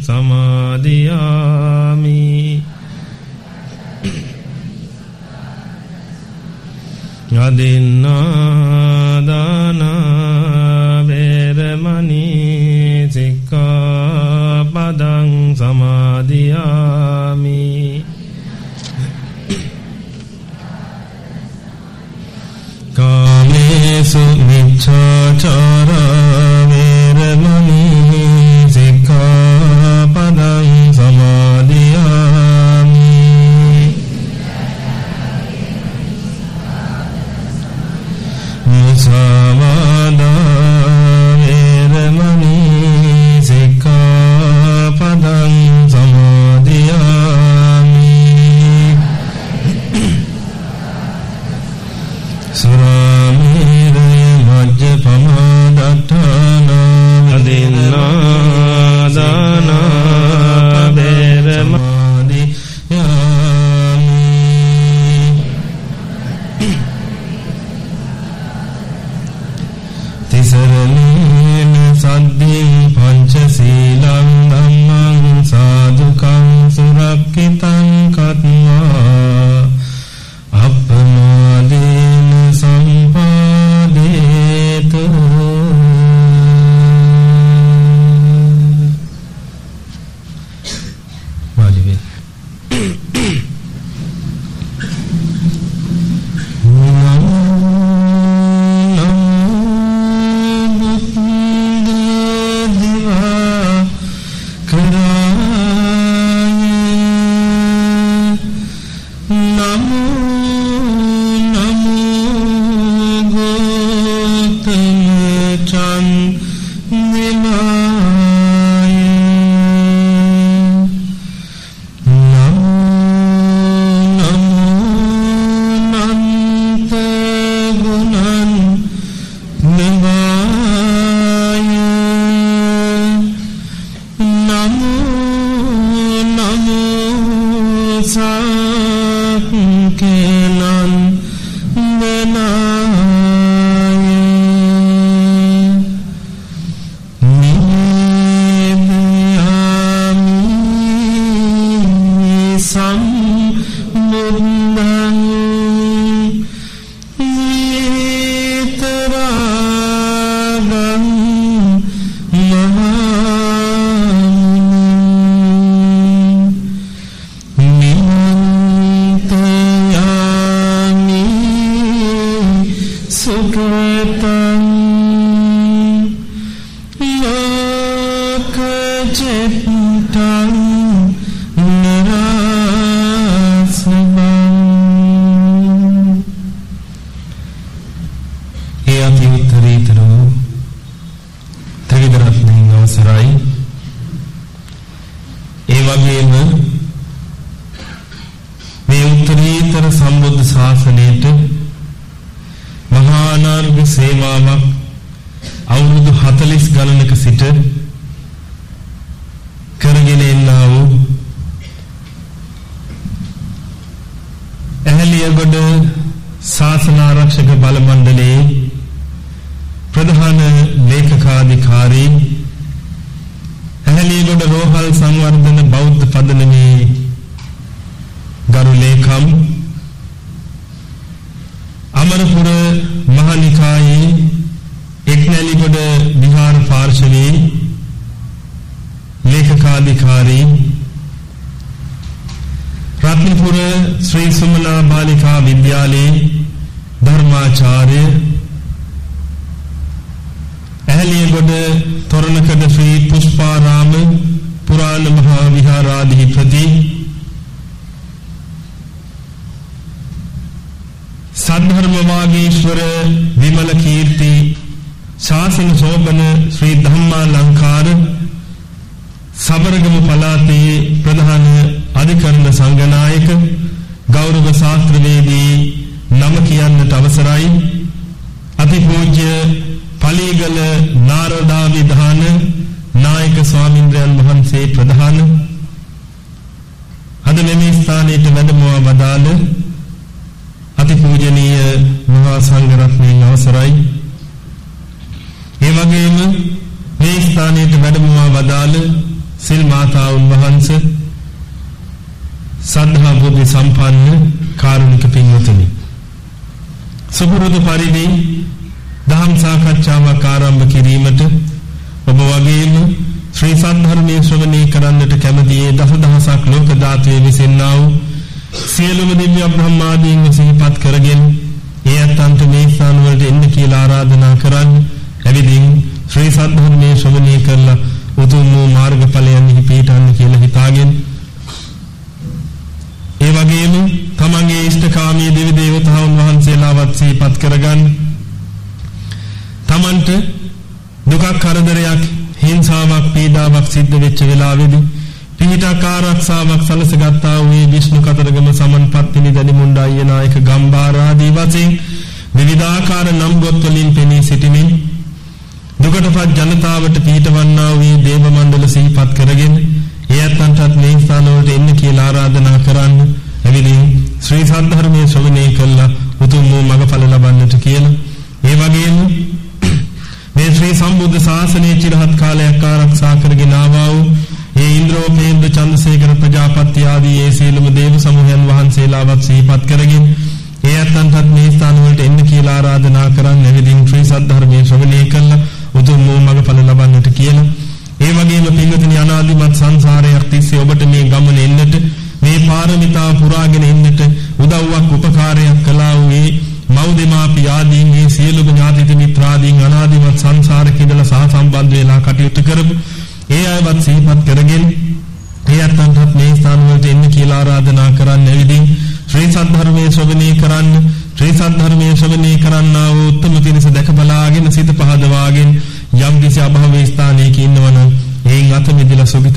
සමාදියාමි. යදින්නාදාන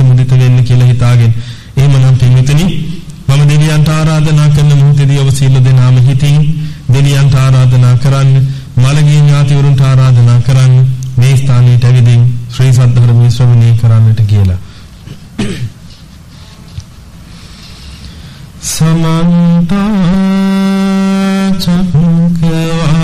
දුක්ඛ මුදිත වෙන්න කියලා හිතාගෙන. එහෙමනම් පින්විතනි මම දෙවියන්ට ආරාධනා කරන මොහොතේදී ඔබ සීල දෙනාම හිතින් දෙවියන්ට ආරාධනා කරන්න, මළගිය ඥාතිවරුන්ට ආරාධනා කරන්න, මේ ස්ථානයට ඇවිදින් ශ්‍රී සද්ධර්මයේ ශ්‍රවණය කරන්නට කියලා. සමන්ත චක්කවා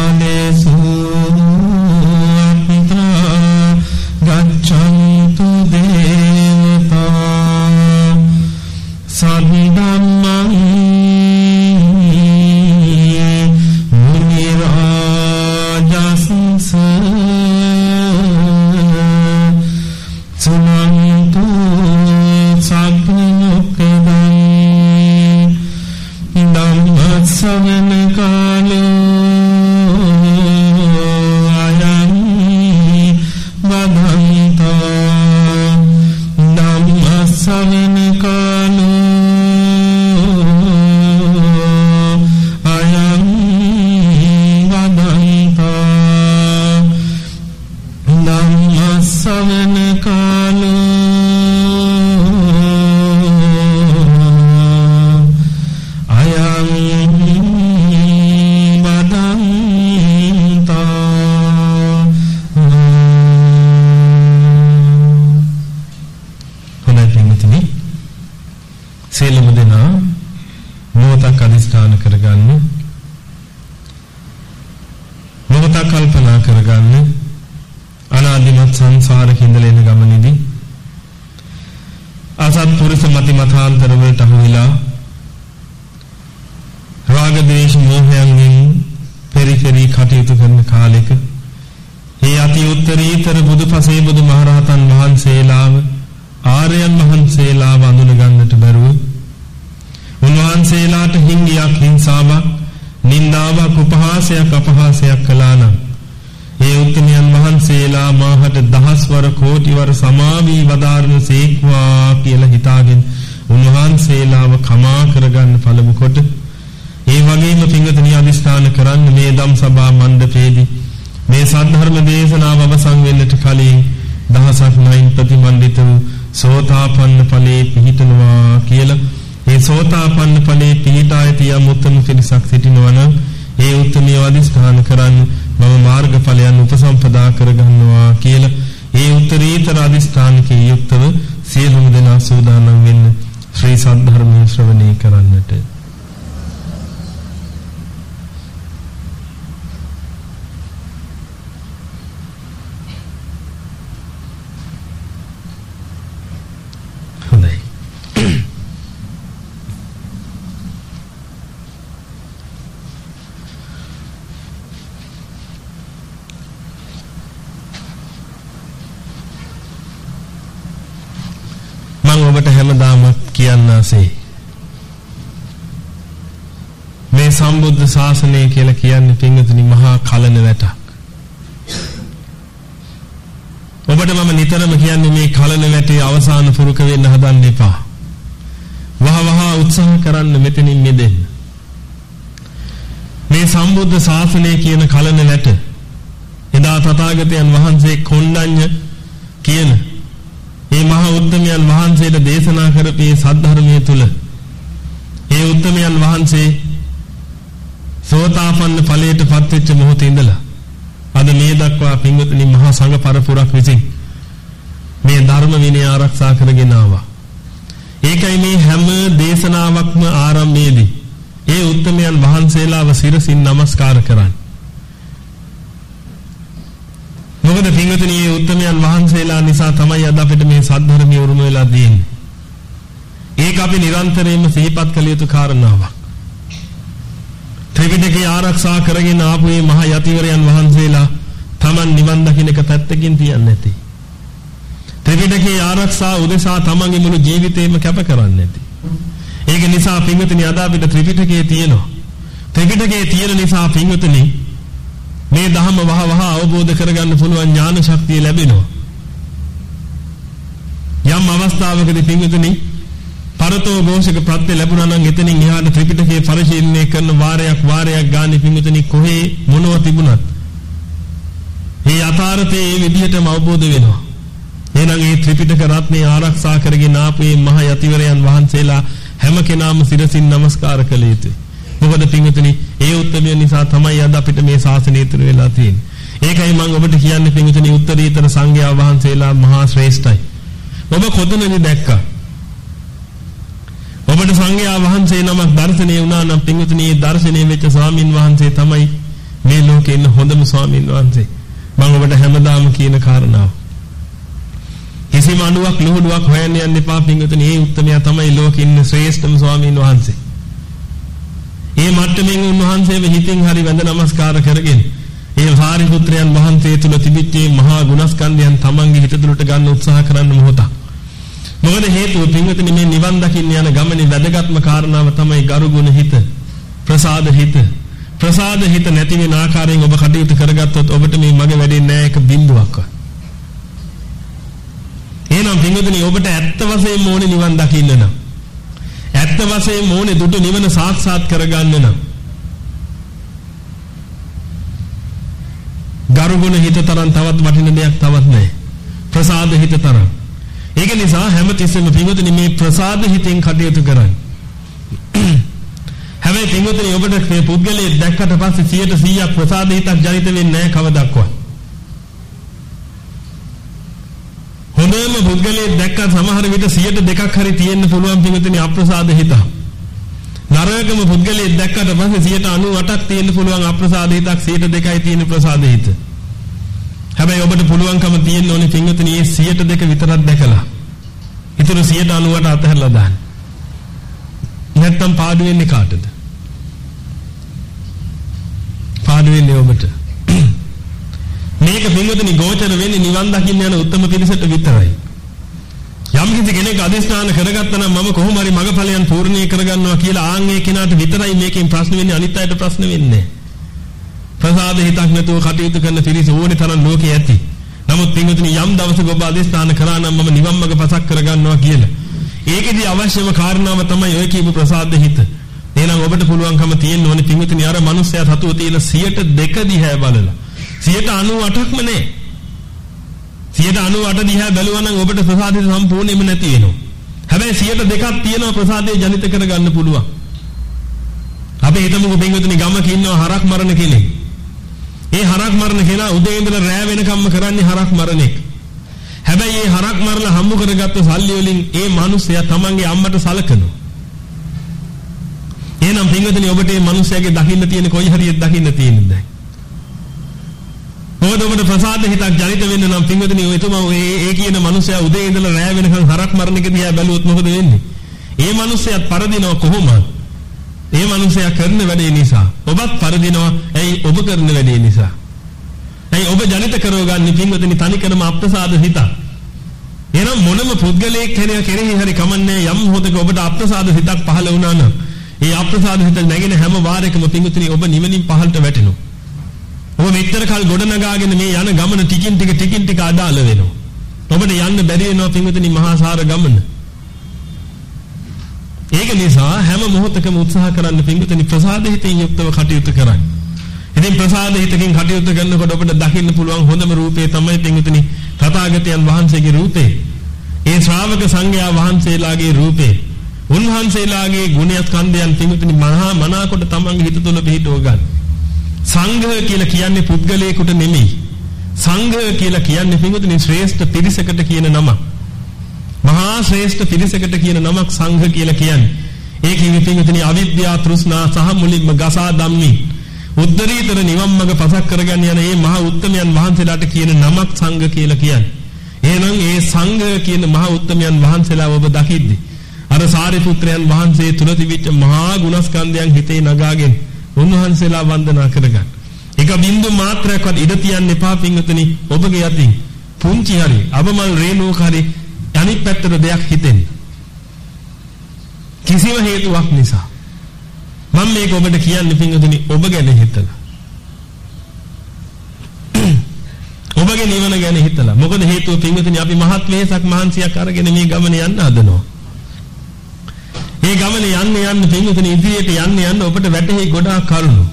ආරක්ෂා කරගෙන ආපු මේ මහ යතිවරයන් වහන්සේලා Taman නිවන් දකින්න එක පැත්තකින් තියන්නේ නැති. ත්‍රිපිටකයේ ආරක්ෂා උදෙසා තමන්ගේ මුළු ජීවිතේම කැප කරන්නේ නැති. ඒක නිසා පින්වතුනි අද අපිට ත්‍රිපිටකයේ තියෙනවා. ත්‍රිපිටකයේ තියෙන නිසා පින්වතුනි මේ ධහම වහ වහ අවබෝධ කරගන්න පුළුවන් ඥාන ශක්තිය ලැබෙනවා. යම් අවස්ථාවකදී පින්වතුනි පරතෝ භෝෂක ප්‍රත්‍ය ලැබුණා නම් එතනින් එහාට ත්‍රිපිටකයේ පරිශීලනය කරන වාරයක් වාරයක් ගානේ පිඟුතනි කොහේ මොනව තිබුණත් මේ යථාර්ථයේ මේ විදිහටම අවබෝධ වෙනවා. එහෙනම් මේ ත්‍රිපිටක රත්නේ ආරක්ෂා කරගෙන ආපු මේ මහ යතිවරයන් වහන්සේලා හැම කෙනාම සිරසින් নমස්කාර කළ යුතුයි. මොකද පිඟුතනි ඒ උත්තරය නිසා තමයි අද අපිට මේ ශාසනය තුර වෙලා තියෙන්නේ. ඒකයි මම ඔබට කියන්නේ පිඟුතනි උත්තරීතර සංඝයා වහන්සේලා මහා ශ්‍රේෂ්ඨයි. ඔබ කොතනදී දැක්කා? ඔබට සංඝයා වහන්සේ නමක් දර්ශනය වුණා නම් පින්වතුනි ඒ දර්ශනය වෙච්ච ස්වාමින් වහන්සේ තමයි මේ ලෝකේ ඉන්න හොඳම ස්වාමින් වහන්සේ. මම ඔබට හැමදාම කියන කාරණාව. කිසිම අණුවක් ලුහුඩුවක් හොයන්න යන්න එපා පින්වතුනි. මේ උත්තරයා තමයි ලෝකේ ඉන්න ශ්‍රේෂ්ඨම ස්වාමින් වහන්සේ. ඒ මට්ටමින් උන්වහන්සේව හිතින් හරි වැඳ නමස්කාර කරගෙන ඒ සාරිපුත්‍රයන් වහන්සේ තුල තිබිච්ච මහා ගුණස්කන්ධයන් තමන්ගේ හිත තුළට ගන්න උත්සාහ කරන්න මොහොතක්. මොකද හේතුව පින්වතුනි මේ නිවන් දකින්න යන ගමනේ වැදගත්ම කාරණාව තමයි ගරුගුණ හිත ප්‍රසාද හිත. ප්‍රසාද හිත නැති වෙන ආකාරයෙන් ඔබ කටයුතු කරගත්තොත් ඔබට මේ මග වැඩෙන්නේ නැහැ එක බිඳුවක්වත් එහෙනම් පින්වතුනි ඔබට ඇත්ත වශයෙන්ම ඕනේ නිවන් දකින්න නම් ඇත්ත වශයෙන්ම ඕනේ දුටු නිවන සාක්ෂාත් කරගන්න නම්. ගරුගුණ හිත තරම් තවත් වටින දෙයක් තවත් නැහැ. ප්‍රසාද හිත තරම්. ඒක නිසා හැමතිස්සෙම පින්වතුනි මේ ප්‍රසාද හිතෙන් කටයුතු කරන්න. හැබැයි පින්වතුනි ඔබට මේ පුද්ගලයෙක් දැක්කට පස්සේ 100% ප්‍රසාද හිතක් ජනිත වෙන්නේ නැහැ කවදාවත්. හොඳම පුද්ගලයෙක් දැක්ක සමහර විට 102ක් හරි තියෙන්න පුළුවන් පින්වතුනි අප්‍රසාද හිත. නරකම පුද්ගලයෙක් දැක්කට පස්සේ 98ක් තියෙන්න පුළුවන් අප්‍රසාද හිතක් 102යි තියෙන ප්‍රසාද හිත. හැබැයි ඔබට පුළුවන්කම තියෙන්න ඕනේ පින්වතුනි මේ 102 විතරක් දැකලා. ඊටු 190ට අතහැරලා දාන්න. නැත්තම් පාඩු වෙන්නේ කාටද? පාඩු වෙන්නේ ඔබට. මේක පින්වතුනි ගෝචර වෙන්නේ නිවන් දකින්න යන උත්තම පිරිසට විතරයි. යම් කිසි කෙනෙක් අදිස්ථාන කරගත්තා නම් මම කොහොම හරි මගඵලයන් පූර්ණේ කරගන්නවා කියලා ආන් ඒ කෙනාට විතරයි මේකෙන් ප්‍රශ්න වෙන්නේ අනිත් අයට ප්‍රශ්න වෙන්නේ නැහැ. ප්‍රසාද හිතක් නැතුව කටයුතු කරන පිරිස ඕනේ තරම් ලෝකේ ඇති. නමුත් පින්වතුනි යම් දවසක ඔබ අධිෂ්ඨාන කරා නම් මම නිවන් මඟ පසක් කරගන්නවා කියලා. ඒකෙදි අවශ්‍යම කාරණාව තමයි ඔය කියපු ප්‍රසාද හිත. එහෙනම් ඔබට පුළුවන්කම තියෙන්න ඕනේ පින්වතුනි අර මනුස්සයා සතුව තියෙන 102 දිහා බලලා. 98ක්ම නෑ. 98 දිහා බැලුවා නම් ඔබට ප්‍රසාදිත සම්පූර්ණයෙන්ම නැති වෙනවා. හැබැයි 102ක් තියෙනවා ප්‍රසාදේ ජනිත කරගන්න පුළුවන්. අපි හිතමුකෝ පින්වතුනි ගමක ඉන්නවා හරක් මරණ කෙනෙක්. ඒ හරක් මරණ කෙනා උදේ ඉඳලා රෑ වෙනකම්ම කරන්නේ හරක් මරණ එක. හැබැයි ඒ හරක් මරලා හම්බ කරගත්ත සල්ලි වලින් ඒ මිනිස්සයා තමන්ගේ අම්මට සලකනවා. එහෙනම් පින්වතුනි ඔබට මේ මිනිස්සයාගේ දකින්න තියෙන කොයි හරියට දකින්න තියෙනද? මොකද ඔබට ප්‍රසාද හිතක් ජනිත වෙන්න නම් පින්වතුනි ඔය එතුමා ඒ ඒ කියන මිනිස්සයා උදේ ඉඳලා රෑ වෙනකම් හරක් මරණ එක දිහා බැලුවොත් මොකද වෙන්නේ? ඒ මිනිස්සයාත් පරදිනව කොහොමද? ඒ මනුස්සයා කරන වැඩේ නිසා ඔබත් පරදිනවා. ඇයි ඔබ කරන වැඩේ නිසා. ඇයි ඔබ ජනිත කරවගන්නේ පින්වතුනි තනිකරම අප්‍රසාද හිත. එහෙනම් මොනම පුද්ගලයෙක් කෙනෙහි හරි කමන්නේ යම් මොහොතක ඔබට අප්‍රසාද හිතක් පහළ වුණා නම් ඒ අප්‍රසාද හිත නැගෙන හැම වාරයකම පිංගුතුනි ඔබ නිවනින් පහළට වැටෙනවා. ඔබ මෙච්චර කල් ගොඩනගාගෙන මේ යන ගමන ටිකින් ටික ටිකින් ටික අඩාල වෙනවා. ඔබට යන්න බැරි වෙනවා පිංගුතුනි මහා සාර ගමන. ඒක නිසා හැම මොහොතකම උත්සාහ කරන්න පිංගුතුනි ප්‍රසාද හිතින් යුක්තව කටයුතු කරන්න. ඉතින් ප්‍රසාද හිතකින් කටයුතු කරනකොට ඔබට දකින්න පුළුවන් හොඳම රූපේ තමයි පිංගුතුනි තථාගතයන් වහන්සේගේ රූපේ. ඒ ශ්‍රාවක සංඝයා වහන්සේලාගේ රූපේ. උන්වහන්සේලාගේ ගුණස්කන්ධයන් පිංගුතුනි මහා මනාකොට තමන්ගේ හිත තුළ පිහිටව ගන්න. සංඝ කියලා කියන්නේ පුද්ගලයෙකුට නෙමෙයි. සංඝ කියලා කියන්නේ පිංගුතුනි ශ්‍රේෂ්ඨ පිරිසකට කියන නමක්. මහා ශ්‍රේෂ්ඨ පිරිසකට කියන නමක් සංඝ කියලා කියන්නේ. ඒ කියන්නේ පිංගුතුනි අවිද්‍යාව තෘෂ්ණා සහ මුලින්ම ගසා ධම්මි. උද්දරීතර නිවන් මඟ පසක් කරගන්න යන මේ මහා උත්තමයන් වහන්සේලාට කියන නමක් සංඝ කියලා කියන්නේ. එහෙනම් ඒ සංඝ කියන මහා උත්තමයන් වහන්සේලා ඔබ දකිද්දී අර සාරිපුත්‍රයන් වහන්සේ තුල තිබිච්ච මහා ගුණස්කන්ධයන් හිතේ නගාගෙන උන්වහන්සේලා වන්දනා කරගන්න. එක බින්දු මාත්‍රයක්වත් ඉඩ තියන්න එපා පින්වතුනි ඔබගේ අතින්. පුංචි හරි අබමල් රේණුවක හරි අනිත් පැත්තට දෙයක් හිතෙන්න. කිසිම හේතුවක් නිසා. මම මේක ඔබට කියන්නේ පින්වතුනි ඔබ ගැන හිතලා. ඔබගේ නිවන ගැන හිතලා. මොකද හේතුව පින්වතුනි අපි මහත් වෙහසක් මහන්සියක් අරගෙන මේ ගමන යන්න හදනවා. මේ ගමන යන්න යන්න පින්වතුනි ඉදිරියට යන්න යන්න ඔබට වැටහි ගොඩාක් කරුණු.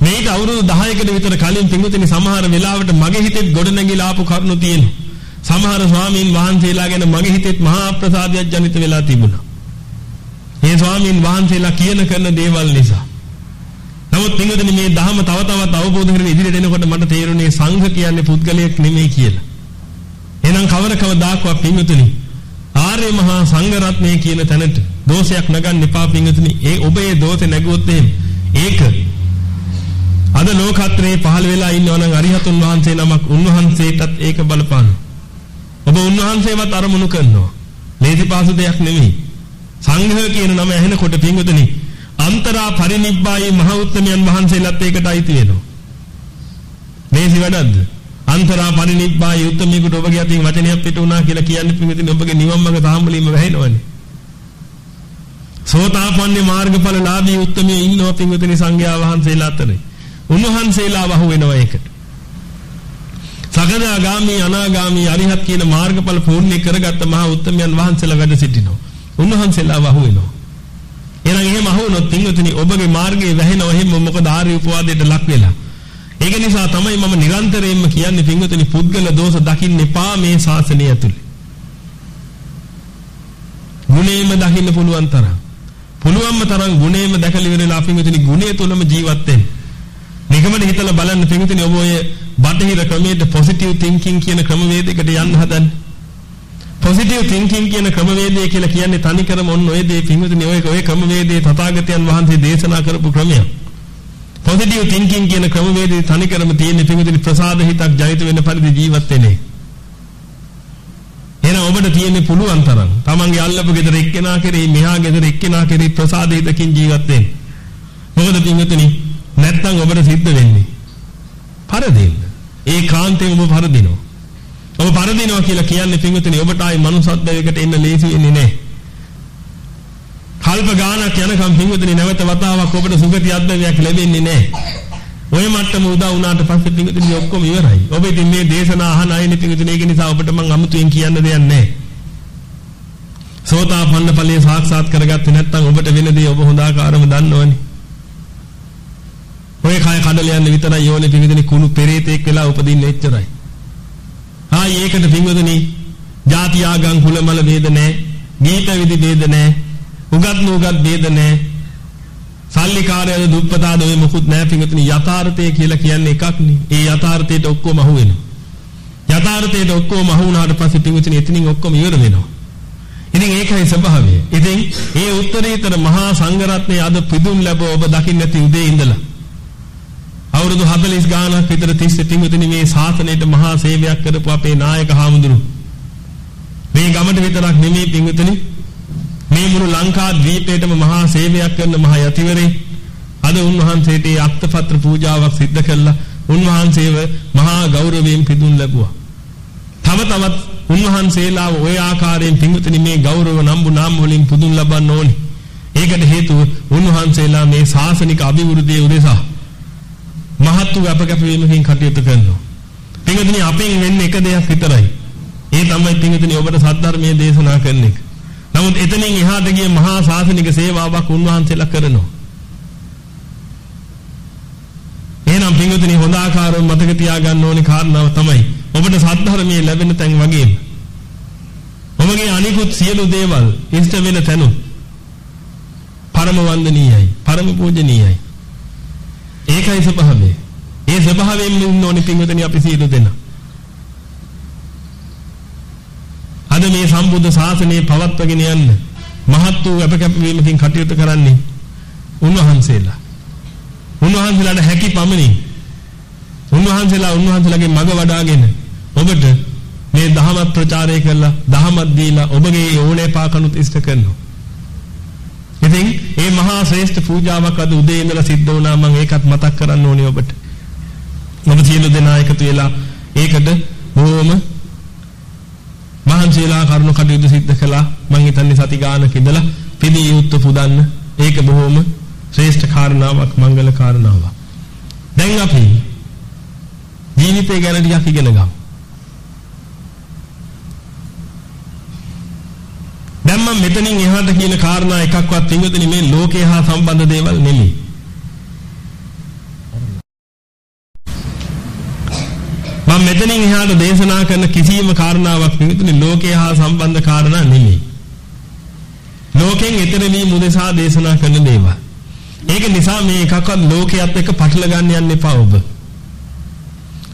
මේක අවුරුදු 10කට විතර කලින් පින්වතුනි සමහර වෙලාවට මගේ හිතෙත් ගොඩ නැගිලා ආපු කරුණු තියෙනවා. සමහර ස්වාමීන් වහන්සේලා ගැන මගේ හිතෙත් මහා ප්‍රසාදයක් ජනිත වෙලා තිබුණා. මේ ස්වාමීන් වහන්සේලා කියන කරන දේවල් නිසා. නමුත් පින්වතුනි මේ ධහම තව තවත් අවබෝධ කරගෙන ඉදිරියට එනකොට මට තේරුණේ සංඝ කියන්නේ පුද්ගලයෙක් නෙමෙයි කියලා. එහෙනම් කවර කවදාකවත් පින්වතුනි ආර්ය මහා සංඝ රත්නය කියන තැනට දෝෂයක් නගන්න එපා පින්වතුනි. ඒ ඔබ ඒ දෝෂේ නැගුවොත් එහෙම ඒක අද ලෝකත්‍රේ පහළ වෙලා ඉන්නවා නම් අරිහතුන් වහන්සේ නමක් උන්වහන්සේටත් ඒක බලපානවා. ඔබ උන්වහන්සේවත් අරමුණු කරනවා. ලේසි පාසු දෙයක් නෙමෙයි. සංඝ කියන නම ඇහෙනකොට පින්වතුනි අන්තරා පරිනිබ්බායි මහ උත්තමයන් වහන්සේලාත් ඒකට අයිති වෙනවා. මේසි වැඩක්ද? අන්තරා පරිනිබ්බායි උත්තමීකට ඔබගේ අතින් වචනයක් පිට වුණා කියලා කියන්නේ පින්වතුනි ඔබගේ නිවන් මඟ තාම්බලීම වැහෙනවනේ. සෝතාපන්න මාර්ගඵල ලාභී උත්තමී ඉන්නවා පින්වතුනි සංඝයා වහන්සේලා අතරේ. උන්වහන්සේලා වහු වෙනවා ඒකට. සකදාගාමි අනාගාමි අරිහත් කියන මාර්ගඵල පූර්ණේ කරගත්ත මහා උත්තමයන් වහන්සේලා වැඩ සිටිනවා. උන්වහන්සේලා වහු වෙනවා. එහෙනම් එහෙම අහුනොත් පින්වතුනි ඔබගේ මාර්ගයේ වැහෙනව එහෙම මොකද ආර්ය උපවාදයට ලක් වෙලා. ඒක නිසා තමයි මම නිරන්තරයෙන්ම කියන්නේ පින්වතුනි පුද්ගල දෝෂ දකින්න එපා මේ ශාසනය ඇතුලේ. ගුණේම දකින්න පුළුවන් තරම්. පුළුවන්ම තරම් ගුණේම දැකලා ඉවරලා පින්වතුනි ගුණේ තුලම ජීවත් වෙන්න. නිකමද හිතලා බලන්න පින්වතුනි ඔබ ඔය බටහිර ක්‍රමයට පොසිටිව් තින්කින් කියන ක්‍රමවේදයකට යන්න හදන්නේ. පොසිටිව් තින්කින් කියන ක්‍රමවේදය කියලා කියන්නේ තනිකරම ඔන්න ඔය දේ පින්වතුනි ඔය ඔය ක්‍රමවේදයේ තථාගතයන් වහන්සේ දේශනා කරපු ක්‍රමයක්. පොසිටිව් තින්කින් කියන ක්‍රමවේදයේ තනිකරම තියෙන පින්වතුනි ප්‍රසාද හිතක් ජනිත වෙන පරිදි ජීවත් වෙන්නේ. එහෙනම් ඔබට තියෙන්නේ පුළුවන් තරම් තමන්ගේ අල්ලපු ගෙදර එක්කෙනා කෙරෙහි මෙහා ගෙදර එක්කෙනා කෙරෙහි ප්‍රසාද හිතකින් ජීවත් වෙන්න. මොකද පින්වතුනි නැත්තම් ඔබට සිද්ධ වෙන්නේ පරදින්න. ඒ කාන්තේම ඔබ පරදිනවා. ඔබ පරදිනවා කියලා කියන්නේ පින්වතුනි ඔබට ආයි මනුසත් බැවයකට එන්න ලේසි වෙන්නේ නැහැ. කල්ප ගානක් යනකම් පින්වතුනි නැවත වතාවක් ඔබට සුගති අත්දැකීමක් ලැබෙන්නේ නැහැ. ඔය මට්ටම උදා වුණාට පස්සේ පින්වතුනි ඔක්කොම ඉවරයි. ඔබ ඉතින් මේ දේශනා අහන අයනේ පින්වතුනි ඒක නිසා ඔබට මම අමුතුවෙන් කියන්න දෙයක් නැහැ. සෝතාපන්න ඵලයේ සාක්ෂාත් කරගත්තේ නැත්නම් ඔබට වෙන දේ ඔබ හොඳ ආකාරව දන්නවනේ. ඔය කය කඩල යන්න විතරයි යෝනි පිවිදෙන කුණු පෙරේතෙක් වෙලා උපදින්නේ එච්චරයි. ආයි ඒකට පින්වදනි ಜಾති ආගම් හුලමල ભેද නැහැ. ගීත විදි ભેද නැහැ. උගත් නුගත් ભેද නැහැ. සල්ලි කාර්යය දුප්පතාද ඔය මොකුත් නැහැ පින්වතුනි යථාර්ථය කියලා කියන්නේ එකක් නේ. ඒ යථාර්ථයට ඔක්කොම අහු වෙනවා. යථාර්ථයට ඔක්කොම අහු වුණාට පස්සේ පින්වතුනි එතනින් ඔක්කොම ඉවර වෙනවා. ඉතින් ඒකයි ස්වභාවය. ඉතින් මේ උත්තරීතර මහා සංඝරත්නයේ අද පිදුම් ලැබ ඔබ දකින්න ඇති උදේ ඉඳලා අවුරුදු 40 ගානක් විතර තිස්සේ පින්වතුනි මේ ශාසනයට මහා සේවයක් කරපු අපේ නායක හාමුදුරු මේ ගමට විතරක් නෙමෙයි පින්වතුනි මේ මුළු ලංකා ද්වීපයටම මහා සේවයක් කරන මහා යතිවරේ අද උන්වහන්සේට ඒ අක්තපත්‍ර පූජාවක් සිද්ධ කළා. උන්වහන්සේව මහා ගෞරවයෙන් පිදුම් ලැබුවා. තව තවත් උන්වහන්සේලා ওই ආකාරයෙන් පිංගුතුනි මේ ගෞරව නම්බු නාම වලින් පුදුන් ලබන්න ඕනේ. ඒකට හේතුව උන්වහන්සේලා මේ ශාසනික අභිවෘද්ධිය උදෙසා මහත් වූ අපකැපවීමකින් කටයුතු කරනවා. පිංගුතුනි අපෙන් වෙන්නේ එක දෙයක් විතරයි. ඒ තමයි පිංගුතුනි ඔබට සද්ධර්මයේ දේශනා කරන එක. නමුත් එතනින් එහාට ගිය මහා ශාසනික සේවාවක් උන්වහන්සේලා කරනවා. එහෙනම් පිංගුතුනි හොඳ ආකාරව මතක තියාගන්න ඕනේ කාරණාව තමයි ඔබට සද්ධර්මයේ ලැබෙන තැන් වගේම ඔබගේ අනිකුත් සියලු දේවල් ඉෂ්ට වෙන තැනු පරම වන්දනීයයි පරම පූජනීයයි ඒකයි ස්වභාවය. ඒ ස්වභාවයෙන් ඉන්න ඕනේ පිංගුතුනි අපි සියලු දෙනා. අද මේ සම්බුද්ධ ශාසනය පවත්වගෙන යන්න මහත් වූ අපකැපවීමකින් කටයුතු කරන්නේ උන්වහන්සේලා. උන්වහන්සේලාට හැකි පමණින් උන්වහන්සේලා උන්වහන්සේලාගේ මඟ වඩාගෙන ඔබට මේ දහමත් ප්‍රචාරය කරලා දහමත් දීලා ඔබගේ ඕනේ පාකනුත් ඉෂ්ට කරනවා. ඉතින් මේ මහා ශ්‍රේෂ්ඨ පූජාවක් අද උදේ ඉඳලා සිද්ධ වුණා මම ඒකත් මතක් කරන්න ඕනේ ඔබට. ඔබ සියලු දෙනා එකතු වෙලා ඒකට බොහොම මහන්සියලා කරුණු කටයුතු සිද්ධ කළා. මම හිතන්නේ සති ගානක ඉඳලා පිළි යුත්ත පුදන්න ඒක බොහොම ශ්‍රේෂ්ඨ කාරණාවක් මංගල කාරණාවක්. දැන් අපි ජීවිතය ගැන ටිකක් ඉගෙන ගමු. දැන් මම මෙතනින් එහාට කියන කාරණා එකක්වත් පින්වතුනි මේ ලෝකේ හා සම්බන්ධ දේවල් නෙමෙයි. මම මෙතනින් එහාට දේශනා කරන කිසියම් කාරණාවක් පින්වතුනි ලෝකේ හා සම්බන්ධ කාරණා නෙමෙයි. ලෝකෙන් ඈතර වී මුදෙසා දේශනා කරන දේවල්. ඒක නිසා මේ එකක්වත් ලෝකයක් එක්ක පටල ගන්න යන්න එපා ඔබ.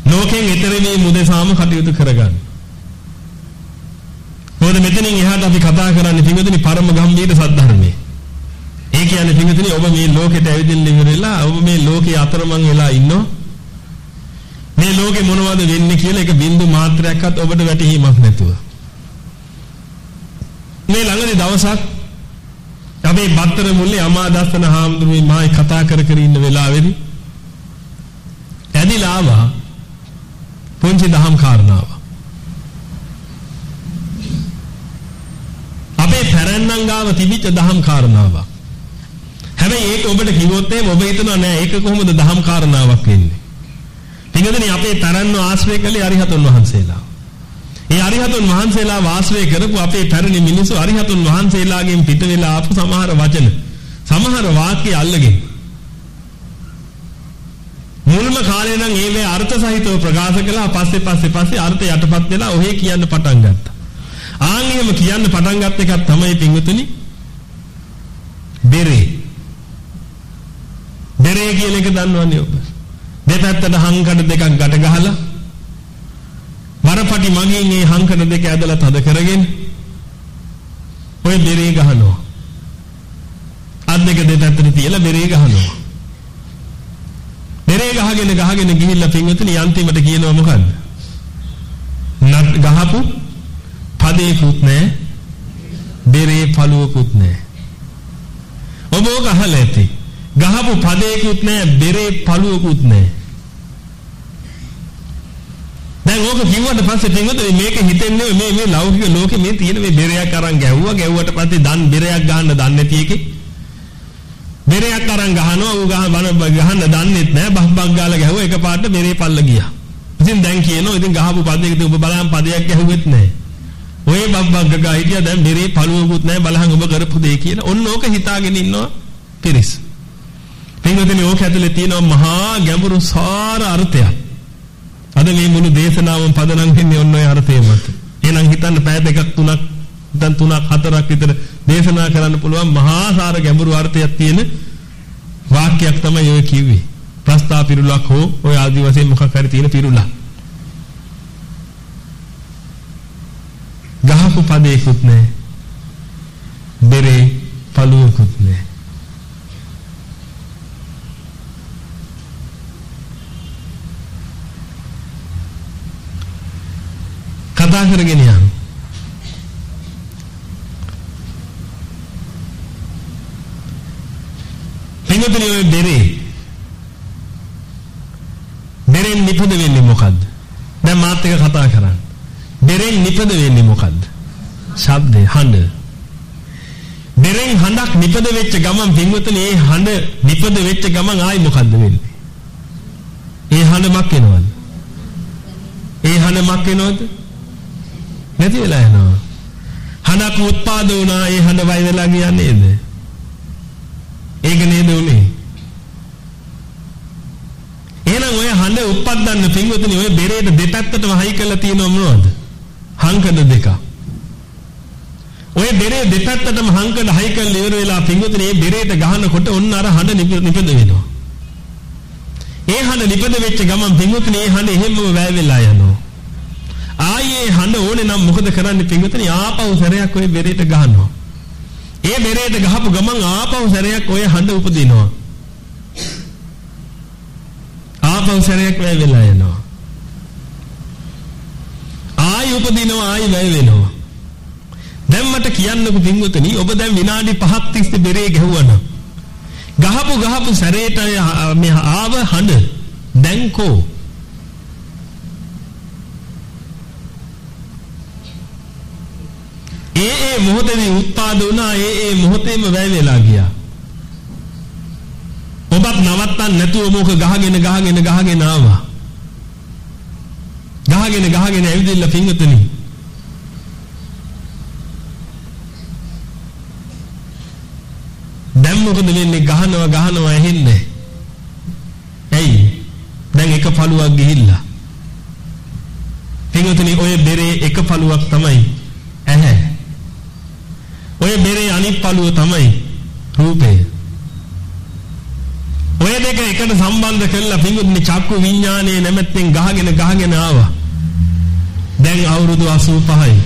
ලෝකෙන් ඈතර වී මුදෙසාම කටයුතු කරගන්න. මොකද මෙතනින් එහාට අපි කතා කරන්නේ පින්වතුනි පරම ගම්භීර සද්ධර්මයේ. ඒ කියන්නේ පින්වතුනි ඔබ මේ ලෝකෙට ඇවිදින්න ඉවරලා ඔබ මේ ලෝකේ අතරමං වෙලා ඉන්නෝ. මේ ලෝකේ මොනවද වෙන්නේ කියලා එක බින්දු මාත්‍රයක්වත් ඔබට වැටහීමක් නැතුව. මේ ළඟදී දවසක් අපේ බත්තර මුල්ලේ අමාදස්සන හාමුදුරුවෝ මායි කතා කර කර ඉන්න වෙලාවේදී ඇදිලා ආවා පුංචි දහම් කාරණාව. අපේ පැරණන් ගාව තිබිච්ච දහම් කාරණාවක්. හැබැයි ඒක ඔබට කිව්වොත් එහෙම ඔබ හිතනවා නෑ ඒක කොහොමද දහම් කාරණාවක් වෙන්නේ. පිටුදෙනි අපේ පැරණන් ආශ්‍රය කළේ අරිහතුන් වහන්සේලා. ඒ අරිහතුන් වහන්සේලා වාසය කරපු අපේ පැරණි මිනිස්සු අරිහතුන් වහන්සේලාගෙන් පිට වෙලා ආපු සමහර වචන සමහර වාක්‍ය අල්ලගෙන මුල්ම කාලේ නම් ඒවේ අර්ථ සහිතව ප්‍රකාශ කළා පස්සේ පස්සේ පස්සේ අර්ථ යටපත් වෙලා ඔහේ කියන්න පටන් ගත්තා. ආන් එහෙම කියන්න පටන් ගත්ත එකක් තමයි පින්වතුනි බෙරේ. බෙරේ කියන එක දන්නවනේ ඔබ. දෙපැත්තට හංකඩ දෙකක් ගැට ගහලා වරපටි මගින් මේ හංකඩ දෙක ඇදලා තද කරගෙන ඔය බෙරේ ගහනවා. අත් දෙක දෙපැත්තට තියලා බෙරේ ගහනවා. බෙරේ ගහගෙන ගහගෙන ගිහිල්ලා පින්වතුනි අන්තිමට කියනවා මොකද්ද? නත් ගහපු පදේකුත් නැහැ. බෙරේ පළුවකුත් නැහැ. ඔබ ඕක අහලා ඇති. ගහපු පදේකුත් නැහැ, බෙරේ පළුවකුත් නැහැ. දැන් ඕක කිව්වට පස්සේ පින්වතුනි මේක හිතෙන්නේ මේ මේ ලෞකික ලෝකේ මේ තියෙන මේ බෙරයක් අරන් ගැහුවා ගැහුවට පස්සේ දන් බෙරයක් ගහන්න දන්නේ නැති එකේ බෙරයක් අරන් ගහනවා ඌ ගහ බන ගහන්න දන්නෙත් නැහැ බහ බක් ගාලා ගැහුවා එකපාරට බෙරේ පල්ල ගියා. ඉතින් දැන් කියනවා ඉතින් ගහපු පදයකට ඔබ බලන් පදයක් ගැහුවෙත් නැහැ. ඔය බබ්බක් ගගා හිටියා දැන් බෙරේ පළුවකුත් නැහැ බලහන් ඔබ කරපු දේ කියලා. ඔන්න ඕක හිතාගෙන ඉන්නවා පිරිස්. පින්වතුනි ඕක ඇතුලේ තියෙනවා මහා ගැඹුරු සාර අර්ථයක්. අද මේ මුළු දේශනාවම පදනම් වෙන්නේ ඔන්න ඔය අර්ථය මත. එහෙනම් හිතන්න පැය දෙකක් තුනක් දැන් තුනක් හතරක් විතර දේශනා කරන්න පුළුවන් මහා සාර ගැඹුරු අර්ථයක් තියෙන වාක්‍යයක් තමයි ඔය කිව්වේ. ප්‍රස්තා පිරුලක් හෝ ඔය ආදි වශයෙන් මොකක් හරි තියෙන පිරුලක්. ගහපු පදේකුත් නැහැ. බෙරේ පළුවකුත් නැහැ. කතා කරගෙන යන්න. පින්වතුනි ඔය බෙරේ බෙරෙන් නිපද වෙන්නේ මොකද්ද? දැන් මාත් එක කතා කරන්න. බෙරෙන් නිපද නිපද වෙන්නේ මොකද්ද? ශබ්දේ හඬ. බෙරෙන් හඬක් නිපද වෙච්ච ගමන් පින්වතුනි ඒ හඬ නිපද වෙච්ච ගමන් ආයි මොකද්ද වෙන්නේ? ඒ හඬ මක් වෙනවද? ඒ හඬ මක් වෙනවද? නැති වෙලා යනවා. හඬක් උත්පාද වුණා ඒ හඬ වයි වෙලා කියන්නේ නේද? ඒක නේද උනේ? එහෙනම් ඔය හඬ උප්පද්දන්න පින්වතුනි ඔය බෙරේට දෙපැත්තටම හයි කරලා තියෙනව මොනවද? හංකඩ දෙක. ඔය බෙරේ දෙපැත්තටම හංකඩ හයි කරලා ඉවර වෙලා පින්වතුනි මේ බෙරේට ගහනකොට ඔන්න අර හඬ නිපද වෙනවා. ඒ හඬ නිපද වෙච්ච ගමන් පින්වතුනි මේ හඬ එහෙමම වැය වෙලා යනවා. ආයේ හඬ ඕනේ නම් මොකද කරන්නේ පින්වතුනි ආපහු සැරයක් ඔය බෙරේට ගහනවා. ඒ බෙරේට ගහපු ගමන් ආපහු සැරයක් ඔය හඬ උපදිනවා. ආපහු සැරයක් වැය වෙලා යනවා. ආයි උපදිනවා ආයි වැය වෙනවා. දැන් මට කියන්නකෝ පින්වතුනි ඔබ දැන් විනාඩි 5ක් තිස්සේ බෙරේ ගැහුවනම් ගහපු ගහපු සැරේට මේ ආව හඬ දැන් කෝ? ඒ ඒ මොහොතේ උත්පාද වුණා ඒ ඒ මොහොතේම වැය වෙලා ගියා. ඔබත් නවත්තන්න නැතුව මොක ගහගෙන ගහගෙන ගහගෙන ආවා. ගහගෙන ගහගෙන ඇවිදින්න පිංගුතුනි දැන් මොකද වෙන්නේ? ගහනවා ගහනවා ඇහෙන්නේ. ඇයි? දැන් එක පළුවක් ගිහිල්ලා. පිංගුතුනි ඔය බෙරේ එක පළුවක් තමයි ඇහැ. ඔය බෙරේ අනිත් පළුව තමයි රූපය. ඔය දෙක එකට සම්බන්ධ කරලා පිංගුතුනි චක්කු විඥානයේ නැමැත්තෙන් ගහගෙන ගහගෙන ආවා. දැන් අවුරුදු 85යි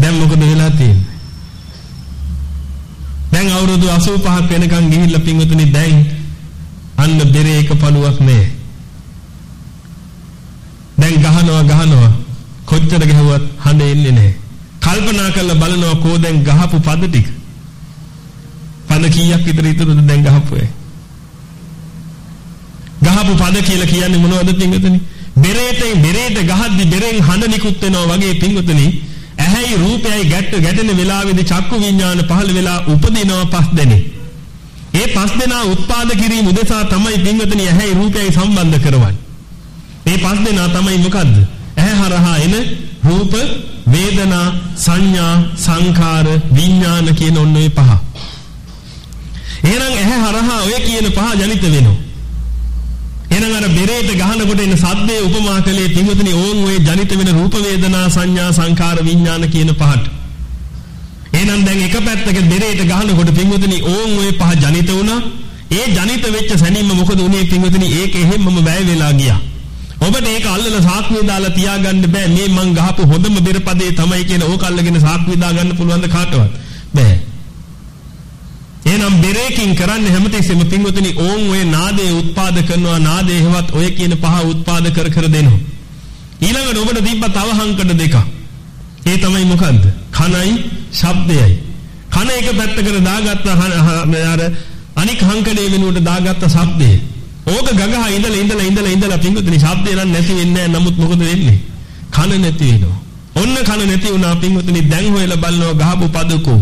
දැන් මොකද වෙලා තියෙන්නේ දැන් අවුරුදු 85ක් වෙනකන් ගිහිල්ලා පින්වතුනි දැන් අන්න බෙරේ එක පළුවක් නෑ. දැන් ගහනවා ගහනවා කොච්චර ගහුවත් හඬ එන්නේ නෑ. කල්පනා කරලා බලනවා කෝ දැන් ගහපු පද ටික. පද කීයක් විතර ඉතුරුද දැන් ගහපුවේ? ගහපු පද කියලා කියන්නේ මොනවද පින්වතුනි? බෙරේට බෙරේට ගහද්දි බෙරෙන් හඬ නිකුත් වෙනවා වගේ පින්වතුනි ඇහැයි රූපයයි ගැට ගැටෙන වෙලාවේදී චක්කු විඥාන පහළ වෙලා උපදිනවා පස් දෙනේ. ඒ පස් දෙනා උත්පාද කිරීම උදෙසා තමයි පින්වතුනි ඇහැයි රූපයයි සම්බන්ධ කරවන්නේ. මේ පස් දෙනා තමයි මොකද්ද? ඇහැ හරහා එන රූප, වේදනා, සංඥා, සංඛාර, විඥාන කියන ඔන්න ඔය පහ. එහෙනම් ඇහැ හරහා ඔය කියන පහ ජනිත වෙනවා. එහෙනම් අර බෙරේට ගහනකොට එන සද්දේ උපමා කළේ පින්වතුනි ඕන් ඔය ජනිත වෙන රූප වේදනා සංඥා සංකාර විඥාන කියන පහට. එහෙනම් දැන් එක පැත්තක බෙරේට ගහනකොට පින්වතුනි ඕන් ඔය පහ ජනිත වුණා. ඒ ජනිත වෙච්ච සැනින්ම මොකද උනේ පින්වතුනි ඒක එහෙම්මම වැය වෙලා ගියා. ඔබට ඒක අල්ලලා සාක්කුවේ දාලා තියාගන්න බෑ මේ මං ගහපු හොඳම බෙරපදේ තමයි කියන ඕක අල්ලගෙන සාක්කුවේ දාගන්න පුළුවන් ද කාටවත් බෑ. එහෙනම් බෙරේකින් කරන්නේ හැමතිස්සෙම පින්වතුනි ඕන් ඔය නාදයේ උත්පාද කරනවා නාදයේ හේවත් ඔය කියන පහ උත්පාද කර කර දෙනවා. ඊළඟට ඔබට තිබ්බ තව හංකඩ දෙකක්. ඒ තමයි මොකද්ද? කනයි, ශබ්දයයි. කන එක පැත්තකට දාගත්ත අර අනික් හංකඩේ වෙනුවට දාගත්ත ශබ්දය. ඕක ගගහා ඉඳලා ඉඳලා ඉඳලා ඉඳලා පින්වතුනි ශබ්දය නම් නැති වෙන්නේ නැහැ. නමුත් මොකද වෙන්නේ? කන නැති වෙනවා. ඔන්න කන නැති වුණා පින්වතුනි දැන් හොයලා බලනවා ගහපු පදකෝ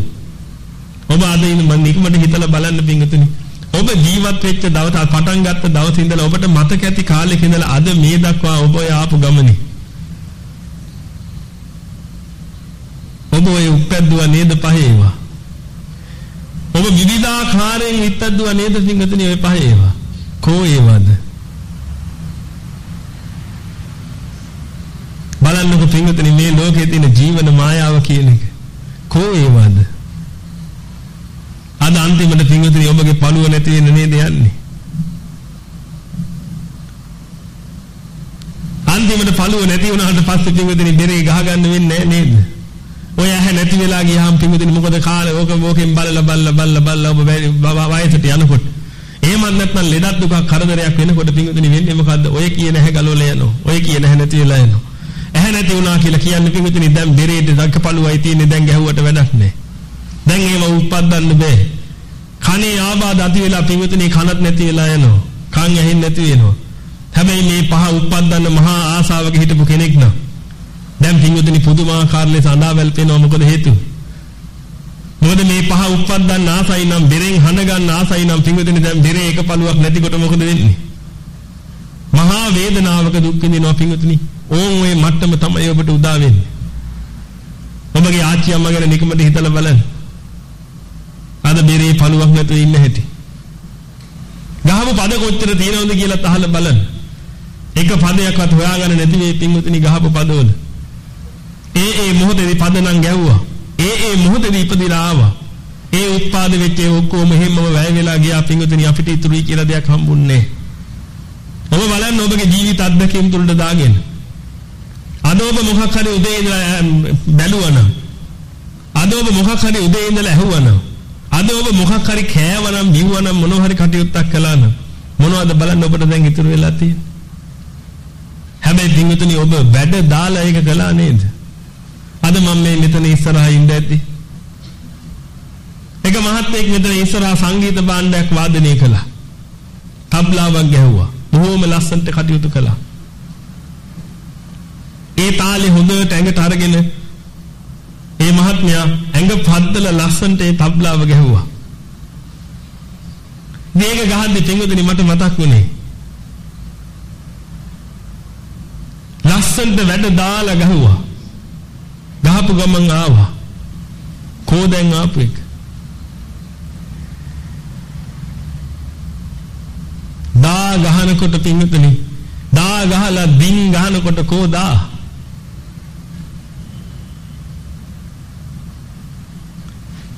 ඔබ අද ඉන්න මම නිකමට හිතලා බලන්න පිංගුතුනි. ඔබ ජීවත් වෙච්ච දවස පටන් ගත්ත දවස් ඉඳලා ඔබට මතක ඇති කාලෙක ඉඳලා අද මේ දක්වා ඔබ ඔය ආපු ගමනේ. ඔබ ඔය උපැද්දුවා නේද පහේවා. ඔබ විවිධාකාරයෙන් ඉපැද්දුවා නේද පිංගුතුනි ඔය පහේවා. කෝ ඒවද? බලන්නකො පිංගුතුනි මේ ලෝකයේ තියෙන ජීවන මායාව කියන එක. කෝ ඒවද? අද අන්තිමට පින්වතුනි ඔබගේ පළුව නැති වෙන නේද යන්නේ? අන්තිමට පළුව නැති වුණාට පස්සේ පින්වතුනි බෙරේ ගහ ගන්න වෙන්නේ නේද? ඔය ඇහැ නැති වෙලා ගියාම පින්වතුනි මොකද කාලේ ඕක ඕකෙන් බලලා බලලා බලලා බලලා ඔබ වයසට යනකොට. එහෙමත් නැත්නම් ලෙඩක් දුකක් කරදරයක් වෙනකොට පින්වතුනි වෙන්නේ මොකද්ද? ඔය කියන ඇහැ ගලවලා යනවා. ඔය කියන ඇහැ නැති වෙලා යනවා. ඇහැ නැති වුණා කියලා කියන්නේ පින්වතුනි දැන් බෙරේට දක්ක පළුවයි තියෙන්නේ දැන් ගැහුවට වැඩක් නැහැ දැන් ඒව උත්පද්දන්න බෑ. කනේ ආබාධ ඇති වෙලා පින්විතනේ කනත් නැති වෙලා යනවා. කන් ඇහෙන්නේ නැති වෙනවා. හැබැයි මේ පහ උත්පද්දන්න මහා ආසාවක හිටපු කෙනෙක් නම් දැන් පින්වතුනි පුදුමාකාර ලෙස අඬා වැල්පෙනවා මොකද හේතුව? මොකද මේ පහ උප්පද්දන්න ආසයි නම් බෙරෙන් හඳ ගන්න ආසයි නම් පින්වතුනි දැන් බෙරේ එක පළුවක් නැතිකොට මොකද වෙන්නේ? මහා වේදනාවක දුක් විඳිනවා පින්වතුනි. ඕන් ওই මට්ටම තමයි ඔබට උදා වෙන්නේ. ඔබගේ ආච්චි අම්මා ගැන නිකමට හිතලා බලන්න. අද බෙරේ පළුවක් නැතුව ඉන්න හැටි. ගහපු පද කොච්චර තියෙනවද කියලා අහලා බලන්න. එක පදයක්වත් හොයාගන්න නැති මේ පින්වතුනි ගහපු පදවල. ඒ ඒ මොහොතේදී පද නම් ගැව්වා. ඒ ඒ මොහොතේදී ඉපදිලා ආවා. ඒ උත්පාද වෙච්ච ඒ ඔක්කොම හැමම වැය වෙලා ගියා පින්වතුනි අපිට ඉතුරුයි කියලා දෙයක් හම්බුන්නේ ඔබ බලන්න ඔබගේ ජීවිත අත්දැකීම් තුළට දාගෙන. අද ඔබ මොකක් හරි උදේ ඉඳලා බැලුවනම් අද ඔබ මොකක් හරි උදේ ඉඳලා ඇහුවනම් අද ඔබ මොකක් හරි කෑවනම් බිව්වනම් මොනවා හරි කටයුත්තක් කළා නම් මොනවද බලන්න ඔබට දැන් ඉතුරු වෙලා තියෙන්නේ? හැබැයි පින්විතනි ඔබ වැඩ දාලා ඒක කළා නේද? අද මම මේ මෙතන ඉස්සරහා ඉඳ ඇති. එක මහත්මයෙක් මෙතන ඉස්සරහා සංගීත භාණ්ඩයක් වාදනය කළා. තබ්ලාවක් ගැහුවා. බොහොම ලස්සනට කටයුතු කළා. ඒ තාලේ හොඳට ඇඟට අරගෙන ඒ මහත්මයා ඇඟ පද්දල ලස්සනට ඒ තබ්ලාව ගැහුවා. මේක ගහද්දි පින්වතුනි මට මතක් වුණේ. ලස්සනට වැඩ දාලා ගහුවා. ගහපු ගමන් ආවා. කෝ දැන් ආපු එක. දා ගහනකොට පින්වතුනි දා ගහලා බින් ගහනකොට කෝ දා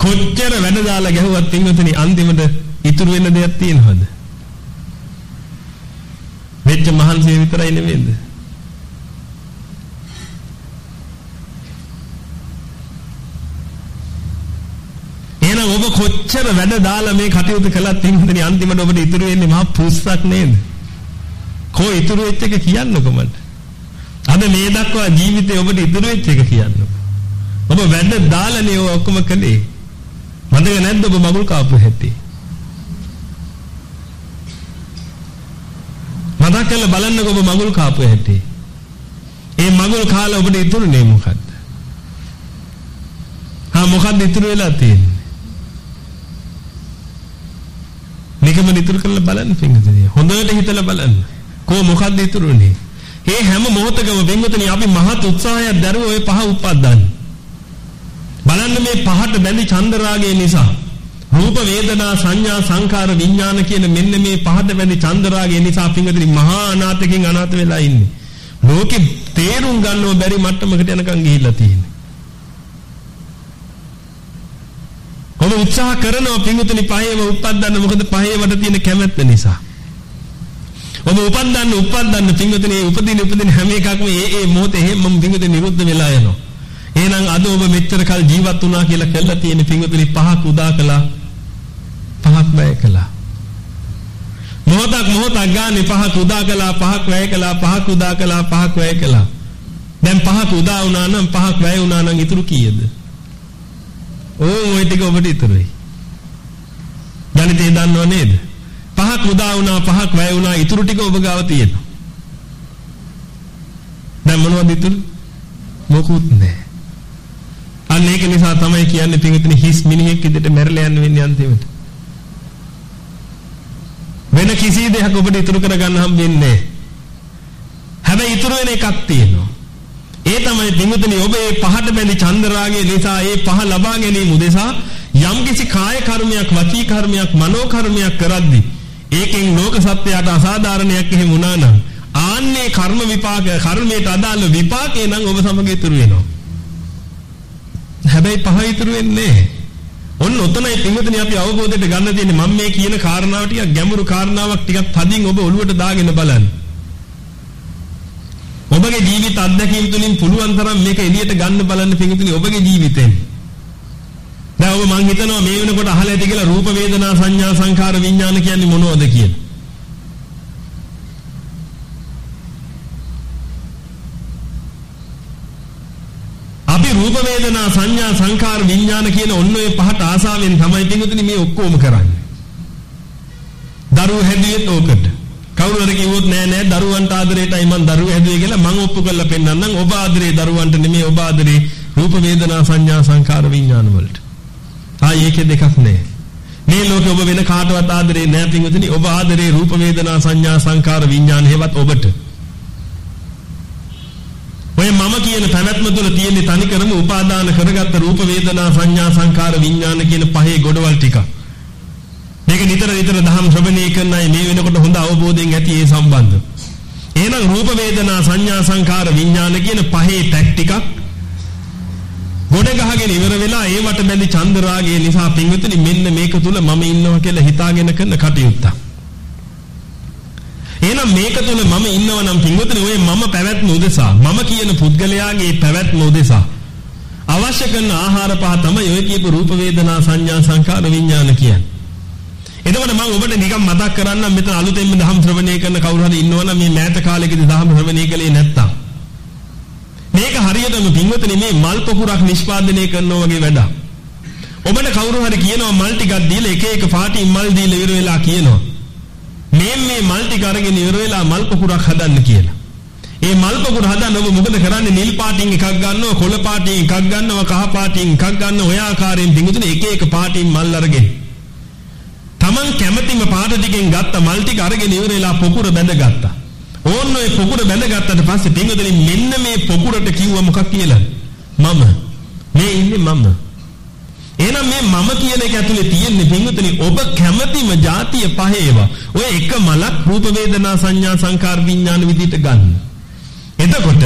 කොච්චර වැඩ දාලා ගැහුවත් පින්වතුනි අන්තිමට ඉතුරු වෙන දෙයක් තියෙනවද? වෙච්ච මහන්සිය විතරයි නෙමෙයිද? එහෙනම් ඔබ කොච්චර වැඩ දාලා මේ කටයුතු කළත් පින්වතුනි අන්තිමට ඔබට ඉතුරු වෙන්නේ මහා පුස්සක් නේද? කෝ ඉතුරු වෙච්ච එක කියන්නකො මට. අද මේ දක්වා ජීවිතේ ඔබට ඉතුරු වෙච්ච එක කියන්නකො. ඔබ වැඩ දාලානේ ඔය ඔක්කොම කළේ. මතක නැද්ද ඔබ මගුල් කාපු හැටි? මතක් කරලා බලන්නකො ඔබ මගුල් කාපු හැටි. ඒ මගුල් කාලා ඔබට ඉතුරුනේ මොකද්ද? හා මොකද්ද ඉතුරු වෙලා තියෙන්නේ? නිකම ඉතුරු කරලා බලන්න පින්විතනේ. හොඳට හිතලා බලන්න. කො මොකද්ද ඉතුරුනේ? මේ හැම මොහොතකම පින්විතනේ අපි මහත් උත්සාහයක් දරුවෝ ඔය පහ උප්පද්දන්නේ. බලන්න මේ පහට බැඳි චන්දරාගය නිසා රූප වේදනා සංඥා සංකාර විඥාන කියන මෙන්න මේ පහට බැඳි චන්දරාගය නිසා පින්වතුනි මහා අනාථකින් අනාථ වෙලා ඉන්නේ. ලෝකෙ තේරුම් ගන්නව බැරි මට්ටමකට යනකම් ගිහිල්ලා තියෙන්නේ. ඔබ උත්සාහ කරනවා පින්වතුනි පහේම උප්පද්දන්න මොකද පහේ වට තියෙන කැමැත්ත නිසා. ඔබ උපද්දන්න උපද්දන්න පින්වතුනි උපදින උපදින හැම එකක්ම ඒ ඒ මොහොතේ හැම පින්වතුනි නිරුද්ධ වෙලා යනවා. එහෙනම් අද ඔබ මෙච්චර කල් ජීවත් වුණා කියලා කළා තියෙන පිංගුතුනි පහක් උදා කළා. පහක් වැය කළා. මොහොතක් මොහොතක් ගානේ පහක් උදා කළා පහක් වැය කළා පහක් උදා කළා පහක් වැය කළා. දැන් පහක් උදා වුණා නම් පහක් වැය වුණා නම් ඉතුරු කීයද? ඕන් ওই ටික ඔබට ඉතුරුයි. ගණිතේ දන්නව නේද? පහක් උදා වුණා පහක් වැය වුණා ඉතුරු ටික ඔබ ගාව තියෙනවා. දැන් මොනවද ඉතුරු? මොකුත් නැහැ. අන්න ඒක නිසා තමයි කියන්නේ පින්විතනේ හිස් මිනිහෙක් ඉදිරියට මැරලා යන්න වෙන්නේ අන්තිමට. වෙන කිසි දෙයක් ඔබට ඉතුරු කරගන්න හම්බෙන්නේ නැහැ. හැබැයි ඉතුරු වෙන එකක් තියෙනවා. ඒ තමයි පින්විතනේ ඔබ මේ පහට බැඳි චන්දරාගය නිසා ඒ පහ ලබා ගැනීම උදෙසා යම්කිසි කාය කර්මයක් වචී කර්මයක් මනෝ කර්මයක් කරද්දී ඒකෙන් ලෝක සත්‍යයට අසාධාරණයක් එහෙම වුණා නම් ආන්නේ කර්ම විපාක කර්මයට අදාළ විපාකේ නම් ඔබ සමග ඉතුරු වෙනවා. හැබැයි පහ ඉතුරු වෙන්නේ ඔන්න ඔතනයි පින්වතුනි අපි අවබෝධයට ගන්න තියෙන්නේ මම මේ කියන කාරණාව ටිකක් ගැඹුරු කාරණාවක් ටිකක් තදින් ඔබ ඔළුවට දාගෙන බලන්න. ඔබගේ ජීවිත අත්දැකීම් තුලින් පුළුවන් තරම් මේක එළියට ගන්න බලන්න පින්වතුනි ඔබගේ ජීවිතෙන්. දැන් ඔබ මං හිතනවා මේ වෙනකොට අහලා ඇති කියලා රූප වේදනා සංඥා සංකාර විඥාන කියන්නේ මොනවද කියලා. අපි රූප වේදනා සංඥා සංකාර විඥාන කියන ඔන්න ඔය පහට ආසාවෙන් තමයි පිටුතුනි මේ ඔක්කොම කරන්නේ. දරුවෝ හැදියෙත් ඕකට. කවුරු හරි කිව්වොත් නෑ නෑ දරුවන්ට ආදරේටයි මං දරුවෝ හැදුවේ කියලා මං ඔප්පු කරලා පෙන්නන්නම් ඔබ ආදරේ දරුවන්ට නෙමෙයි ඔබ ආදරේ රූප වේදනා සංඥා සංකාර විඥාන වලට. ආ ඒකේ දෙකක් නෑ. මේ ලෝකේ ඔබ වෙන කාටවත් ආදරේ නෑ පින්වතුනි ඔබ ආදරේ රූප වේදනා සංඥා සංකාර විඥාන හේවත් ඔබට. ඔය මම කියන පැවැත්ම තුළ තියෙන තනිකරම උපාදාන කරගත්ත රූප වේදනා සංඥා සංකාර විඥාන කියන පහේ ගොඩවල් ටික. මේක නිතර නිතර දහම් ශ්‍රවණය කරන අය මේ වෙනකොට හොඳ අවබෝධයෙන් ඇති ඒ සම්බන්ධ. එහෙනම් රූප වේදනා සංඥා සංකාර විඥාන කියන පහේ පැක් ටිකක් ගොඩ ගහගෙන ඉවර වෙලා ඒවට බැඳි චන්ද රාගය නිසා පින්විතනි මෙන්න මේක තුල මම ඉන්නවා කියලා හිතාගෙන කරන කටයුත්තක්. එහෙනම් මේක තුල මම ඉන්නවා නම් පින්විතනි ඔය මම පැවැත්ම උදෙසා මම කියන පුද්ගලයාගේ පැවැත්ම උදෙසා අවශ්‍ය කරන ආහාර පහ තමයි ඔය කියපු රූප වේදනා සංඥා සංකාර විඥාන කියන්නේ. එතකොට මම ඔබට නිකන් මතක් කරන්නම් මෙතන අලුතෙන්ම දහම් ශ්‍රවණය කරන කවුරු හරි ඉන්නවනම් මේ මෑත කාලෙකදී දහම් ශ්‍රවණය කළේ නැත්තම් මේක හරියටම පින්වතුනි මේ මල් පොකුරක් නිෂ්පාදනය කරනවා වගේ වැඩක්. ඔබට කවුරු හරි කියනවා මල් ටිකක් දීලා එක එක පාටින් මල් දීලා ඉවර වෙලා කියනවා. මේ මේ මල් ටික අරගෙන ඉවර වෙලා මල් පොකුරක් හදන්න කියලා. ඒ මල් පොකුර හදන්න ඔබ මොකද කරන්නේ? නිල් පාටින් එකක් ගන්නවා, කොළ පාටින් එකක් ගන්නවා, කහ පාටින් එකක් ගන්නවා. ඔය ආකාරයෙන් පින්වතුනි එක එක පාටින් මල් අරගෙන. Taman කැමැතිම පාට ටිකෙන් ගත්ත මල් ටික අරගෙන ඉවර වෙලා පොකුර බැඳගත්තා. ඕන්න ඔය පොකුර බැඳගත්තට පස්සේ පින්වතුනි මෙන්න මේ පොකුරට කිව්ව මොකක් කියලා? මම. මේ ඉන්නේ මම. එහෙනම් මේ මම කියන එක ඇතුලේ තියෙන්නේ පින්වතුනි ඔබ කැමැතිම જાතිය පහේවා. ඔය එක මලක් රූප වේදනා සංඥා සංකාර විඥාන විදිහට ගන්න. එතකොට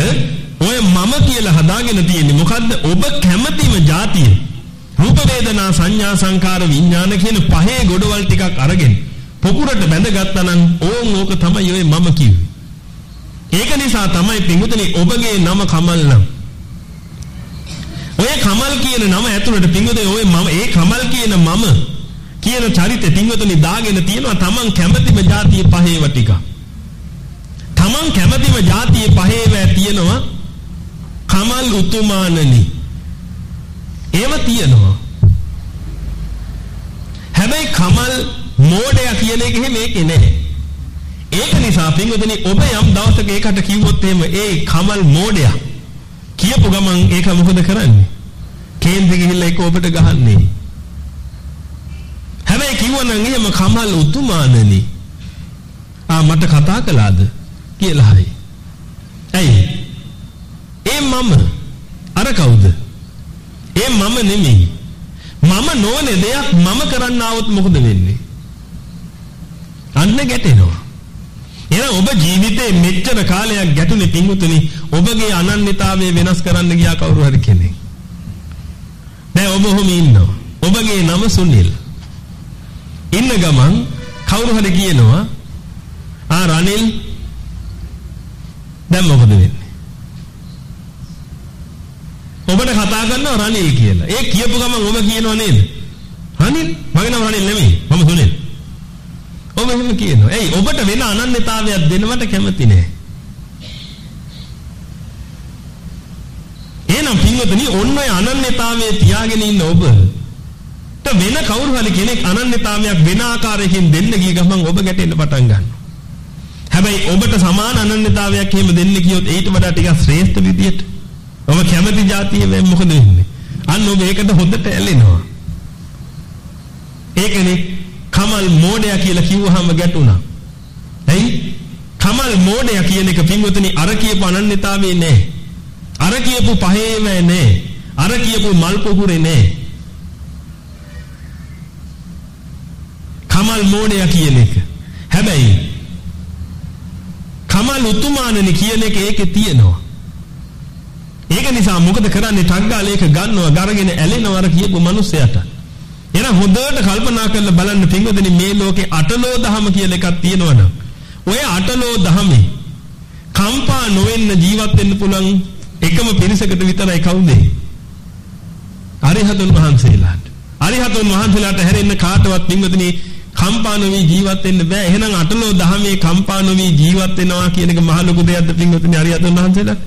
ඔය මම කියලා හදාගෙන තියෙන්නේ මොකද්ද? ඔබ කැමැතිම જાතිය. රූප වේදනා සංඥා සංකාර විඥාන කියන පහේ ගොඩවල් ටිකක් අරගෙන පොකුරට බැඳගත්තා නම් ඕන් ඕක තමයි ඔය මම කිව්වේ. ඒක නිසා තමයි පිඟුතනි ඔබගේ නම කමල් නම්. ඔය කමල් කියන නම ඇතුළට පිඟුතේ ඔය මම ඒ කමල් කියන මම කියන චරිතේ පිඟුතනි දාගෙන තියෙනවා තමන් කැමැතිම જાතිය පහේව ටික. තමන් කැමැතිම જાතිය පහේව තියෙනවා කමල් උතුමානනි. ඒව තියෙනවා. හැබැයි කමල් මෝඩයා කියන එක එහෙම ඒකේ නැහැ. ඒක නිසා පින්වතුනි ඔබ යම් දවසක ඒකට කිව්වොත් එහෙම ඒ කමල් මෝඩයා කියපු ගමන් ඒක මොකද කරන්නේ? කේන්ද්‍ර ගිහිල්ලා ඒක ඔබට ගහන්නේ. හැබැයි කිව්වනම් එහෙම කමල් උතුමානනි. ආ මට කතා කළාද කියලා හරි. ඇයි? ඒ මම අර කවුද? ඒ මම නෙමෙයි. මම නොවන දෙයක් මම කරන්න આવොත් මොකද වෙන්නේ? අන්න ගැටෙනවා. එහෙනම් ඔබ ජීවිතේ මෙච්චර කාලයක් ගැටුනේ පින්වතුනි ඔබගේ අනන්‍යතාවය වෙනස් කරන්න ගියා කවුරු හරි කෙනෙක්. දැන් ඔබ ඔහොම ඉන්නවා. ඔබගේ නම සුනිල්. ඉන්න ගමන් කවුරු හරි කියනවා ආ රනිල් දැන් මොකද වෙන්නේ? ඔබට කතා කරනවා රනිල් කියලා. ඒ කියපු ගමන් ඔබ කියනව නේද? රනිල් මගේ නම රනිල් නෙමෙයි. මම සුනිල්. ඔබ එහෙම කියනවා. එයි ඔබට වෙන අනන්‍යතාවයක් දෙනවට කැමති නෑ. එහෙනම් පින්වතුනි ඔන්න ඔය අනන්‍යතාවයේ තියාගෙන ඉන්න ඔබ වෙන කවුරු හරි කෙනෙක් අනන්‍යතාවයක් වෙන ආකාරයකින් දෙන්න ගිය ගමන් ඔබ ගැටෙන්න පටන් ගන්නවා. හැබැයි ඔබට සමාන අනන්‍යතාවයක් එහෙම දෙන්න කියොත් ඊට වඩා ටිකක් ශ්‍රේෂ්ඨ විදියට ඔබ කැමති જાතිය වෙන් මොකද වෙන්නේ? අන්න ඔබ ඒකට හොඳට ඇලෙනවා. ඒකනේ කමල් මෝඩයා කියලා කිව්වහම ගැටුණා. ඇයි? කමල් මෝඩයා කියන එක පින්වතුනි අර කියපු අනන්‍යතාවයේ නෑ. අර කියපු පහේම නෑ. අර කියපු මල් පොකුරේ නෑ. කමල් මෝඩයා කියන එක. හැබැයි කමල් උතුමාණනි කියන එක ඒකේ තියෙනවා. ඒක නිසා මොකද කරන්නේ ටග්ගාල ඒක ගන්නවා ගරගෙන ඇලෙනවා අර කියපු මිනිස්සයාට. එහෙනම් හොඳට කල්පනා කරලා බලන්න පින්වදනි මේ ලෝකේ අටලෝ දහම කියලා එකක් තියෙනවනම් ඔය අටලෝ දහමේ කම්පා නොවෙන්න ජීවත් වෙන්න පුළුවන් එකම පිරිසකට විතරයි කවුද? අරිහතුන් වහන්සේලාට. අරිහතුන් වහන්සේලාට හැරෙන්න කාටවත් පින්වදනි කම්පා නොවි ජීවත් වෙන්න බෑ. එහෙනම් අටලෝ දහමේ කම්පා නොවි ජීවත් වෙනවා කියන එක මහ ලොකු දෙයක්ද පින්වදනි අරිහතුන් වහන්සේලාට?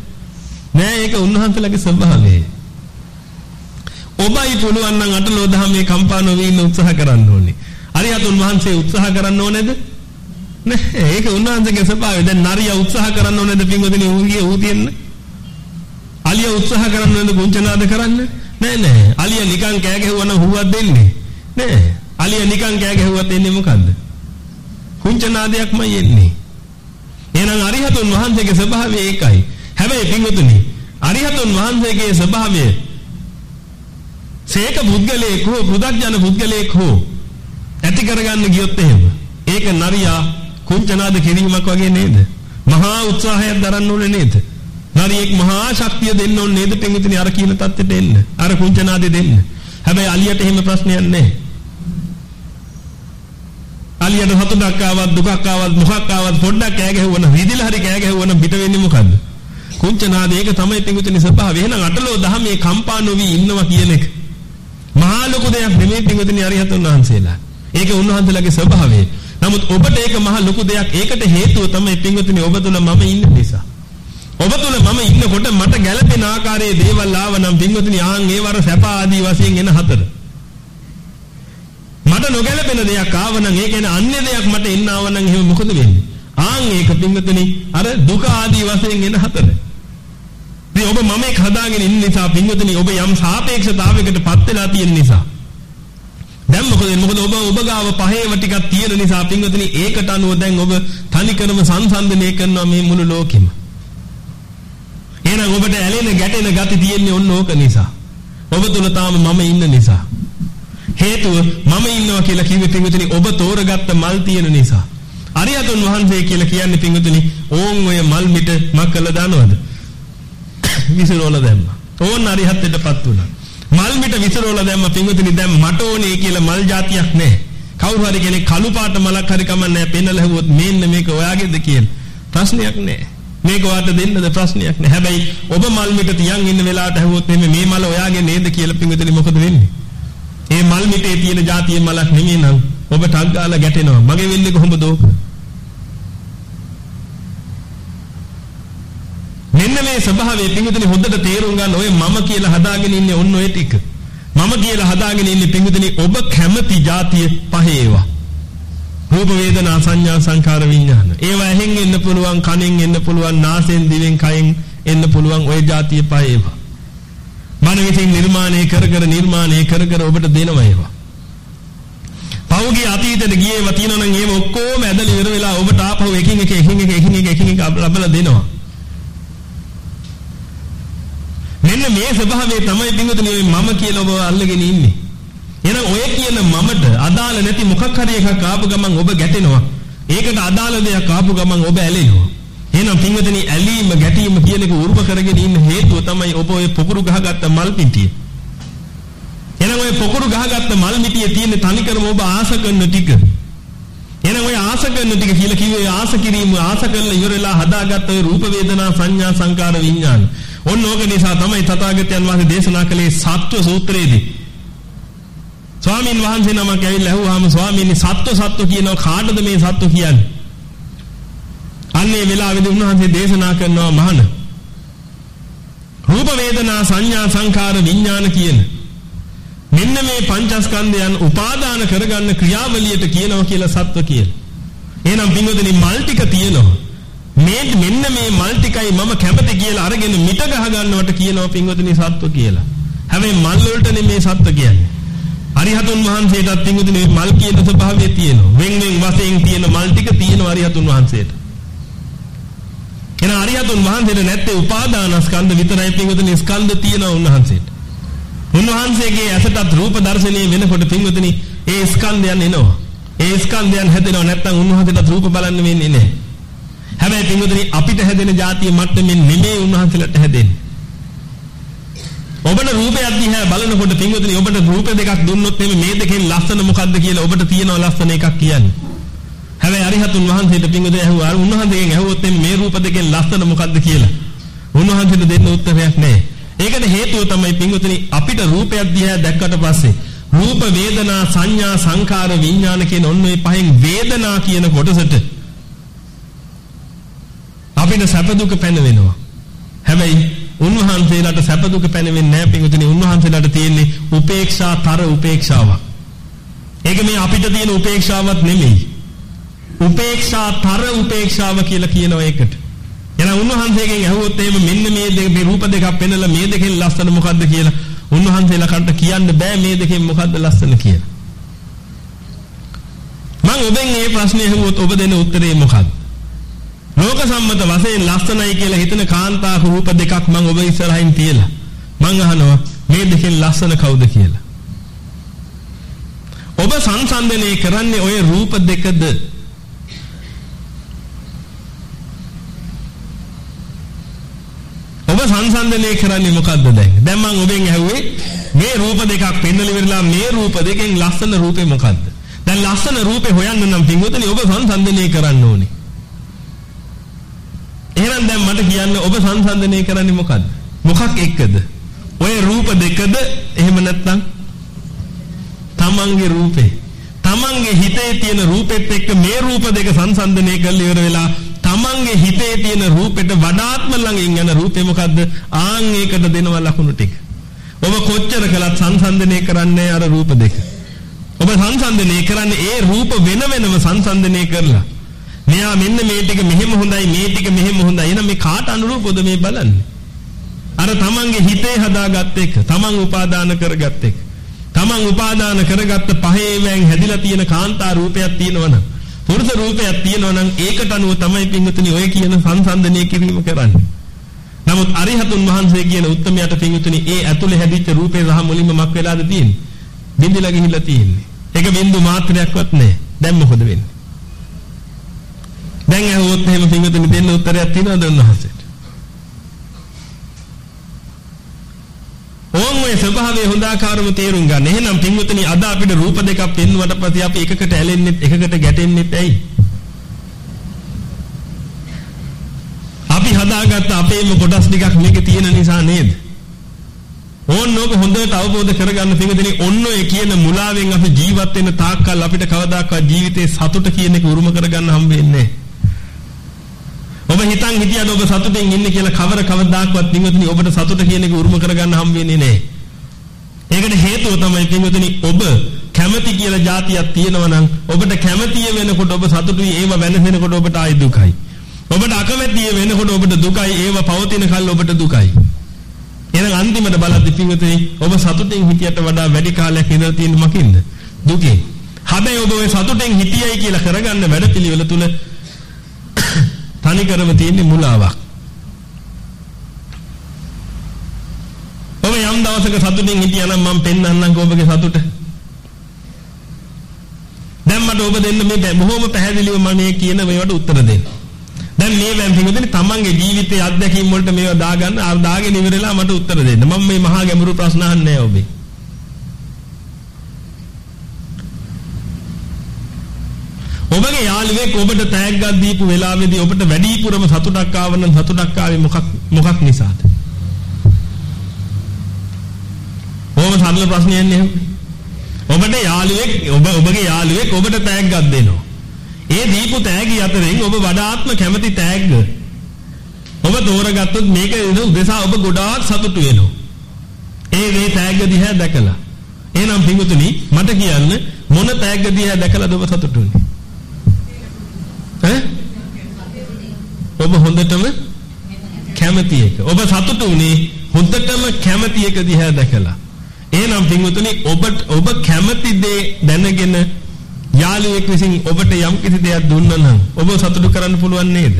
නෑ ඒක උන්වහන්සේලාගේ ස්වභාවය. ඔබයි පුළුවන් නම් අටලෝ දහමේ කම්පා නොවී ඉන්න උත්සාහ කරන්න ඕනේ. අරිහතුන් වහන්සේ උත්සාහ කරන්න ඕනේද? නෑ ඒක උන්වහන්සේගේ ස්වභාවය. දැන් නරියා උත්සාහ කරන්න ඕනේද පින්වතුනි ඌගේ ඌ තියන්න? අලියා උත්සාහ කරන්න ඕනේද කුංචනාද කරන්න? නෑ නෑ. අලියා නිකන් කෑ ගැහුවා නම් හුවක් දෙන්නේ. නෑ. අලියා නිකන් කෑ ගැහුවත් එන්නේ මොකද්ද? කුංචනාදයක්මයි එන්නේ. එහෙනම් අරිහතුන් වහන්සේගේ ස්වභාවය ඒකයි. හැබැයි පින්වතුනි අරිහතුන් වහන්සේගේ ස්වභාවය සේක පුද්ගලයෙක් හෝ පුදග්ජන පුද්ගලයෙක් හෝ ඇති කරගන්න ගියොත් එහෙම ඒක නරියා කුංචනාද කිරීමක් වගේ නේද? මහා උත්සාහයක් දරන්න ඕනේ නේද? නරියෙක් මහා ශක්තිය දෙන්න ඕනේ නේද පින්විතනි අර කියන தත්ත්වයට එන්න. අර කුංචනාදේ දෙන්න. හැබැයි අලියට එහෙම ප්‍රශ්නයක් නැහැ. අලියට හතුටක් ආවත් දුකක් ආවත් මොකක් ආවත් පොඩ්ඩක් කෑ ගැහුවනම් රිදිලා හරි කෑ ගැහුවනම් පිට වෙන්නේ මොකද්ද? කුංචනාද ඒක තමයි පින්විතනි ස්වභාවය. එහෙනම් අටලෝ දහමේ කම්පා නොවි ඉන්නවා කියන එක. මහා ලොකු දෙයක් නෙමෙයි පින්විතනි අරිහතුන් වහන්සේලා. ඒක උන්වහන්සේලාගේ ස්වභාවය. නමුත් ඔබට ඒක මහ ලොකු දෙයක්. ඒකට හේතුව තමයි පින්වතුනි ඔබ තුල මම ඉන්න නිසා. ඔබ තුල මම ඉන්නකොට මට ගැළපෙන ආකාරයේ දේවල් ආවනම් පින්වතුනි ආන් ඒවර සැප ආදී වශයෙන් එන හතර. මට නොගැලපෙන දෙයක් ආවනම් ඒ කියන්නේ අන්‍ය දෙයක් මට එන්න ආවනම් එහෙම මොකද වෙන්නේ? ආන් ඒක පින්වතුනි අර දුක ආදී වශයෙන් එන හතර. ඉතින් ඔබ මම එක් හදාගෙන ඉන්න නිසා පින්වතුනි ඔබ යම් සාපේක්ෂතාවයකට පත් වෙලා තියෙන නිසා දැන් මොකද මොකද ඔබ ඔබ ගාව පහේව ටිකක් තියෙන නිසා පින්වතුනි ඒකට අනුව දැන් ඔබ තනිකරම සංසන්දනය කරනවා මේ මුළු ලෝකෙම. එහෙනම් ඔබට ඇලෙන ගැටෙන gati තියෙන්නේ ඔන්න ඕක නිසා. ඔබ තුල තාම මම ඉන්න නිසා. හේතුව මම ඉන්නවා කියලා කිව්වේ පින්වතුනි ඔබ තෝරගත්ත මල් තියෙන නිසා. අරියතුන් වහන්සේ කියලා කියන්නේ පින්වතුනි ඕන් ඔය මල් මිට මක් කළා දානවද? විසිරෝලා දැම්මා. ඕන් අරිහත්ත්වයටපත් වුණා. මල් මිට විසිරෝලා දැම්ම පින්වතුනි දැන් මට ඕනේ කියලා මල් జాතියක් නැහැ. කවුරු හරි කෙනෙක් කළු පාට මලක් හරි කමන්නේ පෙන්නලා හැවුවොත් මේන්න මේක ඔයාගේද කියලා. ප්‍රශ්නයක් නැහැ. මේක ඔයාට දෙන්නද ප්‍රශ්නයක් නැහැ. හැබැයි ඔබ මල් මිට තියන් ඉන්න වෙලාවට හැවුවොත් මේ මල ඔයාගේ නේද කියලා පින්වතුනි මොකද වෙන්නේ? ඒ මල් මිටේ තියෙන જાතිය මලක් නෙමෙයි නම් ඔබ ටක් ගාලා ගැටෙනවා. මගේ වෙන්නේ කොහොමද ඕක? මෙන්න මේ ස්වභාවය පිංගුතුනි හොඳට තේරුම් ගන්න ඔය මම කියලා හදාගෙන ඉන්නේ ඔන්න ඔය ටික. මම කියලා හදාගෙන ඉන්නේ පිංගුතුනි ඔබ කැමති જાතිය පහේ ඒවා. රූප වේදනා සංඥා සංකාර විඥාන. ඒවා ඇහෙන් එන්න පුළුවන්, කනෙන් එන්න පුළුවන්, නාසයෙන් දිවෙන් කයෙන් එන්න පුළුවන් ඔය જાතිය පහේ ඒවා. මන විසින් නිර්මාණය කර කර නිර්මාණය කර කර ඔබට දෙනවා ඒවා. පෞගේ අතීතයට ගියේවා තියෙනවා නම් ඒව ඔක්කොම ඇදලා ඉවර වෙලා ඔබට ආපහු එකින් එක එකින් එක එකින් එක එකින් එක ලබලා දෙනවා. මෙන්න මේ ස්වභාවය තමයි පින්වතුනි මම කියලා ඔබ අල්ලගෙන ඉන්නේ. එහෙනම් ඔය කියන මමට අදාළ නැති මොකක් හරි එකක් ආපු ගමන් ඔබ ගැටෙනවා. ඒකට අදාළ දෙයක් ආපු ගමන් ඔබ ඇලෙනවා. එහෙනම් පින්වතුනි ඇලීම ගැටීම කියන එක උරුම කරගෙන ඉන්න හේතුව තමයි ඔබ ඔය පොකුරු ගහගත්ත මල් පිටිය. එහෙනම් ඔය පොකුරු ගහගත්ත මල් මිටියේ තියෙන තනිකරම ඔබ ආස කරන ටික. එහෙනම් ඔය ආස කරන ටික කියලා කිව්වේ ආස කිරීම ආස කරලා ඉවරලා හදාගත්ත ඔය රූප වේදනා සංඥා සංකාර විඥාන. ඔන්න ඕක නිසා තමයි තථාගතයන් වහන්සේ දේශනා කළේ සත්ව සූත්‍රයේදී. ස්වාමීන් වහන්සේ නමක් ඇවිල්ලා ඇහුවාම ස්වාමීනි සත්ව සත්ව කියනවා කාටද මේ සත්ව කියන්නේ? අන්නේ වෙලාවේදී උන්වහන්සේ දේශනා කරනවා මහණ. රූප වේදනා සංඥා සංකාර විඥාන කියන මෙන්න මේ පංචස්කන්ධයන් උපාදාන කරගන්න ක්‍රියාවලියට කියනවා කියලා සත්ව කියලා. එහෙනම් පින්වතුනි මල් ටික තියෙනවා. මේ මෙන්න මේ මල් ටිකයි මම කැමති කියලා අරගෙන මිට ගහ ගන්නවට කියනවා පින්වතුනි සත්ව කියලා. හැබැයි මල් වලට නෙමේ සත්ව කියන්නේ. අරිහතුන් වහන්සේටත් පින්වතුනි මල් කියන ස්වභාවය තියෙනවා. වෙන් වෙන් වශයෙන් තියෙන මල් ටික තියෙනවා අරිහතුන් වහන්සේට. එන අරිහතුන් වහන්සේට නැත්තේ උපාදානස්කන්ධ විතරයි පින්වතුනි ස්කන්ධ තියෙනවා උන්වහන්සේට. උන්වහන්සේගේ ඇසටත් රූප දර්ශනීය වෙනකොට පින්වතුනි ඒ ස්කන්ධයන් එනවා. ඒ ස්කන්ධයන් හැදෙනවා නැත්නම් උන්වහන්සේට රූප බලන්න වෙන්නේ නැහැ. හැබැයි පින්වතුනි අපිට හැදෙන જાතිය මට්ටමින් නෙමෙයි උන්වහන්සේලාට හැදෙන්නේ. ඔබට රූපයක් දිහා බලනකොට පින්වතුනි ඔබට රූප දෙකක් දුන්නොත් එimhe මේ දෙකෙන් ලස්සන මොකද්ද කියලා ඔබට තියෙනවා ලස්සන එකක් කියන්නේ. හැබැයි අරිහතුන් වහන්සේට පින්වතුනි ඇහුවා උන්වහන්සේගෙන් ඇහුවොත් මේ රූප දෙකෙන් ලස්සන මොකද්ද කියලා. උන්වහන්සේට දෙන්න උත්තරයක් නැහැ. ඒකට හේතුව තමයි පින්වතුනි අපිට රූපයක් දිහා දැක්කට පස්සේ රූප වේදනා සංඥා සංකාර විඥාන කියන ඔන්න ඔය පහෙන් වේදනා කියන කොටසට අපිට සැප දුක පැනවෙනවා. හැබැයි උන්වහන්සේලාට සැප දුක පැනවෙන්නේ නැහැ පිටුතුනේ උන්වහන්සේලාට තියෙන්නේ උපේක්ෂා තර උපේක්ෂාවක්. ඒක මේ අපිට තියෙන උපේක්ෂාවක් නෙමෙයි. උපේක්ෂාතර උපේක්ෂාව කියලා කියනවා ඒකට. එහෙනම් උන්වහන්සේගෙන් ඇහුවොත් එහෙම මෙන්න මේ දෙක මේ රූප දෙකක් පෙන්නලා මේ දෙකෙන් ලස්සන මොකද්ද කියලා උන්වහන්සේලා කන්ට කියන්න බෑ මේ දෙකෙන් මොකද්ද ලස්සන කියලා. මම ඔබෙන් මේ ප්‍රශ්නේ අහුවොත් ඔබ දෙන උත්තරේ මොකක්ද? ලෝක සම්මත වශයෙන් ලස්සනයි කියලා හිතන කාන්තා රූප දෙකක් මම ඔබ ඉස්සරහින් තියලා මම අහනවා මේ දෙකෙන් ලස්සන කවුද කියලා. ඔබ සංසන්දනය කරන්නේ ওই රූප දෙකද? ඔබ සංසන්දනය කරන්නේ මොකද්ද දැන්? දැන් මම ඔබෙන් ඇහුවේ මේ රූප දෙකක් පෙන්වලා ඉවරලා මේ රූප දෙකෙන් ලස්සන රූපේ මොකද්ද? දැන් ලස්සන රූපේ හොයන්න නම් පින්වතුනි ඔබ සංසන්දනය කරන්න ඕනේ. එහෙනම් දැන් මට කියන්න ඔබ සංසන්දනය කරන්නේ මොකද්ද? මොකක් එක්කද? ඔය රූප දෙකද එහෙම නැත්නම් තමන්ගේ රූපේ තමන්ගේ හිතේ තියෙන රූපෙත් එක්ක මේ රූප දෙක සංසන්දනය කරලා ඉවර වෙලා තමන්ගේ හිතේ තියෙන රූපෙට වඩාත්ම ළඟින් යන රූපේ මොකද්ද? ආන් ඒකට දෙනවා ලකුණු ටික. ඔබ කොච්චර කළත් සංසන්දනය කරන්නේ අර රූප දෙක. ඔබ සංසන්දනය කරන්නේ ඒ රූප වෙන වෙනම සංසන්දනය කරලා. මෙයා මෙන්න මේ ටික මෙහෙම හොඳයි මේ ටික මෙහෙම හොඳයි. එහෙනම් මේ කාට අනුරූපද මේ බලන්නේ? අර තමන්ගේ හිතේ හදාගත්ත එක, තමන් උපාදාන කරගත්ත එක. තමන් උපාදාන කරගත්ත පහේවෙන් හැදිලා තියෙන කාන්තා රූපයක් තියෙනවනම්, පුරුෂ රූපයක් තියෙනවනම් ඒකට අනුව තමයි පින්විතනි ඔය කියන සංසන්දනය කිරීම කරන්නේ. නමුත් අරිහතුන් වහන්සේ කියන උත්තමයට පින්විතනි ඒ ඇතුලේ හැදිච්ච රූපේ සහ මුලින්ම මක් වෙලාද තියෙන්නේ? බින්දිලා ගිහිල්ලා තියෙන්නේ. ඒක බින්දු මාත්‍රයක්වත් නැහැ. දැන් මොකද වෙන්නේ? දැන් ඇහුවොත් එහෙම පින්විතනි දෙන්න උත්තරයක් තියෙනවද උන්වහන්සේට? ඕන් ඔය ස්වභාවයේ හොඳාකාරව තේරුම් ගන්න. එහෙනම් පින්විතනි අද අපිට රූප දෙකක් පෙන්වුවට පස්සේ අපි එකකට ඇලෙන්නේ එකකට ගැටෙන්නේ ඇයි? අපි හදාගත්ත අපේම කොටස් ටිකක් මේකේ තියෙන නිසා නේද? ඕන්න ඕක හොඳට අවබෝධ කරගන්න පින්විතනි ඔන්න ඔය කියන මුලාවෙන් අපි ජීවත් වෙන තාක්කල් අපිට කවදාකවත් ජීවිතේ සතුට කියන එක උරුම කරගන්න හම්බ වෙන්නේ නැහැ. ඔබ හිතන් හිටියද ඔබ සතුටින් ඉන්නේ කියලා කවර කවදාක්වත් පින්වතුනි ඔබට සතුට කියන එක උරුම කරගන්න හම් වෙන්නේ නැහැ. ඒකට හේතුව තමයි පින්වතුනි ඔබ කැමැති කියලා જાතියක් තියෙනවා නම් ඔබට කැමැතිය වෙනකොට ඔබ සතුටුයි ඒව වෙනසෙනකොට ඔබට ආයි දුකයි. ඔබට අකමැතිය වෙනකොට ඔබට දුකයි ඒව පවතින කල් ඔබට දුකයි. එහෙනම් අන්තිමට බලද්දි පින්වතුනි ඔබ සතුටින් හිටියට වඩා වැඩි කාලයක් ඉඳලා තියෙන මකින්ද? දුකේ. හැබැයි ඔබ ඔය සතුටෙන් හිටියයි කියලා කරගන්න වැඩපිළිවෙල තුල තනිකරම තියෙන්නේ මුලාවක්. ඔබ යම් දවසක සතුටින් හිටියනම් මම පෙන්වන්නම් ඔබගේ සතුට. දැන් මට ඔබ දෙන්න මේ බොහොම පැහැදිලිව මම මේ කියන මේවට උත්තර දෙන්න. දැන් මේ වැම් පිටුදෙන තමන්ගේ ජීවිතයේ අත්දැකීම් වලට මේවා දාගන්න ආ දාගෙන ඉවරලා මට උත්තර දෙන්න. මම මේ මහා ගැඹුරු ප්‍රශ්න අහන්නේ නැහැ ඔබේ. ඔබගේ යාළුවෙක් ඔබට තෑග්ගක් දීපු වෙලාවේදී ඔබට වැඩිපුරම සතුටක් ආව නම් සතුටක් ආවේ මොකක් මොකක් නිසාද? ඕම සරල ප්‍රශ්නයක් නේ. ඔබට යාළුවෙක් ඔබ ඔබගේ යාළුවෙක් ඔබට තෑග්ගක් දෙනවා. ඒ දීපු තෑගි අතරින් ඔබ වඩාත්ම කැමති තෑග්ග ඔබ තෝරගත්තොත් මේක උදෙසා ඔබ ගොඩාක් සතුටු වෙනවා. ඒ මේ තෑග්ග දිහා දැකලා. එහෙනම් පිඟුතුනි මට කියන්න මොන තෑග්ග දිහා දැකලාද ඔබ සතුටු වෙන්නේ? ඈ ඔබ හොඳටම කැමති එක. ඔබ සතුටු උනේ හොඳටම කැමති එක දිහා දැකලා. එහෙනම් පින්වතුනි ඔබ ඔබ කැමති දේ දැනගෙන යාළුවෙක් විසින් ඔබට යම් කිසි දෙයක් දුන්නා නම් ඔබ සතුටු කරන්න පුළුවන් නේද?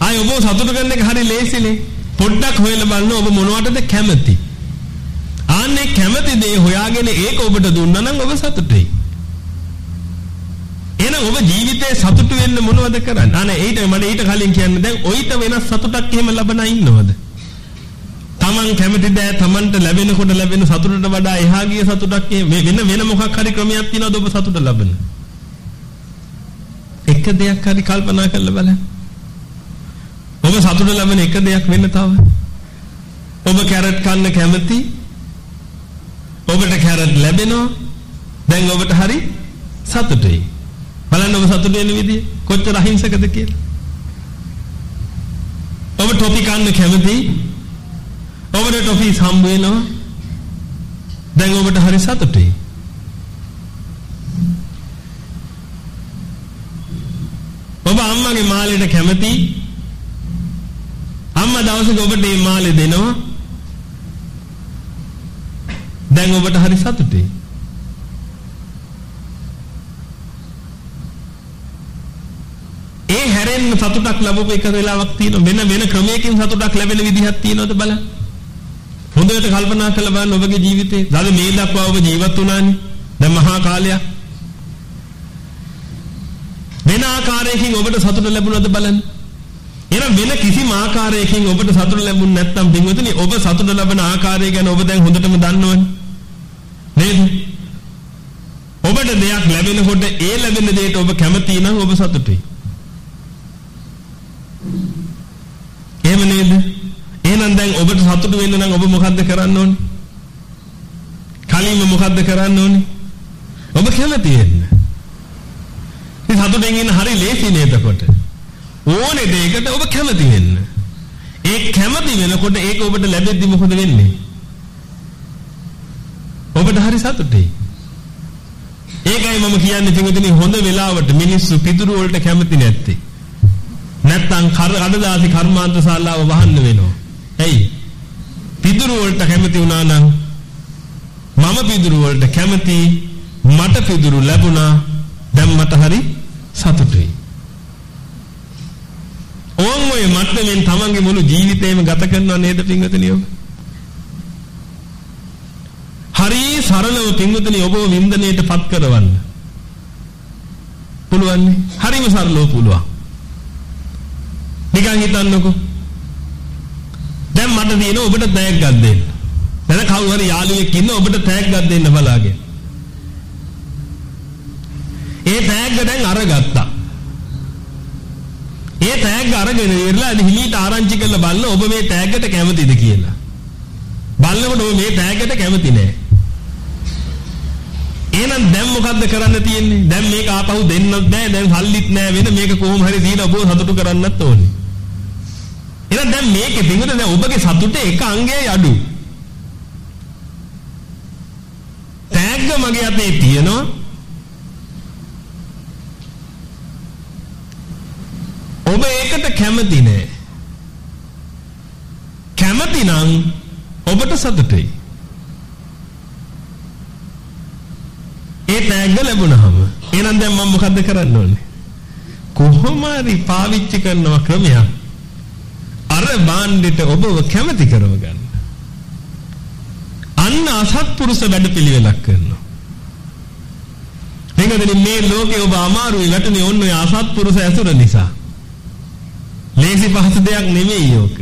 ආයි ඔබ සතුටු කරන එක හරි ලේසිනේ. පොඩ්ඩක් හොයලා බලන්න ඔබ මොනවටද කැමති? ආන්නේ කැමති දේ හොයාගෙන ඒක ඔබට දුන්නා නම් ඔබ සතුටුයි. එහෙනම් ඔබ ජීවිතේ සතුටු වෙන්න මොනවද කරන්නේ? අනේ ඊට මම ඊට කලින් කියන්නේ දැන් ඔయిత වෙනස් සතුටක් එහෙම ලබන ඉන්නවද? Taman කැමති දේ Tamanට ලැබෙනකොට ලැබෙන සතුටට වඩා එහා ගිය සතුටක් වෙන වෙන මොකක් හරි ක්‍රමයක් තියෙනවද ඔබ සතුට ලබන? එක දෙයක් හරි කල්පනා කරලා බලන්න. ඔබ සතුට ලබන එක දෙයක් වෙන්න තව. ඔබ කැරට් කන්න කැමති ඔබට කැරට් ලැබෙනවා. දැන් ඔබට හරි සතුටුයි. බලන්න ඔබ සතුටු වෙන විදිය කොච්චර අහිංසකද කියලා. ඔබ ටොපි කන්න කැමති. ඔබට ටොපි හම්බ වෙනවා. දැන් ඔබට හරි සතුටුයි. ඔබ අම්මගේ මාළේට කැමති? අම්මා දවසක ඔබට මේ මාළේ දෙනවා. දැන් ඔබට හරි සතුටුයි. ඒ හැරෙන්න සතුටක් ලැබපු එක වෙලාවක් තියෙනවා. වෙන වෙන ක්‍රමයකින් සතුටක් ලැබෙන විදිහක් තියෙනවද බලන්න. හොඳට කල්පනා කරලා බලන්න ඔබගේ ජීවිතේ. දැන් මේ දක්වා ඔබ ජීවත් වුණානේ. දැන් මහා කාලයක්. වෙන ආකාරයකින් ඔබට සතුට ලැබුණද බලන්න. එහෙනම් වෙන කිසිම ආකාරයකින් ඔබට සතුට ලැබුණ නැත්නම් පින්වතුනි ඔබ සතුට ලබන ආකාරය ගැන ඔබ දැන් හොඳටම දන්නවනේ. නේද? ඔබට දෙයක් ලැබෙනකොට ඒ ලැබෙන දෙයට ඔබ කැමති නම් ඔබ සතුටුයි. එහෙම නේද? එහෙනම් දැන් ඔබට සතුටු වෙන්න නම් ඔබ මොකද්ද කරන්න ඕනේ? කලින්ම මොකද්ද කරන්න ඕනේ? ඔබ කැමති වෙන්න. ඉතින් සතුටෙන් ඉන්න හරි ලේසි නේද කොට? ඕනේ දෙයකට ඔබ කැමති වෙන්න. ඒ කැමති වෙනකොට ඒක ඔබට ලැබෙද්දි මොකද වෙන්නේ? ඔබට හරි සතුටුයි. ඒකයි මම කියන්නේ පිටුදිනේ හොඳ වෙලාවට මිනිස්සු පිටුරු වලට කැමති නැත්තේ. නැත්තම් කඩදාසි කර්මාන්ත ශාලාව වහන්න වෙනවා. ඇයි? පිටුරු වලට කැමති වුණා නම් මම පිටුරු වලට කැමති මට පිටුරු ලැබුණා දැන් මට හරි සතුටුයි. ඕන් ඔය මට්ටමින් තමන්ගේ මුළු ජීවිතේම ගත කරනවා නේද පින්වතුනි ඔබ? හරි සරලව පින්වතුනි ඔබව වින්දනයට පත් කරවන්න. පුළුවන් නේ? හරිම සරලව පුළුවන්. නිකන් හිතන්නකෝ. දැන් මට දින ඔබට තෑග්ගක් දෙන්න. දැන් කවුරු හරි යාළුවෙක් ඉන්න ඔබට තෑග්ගක් දෙන්න බලාගෙන. ඒ තෑග්ග දැන් අරගත්තා. ඒ තෑග්ග අරගෙන ඉරලා හිමීට ආරංචි කරලා බලන්න ඔබ මේ තෑග්ගට කැමතිද කියලා. බලනකොට ඔබ මේ තෑග්ගට කැමති නෑ. එහෙනම් දැන් මොකද්ද කරන්න තියෙන්නේ? දැන් මේක ආපහු දෙන්නත් බෑ. දැන් සල්ලිත් නෑ වෙන මේක කොහොම හරි දීලා ඔබව සතුටු කරන්නත් ඕනේ. එහෙනම් දැන් මේකේ පිටුද දැන් ඔබගේ සතුටේ එක අංගයයි අඩු. තෑග්ග මගේ අතේ තියෙනවා. ඔබ ඒකට කැමති නෑ. කැමති නම් ඔබට සතුටුයි. ඒ තෑග්ග ලැබුණාම එහෙනම් දැන් මම මොකද්ද කරන්න ඕනේ? කොහොම හරි පාවිච්චි කරනවා ක්‍රමයක්. අර බාණ්ඩෙට ඔබව කැමති කරව ගන්න. අන්න අසත්පුරුෂ වැඩපිළිවෙලක් කරනවා. මේකද මේ ලෝකේ ඔබ අමාරුයි වැටුනේ ඔන්න ඔය අසත්පුරුෂ ඇසුර නිසා. ලේසි පහසු දෙයක් නෙමෙයි යෝක.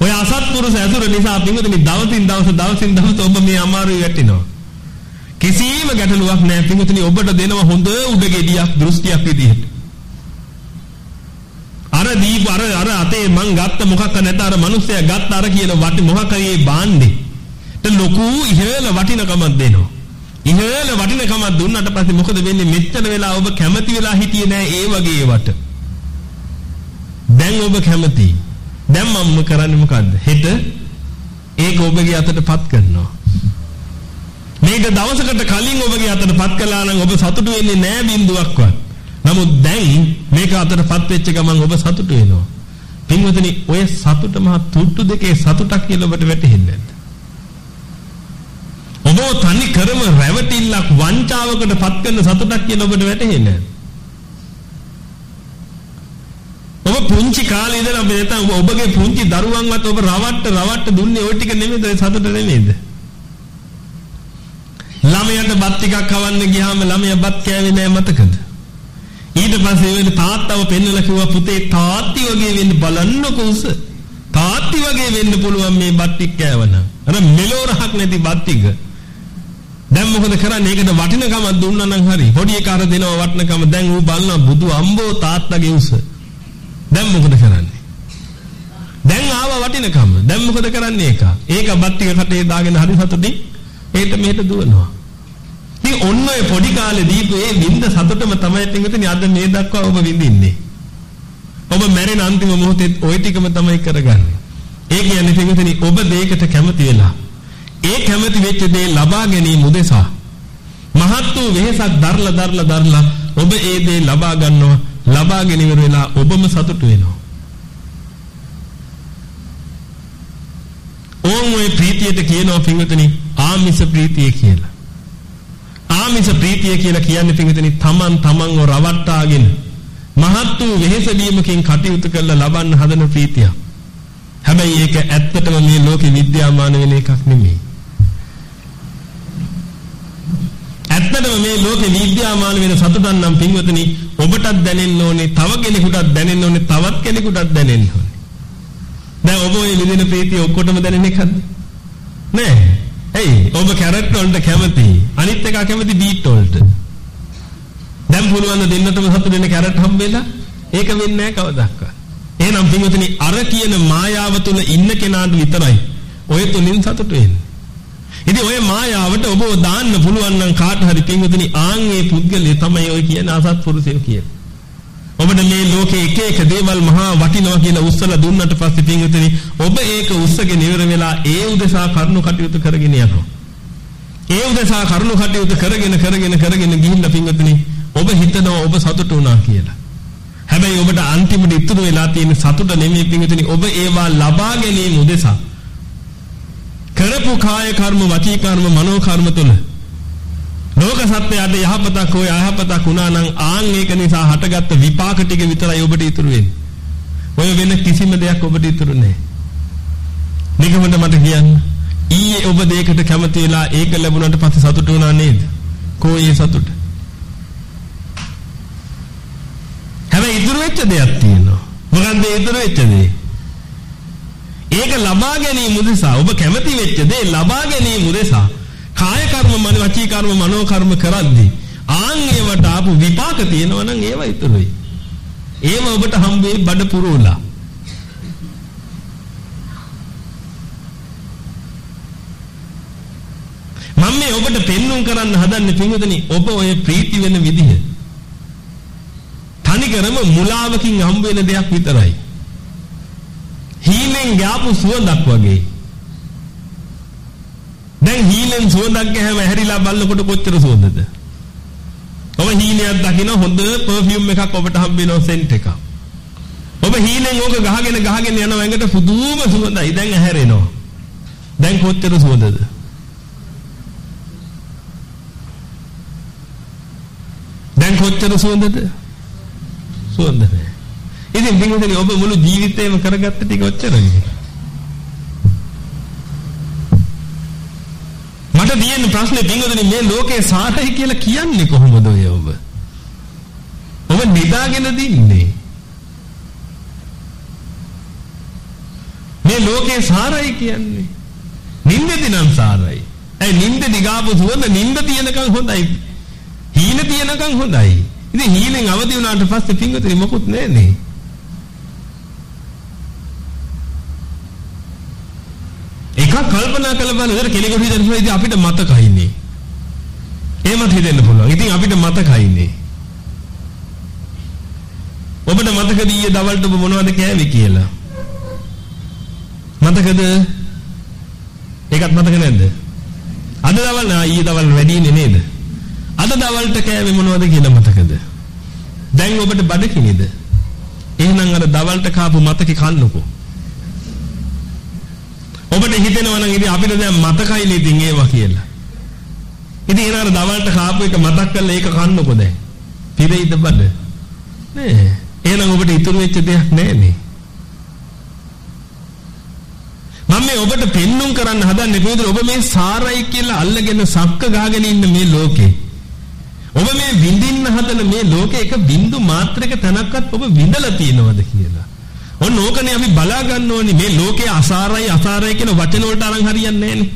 ඔය අසත්පුරුෂ ඇසුර නිසා පින්වතුනි දවසින් දවස දවසින් දවස ඔබ මේ අමාරුයි වැටෙනවා. කිසිම ගැටලුවක් නැහැ පින්වතුනි ඔබට දෙනවා හොඳ උඩගෙඩියක් දෘෂ්ටියක් විදිහට. අර දීප අර අර අතේ මං ගත්ත මොකක්ද නැත අර මිනිස්සයා ගත්ත අර කියන වටි මොකක් හරි ඒ බාණ්ඩේ. ට ලොකු ඉහළ වටිනකමක් දෙනවා. ඉහළ වටිනකමක් දුන්නාට පස්සේ මොකද වෙන්නේ මෙච්චර වෙලා ඔබ කැමති වෙලා හිටියේ නෑ ඒ වගේ ඒවට. දැන් ඔබ කැමති. දැන් මම කරන්නේ මොකද්ද? හෙට ඒක ඔබගේ අතටපත් කරනවා. මේක දවසකට කලින් ඔබගේ අතටපත් කළා නම් ඔබ සතුටු වෙන්නේ නෑ බින්දුවක්වත්. නමුත් දැන් මේක අතටපත් වෙච්ච ගමන් ඔබ සතුටු වෙනවා. පින්වතුනි ඔය සතුට මහ තුට්ටු දෙකේ සතුටක් කියලා ඔබට වැටහෙන්නේ නැද්ද? ඔබ තනි කරම රැවටිල්ලක් වංචාවකට පත් කරන සතුටක් කියලා ඔබට වැටහෙන්නේ නැද්ද? ඔබ පුංචි කාලේ ඉඳලා ඔබ නැතනම් ඔබගේ පුංචි දරුවන්වත් ඔබ රවට්ට රවට්ට දුන්නේ ওই ටික නෙමෙයිද සතුට නෙමෙයිද? ළමයාට බත් ටිකක් කවන්න ගියාම ළමයා බත් කෑවේ නෑ මතකද? ඊට පස්සේ වෙන තාත්තව පෙන්නලා කිව්වා පුතේ තාත්ති වගේ වෙන්න බලන්නකෝ උස. තාත්ති වගේ වෙන්න පුළුවන් මේ බත් ටික කෑවනම්. අර මෙලෝ රහක් නැති බත් ටික. දැන් මොකද කරන්නේ? ඒකට වටිනකමක් දුන්නා නම් හරි. පොඩි එකාට දෙනවා වටිනකම. දැන් ඌ බලනවා බුදු අම්බෝ තාත්තගේ උස. දැන් මොකද කරන්නේ? දැන් ආව වටිනකම. දැන් මොකද කරන්නේ ඒක? ඒක බත් ටික කටේ දාගෙන හරි සතුටින් ඒට මෙහෙට දුවනවා. ඉතින් ඔන්න ඔය පොඩි කාලේ දීපු ඒ විඳ සතුටම තමයි පිටුතුනි අද මේ දක්වා ඔබ විඳින්නේ. ඔබ මැරෙන අන්තිම මොහොතේ ওই ටිකම තමයි කරගන්නේ. ඒ කියන්නේ පිටුතුනි ඔබ දෙයකට කැමති වෙලා ඒ කැමති වෙච්ච දේ ලබා ගැනීම උදෙසා මහත් වූ වෙහසක් දරලා දරලා දරලා ඔබ ඒ දේ ලබා ගන්නවා ලබාගෙන ඉවර වෙලා ඔබම සතුටු වෙනවා ඕන් ওই ප්‍රීතියට කියනවා පින්වතුනි ආමිෂ ප්‍රීතිය කියලා ආමිෂ ප්‍රීතිය කියලා කියන්නේ පින්වතුනි තමන් තමන්ව රවට්ටාගෙන මහත් වූ වෙහෙස වීමකින් කටයුතු කරලා ලබන්න හදන ප්‍රීතිය. හැබැයි ඒක ඇත්තටම මේ ලෝකේ විද්‍යාමාන වෙන එකක් නෙමෙයි. ඇත්තටම මේ ලෝකේ විද්‍යාමාන වෙන සතුටක් නම් පින්වතුනි ඔබටත් දැනෙන්න ඕනේ, තව කෙනෙකුටත් දැනෙන්න ඕනේ, තවත් කෙනෙකුටත් දැනෙන්න ඕනේ. දැන් ඔබ ඔය විඳින ප්‍රීතිය ඔක්කොටම දැනෙන එකක්ද? නෑ. එයි ඔබ කැරට් වලට කැමති. අනිත් එක කැමති බීට් වලට. දැන් පුළුවන් දෙන්නටම සතුට වෙන කැරට් හම්බෙලා ඒක වෙන්නේ නැහැ කවදාවත්. එහෙනම් පින්වතුනි අර කියන මායාව තුල ඉන්න කෙනාට විතරයි ඔය තුලින් සතුට වෙන්නේ. ඉතින් ඔය මායාවට ඔබව දාන්න පුළුවන් නම් කාට හරි පින්වතුනි ආන්ගේ පුද්ගලයා තමයි ඔය කියන අසත්පුරුෂයෝ කියන්නේ. ඔබට මේ ලෝකේ එක එක දේවල් මහා වටිනවා කියලා උස්සලා දුන්නට පස්සේ පින්වතුනි ඔබ ඒක උස්සගෙන ඉවර වෙලා ඒ උදෙසා කරුණු කටයුතු කරගෙන යනවා. ඒ උදෙසා කරුණු කටයුතු කරගෙන කරගෙන කරගෙන ගිහිල්ලා පින්වතුනි ඔබ හිතනවා ඔබ සතුට වුණා කියලා. හැබැයි ඔබට අන්තිමට ඉතුරු වෙලා තියෙන සතුට නෙමෙයි පින්විතනි ඔබ ඒවා ලබා ගැනීම උදෙසා කරපු කාය කර්ම වචී කර්ම මනෝ කර්ම තුල ලෝක සත්‍යයට යහපතක් හෝ අයහපතක් වුණා නම් ආන් ඒක නිසා හටගත්ත විපාක ටික විතරයි ඔබට ඉතුරු වෙන්නේ. ඔය වෙන කිසිම දෙයක් ඔබට ඉතුරු නැහැ. නිකමද මට කියන්න. ඊයේ ඔබ දෙයකට කැමති වෙලා ඒක ලැබුණාට පස්සේ සතුටු වුණා නේද? කෝයේ සතුට? හැබැයි ඉතුරු වෙච්ච දෙයක් තියෙනවා. මොකන්ද ඉතුරු වෙච්ච දේ? ඒක ලබා ගැනීම උදෙසා ඔබ කැමති වෙච්ච දේ ලබා ගැනීම උදෙසා කාය කර්ම මන වචී කර්ම මනෝ කර්ම කරද්දී ආන් ඒවට ආපු විපාක තියෙනවා නම් ඒව ඉතුරුයි. ඒව ඔබට හම්බෙයි බඩ පුරෝලා. මම මේ ඔබට පෙන්වුම් කරන්න හදන්නේ පින්වතුනි ඔබ ඔය ප්‍රීති වෙන විදිහ තනිකරම මුලාවකින් හම්බ වෙන දෙයක් විතරයි. හීලෙන් ගාපු සුවඳක් වගේ. දැන් හීලෙන් සුවඳක් ගහම හැරිලා බලනකොට කොච්චර සුවඳද? ඔබ හීලයක් දකින්න හොඳ පර්ෆියුම් එකක් ඔබට හම්බ වෙනවා සෙන්ට් එකක්. ඔබ හීලෙන් ඕක ගහගෙන ගහගෙන යනවා ඇඟට පුදුම සුවඳයි. දැන් ඇහැරෙනවා. දැන් කොච්චර සුවඳද? දැන් කොච්චර සුවඳද? සුවඳ නැහැ. ඉතින් පින්වතුනි ඔබ මුළු ජීවිතේම කරගත්ත ටික ඔච්චරයි. මට තියෙන ප්‍රශ්නේ පින්වතුනි මේ ලෝකේ සාතයි කියලා කියන්නේ කොහොමද ඔය ඔබ? ඔබ නිදාගෙන දින්නේ. මේ ලෝකේ සාරයි කියන්නේ. නින්දෙදි නම් සාරයි. ඒ නින්ද දිගාපු සුවඳ නින්ද තියෙනකන් හොඳයි. හීන තියෙනකන් හොඳයි. ඉතින් හීනෙන් අවදි වුණාට පස්සේ පින්වතුනි මොකුත් නැන්නේ. එකක් කල්පනා කළ බලන කෙනෙකුට හිතෙනවා ඉතින් අපිට මතකයිනේ. එහෙමත් හිතෙන්න පුළුවන්. ඉතින් අපිට මතකයිනේ. ඔබට මතකද ඊයේ දවල්ට ඔබ මොනවද කෑවේ කියලා? මතකද? ඒකත් මතක නැද්ද? අද දවල් නා ඊයේ දවල් වැඩිනේ නේද? අද දවල්ට කෑවේ මොනවද කියලා මතකද? දැන් ඔබට බඩකිනිද? එහෙනම් අර දවල්ට කාපු මතකේ කන්නකෝ. ඔබට හිතෙනවා නම් ඉතින් අපිට දැන් මතකයිනේ ඉතින් ඒවා කියලා. ඉතින් ඒන අර දවල්ට කාපු එක මතක් කරලා ඒක කන්නකෝ දැන්. පිරෙයිද බඩ? නෑ. එහෙනම් ඔබට ඉතුරු වෙච්ච දෙයක් නෑනේ. මම මේ ඔබට පෙන්눔 කරන්න හදන්නේ කොහොමද ඔබ මේ සාරයි කියලා අල්ලගෙන සක්ක ගහගෙන ඉන්න මේ ලෝකේ. ඔබ මේ විඳින්න හදන මේ ලෝකේ එක බින්දු මාත්‍රයක තැනක්වත් ඔබ විඳලා තියෙනවද කියලා. ඔන්න ඕකනේ අපි බලා ගන්න ඕනේ මේ ලෝකේ අසාරයි අසාරයි කියන වචන වලට අරන් හරියන්නේ නැහනේ.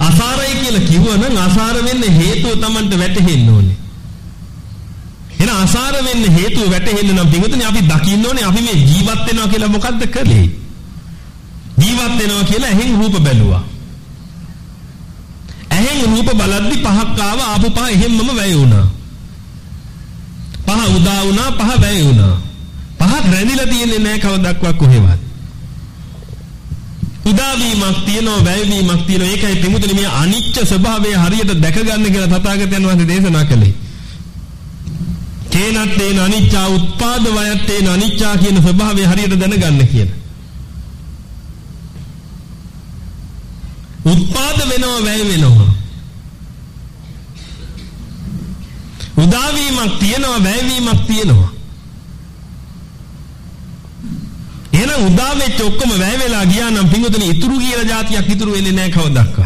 අසාරයි කියලා කිව්වනම් අසාර වෙන්න හේතුව Tamanට වැටහෙන්න ඕනේ. එහෙනම් අසාර වෙන්න හේතුව වැටහෙන්න නම් පිටුනේ අපි දකින්න ඕනේ අපි මේ ජීවත් වෙනවා කියලා මොකද්ද කළේ? ජීවත් වෙනවා කියලා එහෙන් රූප බැලුවා. ඇහෙන් රූප බලද්දි පහක් ආව ආපු පහ එහෙම්මම වැය වුණා. පහ උදා වුණා පහ වැය වුණා. පහක් රැඳිලා තියෙන්නේ නැහැ කවදාවත් කොහෙවත්. උදා වීමක් තියෙනවා වැය වීමක් තියෙනවා. ඒකයි පිමුතුනි මේ අනිච්ච ස්වභාවය හරියට දැක ගන්න කියලා තථාගතයන් වහන්සේ දේශනා කළේ. කේනත්තේන අනිච්චා උත්පාද වයත්තේන අනිච්චා කියන ස්වභාවය හරියට දැනගන්න කියන උත්පාද වෙනවා වැය වෙනවා. උදා වීමක් තියෙනවා වැය වීමක් තියෙනවා. එහෙනම් උදා වෙච්ච ඔක්කොම වැය වෙලා ගියා නම් පින්වතුනි ඉතුරු කියලා જાතියක් ඉතුරු වෙන්නේ නැහැ කවදාවත්.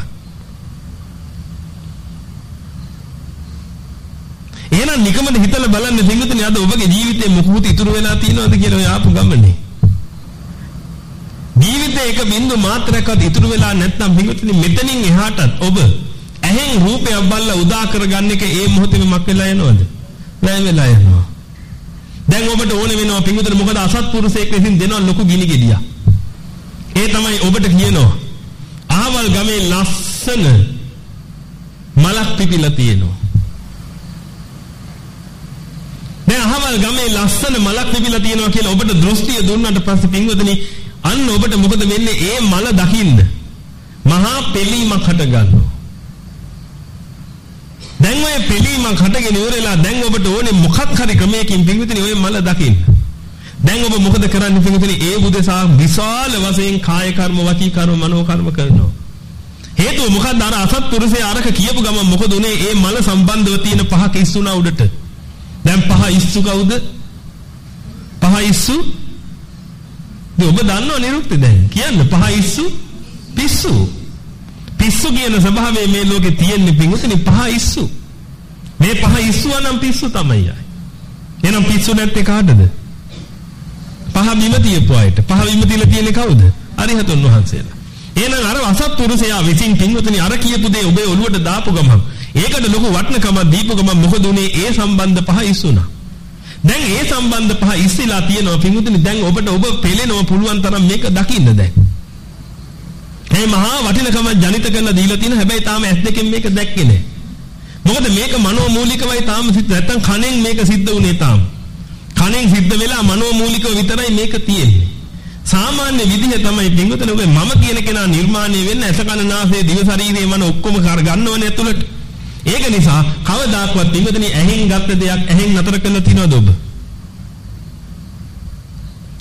එහෙනම් නිකමද හිතලා බලන්න පින්වතුනි අද ඔබගේ ජීවිතේ මොකුත් ඉතුරු වෙලා තියෙනවද කියලා ඔය ආපු ගමනේ. ජීවිතේ එක බින්දු මාත්‍රයක්වත් ඉතුරු වෙලා නැත්නම් පින්වතුනි මෙතනින් එහාටත් ඔබ ඇහෙන් රූපයක් බලලා උදා කරගන්න එක ඒ මොහොතේම මක් වෙලා යනවද? වැය වෙලා යනවා. දැන් ඔබට ඕනේ වෙනවා පින්විතර මොකද අසත්පුරුෂයෙක් විසින් දෙනවා ලොකු ගිනි ගෙඩියක්. ඒ තමයි ඔබට කියනවා. ආවල් ගමේ ලස්සන මලක් පිපිලා තියෙනවා. දැන් ආවල් ගමේ ලස්සන මලක් පිපිලා තියෙනවා කියලා ඔබට දෘෂ්ටිය දුන්නාට පස්සේ පින්වතුනි අන්න ඔබට මොකද වෙන්නේ? ඒ මල දකින්න මහා පෙලීමක් හට ගන්නවා. දැන් ඔය පිළීමක් හටගෙන ඉවරලා දැන් ඔබට ඕනේ මොකක් හරි ක්‍රමයකින් පින්විතනි ඔය මල දකින්න. දැන් ඔබ මොකද කරන්නේ පින්විතනි? ඒ බුදසා විශාල වශයෙන් කාය කර්ම, වචී කර්ම, මනෝ කර්ම කරනවා. හේතුව මොකක්ද අර අසත්පුරුෂයා අරක කියපු ගමන් මොකද උනේ? ඒ මල සම්බන්ධව තියෙන පහක ඉස්සුනා උඩට. දැන් පහ ඉස්සු කවුද? පහ ඉස්සු ඔබ දන්නව නිරුක්ති දැන්. කියන්න පහ ඉස්සු පිස්සු. පිස්සු කියන ස්වභාවය මේ ලෝකේ තියෙන්නේ පිංගුතුනි පහ ඉස්සු. මේ පහ ඉස්සුවා නම් පිස්සු තමයි. එහෙනම් පිස්සු නැත්තේ කාටද? පහ බිම තියපු අයට. පහ බිම තියලා තියෙන්නේ කවුද? අරිහතුන් වහන්සේලා. එහෙනම් අර අසත්පුරුෂයා විසින් පිංගුතුනි අර කියපු දේ ඔබේ ඔළුවට දාපු ගමන් ඒකට ලොකු වටිනකමක් දීපු ගමන් මොකද උනේ? ඒ සම්බන්ධ පහ ඉස්සුණා. දැන් ඒ සම්බන්ධ පහ ඉස්සිලා තියෙනවා පිංගුතුනි දැන් ඔබට ඔබ පෙලෙනව පුළුවන් තරම් මේක දකින්න දැන්. මේ මහා වටිනකම ජනිත කරලා දීලා තියෙන හැබැයි තාම ඇස් දෙකෙන් මේක දැක්කේ නෑ. මොකද මේක මනෝමූලිකවයි තාම සිද්ධ නැත්තම් කණෙන් මේක සිද්ධ වුණේ තාම. කණෙන් සිද්ධ වෙලා මනෝමූලිකව විතරයි මේක තියෙන්නේ. සාමාන්‍ය විදිහ තමයි පින්වතුනි ඔබ මම කියන කෙනා නිර්මාණය වෙන්න ඇස කන නාසය දිව ශරීරය මන ඔක්කොම කර ගන්නවනේ ඇතුළට. ඒක නිසා කවදාක්වත් පින්වතුනි ඇහෙන් ගත්ත දෙයක් ඇහෙන් නතර කරලා තියනවද ඔබ?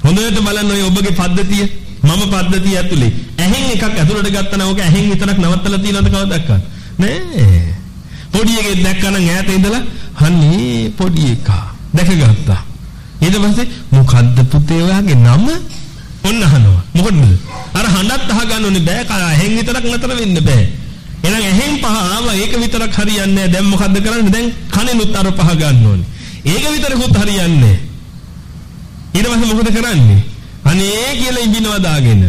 හොඳට බලන්න ඔය ඔබගේ පද්ධතිය මම පද්ධතිය ඇතුලේ. ඇහෙන් එකක් ඇතුළට ගත්තා නම් ඕක ඇහෙන් විතරක් නවත්තලා තියනවද කවදාවත් නෑ. පොඩි එකෙක් දැක්කනම් ඈත ඉඳලා හන්නේ පොඩි එකා දැකගත්තා. ඊට පස්සේ මොකද්ද පුතේ ඔයාගේ නම? ඔන්න අහනවා. මොකටද අර හඬත් අහගන්න ඕනේ බෑ. කා ඇහෙන් විතරක් නතර වෙන්න බෑ. එහෙනම් ඇහෙන් පහ ආවා ඒක විතරක් හරියන්නේ නැහැ දැන් මොකද්ද කරන්නේ? දැන් කනෙනුත් අර පහ ගන්න ඕනේ. ඒක විතරකුත් හරියන්නේ ඊට පස්සේ මොකද කරන්නේ? අනේ කියලා ඉඳිනවා දාගෙන.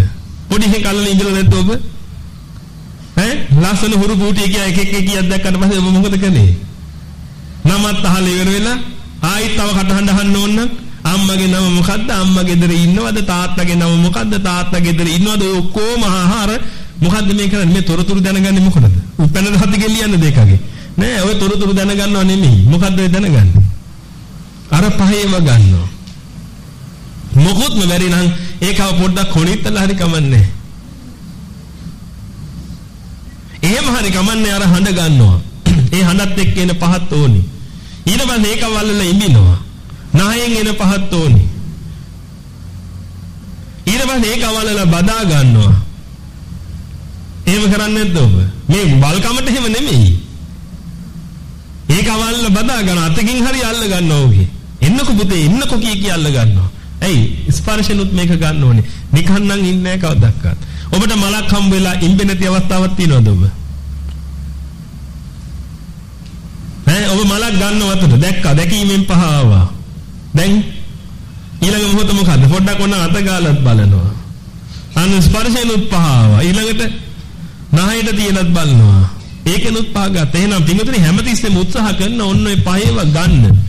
පොඩි එකේ කල්ලන ඉඳලා නැද්ද ඔබ? ඈ ලස්සන හුරු බූටි කිය එක එක කීයක් දැක්කට පස්සේ ඔබ මොකද කළේ? නමත් අහලා ඉවර වෙලා ආයිත් තව කටහඬ අහන්න ඕන නම් අම්මගේ නම මොකද්ද? අම්මා ගෙදර ඉන්නවද? තාත්තගේ නම මොකද්ද? තාත්තා ගෙදර ඉන්නවද? ඔය ඔක්කොම අහහර මොකද්ද මේ කරන්නේ? මේ තොරතුරු දැනගන්නේ මොකටද? උපැන්න හති ගෙලියන්න දෙකගේ. නෑ ඔය තොරතුරු දැනගන්නව නෙමෙයි. මොකද්ද ඔය දැනගන්නේ? අර පහේම ගන්නවා. මොකොත්ම බැරි නම් ඒකව පොඩ්ඩක් කොණිත්තලා හරි කමන්නේ. එහෙම හරි කමන්නේ අර හඬ ගන්නවා. ඒ හඬත් එක්ක එන පහත් ඕනි. ඊට පස්සේ ඒක වල්ලලා ඉඹිනවා. නහයෙන් එන පහත් ඕනි. ඊට පස්සේ ඒක වල්ලලා බදා ගන්නවා. එහෙම කරන්නේ නැද්ද ඔබ? මේ බල්කමට එහෙම නෙමෙයි. ඒක වල්ල බදා ගන්න අතකින් හරි අල්ල ගන්නවා ඔහේ. එන්නකො පුතේ එන්නකො කී කී අල්ල ගන්නවා. ඇයි ස්පර්ශනුත් මේක ගන්න ඕනේ. නිකන් නම් ඉන්නේ නැහැ කවදාවත්. ඔබට මලක් හම්බ වෙලා ඉම්බෙ නැති අවස්ථාවක් තියෙනවද ඔබ? ඈ ඔබ මලක් ගන්නවතට දැක්කා දැකීමෙන් පහ ආවා. දැන් ඊළඟ මොහොත මොකද්ද? පොඩ්ඩක් ඔන්න අත ගාලත් බලනවා. අන්න ස්පර්ශනුත් පහ ආවා. ඊළඟට නහයට තියලත් බලනවා. ඒකෙනුත් පහ ගත්තා. එහෙනම් පින්වතුනි හැමතිස්සෙම උත්සාහ කරන ඔන්න ඔය පහේව ගන්න.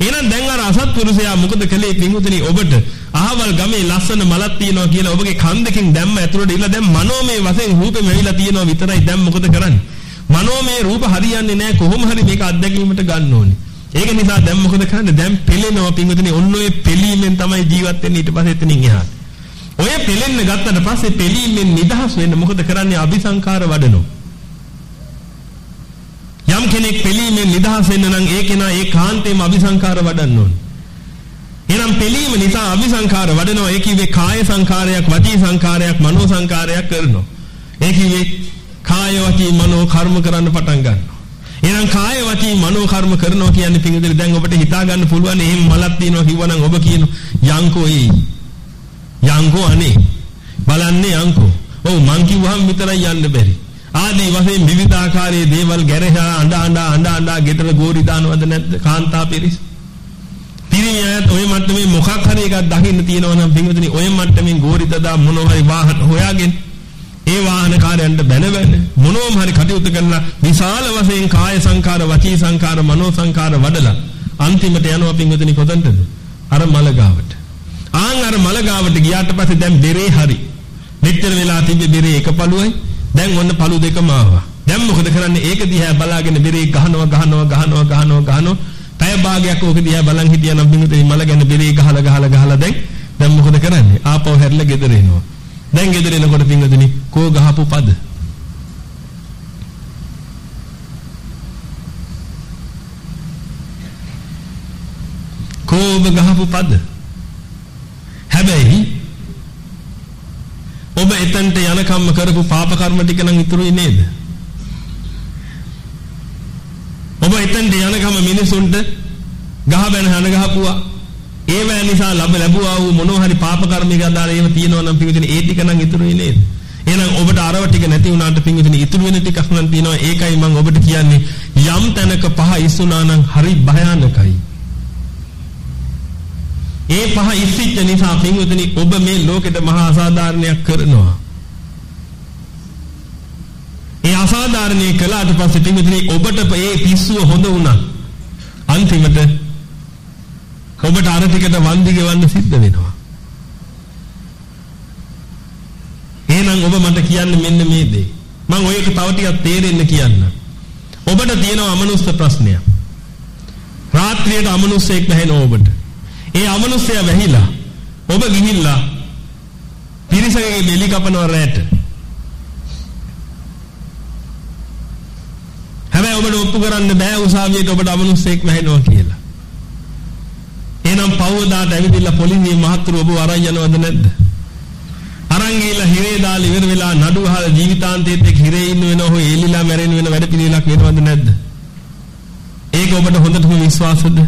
එහෙනම් දැන් අර අසත්පුරුෂයා මොකද කළේ? පින්වතුනි ඔබට අහවල් ගමේ ලස්සන මලක් තියෙනවා කියලා ඔබගේ කන් දෙකෙන් දැම්ම ඇතුළට ඉල්ල දැන් මනෝමය වශයෙන් රූපෙ මෙවිලා තියෙනවා විතරයි. දැන් මොකද කරන්නේ? මනෝමය රූප හරියන්නේ නැහැ. කොහොම හරි මේක අත්දැකීමට ගන්න ඕනේ. ඒක නිසා දැන් මොකද කරන්නේ? දැන් පෙළෙනවා පින්වතුනි. ඔන්න ඔය පෙළීමෙන් තමයි ජීවත් වෙන්නේ. ඊට පස්සේ එතනින් එහාට. ඔය පෙලෙන්න ගත්තට පස්සේ පෙලීමෙන් නිදහස් වෙන්න මොකද කරන්නේ? අபிසංකාර වඩනෝ. යම් කෙනෙක් පෙලීමෙන් නිදහස් වෙන්න නම් ඒ කෙනා ඒ කාන්තේම අபிසංකාර වඩන්න ඕනේ. එහෙනම් පෙලීම නිසා අபிසංකාර වඩනවා ඒ කිව්වේ කාය සංකාරයක් වචී සංකාරයක් මනෝ සංකාරයක් කරනවා. ඒ කිව්වේ කාය වචී මනෝ කර්ම කරන්න පටන් ගන්නවා. එහෙනම් කාය වචී මනෝ කර්ම කරනවා කියන්නේ පිංගුදේ දැන් ඔබට හිතා ගන්න පුළුවන් එහෙම මලක් තියෙනවා කිව්වනම් ඔබ කියන යංකෝ ඒ යංකෝ අනේ බලන්නේ යංකෝ ඔව් මං කිව්වහම විතරයි යන්න බැරි ආදී වශයෙන් විවිධාකාරයේ දේවල් ගැරහා අඬ අඬ අඬ අඬ ගෙදර ගෝරි දානවද නැද්ද? කාන්තා පිරිස්. පිරියත් ඔය මට්ටමේ මොකක් හරි එකක් දකින්න තියෙනවා නම් පින්වතුනි ඔය මට්ටමින් ගෝරි දදා මොනවා හරි වාහන හොයාගෙන ඒ වාහන කාර්යයන්ට බැන බැන මොනෝම හරි කටයුතු කරලා විශාල වශයෙන් කාය සංකාර වචී සංකාර මනෝ සංකාර වඩලා අන්තිමට යනවා පින්වතුනි කොතනටද? අර මල ගාවට ආන් අර මල ගාවට ගියාට පස්සේ දැන් බෙරේ හරි. මෙච්චර වෙලා තිබ්බ බෙරේ එක පළුවයි දැන් ඔන්න පළු දෙකම ආවා. දැන් මොකද කරන්නේ? ඒක දිහා බලාගෙන බෙරේ ගහනවා ගහනවා ගහනවා ගහනවා ගහනවා. පැය භාගයක් ඕක දිහා බලන් හිටියනම් පින්වතුනි මල ගැන බෙරේ ගහලා ගහලා ගහලා දැන් දැන් මොකද කරන්නේ? ආපහු හැරිලා ගෙදර එනවා. දැන් ගෙදර එනකොට පින්වතුනි කෝ ගහපු පද? කෝබ ගහපු පද? හැබැයි ඔබ එතනට යනකම්ම කරපු පාප කර්ම ටික නම් ඉතුරුයි නේද? ඔබ එතනට යනකම මිනිසුන්ට ගහ බැන හන ගහපුවා. ඒවැ නිසා ලැබ ලැබුවා වූ මොනවා හරි පාප කර්මික අදාළ ඒවා තියෙනවා නම් පිංගුදින ඒ ටික නම් ඉතුරුයි නේද? එහෙනම් ඔබට අරව ටික නැති වුණාට පිංගුදින ඉතුරු වෙන ටිකක් නම් තියෙනවා. ඒකයි මම ඔබට කියන්නේ යම් තැනක පහ ඉස්සුනා නම් හරි භයානකයි. ඒ පහ ඉස්සිච්ච නිසා පින්වතුනි ඔබ මේ ලෝකෙට මහා අසාධාරණයක් කරනවා. ඒ අසාධාරණේ කළාට පස්සේ පින්වතුනි ඔබට මේ පිස්සුව හොඳ වුණා. අන්තිමට ඔබට අර ටිකට වන්දි ගෙවන්න සිද්ධ වෙනවා. එහෙනම් ඔබ මට කියන්න මෙන්න මේ දේ. මම ඔයක තව ටිකක් තේරෙන්න කියන්න. ඔබට තියෙන අමනුස්ස ප්‍රශ්නයක්. රාත්‍රියට අමනුස්සෙක් නැහෙනව ඔබට. ඒ අමනුෂ්‍යයා වැහිලා ඔබ ගිහිල්ලා පිරිසකගේ බෙලි කපනවා රැට. හැබැයි ඔබට ඔප්පු කරන්න බෑ උසාවියට ඔබට අමනුෂ්‍යෙක් වැහෙනවා කියලා. එහෙනම් පවදාට ඇවිදilla පොලිසිය මහත්තුරු ඔබ අරන් යනවද නැද්ද? අරන් ගිහලා හිරේ දාලා ඉවර වෙලා නඩු අහලා ජීවිතාන්තයේත් එක්ක හිරේ ඉන්න වෙනව හොය එලිලා මැරෙන්න වෙන වැඩ පිළිලක් වෙනවද නැද්ද? ඒක ඔබට හොඳටම විශ්වාසද?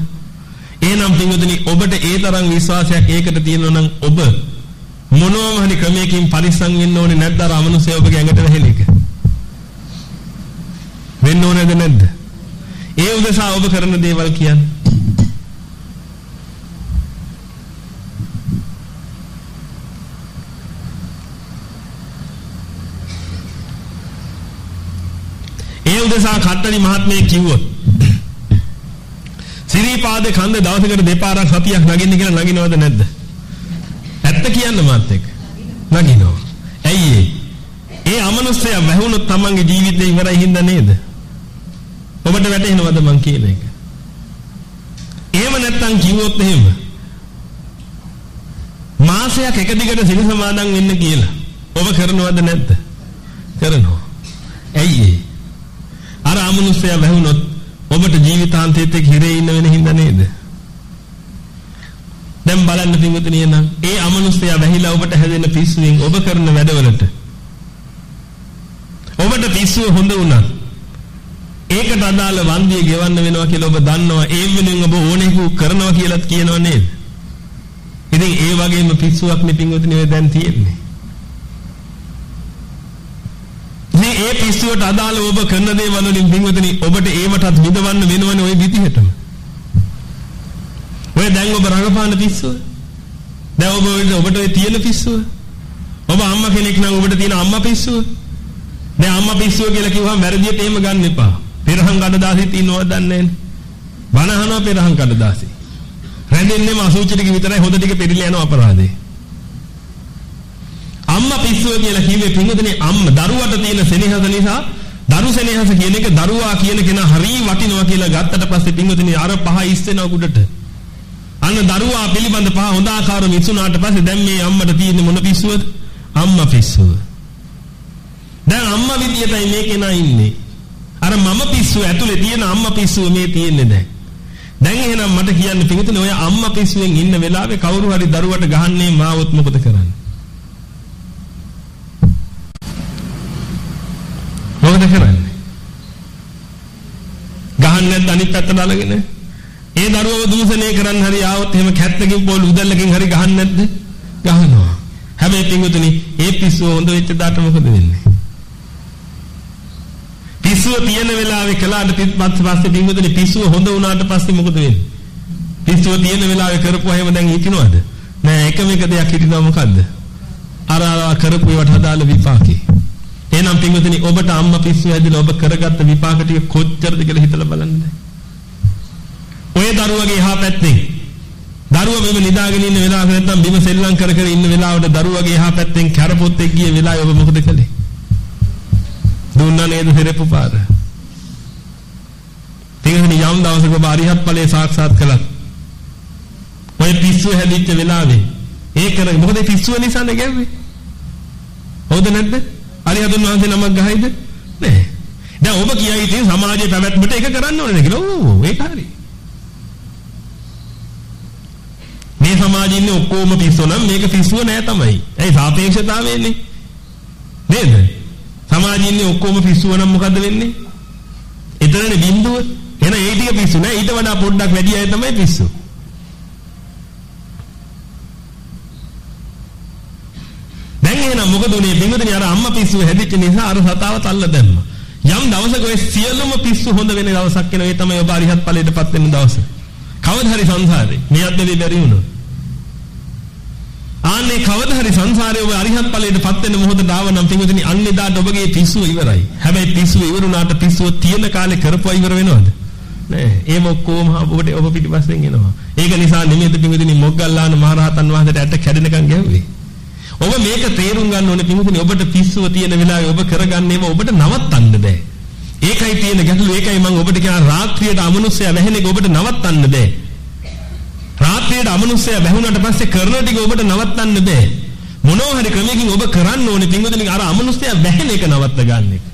එහෙනම් පින්වතුනි ඔබට ඒ තරම් විශ්වාසයක් ඒකට තියෙනවා නම් ඔබ මොනවාම හරි ක්‍රමයකින් පරිස්සම් වෙන්න ඕනේ නැද්ද අර අමනුෂ්‍ය ඔබගේ ඇඟට වැහෙන එක? වෙන්න ඕනේද නැද්ද? ඒ උදෙසා ඔබ කරන දේවල් කියන්නේ ඒ උදෙසා කට්ටලි මහත්මයෙක් කිව්වොත් සිරිපාද කන්ද දවසකට දෙපාරක් සතියක් නගින්න කියලා නගිනවද නැද්ද? ඇත්ත කියන්න මාත් එක්ක. නගිනවා. ඇයි ඒ? ඒ අමනුෂ්‍යය වැහුණොත් තමන්ගේ ජීවිතේ ඉවරයි හින්දා නේද? ඔබට වැටහෙනවද මං කියන එක? එහෙම නැත්තම් කිව්වොත් එහෙම මාසයක් එක දිගට සිල් සමාදන් වෙන්න කියලා ඔබ කරනවද නැද්ද? කරනවා. ඇයි ඒ? අර අමනුෂ්‍යය වැහුණොත් ඔබට ජීවිතාන්තයේත් එක්ක හිරේ ඉන්න වෙන හින්දා නේද? දැන් බලන්න පින්වතුනි එනම් ඒ අමනුෂ්‍යයා වැහිලා ඔබට හැදෙන පිස්සුවෙන් ඔබ කරන වැඩවලට ඔබට පිස්සුව හොඳ වුණා. ඒකට අදාළ වන්දිය ගෙවන්න වෙනවා කියලා ඔබ දන්නවා. ඒ වෙනුවෙන් ඔබ ඕනෙකු කරනවා කියලාත් කියනව නේද? ඉතින් ඒ වගේම පිස්සුවක් නේ පින්වතුනි ඔය දැන් තියෙන්නේ. මේ ඒ පිස්සුවට අදාළ ඔබ කරන දේවල් වලින් පින්වතුනි ඔබට ඒවටත් විඳවන්න වෙනවනේ ওই විදිහටම. ඔය දැන් ඔබ රඟපාන පිස්සුව. දැන් ඔබ ඔබට ඔය තියෙන පිස්සුව. ඔබ අම්මා කෙනෙක් නම් ඔබට තියෙන අම්මා පිස්සුව. දැන් අම්මා පිස්සුව කියලා කිව්වම වැරදියට එහෙම ගන්න එපා. පෙරහන් කඩදාසි තියෙනවද දන්නේ නැහැ. බණ අහනවා පෙරහන් කඩදාසි. රැඳෙන්නේම අසුචි ටික විතරයි හොද ටික පෙරිලා යන අපරාධේ. අම්මා පිස්සුව කියලා කිව්වේ පින්වතුනි අම්මා දරුවට තියෙන සෙනෙහස නිසා දරු සෙනෙහස කියන එක දරුවා කියන කෙනා හරිය වටිනවා කියලා ගත්තට පස්සේ පින්වතුනි අර පහ ඉස්සෙනවා උඩට. අන්න දරුවා පිළිබඳ පහ හොඳ ආකාරව මිසුනාට පස්සේ දැන් මේ අම්මට තියෙන්නේ මොන පිස්සුවද? අම්මා පිස්සුව. දැන් අම්මා විදියටයි මේ කෙනා ඉන්නේ. අර මම පිස්සුව ඇතුලේ තියෙන අම්මා පිස්සුව මේ තියෙන්නේ දැන්. දැන් එහෙනම් මට කියන්න පිටුතුනේ ඔය අම්මා පිස්සුවෙන් ඉන්න වෙලාවේ කවුරු හරි දරුවට ගහන්නේ මාවොත් මොකද කරන්නේ? මොකද කරන්නේ? ගහන්නේ නැත්නම් අනිත් පැත්තට අල්ලගෙන ඒ දරුවව දූෂණය කරන්න හරි ආවොත් එහෙම කැත්තකින් පොල් උදැල්ලකින් හරි ගහන්නේ නැද්ද? ගහනවා. හැබැයි පිටුතුනේ ඒ පිස්සුව හොඳ වෙච්ච දාට මොකද වෙන්නේ? පිස්සුව තියෙන වෙලාවේ කළාට පස්සේ පිටුතුනේ පිස්සුව හොඳ වුණාට පස්සේ මොකද වෙන්නේ? පිස්සුව තියෙන වෙලාවේ කරපුවා දැන් හිටිනවද? නෑ එකම එක දෙයක් හිටිනවා මොකද්ද? අර කරපු ඒවට හදාලා විපාකේ. එහෙනම් පින්වතුනි ඔබට අම්මා පිස්සු හැදිලා ඔබ කරගත්ත විපාක ටික කොච්චරද කියලා හිතලා බලන්න. ඔය දරුවගේ එහා පැත්තේ දරුවා මෙව නිදාගෙන ඉන්න වෙලාවක නැත්තම් බිම සෙල්ලම් කර කර ඉන්න වෙලාවට දරුවගේ එහා පැත්තෙන් කැරපොත්තෙක් ගිය වෙලාවේ ඔබ මොකද කළේ? දුන්නා නේද සිරප්පු පාර? පින්වතුනි යම් දවසක ඔබ අරිහත් ඵලයේ සාක්ෂාත් කළා. ඔය පිස්සු හැදිච්ච වෙලාවේ ඒ කර මොකද පිස්සුව නිසානේ ගැව්වේ? හවුද නැද්ද? අරිහතුන් වහන්සේ නමක් ගහයිද? නෑ. දැන් ඔබ කියයි ඉතින් සමාජයේ පැවැත්මට ඒක කරන්න ඕනේ කියලා. ඔව් ඒක හරි. මේ සමාජයේ ඉන්නේ ඔක්කොම පිස්සු නම් මේක පිස්සුව නෑ තමයි. ඇයි සාපේක්ෂතාවයනේ? නේද? සමාජයේ ඉන්නේ ඔක්කොම පිස්සුව නම් මොකද්ද වෙන්නේ? එතරනේ බිඳුව. එහෙනම් ඒ ටික පිස්සු නෑ ඊට වඩා පොඩ්ඩක් වැඩි අය තමයි පිස්සු. එහෙනම් මොකද උනේ බින්දුනේ අර අම්මා පිස්සුව හැදිච්ච නිසා අර සතාව තල්ල දැම්මා. යම් දවසක ඔය සියලුම පිස්සු හොඳ වෙන දවසක් එනවා ඒ තමයි ඔබ අරිහත් ඵලයටපත් වෙන දවස. කවදා හරි සංසාරේ මේ අද්දේ බැරි වුණා. ආන්නේ කවදා හරි සංසාරේ ඔබ අරිහත් ඵලයටපත් වෙන මොහොතට ආවනම් පින්වතුනි අන්නේ දාට ඔබගේ පිස්සුව ඉවරයි. හැබැයි පිස්සුව ඉවරුණාට පිස්සුව තියෙන කාලේ කරපුවා ඉවර වෙනවද? නෑ. ඒම ඔක්කොම ඔබට ඔබ පිටිපස්සෙන් එනවා. ඒක නිසා නිමිත පින්වතුනි මොග්ගල්ලාන මහරහතන් වහන්සේට ඇට කැඩෙනකන් ගැව්වේ. ඔබ මේක තේරුම් ගන්න ඕනේ පින්වතුනි ඔබට පිස්සුව තියෙන වෙලාවේ ඔබ කරගන්නේම ඔබට නවත්තන්න බෑ. ඒකයි තියෙන ගැටලුව ඒකයි මම ඔබට කියන රාත්‍රියට අමනුෂ්‍යය වැහෙන එක ඔබට නවත්තන්න බෑ. රාත්‍රියට අමනුෂ්‍යය වැහුණාට පස්සේ කරන ටික ඔබට නවත්තන්න බෑ. මොනවා හරි ක්‍රමයකින් ඔබ කරන්න ඕනේ පින්වතුනි අර අමනුෂ්‍යය වැහෙන එක නවත්ත ගන්න එක.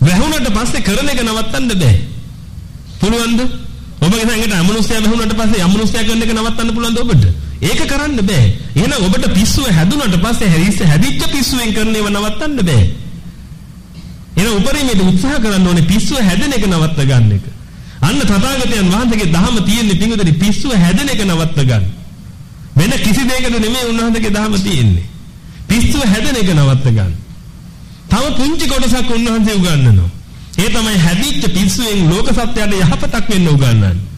වැහුණාට පස්සේ කරන එක නවත්තන්න බෑ. පුළුවන්ද? ඔබගේ සංගයට අමනුෂ්‍යය වැහුණාට පස්සේ අමනුෂ්‍යය කරන එක නවත්තන්න පුළුවන්ද ඔබට? ඒක කරන්න බෑ. එහෙනම් ඔබට පිස්සුව හැදුනට පස්සේ හැදිච්ච හැදිච්ච පිස්සුවෙන් කරන ඒවා නවත්තන්න බෑ. එහෙනම් උපරිමයට උත්සාහ කරන්න ඕනේ පිස්සුව හැදෙන එක නවත්ත ගන්න එක. අන්න තථාගතයන් වහන්සේගේ දහම තියෙන්නේ පිඟුදෙනි පිස්සුව හැදෙන එක නවත්ත ගන්න. වෙන කිසි දෙයකට නෙමෙයි උන්වහන්සේගේ දහම තියෙන්නේ. පිස්සුව හැදෙන එක නවත්ත ගන්න. තව පුංචි කොටසක් උන්වහන්සේ උගන්වනවා. ඒ තමයි හැදිච්ච පිස්සුවෙන් ලෝක සත්‍යයට යහපතක් වෙන්න උගන්වන්නේ.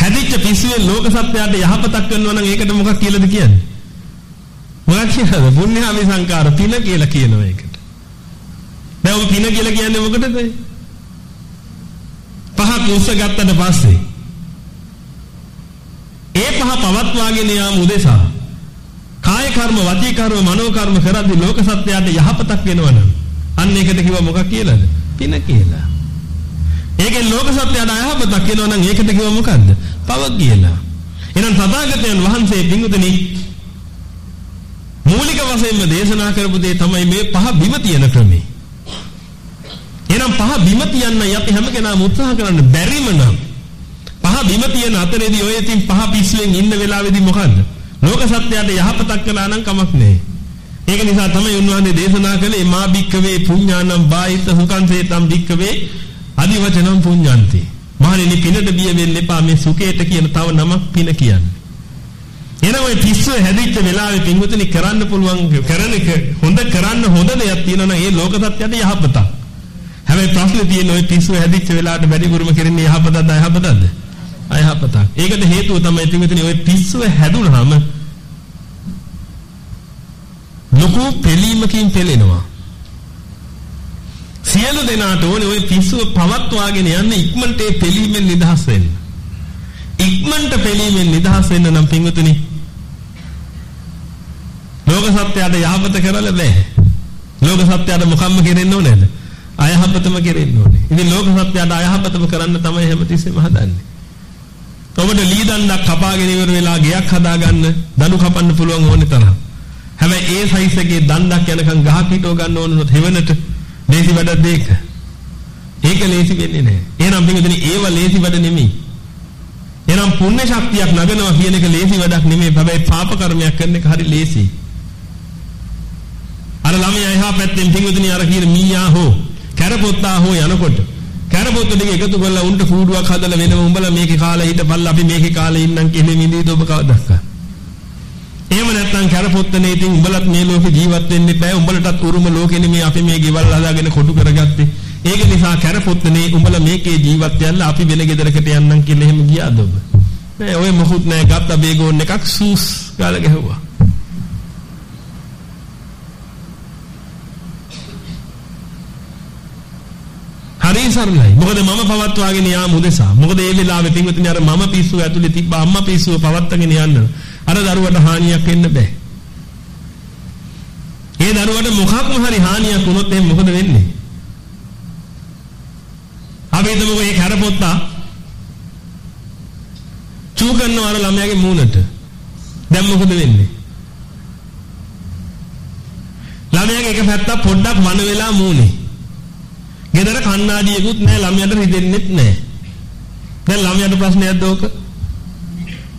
හැදිච්ච පිස්සුවෙන් ලෝක සත්‍යයට යහපතක් කරනවා නම් ඒකට මොකක් කියලාද කියන්නේ? මොකක් කියලාද? පුණ්‍යාවි සංකාර පින කියලා කියනවා ඒකට. දැන් ඔබ පින කියලා කියන්නේ මොකටද? පහක් උස්ස ගත්තට පස්සේ ඒ පහ පවත්වාගෙන යාම උදෙසා කාය කර්ම, වචී කර්ම, මනෝ කර්ම කරද්දී ලෝක සත්‍යයට යහපතක් වෙනවනම් අන්න ඒකට කිව්වා මොකක් කියලාද? පින කියලා. ඒකෙන් ලෝක සත්‍යයට අයහපතක් වෙනවනම් ඒකට කිව්වා මොකද්ද? පව කියලා. එහෙනම් තථාගතයන් වහන්සේ බින්දුතනි මූලික වශයෙන්ම දේශනා කරපු දේ තමයි මේ පහ බිම තියෙන ක්‍රමේ. එහෙනම් පහ බිම තියන්නයි අපි හැම කෙනාම උත්සාහ කරන්න බැරිම නම් පහ බිම තියෙන අතරේදී ඔය ඉතින් පහ පිස්සුවෙන් ඉන්න වෙලාවේදී මොකද්ද? ලෝක සත්‍යයට යහපතක් කළා නම් කමක් නැහැ. ඒක නිසා තමයි උන්වහන්සේ දේශනා කළේ මා භික්කවේ පුඤ්ඤානම් බාහිත සුඛංසේතම් භික්කවේ අදිවචනම් පුඤ්ඤන්ති. මහණෙනි පිනට බිය වෙන්න එපා මේ සුඛයට කියන තව නමක් පින කියන්නේ. එනවා ඔය පිස්සුව හැදිච්ච වෙලාවේ පින්වතුනි කරන්න පුළුවන් කරන එක හොඳ කරන්න හොඳ දෙයක් තියෙනවා නම් ඒ ලෝක සත්‍යයට යහපතක්. හැබැයි ප්‍රශ්නේ තියෙන්නේ ඔය පිස්සුව හැදිච්ච වෙලාවට වැඩිපුරම කරන්නේ යහපතක්ද අයහපතක්ද? අයහපතක්. ඒකට හේතුව තමයි පින්වතුනි ඔය පිස්සුව හැදුනහම ලොකු පිළීමකින් පෙළෙනවා. සියලු දෙනාට ඕනේ ওই පිස්සුව පවත්වාගෙන යන්න ඉක්මනට ඒ පිළීමෙන් නිදහස් වෙන්න. ඉක්මනට පිළීමෙන් නිදහස් වෙන්න නම් පින්වතුනි ලෝක සත්‍යයට යහපත කරලා බෑ. ලෝක සත්‍යයට මොකම්ම කෙරෙන්න ඕනේද? අයහපතම කෙරෙන්න ඕනේ. ඉතින් ලෝක සත්‍යයට අයහපතම කරන්න තමයි හැමතිස්සෙම හදන්නේ. ඔබට ලී දණ්ඩක් කපාගෙන ඉවර වෙලා ගෙයක් හදාගන්න දණු කපන්න පුළුවන් ඕනේ තරම්. හැබැයි ඒ සයිස් එකේ දණ්ඩක් යනකම් ගහක් හිටව ගන්න ඕන උනොත් හෙවණට ලේසි වැඩක් දෙයක. ඒක ලේසි වෙන්නේ නැහැ. එහෙනම් පිටුදින ඒව ලේසි වැඩ නෙමෙයි. එහෙනම් පුණ්‍ය ශක්තියක් නගනවා කියන එක ලේසි වැඩක් නෙමෙයි. හැබැයි පාප කර්මයක් කරන එක හරි ලේසි. අර ළමයා එහා පැත්තෙන් පිටුදින අර කියන මීයා හෝ කැරපොත්තා හෝ යනකොට කැරපොත්ත දෙක එකතු කරලා උන්ට කූඩුවක් හදලා වෙනම උඹලා මේකේ කාලේ හිටපල්ලා අපි මේකේ කාලේ ඉන්නම් කියලා මිදීද ඔබ කවදාවත්. එහෙම නැත්නම් කැරපොත්තනේ ඉතින් උඹලත් මේ ලෝකේ ජීවත් වෙන්න බෑ උඹලටත් උරුම ලෝකෙනේ මේ අපි මේ ගෙවල් හදාගෙන කොටු කරගත්තේ. ඒක නිසා කැරපොත්තනේ උඹලා මේකේ ජීවත් වෙන්න අපි වෙන ගෙදරකට යන්නම් කියලා එහෙම ගියාද ඔබ? නෑ ඔය මොකුත් නෑ ගත්ත බේගෝන් එකක් සූස් ගාලා ගැහුවා. හරි සරලයි. මොකද මම පවත්වාගෙන යාම උදෙසා. මොකද ඒ වෙලාවේ පින්වතුනි අර මම පිස්සුව ඇතුලේ තිබ්බ අම්මා පිස්සුව පවත්වාගෙන යන්න. අර දරුවට හානියක් වෙන්න බෑ. ඒ දරුවට මොකක්ම හරි හානියක් වුණොත් එහෙනම් මොකද වෙන්නේ? අපි හිතමුකෝ මේ කරපොත්තා චූ කරනවා අර ළමයාගේ මූණට. දැන් මොකද වෙන්නේ? ළමයාගේ එක පැත්තක් පොඩ්ඩක් වන වෙලා මූණේ. ගෙදර කණ්ණාඩියකුත් නැහැ ළමයාට රිදෙන්නෙත් නැහැ. දැන් ළමයාට ප්‍රශ්නයක්ද ඕක?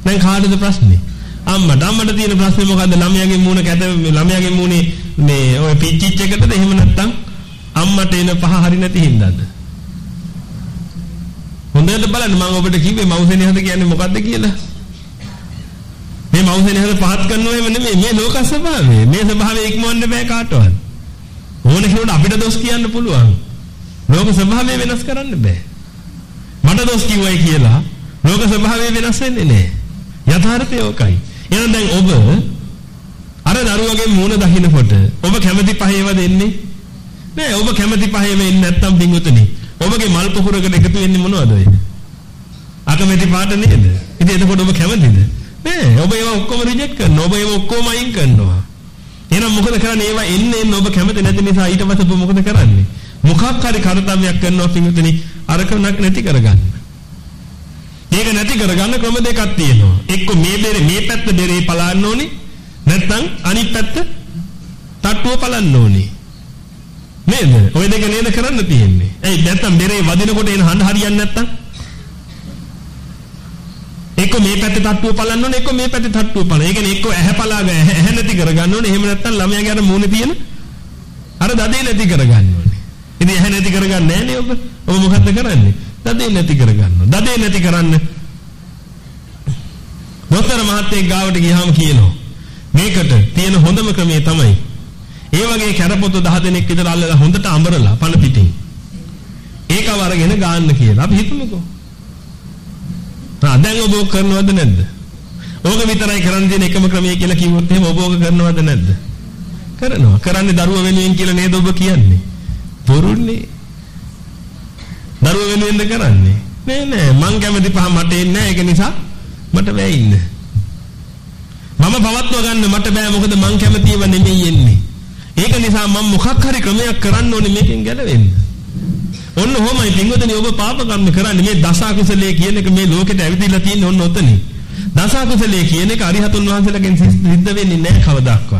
දැන් කාටද ප්‍රශ්නේ? අම්මට අම්මට තියෙන ප්‍රශ්නේ මොකද්ද? ළමයාගේ මූණ කැට ළමයාගේ මූණේ මේ ඔය පිච්චිච් එකටද එහෙම නැත්නම් අම්මට එන පහ හරි නැති හින්දාද? හොඳට බලන්න මම ඔබට කිව්වේ මවුසෙනේ හද කියන්නේ මොකද්ද කියලා. මේ මවුසෙනේ හද පහත් කරනවා එහෙම නෙමෙයි මේ ලෝක ස්වභාවය. මේ ස්වභාවය ඉක්මවන්න බෑ කාටවත්. ඕන කෙනෙකුට අපිට දොස් කියන්න පුළුවන්. ලෝක ස්වභාවය වෙනස් කරන්න බෑ. මට දොස් කිව්වයි කියලා ලෝක ස්වභාවය වෙනස් වෙන්නේ නැහැ. යථාර්ථය ඕකයි. එහෙනම් දැන් ඔබ අර දරුවගේ මූණ දකින්නකොට ඔබ කැමැති පහේව දෙන්නේ නෑ ඔබ කැමැති පහේව එන්නේ නැත්තම් පිංගුතුනි ඔබගේ මල් පොකුරකට එකතු වෙන්නේ මොනවද ඔය? අකමැති පාට නේද? ඉතින් එතකොට ඔබ කැමතිද? නෑ ඔබ ඒවා ඔක්කොම රිජෙක්ට් කරනවා ඔබ ඒවා ඔක්කොම අයින් කරනවා. එහෙනම් මොකද කරන්නේ? ඒවා එන්නේ එන්නේ ඔබ කැමති නැති නිසා ඊට පස්සේ ඔබ මොකද කරන්නේ? මොකක් හරි කාර්යයක් කරනවා පිංගුතුනි අරක නැති කරගන්න. ඒක නැති කරගන්න ක්‍රම දෙකක් තියෙනවා. එක්ක මේ බෙරේ මේ පැත්ත බෙරේ පලන්න ඕනේ. නැත්නම් අනිත් පැත්ත තට්ටුව පලන්න ඕනේ. නේද? ওই දෙක නේද කරන්න තියෙන්නේ. එයි නැත්නම් බෙරේ වදිනකොට එන හඬ හරියන්නේ නැත්නම් එක්ක මේ පැත්තේ තට්ටුව පලන්න ඕනේ එක්ක මේ පැත්තේ තට්ටුව පලන්න. ඒ කියන්නේ එක්ක ඇහැ පලාග ඇහැ නැති කරගන්න ඕනේ. එහෙම නැත්නම් ළමයාගේ අර මූණේ තියෙන අර දදේ නැති කරගන්න ඕනේ. ඉතින් ඇහැ නැති කරගන්නේ නැහැ නේ ඔබ. ඔබ මොකද්ද කරන්නේ? දදේ නැති කරගන්නවා. දදේ නැති කරන්න දොස්තර මහත්තයෙක් ගාවට ගියාම කියනවා මේකට තියෙන හොඳම ක්‍රමය තමයි ඒ වගේ කැරපොත 10 දෙනෙක් විතර අල්ලලා හොඳට අඹරලා පන පිටින් ඒකව අරගෙන ගාන්න කියලා. අපි හිතමුකෝ. ආ දැන් ඔබ ඕක කරනවද නැද්ද? ඕක විතරයි කරන්න තියෙන එකම ක්‍රමය කියලා කිව්වොත් එහෙම ඔබ ඕක කරනවද නැද්ද? කරනවා. කරන්නේ දරුව වෙනුවෙන් කියලා නේද ඔබ කියන්නේ? බොරුන්නේ. දරුව වෙනුවෙන්ද කරන්නේ? නෑ නෑ මං කැමති පහ මට එන්නේ නෑ ඒක නිසා මට බෑ ඉන්න. මම පවත්ව ගන්න මට බෑ මොකද මං කැමතිව නෙමෙයි එන්නේ. ඒක නිසා මම මොකක් හරි ක්‍රමයක් කරන්න ඕනේ මේකෙන් ගැලවෙන්න. ඔන්න ඔහොමයි පින්වතුනි ඔබ පාප කර්ම කරන්නේ මේ දස කුසලයේ කියන එක මේ ලෝකෙට ඇවිදලා තියෙන ඔන්න ඔතනේ. දස කුසලයේ කියන එක අරිහතුන් වහන්සේලාගෙන් සිද්ධ වෙන්නේ නැහැ කවදාවත්.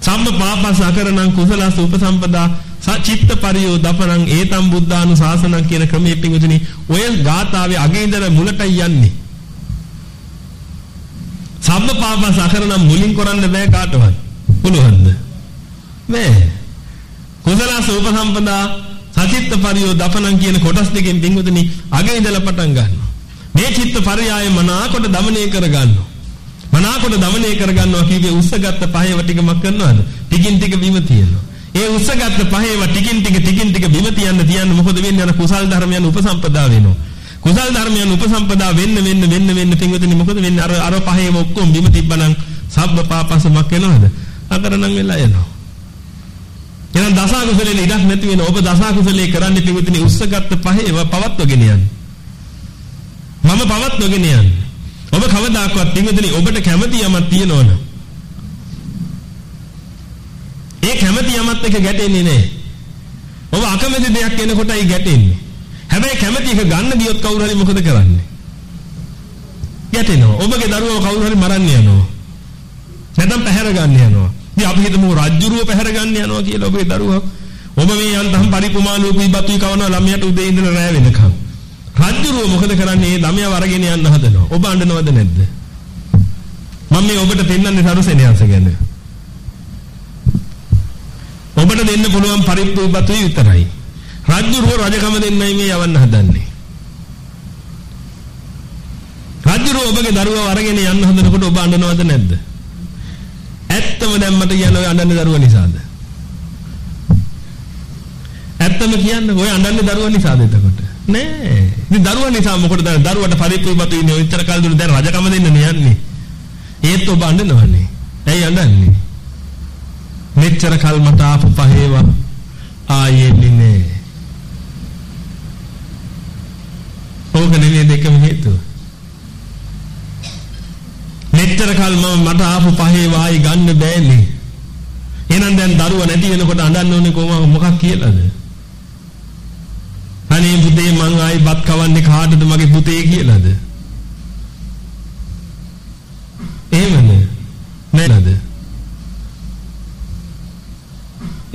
සම්ම පාපස අකරණං කුසලස උපසම්පදා සචිත්ත පරියෝ දපනං ඒතම් බුද්ධානු ශාසනං කියන ක්‍රමයේ පිටුදුනේ ඔය ගාථාවේ අගේ ඉඳලා මුලටයි යන්නේ. සම්ම පාපස් අකරණ මුලින් කරන්න බෑ කාටවත්. පුළුවන්ද? නෑ. කුසලස උපසම්පදා සචිත්ත පරියෝ දපනං කියන කොටස් දෙකෙන් පිටුදුනේ අගේ ඉඳලා පටන් ගන්නවා. මේ චිත්ත පරියාය මනාකොට দমনය කර ගන්නවා. මනාකොට দমনය කර ගන්නවා කියන්නේ උස්සගත්ත පහේ වටිකමක් කරනවාද? ටිකින් ටික විම තියෙනවා. ඒ උස්සගත්ත පහේව ටිකින් ටික ටිකින් ටික බිම තියන්න තියන්න මොකද වෙන්නේ? අර කුසල් ධර්මයන් උපසම්පදා වෙනවා. කුසල් ධර්මයන් උපසම්පදා වෙන්න වෙන්න වෙන්න වෙන්න පින්වතුනි මොකද වෙන්නේ? අර අර පහේව ඔක්කොම බිම තිබ්බනම් සබ්බ පාපසමක් වෙනවද? අකරණම් වෙලා යනවා. එහෙනම් දස කුසලේ ඉඩක් නැති වෙන ඔබ දස කුසලේ කරන්නේ පින්වතුනි උස්සගත්ත පහේව පවත්වගෙන යන්න. මම පවත්වගෙන යන්නේ ඔබ කවදාකවත් පින්වතුනි ඔබට කැමති යමක් තියෙනවනම් ඒ කැමති යමත් එක ගැටෙන්නේ නැහැ. ඔබ අකමැති දෙයක් එනකොටයි ගැටෙන්නේ. හැබැයි කැමති එක ගන්න ගියොත් කවුරු හරි මොකද කරන්නේ? යටිනවා. ඔබගේ දරුවව කවුරු හරි මරන්න යනවා. නැත්නම් පැහැර ගන්න යනවා. ඉතින් අපි හිතමු රජ්ජුරුව පැහැර ගන්න යනවා කියලා ඔබේ දරුවා. ඔබ මේ යන්තම් පරිපුමාලෝකී බතුයි කවනවා ළමයට උදේ ඉඳලා රැ වෙනකම්. රජ්ජුරුව මොකද කරන්නේ? මේ ළමයාව අරගෙන යන්න හදනවා. ඔබ අඬනවද නැද්ද? මම මේ ඔබට පෙන්වන්නේ සරුසෙනියන්ස ගැන. ඔබට දෙන්න පුළුවන් පරිප්පු බතුයි විතරයි. රජ්ජුරුව රජකම දෙන්නයි මේ යවන්න හදන්නේ. රජුරෝ ඔබගේ දරුවව අරගෙන යන්න හදනකොට ඔබ අඬනවද නැද්ද? ඇත්තම දැන් මට කියන්න ඔය අඬන්නේ දරුවා නිසාද? ඇත්තම කියන්න ඔය අඬන්නේ දරුවා නිසාද එතකොට? නෑ. ඉතින් දරුවා නිසා මොකටද දරුවට පරිප්පුපතු ඉන්නේ ඔච්චර කල් දුර දැන් රජකම දෙන්න යන්නේ. ඒත් ඔබ අඬනවනේ. ඇයි අඬන්නේ? මෙච්චර කල් මට ආපු පහේවා ආයේ නෑ. ඕක නෙවෙයි දෙකම හේතුව. මෙච්චර කල් මම මට ආපු පහේ වායි ගන්න බෑනේ. එහෙනම් දැන් දරුවා නැති වෙනකොට අඬන්න ඕනේ කොහොම මොකක් කියලාද? අනේ පුතේ මං ආයි බත් කවන්නේ කාටද මගේ පුතේ කියලාද? එහෙමනේ. නේද?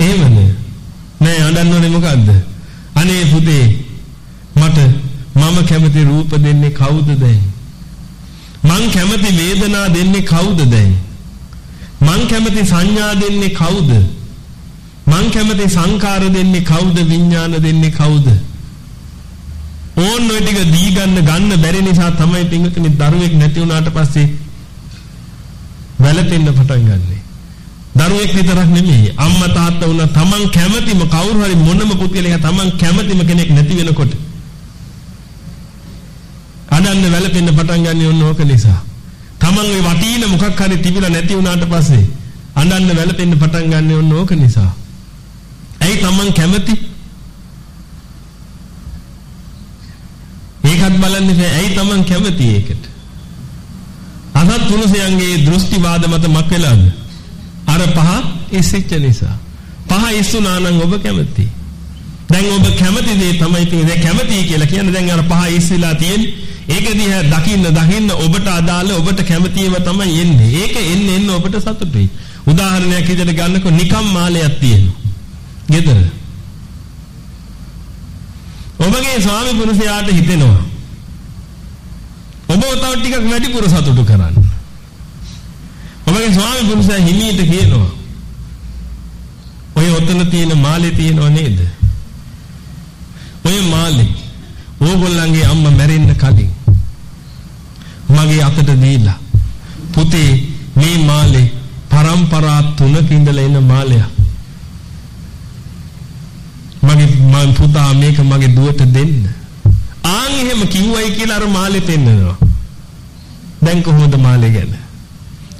එහෙමනේ. නෑ අඬන්න ඕනේ මොකද්ද? අනේ පුතේ මට මම කැමති රූප දෙන්නේ කවුද දැන්? මං කැමති වේදනා දෙන්නේ කවුද දැන්? මං කැමති සංඥා දෙන්නේ කවුද? මං කැමති සංකාර දෙන්නේ කවුද? විඥාන දෙන්නේ කවුද? ඕන්න ඔය ටික දී ගන්න ගන්න බැරි නිසා තමයි පින්විතනි දරුවෙක් නැති වුණාට පස්සේ වැළපෙන්න පටන් ගන්නෙ. දරුවෙක් විතරක් නෙමෙයි අම්මා තාත්තා වුණා තමන් කැමතිම කවුරු හරි මොනම පුද්ගලයෙක් තමන් කැමතිම කෙනෙක් නැති වෙනකොට අඬන්න වැළපෙන්න පටන් ගන්න ඕන ඕක නිසා. Taman ඒ වටින මොකක් හරි තිබිලා නැති වුණාට පස්සේ අඬන්න වැළපෙන්න පටන් ගන්න ඕන ඕක නිසා. ඇයි Taman කැමති? ඒකත් බලන්න ඇයි Taman කැමති ඒකට? අසත් පුරුෂයන්ගේ දෘෂ්ටිවාද මත මක් වෙලාද? අර පහ ඉස්සිච්ච නිසා. පහ ඉස්සුනා නම් ඔබ කැමති. දැන් ඔබ කැමති දේ තමයි තියෙන්නේ. කැමති කියලා කියන්නේ දැන් අර පහ ඉස්සිලා තියෙන්නේ. ඒක දිහා දකින්න දකින්න ඔබට අදාළ ඔබට කැමතිව තමයි එන්නේ. ඒක එන්න එන්න ඔබට සතුටුයි. උදාහරණයක් විදිහට ගන්නකො නිකම් මාලයක් තියෙනවා. ගෙදර. ඔබගේ ස්වාමි පුරුෂයාට හිතෙනවා. ඔබ තව ටිකක් වැඩිපුර සතුටු කරන්න. ඔබගේ ස්වාමි පුරුෂයා හිමීට කියනවා. ඔය ඔතන තියෙන මාලේ තියෙනව නේද? ඔය මාලේ ඕගොල්ලන්ගේ අම්මා මැරෙන්න කලින් මගේ අතට දීලා පුතේ මේ මාලේ පරම්පරා තුනක ඉඳලා එන මාලයක් මගේ මම පුතා මේක මගේ දුවට දෙන්න ආන් එහෙම කිව්වයි කියලා අර මාලේ පෙන්නනවා දැන් කොහොමද මාලේ ගැන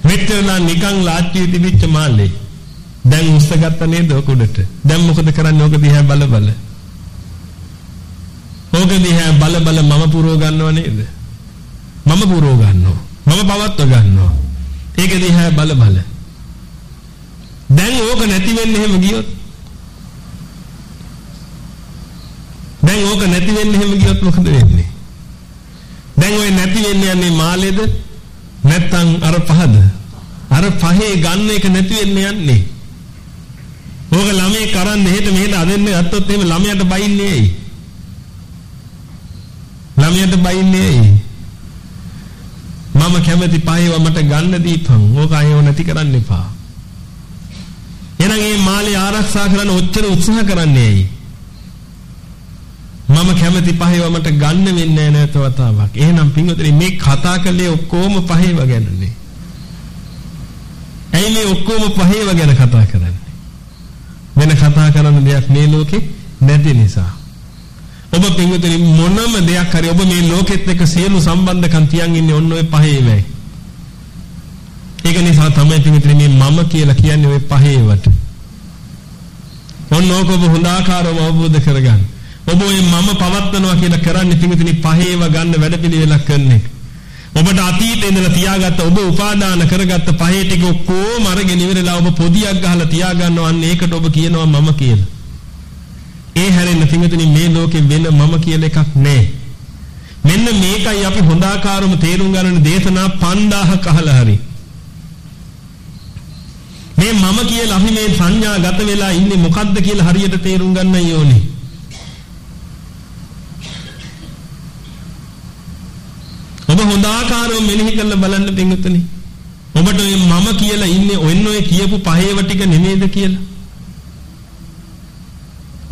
මෙච්චරලා නිකන් ලාච්චියේ තිබිච්ච මාලේ දැන් උස්සගත්ත නේද ඔකුඩට දැන් මොකද කරන්නේ ඕක දිහා බල බල ඕක දිහා බල බල මම පුරව ගන්නව නේද? මම පුරව ගන්නවා. මම පවත්ව ගන්නවා. ඒක දිහා බල බල. දැන් ඕක නැති වෙන්න එහෙම ගියොත් දැන් ඕක නැති වෙන්න එහෙම ගියොත් මොකද වෙන්නේ? දැන් ඔය නැති වෙන්න යන්නේ මාළේද? නැත්තම් අර පහද? අර පහේ ගන්න එක නැති වෙන්න යන්නේ. ඕක ළමයි කරන් මෙහෙට මෙහෙට අදින්න ගත්තොත් එහෙම ළමයාට බයින්නේ ඇයි? ළමයට බයින්නේ ඇයි? මම කැමති පහේව මට ගන්න දීපන්. ඕක අයව නැති කරන්න එපා. එහෙනම් මේ මාළේ ආරක්ෂා කරන්න ඔච්චර උත්සාහ කරන්නේ ඇයි? මම කැමති පහේව මට ගන්න වෙන්නේ නැහැ නැත වතාවක්. එහෙනම් පින්වතුනි මේ කතා කළේ ඔක්කොම පහේව ගැනනේ. ඇයි මේ ඔක්කොම පහේව ගැන කතා කරන්නේ? වෙන කතා කරන්න දෙයක් මේ ලෝකේ නැති නිසා. ඔබ පින්වතුනි මොනම දෙයක් හරි ඔබ මේ ලෝකෙත් එක්ක සියලු සම්බන්ධකම් තියන් ඉන්නේ ඔන්න ඔය පහේවයි. ඒක නිසා තමයි පින්වතුනි මේ මම කියලා කියන්නේ ඔය පහේවට. ඔන්න ඕක ඔබ හොඳ ආකාරව අවබෝධ කරගන්න. ඔබ ඔය මම පවත්නවා කියලා කරන්නේ පින්වතුනි පහේව ගන්න වැඩපිළිවෙලක් කරන එක. ඔබට අතීතේ ඉඳලා තියාගත්ත ඔබ උපාදාන කරගත්ත පහේ ටික ඔක්කොම අරගෙන ඉවරලා ඔබ පොදියක් ගහලා තියාගන්නවා අන්න ඒකට ඔබ කියනවා මම කියලා. ඒ හැරෙන්න පින්විතනි මේ ලෝකේ වෙන මම කියලා එකක් නැහැ. මෙන්න මේකයි අපි හොඳ ආකාරව තේරුම් ගන්න දේශනා 5000ක් අහලා හරි. මේ මම කියලා අපි මේ සංඥාගත වෙලා ඉන්නේ මොකද්ද කියලා හරියට තේරුම් ගන්නයි ඕනේ. ඔබ හොඳ ආකාරව මෙනෙහි කරලා බලන්න පින්විතනි. ඔබට ඔය මම කියලා ඉන්නේ ඔන්න ඔය කියපු පහේව ටික නෙමෙයිද කියලා.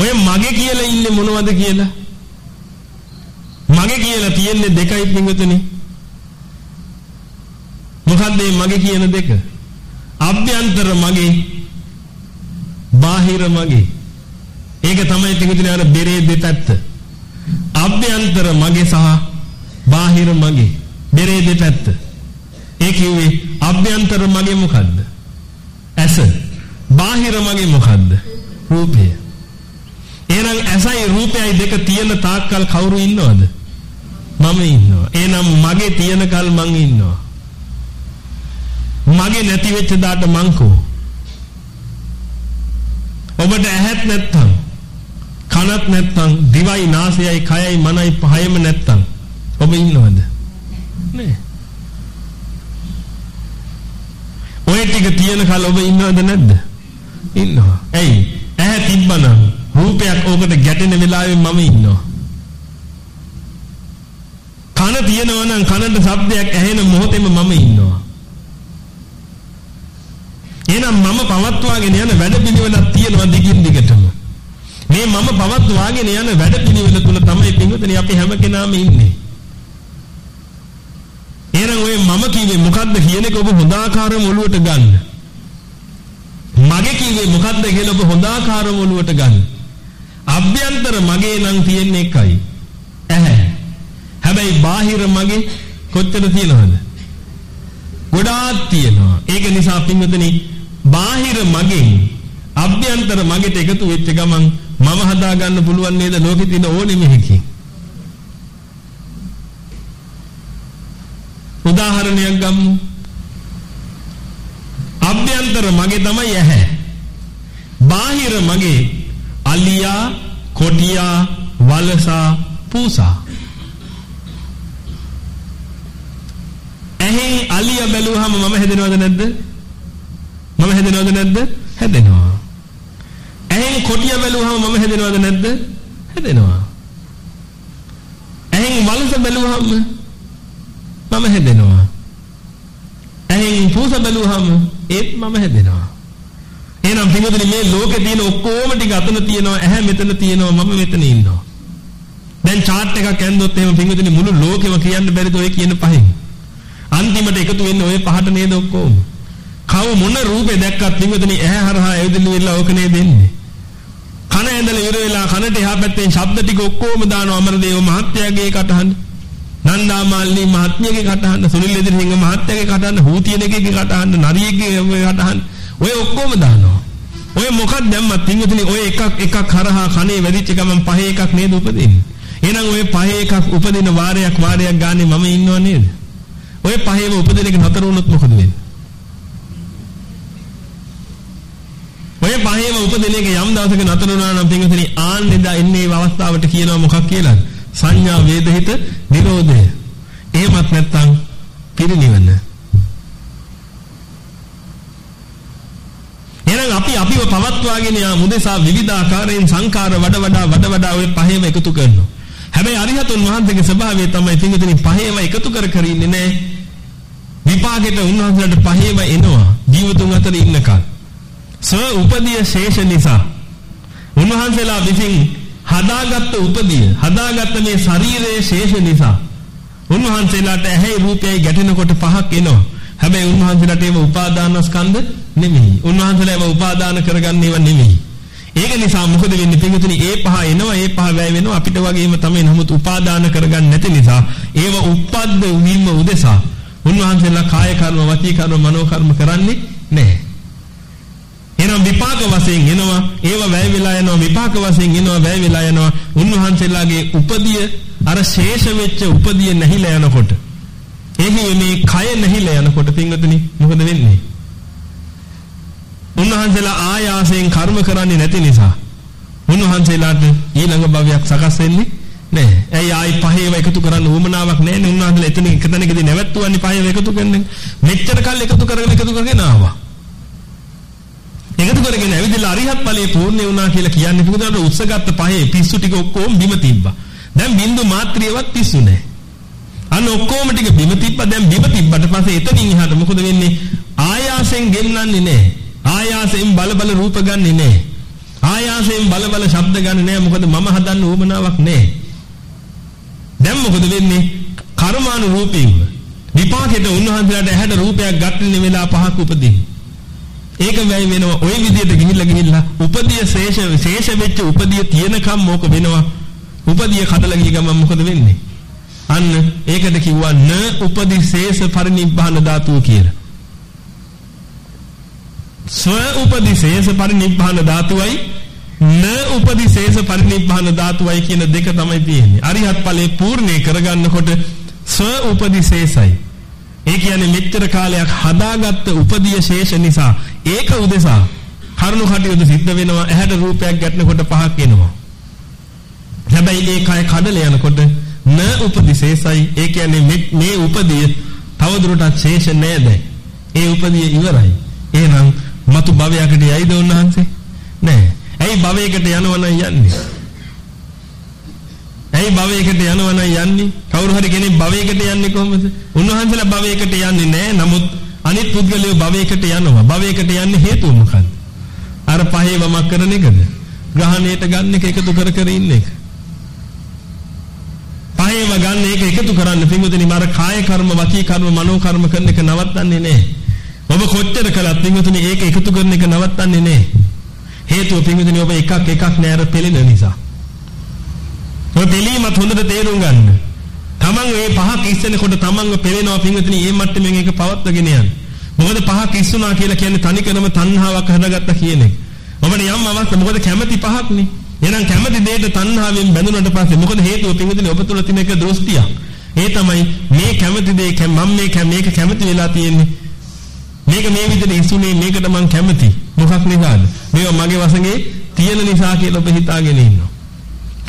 ඔය මගේ කියලා ඉන්නේ මොනවද කියලා? මගේ කියලා තියෙන්නේ දෙකයි පින්විතනි. මොකද්ද මේ මගේ කියන දෙක? අභ්‍යන්තර මගේ බාහිර මගේ. ඒක තමයි පින්විතනි අර බෙරේ දෙපැත්ත. අභ්‍යන්තර මගේ සහ බාහිර මගේ බෙරේ දෙපැත්ත. ඒ කිව්වේ අභ්‍යන්තර මගේ මොකද්ද? ඇස. බාහිර මගේ මොකද්ද? රූපය. එහෙනම් ඇසයි රූපයයි දෙක තියෙන තාක්කල් කවුරු ඉන්නවද? මම ඉන්නවා. එහෙනම් මගේ තියෙනකල් මං ඉන්නවා. මගේ නැති වෙච්ච දාට මංකෝ. ඔබට ඇහත් නැත්තම් කනත් නැත්තම් දිවයි නාසයයි කයයි මනයි පහයම නැත්තම් ඔබ ඉන්නවද? නෑ. ඔය ටික තියෙන කල ඔබ ඉන්නවද නැද්ද? ඉන්නවා. ඇයි? ඇහැ තිබ්බනම් රූපයක් ඕකට ගැටෙන වෙලාවෙ මම ඉන්නවා. කන තියෙනවා නම් කනට ශබ්දයක් ඇහෙන මොහොතේම මම ඉන්නවා. එහෙනම් මම පවත්වාගෙන යන වැඩපිළිවෙලක් තියෙනවා දිගින් දිගටම. මේ මම පවත්වාගෙන යන වැඩපිළිවෙල තුල තමයි පින්වතුනි අපි හැම කෙනාම ඉන්නේ. එහෙනම් ඔය මම කිව්වේ මොකද්ද කියන එක ඔබ හොඳාකාරව ඔළුවට ගන්න. මගේ කිව්වේ මොකද්ද කියලා ඔබ හොඳාකාරව ඔළුවට ගන්න. අභ්‍යන්තර මගේ නම් තියෙන්නේ එකයි. ඇහැ. හැබැයි බාහිර මගේ කොච්චර තියෙනවද? ගොඩාක් තියෙනවා. ඒක නිසා පින්වතුනි බාහිර මගෙන් අභ්‍යන්තර මගෙට එකතු වෙච්ච ගමන් මම හදා ගන්න පුළුවන් නේද ලෝකෙ තියෙන ඕනෙම එකකින්. උදාහරණයක් ගමු. අභ්‍යන්තර මගේ තමයි ඇහැ. බාහිර මගේ අලියා, කොටියා, වලසා, පූසා. ඇහෙන් අලියා බැලුවාම මම හැදෙනවද නැද්ද? මම හැදෙනවද නැද්ද? හැදෙනවා. ඇහෙන් කොටියා බැලුවාම මම හැදෙනවද නැද්ද? හැදෙනවා. ඇහෙන් වලස බැලුවාම මම හැදෙනවා. ඇහෙන් පූස බැලුවාම ඒත් මම හැදෙනවා. එහෙනම් පිටුදුනි මේ ලෝකේ තියෙන ඔක්කොම ටික අතන තියෙනවා ඇහැ මෙතන තියෙනවා මම මෙතන ඉන්නවා. දැන් chart එකක් ඇන්දොත් එහෙම පිටුදුනි මුළු ලෝකෙම කියන්න බැරිද ඔය කියන පහෙන්. අන්තිමට එකතු වෙන්නේ ඔය පහට නේද ඔක්කොම. කව මොන රූපේ දැක්කත් පිටුදුනි ඇහැ හරහා ඇවිදින්න වෙලා ඕක නේද එන්නේ. කන ඇඳලා ඉවර වෙලා කනට එහා පැත්තෙන් ශබ්ද ටික ඔක්කොම දානවා අමරදේව මහත්තයාගේ කටහඬ. නන්දා මාල්ලි මහත්මියගේ කටහඬ සුනිල් එදිරිසිංහ මහත්තයාගේ කටහඬ හූතියනගේ කටහඬ නරියගේ කටහඬ ඔය ඔක්කොම දානවා. ඔය මොකක්ද දැම්මත් පින්විතනි ඔය එකක් එකක් හරහා කනේ වැදිච්ච ගමන් පහේ එකක් නේද උපදින්නේ. එහෙනම් ඔය පහේ එකක් උපදින වාරයක් වාරයක් ගානේ මම ඉන්නව නේද? ඔය පහේම උපදින එක නතර වුණොත් මොකද වෙන්නේ? ඔය පහේම උපදින එක යම් දවසක නතර වුණා නම් පින්විතනි ආන්නෙදා එන්නේ මේ අවස්ථාවට කියනවා මොකක් කියලාද? සංඥා වේදහිත නිරෝධය. එහෙමත් නැත්නම් පිරිනිවන. එහෙනම් අපි අපිව පවත්වාගෙන යා මුදෙසා විවිධාකාරයෙන් සංකාර වඩ වඩා වඩ වඩා ඔය පහේම එකතු කරනවා. හැබැයි අරිහතුන් වහන්සේගේ ස්වභාවය තමයි පින්විතනි පහේම එකතු කර කර ඉන්නේ නැහැ. විපාකෙට උන්වහන්සේලාට පහේම එනවා ජීවතුන් අතර ඉන්නකල්. ස්ව උපදී ශේෂ නිසා උන්වහන්සේලා විසින් හදාගත්ත උපදිය හදාගත්ත මේ ශරීරයේ ශේෂ නිසා උන්වහන්සේලාට ඇහැයි රූපයයි ගැටෙනකොට පහක් එනවා. හැබැයි උන්වහන්සේලාට ඒව උපාදානස්කන්ධ නෙමෙයි. උන්වහන්සේලා ඒව උපාදාන කරගන්නේව නෙමෙයි. ඒක නිසා මොකද වෙන්නේ පිටුතුනි ඒ පහ එනවා ඒ පහ වැය වෙනවා අපිට වගේම තමයි නමුත් උපාදාන කරගන්න නැති නිසා ඒව උප්පද්ද වීම උදෙසා උන්වහන්සේලා කාය කර්ම වචී කර්ම මනෝ කර්ම කරන්නේ නැහැ. එහෙනම් විපාක වශයෙන් එනවා ඒව වැය වෙලා යනවා විපාක වශයෙන් එනවා වැය වෙලා යනවා උන්වහන්සේලාගේ උපදිය අර ශේෂ වෙච්ච උපදිය නැහිලා යනකොට එහි මේ කය නැහිලා යනකොට පින්වතුනි මොකද වෙන්නේ උන්වහන්සේලා ආයාසයෙන් කර්ම කරන්නේ නැති නිසා උන්වහන්සේලාට ඊළඟ භවයක් සකස් වෙන්නේ නෑ. ඇයි ආයි පහේව එකතු කරන්න උවමනාවක් නෑනේ. උන්වහන්සේලා එතන එක තැනකදී නැවතුන්නේ පහේව එකතු කරන්නේ. මෙච්චර කල් එකතු කරගෙන එකතු කරගෙන ආවා. එකතු කරගෙන ඇවිදලා අරිහත් ඵලයේ පූර්ණේ වුණා කියලා කියන්නේ පුදුමකට උත්සගත්ත පහේ පිස්සු ටික ඔක්කොම බිම තිබ්බා. දැන් බින්දු මාත්‍රියවත් පිස්සු නෑ. අන්න ඔක්කොම ටික බිම තිබ්බා දැන් බිම තිබ්බට පස්සේ එතනින් එහාට මොකද වෙන්නේ? ආයාසෙන් ගෙන්නන්නේ නෑ. ආයාසයෙන් බල බල රූප ගන්නෙ නෑ. ආයාසයෙන් බල බල ශබ්ද ගන්නෙ නෑ. මොකද මම හදන්න උවමනාවක් නෑ. දැන් මොකද වෙන්නේ? කර්මානුරූපීව විපාකෙට උන්වහන්සේලාට ඇහැට රූපයක් ගන්න වෙලා පහක් උපදින. ඒක වැය වෙනවා. ওই විදිහට ගිහිල්ලා ගිහිල්ලා උපදිය ශේෂ ශේෂ වෙච්ච උපදිය තියෙනකම් මොක වෙනවා? උපදිය කඩලා ගිය ගමන් මොකද වෙන්නේ? අන්න ඒකට කිව්වා න උපදි ශේෂ පරිනිබ්බාන ධාතුව කියලා. ස්ව උපදි ශේෂ පරිනිබ්බාන ධාතුවයි න උපදි ශේෂ පරිනිබ්බාන ධාතුවයි කියන දෙක තමයි තියෙන්නේ. අරිහත් ඵලයේ පූර්ණේ කරගන්නකොට ස්ව උපදි ශේෂයි. ඒ කියන්නේ මෙච්චර කාලයක් හදාගත්ත උපදිය ශේෂ නිසා ඒක උදෙසා කරුණු කටයුතු සිද්ධ වෙනවා. ඇහැට රූපයක් ගැටෙනකොට පහක් එනවා. හැබැයි ඒ කය කඩල යනකොට න උපදිශේෂයි ඒ කියන්නේ මේ උපදිය තවදුරටත් ශේෂ නෑද? ඒ උපදිය ඉවරයි. එහෙනම් මතු භවයකට යයිද උන්වහන්සේ? නෑ. ඇයි භවයකට යනවනම් යන්නේ? ඇයි භවයකට යනවනම් යන්නේ? කවුරු හරි කෙනෙක් භවයකට යන්නේ කොහොමද? උන්වහන්සේලා භවයකට යන්නේ නෑ නමුත් අනිත් පුද්ගලයෝ භවයකට යනවා. භවයකට යන්නේ හේතුව මොකක්ද? අර පහේ වමක් කරන එකද? ග්‍රහණයට ගන්න එක එකතු කර කර ඉන්න එක. පහේම ගන්න ඒක එකතු කරන්න පින්වතුනි මර කාය කර්ම වචී කර්ම මනෝ කර්ම කරන එක නවත්තන්නේ නැහැ. ඔබ කොච්චර කළත් පින්වතුනි ඒක එකතු කරන එක නවත්තන්නේ නැහැ. හේතුව පින්වතුනි ඔබ එකක් එකක් නෑර පෙළෙන නිසා. ඔය පිළීමත් හොඳට තේරුම් ගන්න. තමන් මේ පහක් ඉස්සෙනකොට තමන්ව පෙළෙනවා පින්වතුනි මේ මට්ටමින් ඒක පවත්වාගෙන යන්න. මොකද පහක් ඉස්සුනා කියලා කියන්නේ තනිකරම තණ්හාවක් හදාගත්තා කියන එක. ඔබට යම් අවස්ථ මොකද කැමැති පහක්නේ. එහෙනම් කැමැති දෙයට තණ්හාවෙන් බැඳුනට පස්සේ මොකද හේතුව පින්විතනේ ඔබ තුල තියෙන එක දෘෂ්ටියක්. ඒ තමයි මේ කැමැති දේ මම මේ මේක කැමැති වෙලා තියෙන්නේ. මේක මේ විදිහට ඉස්සුනේ මේකට මම කැමැති. මොකක් නිසාද? මේවා මගේ වශයෙන් තියෙන නිසා කියලා ඔබ හිතාගෙන ඉන්නවා.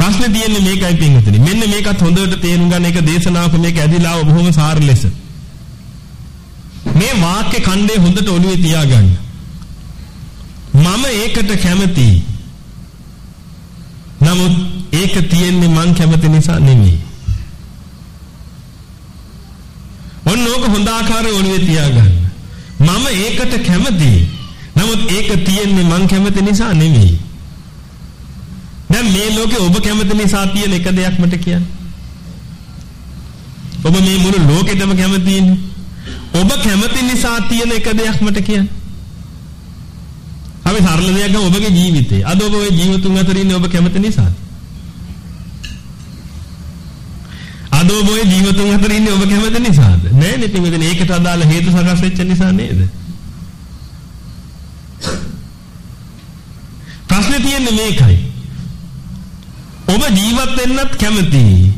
ප්‍රශ්නේ තියෙන්නේ මේකයි පින්විතනේ. මෙන්න මේකත් හොඳට තේරුම් ගන්න එක දේශනාවක මේක ඇදිලා බොහොම සාර ලෙස. මේ වාක්‍ය ඛණ්ඩේ හොඳට ඔළුවේ තියාගන්න. මම ඒකට කැමතියි. නමුත් ඒක තියෙන්නේ මං කැමති නිසා නෙමෙයි. ඔන්න ඕක හොඳ ආකාරයෙන් ඔළුවේ තියාගන්න. මම ඒකට කැමතියි. නමුත් ඒක තියෙන්නේ මං කැමති නිසා නෙමෙයි. දැන් මේ ලෝකේ ඔබ කැමති නිසා තියෙන එක දෙයක් මට කියන්න. ඔබ මේ මුළු ලෝකෙටම කැමතිනේ. ඔබ කැමති නිසා තියෙන එක දෙයක් මට කියන්න. අපි සරල දෙයක් ගමු ඔබගේ ජීවිතේ. අද ඔබ ওই ජීවිතුන් අතර ඉන්නේ ඔබ කැමති නිසාද? අද ඔබ ওই ජීවිතුන් අතර ඉන්නේ ඔබ කැමති නිසාද? නෑ නේ පිටින් ඒකට අදාළ හේතු සකස් වෙච්ච නිසා නේද? ප්‍රශ්නේ තියෙන්නේ මේකයි. ඔබ ජීවත් වෙන්නත් කැමතියි.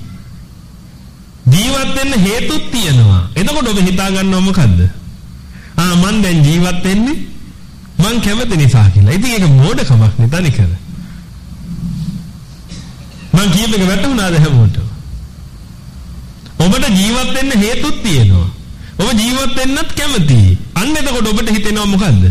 ජීවත් වෙන්න හේතුත් තියෙනවා. එතකොට ඔබ හිතා ගන්නව මොකද්ද? ආ මං දැන් ජීවත් වෙන්නේ මං කැමති නිසා කියලා. ඉතින් ඒක මෝඩකමක් නේ තනිකර. මං කියප එක වැටුණාද හැමෝටම? ඔබට ජීවත් වෙන්න හේතුත් තියෙනවා. ඔබ ජීවත් වෙන්නත් කැමතියි. අන්න එතකොට ඔබට හිතෙනවා මොකද්ද?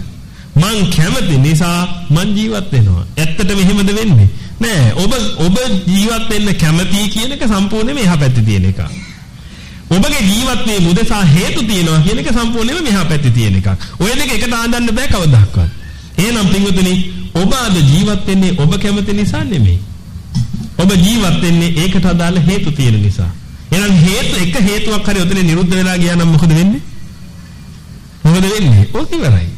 මං කැමති නිසා මං ජීවත් වෙනවා. ඇත්තටම එහෙමද වෙන්නේ? නෑ. ඔබ ඔබ ජීවත් වෙන්න කැමතියි කියන එක සම්පූර්ණයෙන්ම එහා පැත්තේ තියෙන එකක්. ඔබගේ ජීවත් වීම උදෙසා හේතු තියෙනවා කියන එක සම්පූර්ණයෙන්ම මෙහා පැත්තේ තියෙන එකක්. ඔය දෙක එකට ආඳන්න බෑ කවදාවත්. එහෙනම් පින්වතුනි ඔබ අද ජීවත් වෙන්නේ ඔබ කැමති නිසා නෙමෙයි. ඔබ ජීවත් වෙන්නේ ඒකට අදාළ හේතු තියෙන නිසා. එහෙනම් හේතු එක හේතුවක් හරි ඔතන නිරුද්ධ වෙලා ගියා නම් මොකද වෙන්නේ? මොකද වෙන්නේ? ඕක ඉවරයි.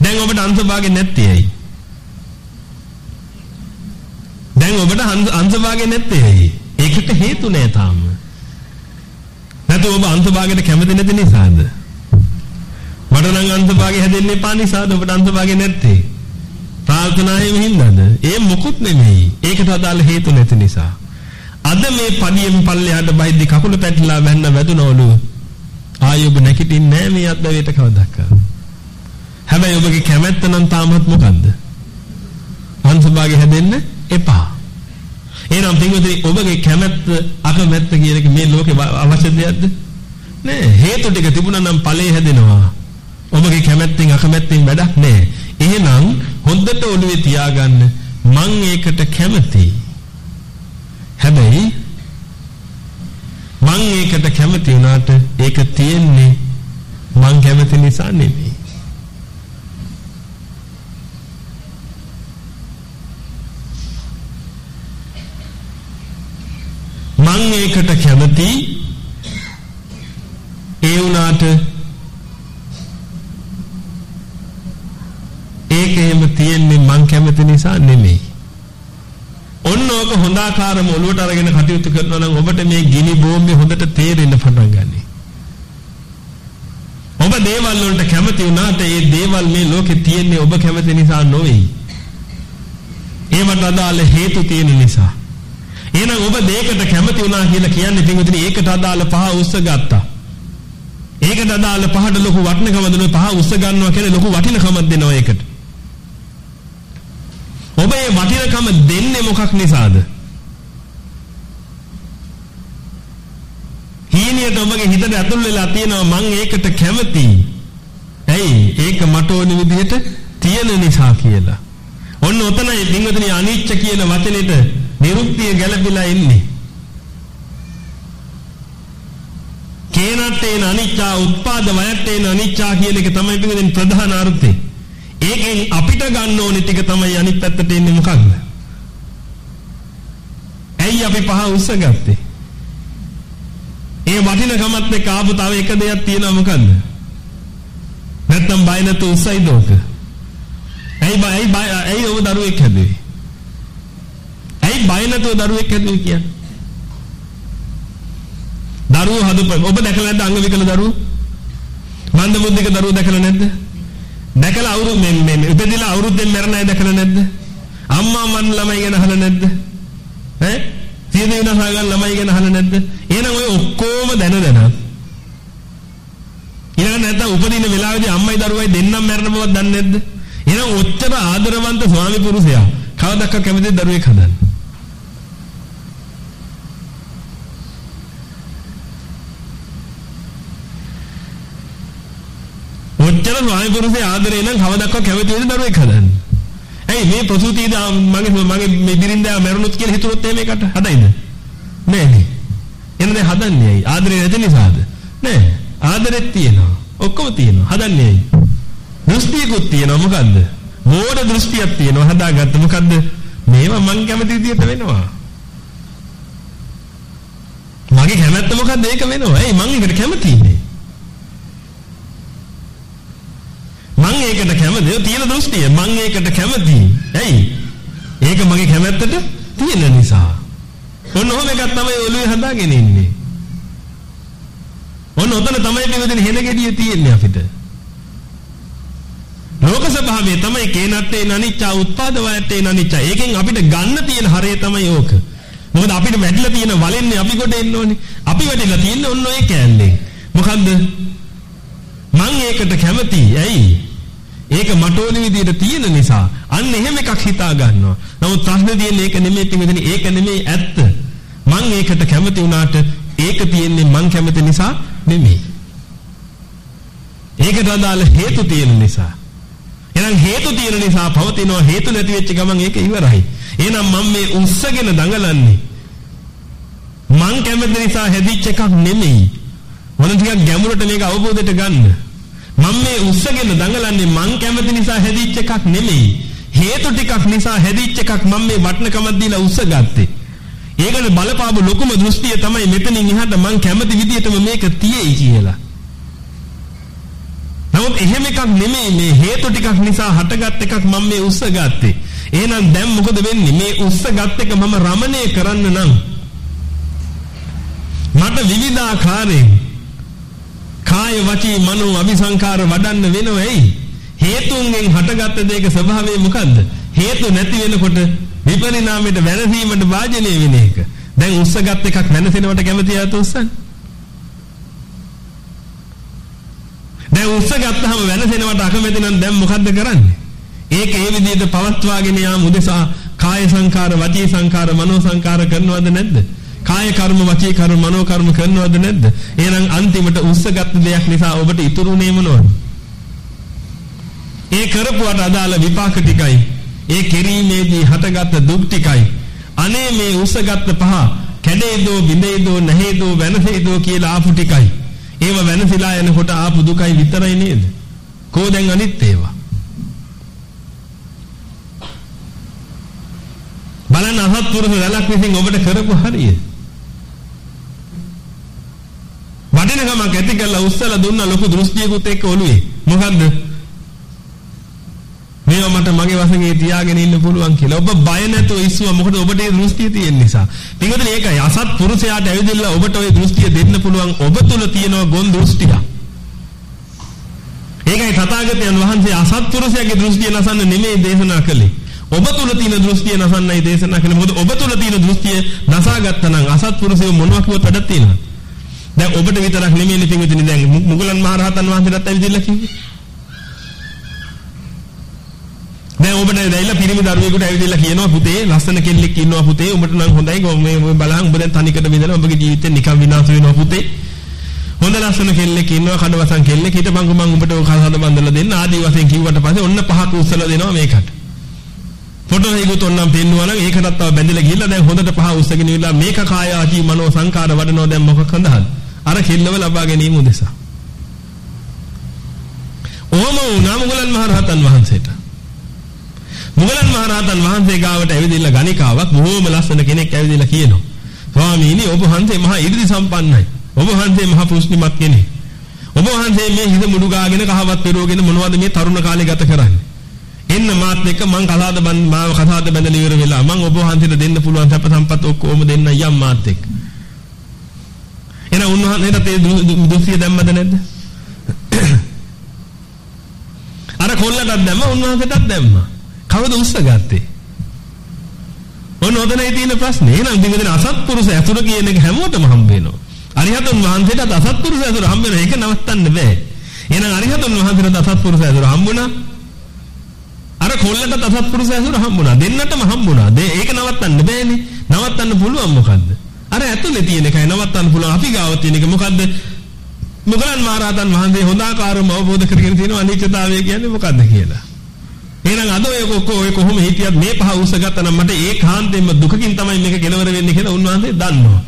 දැන් ඔබට අංශභාගෙ නැත්තේ ඇයි? දැන් ඔබට අංශභාගෙ නැත්තේ ඇයි? ඒකට හේතු නෑ තාම. නැත්නම් ඔබ අංශභාගයට කැමති නැති නිසාද? මට නම් අංශභාගය හැදෙන්න එපා නිසාද ඔබට අංශභාගය නැත්තේ? ප්‍රාර්ථනාවෙම හින්දාද? ඒ මොකුත් නෙමෙයි. ඒකට අදාළ හේතු නැති නිසා. අද මේ පඩියෙන් පල්ලෙහාට බහිද්දි කකුල පැටලලා වැන්න වැදුනවලු. ආයෙ ඔබ නැගිටින්නේ නැහැ මේ අත්දැවියට කවදාවත්. හැබැයි ඔබගේ කැමැත්ත නම් තාමත් මොකද්ද? හංසභාගේ හැදෙන්න එපා. එහෙනම් පින්වතුනි ඔබගේ කැමැත්ත අකමැත්ත කියන එක මේ ලෝකේ අවශ්‍ය දෙයක්ද? නෑ හේතු ටික තිබුණා නම් ඵලයේ හැදෙනවා. ඔබගේ කැමැත්තෙන් අකමැත්තෙන් වැඩක් නෑ. එහෙනම් හොඳට ඔළුවේ තියාගන්න මං ඒකට කැමතියි. හැබැයි මං ඒකට කැමති වුණාට ඒක තියෙන්නේ මං කැමති නිසා නෙමෙයි. මං ඒකට කැමති ඒ වුණාට ඒක එහෙම තියෙන්නේ මං කැමති නිසා නෙමෙයි. ඔන්න ඕක හොඳාකාරම ඔලුවට අරගෙන කටයුතු කරනවා නම් ඔබට මේ ගිනි බෝම්බේ හොඳට තේරෙන්න පටන් ගන්නවා. ඔබ දේවල් වලට කැමති වුණාට ඒ දේවල් මේ ලෝකේ තියෙන්නේ ඔබ කැමති නිසා නොවේ. ඒවට අදාළ හේතු තියෙන නිසා. එහෙනම් ඔබ දෙයකට කැමති වුණා කියලා කියන්නේ පින්විතනි ඒකට අදාළ පහ උස්ස ගත්තා. ඒකට අදාළ පහට ලොකු වටිනකම දෙනවා පහ උස්ස ගන්නවා කියන්නේ ලොකු වටිනකමක් දෙනවා ඒකට. ඔබ මේ වටිනකම දෙන්නේ මොකක් නිසාද? හීනියට ඔබගේ හිතට ඇතුල් වෙලා තියෙනවා මං ඒකට කැමතියි. ඇයි? ඒක මට ඕන විදිහට තියෙන නිසා කියලා. ඔන්න ඔතනයි පින්වතුනි අනිච්ච කියන වචනෙට නිරුක්තිය ගැළපිලා ඉන්නේ. කේනත්තේන අනිච්චා උත්පාද වයත්තේන අනිච්චා කියන එක තමයි පින්වතුනි ප්‍රධාන අර්ථය. ඒකෙන් අපිට ගන්න ඕනේ ටික තමයි අනිත් පැත්තට එන්නේ මොකක්ද? ඇයි අපි පහ උස්සගත්තේ? ඒ වටිනකමත් එක්ක ආපු තව එක දෙයක් තියෙනවා මොකද්ද? නැත්තම් බය නැතු උස්සයිද ඕක? ඇයි බය ඇයි බය ඇයි ඔබ දරුවෙක් හැදුවේ? ඇයි බය නැතුව දරුවෙක් හැදුවේ කියන්නේ? දරුවෝ හදපු ඔබ දැකලා නැද්ද අංග විකල දරුවෝ? මන්ද බුද්ධික දරුවෝ දැකලා නැද්ද? දැකලා අවුරුදු මේ මේ ඉපදිලා අවුරුද්දෙන් මැරෙන අය දැකලා නැද්ද? අම්මා මන් ළමයි ගැන අහලා නැද්ද? ඈ? සියදි විනාශ ගන්න ළමයි ගැන අහලා නැද්ද? එහෙනම් ඔය ඔක්කොම දැන දැන ඊළඟ නැත්නම් උපදින වෙලාවේදී අම්මයි දරුවයි දෙන්නම මැරෙන බවක් දන්නේ නැද්ද? එහෙනම් ඔච්චර ආදරවන්ත ස්වාමි පුරුෂයා කවදාක කැමති දරුවෙක් හදන්න. ඔච්චර ස්වාමි පුරුෂයා ආදරේ නම් කවදාක කැමති වෙන දරුවෙක් හදන්න. ඇයි මේ ප්‍රසූතියද මගේ මගේ මේ බිරින්දා මැරුණොත් කියලා හිතුවොත් එහෙම එකට හදයිද? නෑ නේ. එන්නේ හදන්නේ ඇයි? ආදරේ නැති නිසාද? නෑ. ආදරෙත් තියෙනවා. ඔක්කොම තියෙනවා. හදන්නේ ඇයි? දෘෂ්ටියකුත් තියෙනවා මොකද්ද? මෝඩ දෘෂ්ටියක් තියෙනවා හදාගත්ත මොකද්ද? මේවා මං කැමති විදියට වෙනවා. මගේ කැමැත්ත මොකද්ද? ඒක වෙනවා. ඇයි මං ඒකට කැමති ඉන්නේ? මං ඒකට කැමති. තියෙන දෘෂ්ටිය මං ඒකට කැමති. ඇයි? ඒක මගේ කැමැත්තට තියෙන නිසා. ඔන්න ඔහොම එකක් තමයි ඔළුවේ හදාගෙන ඉන්නේ. ඔන්න ඔතන තමයි පිළිවෙදින හෙන ගෙඩිය තියෙන්නේ අපිට. ලෝක ස්වභාවය තමයි කේනත්තේ නනිච්චා උත්පාද වයත්තේ නනිච්චා. ඒකෙන් අපිට ගන්න තියෙන හරය තමයි ඕක. මොකද අපිට වැටිලා තියෙන වලෙන්නේ අපි කොට එන්න ඕනේ. අපි වැටිලා තියෙන්නේ ඔන්න ඔය කෑල්ලෙන්. මොකද්ද? මං ඒකට කැමතියි. ඇයි? ඒක මට ඕන විදිහට තියෙන නිසා අන්න එහෙම එකක් හිතා ගන්නවා. නමුත් ප්‍රශ්නේ තියෙන්නේ ඒක නෙමෙයි පිටින් ඒක නෙමෙයි ඇත්ත. මං ඒකට කැමති වුණාට ඒක තියෙන්නේ මං කැමති නිසා නෙමෙයි. ඒකට අදාළ හේතු තියෙන නිසා. එහෙනම් හේතු තියෙන නිසා පවතිනවා හේතු නැති වෙච්ච ගමන් ඒක ඉවරයි. එහෙනම් මම මේ උස්සගෙන දඟලන්නේ මං කැමති නිසා හැදිච්ච එකක් නෙමෙයි. මොන ටිකක් ගැඹුරට මේක අවබෝධයට ගන්න. මම මේ උස්සගෙන දඟලන්නේ මං කැමති නිසා හැදිච්ච එකක් නෙමෙයි. හේතු ටිකක් නිසා හැදිච්ච එකක් මම මේ වටනකමක් දීලා උස්සගත්තේ. ඒකට බලපාපු ලොකුම දෘෂ්ටිය තමයි මෙතනින් එහාට මං කැමති විදිහටම මේක තියෙයි කියලා. නමුත් එහෙම එකක් නෙමෙයි මේ හේතු ටිකක් නිසා හටගත් එකක් මම මේ උස්සගත්තේ. එහෙනම් දැන් මොකද වෙන්නේ? මේ උස්සගත් එක මම රමණය කරන්න නම් මට විවිධාකාරයෙන් කාය වචී මනෝ අபிසංකාර වඩන්න වෙනව ඇයි? හේතුන්ගෙන් හටගත්ත දෙයක ස්වභාවය මොකද්ද? හේතු නැති වෙනකොට විපරිණාමයට වෙනසීමට වාජනය වෙන එක. දැන් උස්සගත් එකක් වෙනසෙනවට කැමති ආත උස්සන්නේ. දැන් උස්සගත්තාම වෙනසෙනවට අකමැති නම් දැන් මොකද්ද කරන්නේ? ඒක ඒ විදිහට පවත්වාගෙන යාම උදෙසා කාය සංකාර, වචී සංකාර, මනෝ සංකාර කරනවද නැද්ද? කාය කර්ම, වචී කර්ම, මනෝ කර්ම කරනවද නැද්ද? එහෙනම් අන්තිමට උස්සගත් දෙයක් නිසා ඔබට ඉතුරුනේ මොනවද? ඒ කරපුවට අදාළ විපාක ටිකයි. ඒ කෙරීමේදී හටගත් දුක් ටිකයි. අනේ මේ උස්සගත් පහ කැඩේදෝ, බිඳේදෝ, නැහේදෝ, වෙනසේදෝ කියලා ආපු ටිකයි. ඒව වෙනසිලා යනකොට ආපු දුකයි විතරයි නේද? කෝ දැන් අනිත් ඒවා? බලන්න අසත්පුරුෂ වැලක් විසින් ඔබට කරපු හරිය. වටිනකමක් ඇති කරලා උස්සලා දුන්න ලොකු දෘෂ්ටියකුත් එක්ක ඔළුවේ. මොකද්ද? මේවා මට මගේ වශයෙන් තියාගෙන ඉන්න පුළුවන් කියලා. ඔබ බය නැතුව ඉස්සුවා මොකද ඔබට ඒ දෘෂ්ටිය තියෙන නිසා. පිටුදේ ඒකයි අසත් පුරුෂයාට ඇවිදilla ඔබට ওই දෘෂ්ටිය දෙන්න පුළුවන් ඔබ තුල තියෙන ගොන් දෘෂ්ටිය. ඒකයි තථාගතයන් වහන්සේ අසත් පුරුෂයාගේ දෘෂ්ටිය නසන්න නෙමෙයි දේශනා කළේ. ඔබ තුල තියෙන දෘෂ්ටිය නසන්නයි දේශනා කළේ. මොකද ඔබ තුල තියෙන දෘෂ්ටිය නසාගත්තා නම් අසත් පුරුෂයෝ මොනවා කිව්වත් වැඩක් තියෙනවා. දැන් ඔබට විතරක් නෙමෙයි පිටුදිනේ දැන් මුගලන් මහරහතන් වහන්සේටත් ඇවිදilla කිව්වේ. දැන් ඔබට දැයිලා පිරිමි දරුවෙකුට ඇවිදilla කියනවා පුතේ ලස්සන කෙල්ලෙක් ඉන්නවා පුතේ. උඹට නම් හොඳයි. මේ බලහන් උඹ දැන් තනිකට විඳලා ඔබගේ ජීවිතේ නිකන් විනාශ වෙනවා පුතේ. හොඳ ලස්සන කෙල්ලෙක් ඉන්නවා කඩවසන් කෙල්ලෙක්. හිටපන්කෝ මං උඹට ඔය කසාද බඳලා දෙන්න. ආදී වශයෙන් කිව්වට පස්සේ ඔන්න පහක් උස්සලා දෙනවා මේකට. ෆොටෝ එකකුත් ඔන්නම් පෙන්නුවා නම් ඒකටත් තව බැඳලා ගිහිල්ලා දැන් හොඳට පහ උස්සගෙන ඉවිලා මේක කාය ආදී මනෝ සංකාර වඩනවා දැන් මොකක් හඳහද අර කෙල්ලව ලබා ගැනීම උදෙසා ඕම වුණා මුගලන් මහරහතන් වහන්සේට මුගලන් මහරහතන් වහන්සේ ගාවට ඇවිදilla ගණිකාවක් බොහෝම ලස්සන කෙනෙක් ඇවිදilla කියනවා. ස්වාමීනි ඔබ වහන්සේ මහා ඉරිදි සම්පන්නයි. ඔබ වහන්සේ මහා පුෂ්ණිමත් කෙනෙක්. ඔබ වහන්සේ මේ හිත මුඩු ගාගෙන කහවත් පෙරෝගෙන මොනවද මේ තරුණ කාලේ ගත කරන්නේ? එන්න මාත් එක්ක මං කසාද බන් මාව කසාද බැඳලා ඉවර වෙලා මං ඔබ වහන්සේට දෙන්න පුළුවන් සැප සම්පත් ඔක්කොම දෙන්න යම් මාත් එක්ක. එන උන්වහන්සේට ඒ දුසිය දැම්මද නැද්ද? අර කොල්ලටත් දැම්ම උන්වහන්සේටත් දැම්මා. කවුද උස්සගත්තේ? ඔන්න ඔතනයි තියෙන ප්‍රශ්නේ. එහෙනම් දිගදින අසත්පුරුෂ ඇතුළ කියන එක හැමෝටම හම්බ වෙනවා. අරිහතුන් වහන්සේටත් අසත්පුරුෂ ඇතුළ හම්බ වෙන එක නවත්තන්න බෑ. එහෙනම් අරිහතුන් වහන්සේටත් අසත්පුරුෂ ඇතුළ හම්බුණා. අර කොල්ලටත් අසත්පුරුෂ ඇතුළ හම්බුණා. දෙන්නටම හම්බුණා. ඒක නවත්තන්න බෑනේ. නවත්තන්න පුළුවන් මොකද්ද? අර ඇතුලේ තියෙන එකයි. නවත්තන්න පුළුවන්. අපි ගාව තියෙන එක. මොකද්ද? මුගලන් මහරහතන් වහන්සේ හොඳ ආකාරම අවබෝධ කරගෙන තියෙන අනිත්‍යතාවය කියන්නේ මොකද්ද කියලා. එහෙනම් අද ඔය ඔය කොහොම හිටියත් මේ පහ උසගතනම් මට ඒකාන්තයෙන්ම දුකකින් තමයි මේක කෙලවර වෙන්නේ කියලා උන්වහන්සේ දන්නවා.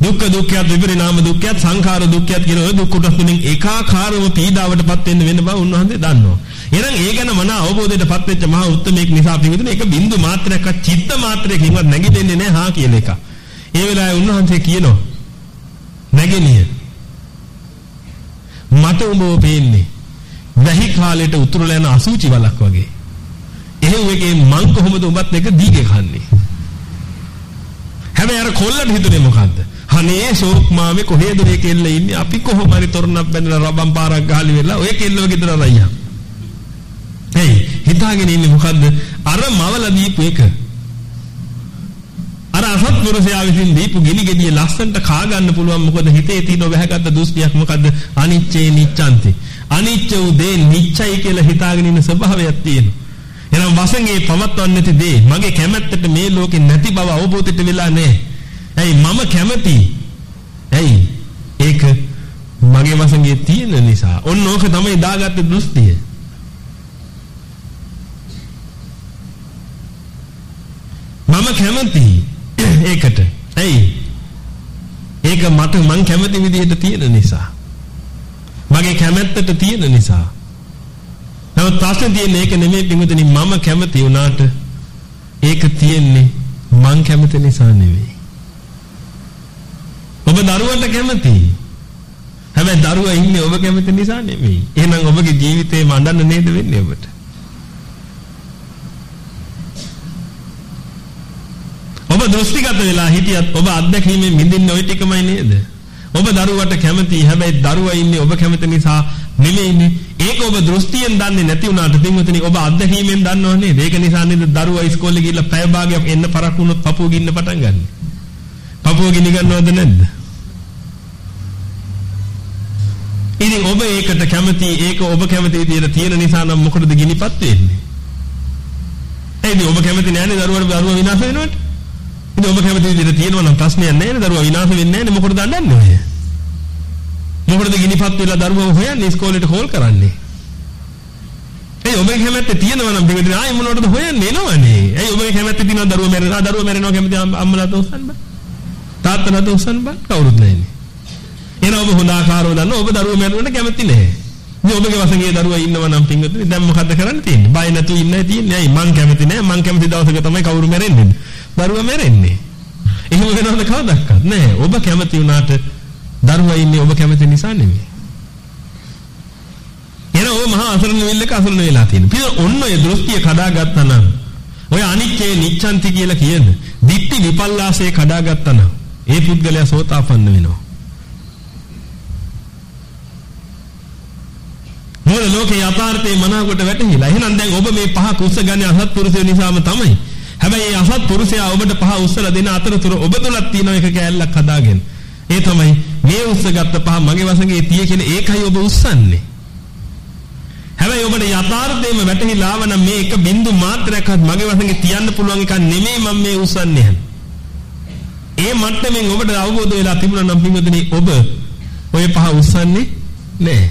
දුක්ඛ දුක්ඛයත් විපරිණාම දුක්ඛයත් සංඛාර දුක්ඛයත් කියන ඔය දුක් කොටස් තුනෙන් ඒකාකාරව පීඩාවටපත් වෙන්න වෙන බව උන්වහන්සේ දන්නවා. එහෙනම් ඒ ගැන මන අවබෝධයටපත් වෙච්ච මහා උත්මේක නිසා පින්විතන එක බින්දු මාත්‍රයක්වත් චිත්ත මාත්‍රයකින්වත් නැගිටින්නේ නැහැ හා කියන එක. ඒ වෙලාවේ උන්වහන්සේ කියනවා නැගෙනිය මට උඹව පේන්නේ වැහි කාලයට උතුරලා යන අසුචි වලක් වගේ. එහෙව් එකේ මං කොහොමද උඹත් එක දීගේ කන්නේ? හැබැයි අර කොල්ලට හිතුනේ මොකද්ද? අනේ ෂෝක් මාමේ කොහෙද මේ කෙල්ල ඉන්නේ? අපි කොහොම හරි තොරණක් බැඳලා රබම් පාරක් ගහලි වෙලා ඔය කෙල්ලව ගෙදර අරයියා. එයි හිතාගෙන ඉන්නේ මොකද්ද? අර මවලා දීපු එක. අර අසත්පුරුෂයා විසින් දීපු ගිනි ගෙඩිය ලස්සන්ට කා ගන්න පුළුවන් මොකද හිතේ තියෙන වැහගත්ත දෘෂ්ටියක් මොකද්ද? අනිච්චේ නිච්ඡන්ති. අනිච්ච උදේ නිච්චයි කියලා හිතාගෙන ඉන්න ස්වභාවයක් තියෙනවා. එහෙනම් වසඟේ පවත්වන්නේ නැති දේ මගේ කැමැත්තට මේ ලෝකේ නැති බව අවබෝධයට වෙලා නැහැ. ඇයි මම කැමති? ඇයි? ඒක මගේ වසඟේ තියෙන නිසා. ඔන්න ඕක තමයි දාගත්ත දෘෂ්ටිය. මම කැමති ඒකට. ඇයි? ඒක මට මං කැමති විදිහට තියෙන නිසා. මගේ කැමැත්තට තියෙන නිසා. නමුත් ප්‍රශ්නේ තියෙන්නේ ඒක නෙමෙයි පිටුදෙනි මම කැමති වුණාට ඒක තියෙන්නේ මං කැමති නිසා නෙවෙයි. ඔබ දරුවට කැමති. හැබැයි දරුවා ඉන්නේ ඔබ කැමති නිසා නෙවෙයි. එහෙනම් ඔබගේ ජීවිතේ මඬන්න නේද වෙන්නේ ඔබට? ඔබ දෘෂ්ටිගත වෙලා හිටියත් ඔබ අත්දැකීමෙන් මිදින්නේ ওই ටිකමයි නේද? ඔබ දරුවට කැමති හැබැයි දරුවා ඉන්නේ ඔබ කැමති නිසා නෙමෙයිනේ. ඒක ඔබ දෘෂ්ටියෙන් දන්නේ නැති වුණාට පින්වතුනි ඔබ අත්දැකීමෙන් දන්නව නේද? ඒක නිසා නේද දරුවා ඉස්කෝලේ ගිහිල්ලා පැය භාගයක් එන්න පරක් වුණොත් පපුව ගින්න පටන් ගන්න. පපුව ගිනි ගන්නවද නැද්ද? ඉතින් ඔබ ඒකට කැමති ඒක ඔබ කැමති විදියට තියෙන නිසා නම් මොකටද ගිනිපත් වෙන්නේ? ඒයි ඔබ කැමති නෑනේ දරුවට දරුවා විනාශ වෙනවට? ඉතින් ඔබ කැමති විදිහට තියෙනවා නම් ප්‍රශ්නයක් නෑනේ දරුවා විනාශ වෙන්නේ නෑනේ මොකටද දන්නේ ඔය? මොකටද ගිනිපත් වෙලා දරුවව හොයන්නේ ඉස්කෝලේට කෝල් කරන්නේ? ඒ ඔබේ කැමැත්ත තියෙනවා නම් දෙවියන් ආයෙ මොනවටද හොයන්නේ එනවනේ. ඒ ඔබේ කැමැත්ත තියෙනවා දරුවෝ මැරෙනවා දරුවෝ මැරෙනවා කැමති අම්මලාට උස්සන්න බෑ. තාත්තලාට උස්සන්න බෑ කවුරුත් නැන්නේ. එහෙනම් ඔබ හොඳ ආකාරව දන්න ඔබ දරුවෝ මැරුණට කැමති නැහැ. ඉතින් ඔබගේ වසඟේ දරුවා ඉන්නවා නම් පින්වතුනි දැන් මොකද්ද කරන්න තියෙන්නේ? බය නැතුව ඉන්නයි තියෙන්නේ. ඇයි මං කැමති නැහැ. මං කැමති දවසක තමයි කවුරු මැරෙන්නේ. දරුවා මැරෙන්නේ. එහෙම වෙනවද කවදාවත් නැහැ. ඔබ කැමති වුණාට දරුවා ඉන්නේ ඔබ කැමති නිසා නෙමෙයි. එහෙනම් ඔය මහා අසරණ වෙල්ලක අසරණ වෙලා තියෙනවා. පිළ ඔන්න ඔය දෘෂ්ටිය කඩාගත්තා නම් ඔය අනිච්චේ නිච්ඡන්ති කියලා කියන දිට්ටි විපල්ලාසයේ කඩාගත්තා නම් ඒ පුද්ගලයා සෝතාපන්න වෙනවා. මොකද ලෝකේ යථාර්ථයේ මනාවකට වැටහිලා. එහෙනම් දැන් ඔබ මේ පහ කුස්ස ගන්නේ අසත්පුරුෂය නිසාම තමයි. හැබැයි මේ අසත්පුරුෂයා ඔබට පහ උස්සලා දෙන අතරතුර ඔබ තුලක් තියෙන එක කෑල්ලක් හදාගෙන. ඒ තමයි මේ උස්සගත්ත පහ මගේ වසඟේ තිය කියන ඒකයි ඔබ උස්සන්නේ. හැබැයි ඔබට යථාර්ථයෙන්ම වැටහිලා ආවනම් මේ එක බින්දු මාත්‍රයක්වත් මගේ වසඟේ තියන්න පුළුවන් එකක් නෙමෙයි මම මේ උස්සන්නේ. ඒ මට්ටමින් ඔබට අවබෝධ වෙලා තිබුණා නම් පින්වතුනි ඔබ ඔය පහ උස්සන්නේ නැහැ.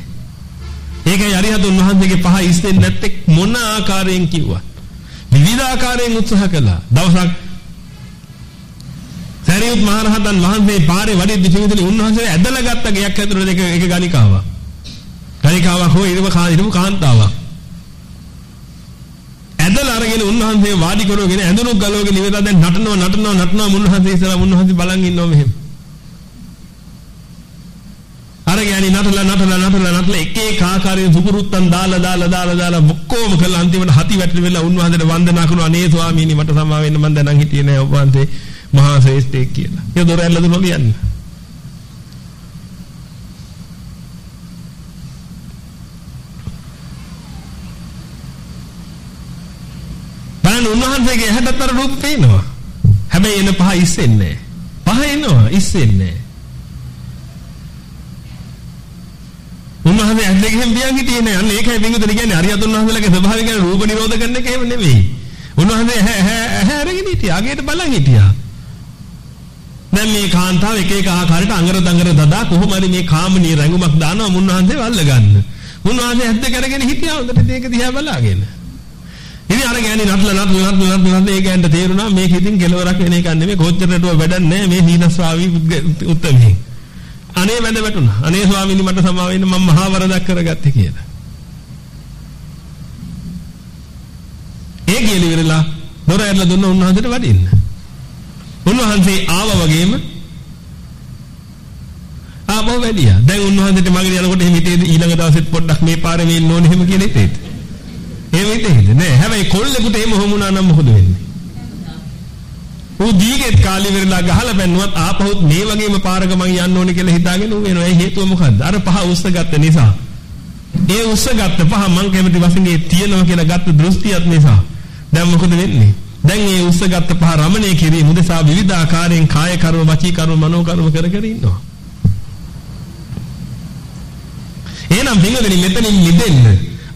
ඒකයි අරිහතුන් වහන්සේගේ පහ ඉස්සෙන්නේ නැත්තේ මොන ආකාරයෙන් කිව්වා. විවිධ ආකාරයෙන් උත්සාහ කළා. දවසක් සරියුත් මහරහතන් වහන්සේ පාරේ වඩිද්දි පිවිදලි උන්වහන්සේ ඇදලා ගත්ත ගයක් ඇතුළට එක එක ගණිකාවක්. ගණිකාවක් හෝ ඉරම කාදිනම කාන්තාවක්. ඇදලා අරගෙන උන්වහන්සේ වාඩි කරගෙන ඇඳුණු ගලවගෙන ඉවරලා දැන් නටනවා නටනවා නටනවා උන්වහන්සේ ඉස්සරහ උන්වහන්සේ බලන් ඉන්නවා මෙහෙම. අර ගෑණි නටලා නටලා නටලා නටලා එක එක ආකාරයෙන් සුපුරුත්තන් දාලා දාලා දාලා දාලා ඔක්කොම කළා අන්තිමට හති වැටලි වෙලා උන්වහන්සේට වන්දනා කරනවා අනේ ස්වාමීනි මට සමා වෙන්න මම දැන් හිටියේ නෑ ඔබ වහන්සේ මහා ශ්‍රේෂ්ඨයෙක් කියලා. ඒ දොර ඇල්ල දුන්නෝ කියන්නේ. බලන්න උන්වහන්සේගේ ඇහැටත් අර රූප පේනවා. හැබැයි එන පහ ඉස්සෙන්නේ නෑ. පහ එනවා ඉස්සෙන්නේ නෑ. උන්වහන්සේ ඇස් දෙකෙන් පියන් හිටියේ නෑ. අන්න ඒකයි වින්දුතන කියන්නේ අරියතුන් වහන්සේලාගේ ස්වභාවය කියන්නේ රූප නිරෝධ කරන එක එහෙම නෙමෙයි. උන්වහන්සේ ඇහැ ඇහැ අරගෙන හිටියා. අගේට බලන් හිටියා. දැන් මේ කාන්තාව එක එක ආකාරයට අඟර දඟර දදා කොහොම හරි මේ කාමනී රැඟුමක් දානවා මුන්වහන්සේ වල්ල ගන්න. මුන්වහන්සේ ඇස් දෙක අරගෙන හිටියා හොඳට මේක දිහා බලාගෙන. ඉතින් අර ගෑණි නටල නටල නටල නටල නටල ඒ ගෑනට තේරුණා මේක ඉතින් කෙලවරක් වෙන එකක් නෙමෙයි කොච්චරටව වැඩක් නැහැ මේ හීනස්වාමී උත්තමී. අනේ වැඳ වැටුණා. අනේ ස්වාමීනි මට සමා වෙන්න මම මහා වරදක් කරගත්තේ කියලා. ඒ කියලා ඉවරලා දොර ඇරලා දුන්න උන්වහන්සේට වඩින්න. උන්වහන්සේ ආවා වගේම ආපහු වැඩියා. දැන් උන්වහන්සේට මගේ යනකොට එහෙම හිතේද ඊළඟ දවසෙත් පොඩ්ඩක් මේ පාරේ මේ ඉන්න ඕනේ එහෙම කියලා හිතේද? එහෙම හිතේද? නෑ. හැබැයි කොල්ලෙකුට එහෙම හොමුණා නම් මොකද වෙන්නේ? ඌ දීගෙත් කාලි වෙරලා ගහලා බැන්නුවත් ආපහුත් මේ වගේම පාරක මං යන්න ඕනේ කියලා හිතාගෙන ඌ වෙනවා. ඒ හේතුව මොකද්ද? අර පහ උස්සගත්ත නිසා. ඒ උස්සගත්ත පහ මං කැමති වශයෙන් තියනවා කියලා ගත්ත දෘෂ්ටියත් නිසා. දැන් මොකද වෙන්නේ? දැන් මේ උස්සගත්ත පහ රමණය කිරීම උදෙසා විවිධ ආකාරයෙන් කාය කර්ම, වචී කර්ම, මනෝ කර්ම කර කර ඉන්නවා. එහෙනම් පින්වදින මෙතනින් මිදෙන්න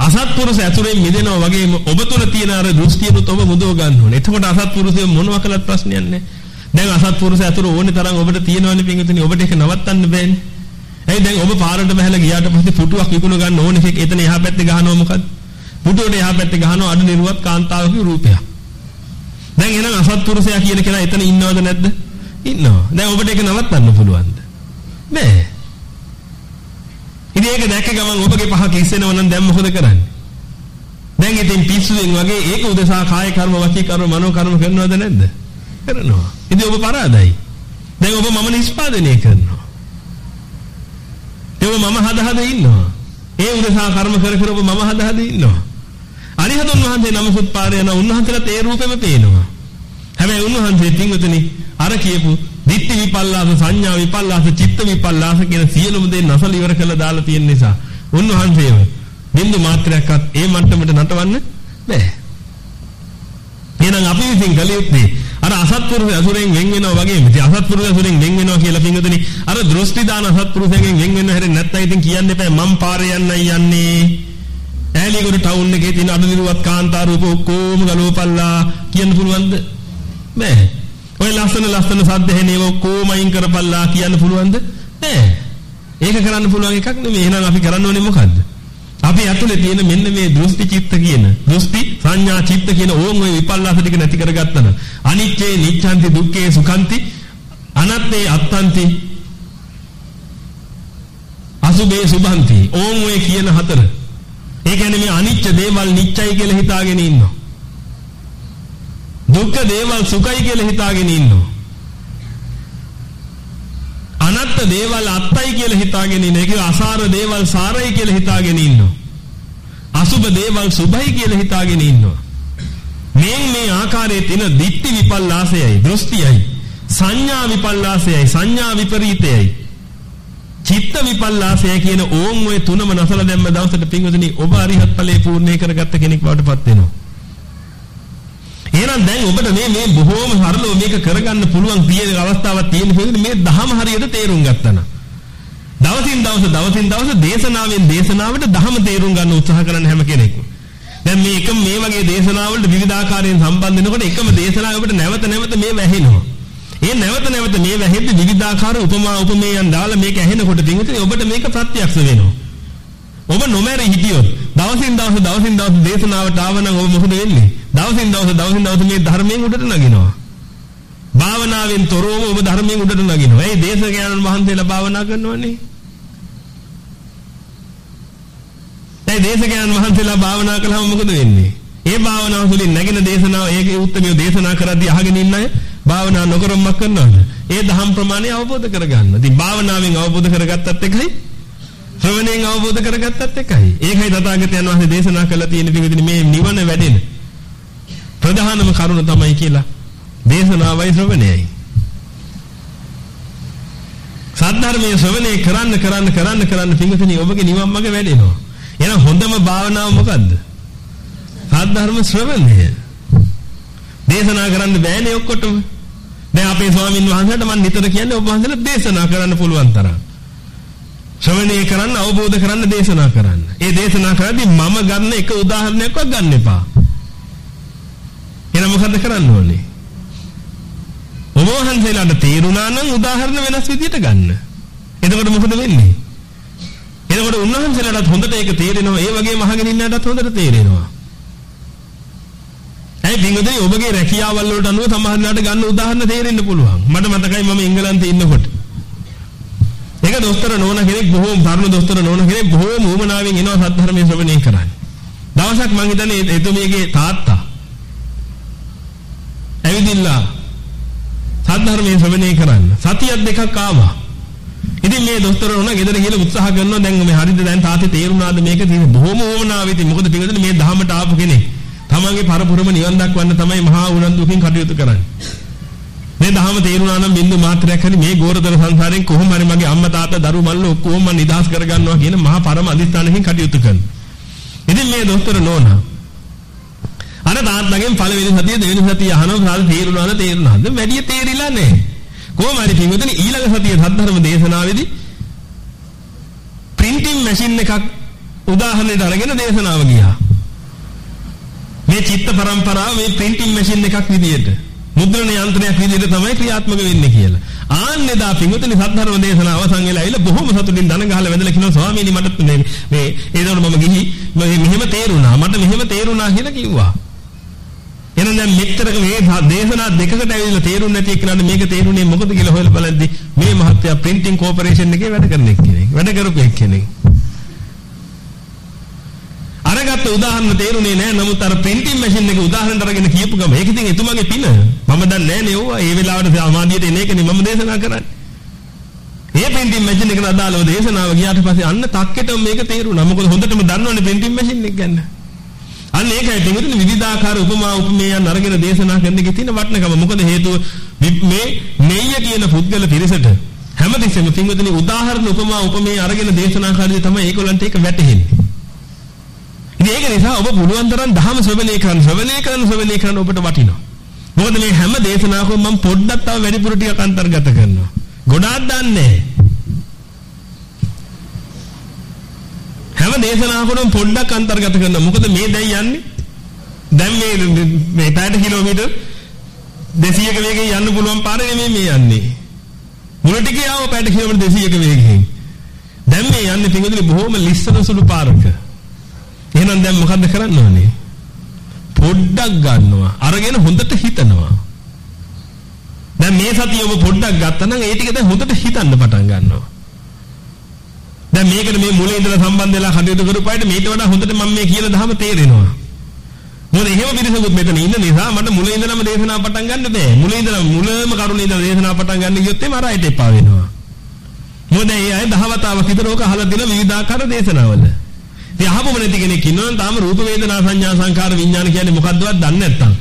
අසත්පුරුෂ ඇතුලෙන් මිදෙනවා වගේම ඔබ තුල තියෙන අර දෘෂ්ටියනුත් ඔබ මුදව ගන්න ඕනේ. එතකොට අසත්පුරුෂය මොනවා කළත් ප්‍රශ්නයක් නැහැ. දැන් අසත්පුරුෂ ඇතුල ඕනේ තරම් ඔබට තියෙනවනේ පින්වදින ඔබට ඒක නවත්තන්න බෑනේ. ඇයි දැන් ඔබ පාරට බහලා ගියාට පස්සේ පුටුවක් විකුණ ගන්න ඕනේ ඒක එතන එහා පැත්තේ ගහනවා මොකද්ද? පුටුවට එහා පැත්තේ ගහනවා අඩු නිරුවත් කාන්තාවකගේ රූපයක්. දැන් එහෙනම් අසත්පුරුෂයා කියන කෙනා එතන ඉන්නවද නැද්ද? ඉන්නවා. දැන් ඔබට ඒක නවත්තන්න පුළුවන්ද? නෑ. ඉතින් ඒක දැක්ක ගමන් ඔබගේ පහ කිස්සෙනව නම් දැන් මොකද කරන්නේ? දැන් ඉතින් පිස්සුවෙන් වගේ ඒක උදෙසා කාය කර්ම, වචී කර්ම, මනෝ කර්ම කරනවද නැද්ද? කරනවා. ඉතින් ඔබ පරාදයි. දැන් ඔබ මම නිෂ්පාදනය කරනවා. ඒක මම හද හද ඉන්නවා. ඒ උදෙසා කර්ම කර කර ඔබ මම හද හද ඉන්නවා. අරිහතුන් වහන්සේ නමසුත් පාර යන උන්වහන්සේලාට ඒ රූපෙම පේනවා. හැබැයි උන්වහන්සේ පින්වතුනි අර කියපු දිට්ඨි විපල්ලාස සංඥා විපල්ලාස චිත්ත විපල්ලාස කියන සියලුම දේ නැසල ඉවර කළා දාලා තියෙන නිසා උන්වහන්සේව බින්දු මාත්‍රයක්වත් ඒ මට්ටමට නටවන්න බෑ. එහෙනම් අපි විසින් කළ යුත්තේ අර අසත්පුරුෂ අසුරෙන් වෙන් වෙනවා වගේම ඉතින් අසත්පුරුෂ අසුරෙන් වෙන් වෙනවා කියලා පින්වතුනි අර දෘෂ්ටි දාන අසත්පුරුෂයෙන් වෙන් වෙන්න හැරෙන්නේ නැත්නම් ඉතින් කියන්න එපා මම පාරේ යන්නයි යන්නේ ඈලිගොඩ ටවුන් එකේ තියෙන අඩනිරුවත් කාන්තා රූප ඔක්කොම ගලවපල්ලා කියන්න පුළුවන්ද? බෑ. ඔය ලස්සන ලස්සන සද්ද හැනේව ඔක්කොම අයින් කරපල්ලා කියන්න පුළුවන්ද? බෑ. ඒක කරන්න පුළුවන් එකක් නෙමෙයි. එහෙනම් අපි කරන්න ඕනේ මොකද්ද? අපි ඇතුලේ තියෙන මෙන්න මේ දෘෂ්ටි චිත්ත කියන දෘෂ්ටි සංඥා චිත්ත කියන ඕම් ඔය විපල්ලාස ටික නැති කරගත්තා නම් අනිච්චේ නිච්ඡන්ති දුක්ඛේ සුඛන්ති අනත්තේ අත්තන්ති අසුභේ සුභන්ති ඕම් ඔය කියන හතර ඒ කියන්නේ මේ අනිච්ච දේවල් නිච්චයි කියලා හිතාගෙන ඉන්නවා දුක්ඛ දේවල් සුඛයි කියලා හිතාගෙන ඉන්නවා අනත්ත දේවල් අත්තයි කියලා හිතාගෙන ඉන්න. ඒක අසාර දේවල් සාරයි කියලා හිතාගෙන ඉන්නවා. අසුබ දේවල් සුභයි කියලා හිතාගෙන ඉන්නවා. මේ මේ ආකාරයේ තියෙන දික්ටි විපල්ලාසයයි, දෘෂ්ටියයි, සංඥා විපල්ලාසයයි, සංඥා විපරීතයයි. චිත්ත විපල්ලාසය කියන ඕම් ඔය තුනම නැසලා දැම්ම දවසට පින්වතුනි ඔබ අරිහත් ඵලයේ පූර්ණේ කරගත්ත කෙනෙක් බවට පත් වෙනවා. එහෙනම් දැන් ඔබට මේ මේ බොහෝම සරලව මේක කරගන්න පුළුවන් තියෙන අවස්ථාවක් තියෙන කෙනෙක් මේ දහම හරියට තේරුම් ගත්තා නම් දවසින් දවස දවසින් දවස දේශනාවෙන් දේශනාවට දහම තේරුම් ගන්න උත්සාහ කරන හැම කෙනෙක්ම. දැන් මේ එකම මේ වගේ දේශනාවලට විවිධාකාරයෙන් සම්බන්ධ වෙනකොට එකම දේශනාවකට නැවත නැවත මේ වැහෙනවා ඒ නැවත නැවත මේ වැහෙද්දි විවිධාකාර උපමා උපමේයන් දාලා මේක ඇහෙනකොට දිනුනේ ඔබට මේක ප්‍රත්‍යක්ෂ වෙනවා. ඔබ නොමැරි හිටියොත් දවසින් දවස දවසින් දවස දේශනාවට ආවනම් ඔබ මොකද වෙන්නේ? දවසින් දවස දවසින් දවස මේ ධර්මයෙන් උඩට නගිනවා. භාවනාවෙන් තොරවම ඔබ ධර්මයෙන් උඩට නගිනවා. ඒ දේශකයන්න් වහන්සේලා භාවනා කරනවනේ. ඒ දේශකයන්න් වහන්සේලා භාවනා කළාම මොකද වෙන්නේ? ඒ භාවනාව තුළින් නැගෙන දේශනාව ඒකේ උත්තරමිය දේශනා කරද්දී අහගෙන ඉන්න අය භාවනා නොකරමක් කරනවද? ඒ දහම් ප්‍රමාණය අවබෝධ කරගන්න. ඉතින් භාවනාවෙන් අවබෝධ කරගත්තත් එකයි ශ්‍රවණයෙන් අවබෝධ කරගත්තත් එකයි. ඒකයි තථාගතයන් වහන්සේ දේශනා කළා තියෙන පිළිවිදින මේ නිවන වැඩෙන ප්‍රධානම කරුණ තමයි කියලා. දේශනාවයි ශ්‍රවණයයි. සද්ධර්මයේ ශ්‍රවණය කරන්න කරන්න කරන්න කරන්න පිංගුතුනි ඔබගේ නිවන් මඟ වැඩෙනවා. එහෙනම් හොඳම භාවනාව මොකද්ද? සද්ධර්ම ශ්‍රවණය. දේශනා කරන්න බෑනේ ඔක්කොටම. දැන් අපේ ස්වාමින් වහන්සේට මම නිතර කියන්නේ ඔබ වහන්සේලා දේශනා කරන්න පුළුවන් තරම්. ශ්‍රවණය කරන්න අවබෝධ කරන්න දේශනා කරන්න. ඒ දේශනා කරද්දී මම ගන්න එක උදාහරණයක්වත් ගන්න එපා. එහෙනම් මොකද්ද කරන්න ඕනේ? ඔබ වහන්සේලාට තේරුණා නම් උදාහරණ වෙනස් විදියට ගන්න. එතකොට මොකද වෙන්නේ? එතකොට උන්වහන්සේලාට හොඳට ඒක තේරෙනවා. ඒ වගේම අහගෙන ඉන්නටත් හොඳට තේරෙනවා. ඇයි බින්දුනේ ඔබගේ රැකියාවල් වලට අනුව සමහරවිට ගන්න උදාහරණ තේරෙන්න පුළුවන්. මට මතකයි මම එංගලන්තේ ඉන්නකොට ඒක දොස්තර නෝන කෙනෙක් බොහෝම තරුණ දොස්තර නෝන කෙනෙක් බොහෝම උමනාවෙන් එනවා සද්ධර්මයේ ශ්‍රවණය කරන්න. දවසක් මං හිතන්නේ එතුමියගේ තාත්තා ඇවිදින්න සද්ධර්මයේ ශ්‍රවණය කරන්න. සතියක් දෙකක් ආවා. ඉතින් මේ දොස්තර නෝන ගෙදර ගිහලා උත්සාහ කරනවා දැන් මේ හරියද දැන් තාත්තේ තේරුණාද මේක තියෙන බොහෝම උමනාවෙ ඉතින් මොකද පිටුදේ මේ දහමට ආපු කෙනෙක්. තමන්ගේ පරපුරම නිවන් දක්වන්න තමයි මහා උනන්දුකින් කටයුතු කරන්නේ. මේ දහම තේරුණා නම් බින්දු මාත්‍රයක් හරි මේ ගෝරතර සංසාරයෙන් කොහොම හරි මගේ අම්මා තාත්තා දරුවෝ මල්ලෝ ඔක්කොම මම නිදහස් කරගන්නවා කියන මහා පරම අදිස්ථානකින් කටයුතු කරනවා. ඉතින් මේ දොස්තර නෝනා අර තාත්තගෙන් පළවෙනි සතිය දෙවෙනි සතිය අහනවා සාල් තේරුණාද තේරුණාද වැඩි තේරිලා නැහැ. කොහොම හරි පින්වතුනි ඊළඟ සතිය සද්ධර්ම දේශනාවේදී printing machine එකක් උදාහරණයට අරගෙන දේශනාව ගියා. මේ චිත්ත පරම්පරාව මේ printing machine එකක් විදියට මුද්‍රණ යන්ත්‍රයක් විදිහට තමයි ක්‍රියාත්මක වෙන්නේ කියලා. ආන්නේ දා පිඟුතුනි සද්ධර්ම දේශනාව අවසන් වෙලා ඇවිල්ලා බොහොම සතුටින් දන ගහලා වැඳලා කියනවා ස්වාමීනි මට මේ මේ ඒනොට මම ගිහි මෙහෙම තේරුණා. මට මෙහෙම තේරුණා කියලා කිව්වා. එහෙනම් දැන් මෙච්චරක මේ දේශනා දෙකකට ඇවිල්ලා තේරුන්නේ නැති එක්කනට මේක තේරුනේ මොකද කියලා හොයලා බලද්දි මේ මහත්තයා printing corporation එකේ වැඩ කරන එක්කෙනෙක්. වැඩ කරපු එක්කෙනෙක්. අරගත්ත උදාහරණ තේරුනේ නැහැ. නමුත් අර printing machine එක උදාහරණට අරගෙන කියපු ගම ඒක ඉතින් එතුමාගේ පින. මම දන්නේ නැහැ නේ ඕවා. ඒ වෙලාවට සමාධියට එන එකනේ මම දේශනා කරන්නේ. ඒ printing machine එකට අදාළව දේශනාව ගියාට පස්සේ අන්න තක්කෙටම මේක තේරුණා. මොකද හොඳටම දන්නවනේ printing machine එක ගැන. අන්න ඒකයි පිටුතුනි විවිධාකාර උපමා උපමේයන් අරගෙන දේශනා කරන එකේ තියෙන වටිනකම. මොකද හේතුව මේ මෙయ్య කියන පුද්ගල පිරිසට හැමතිස්සෙම පිටුතුනි උදාහරණ උපමා උපමේය අරගෙන දේශනා කරද්දී තමයි ඒගොල්ලන්ට ඒක වැටහෙන්නේ. ඉතින් ඒක නිසා ඔබ පුළුවන් තරම් ධර්ම ශ්‍රවණය කරන්න ශ්‍රවණය කරන ශ්‍රවණය කරන ඔබට වටිනවා. මොකද මේ හැම දේශනාවකම මම පොඩ්ඩක් තව වැඩිපුර ටිකක් අන්තර්ගත කරනවා. ගොඩාක් දන්නේ හැම දේශනාවකටම පොඩ්ඩක් අන්තර්ගත කරනවා. මොකද මේ දැන් යන්නේ දැන් මේ මේ පැයට කිලෝමීටර් 200ක වේගයෙන් යන්න පුළුවන් පාර නෙමෙයි මේ යන්නේ. මුල ටිකේ ආව පැයට කිලෝමීටර් 200ක වේගයෙන්. දැන් මේ යන්නේ පිටුදුනේ බොහොම ලිස්සන සුළු පාරක. එහෙනම් දැන් මොකද්ද කරන්න ඕනේ? පොඩ්ඩක් ගන්නවා. අරගෙන හොඳට හිතනවා. දැන් මේ සතිය ඔබ පොඩ්ඩක් ගත්තා නම් ඒ ටික දැන් හොඳට හිතන්න පටන් ගන්නවා. දැන් මේකට මේ මුලින් ඉඳලා සම්බන්ධ වෙලා කටයුතු කරපුවාට මේට වඩා හොඳට මම මේ කියන දහම තේරෙනවා. මොකද එහෙම පිරිසකුත් මෙතන ඉන්න නිසා මට මුලින් ඉඳලම දේශනා පටන් ගන්න බෑ. මුලින් ඉඳලා මුලම කරුණේ ඉඳලා දේශනා පටන් ගන්න ගියොත් එහම අරයට එපා වෙනවා. මොකද ඒ අය දහවතාවක් විතර ඕක අහලා දෙන විවිධාකාර දේශනාවල. ඉතින් අහපොම නැති කෙනෙක් ඉන්නවනම් තාම රූප වේදනා සංඥා සංකාර විඥාන කියන්නේ මොකක්දවත් දන්නේ නැත්තම්.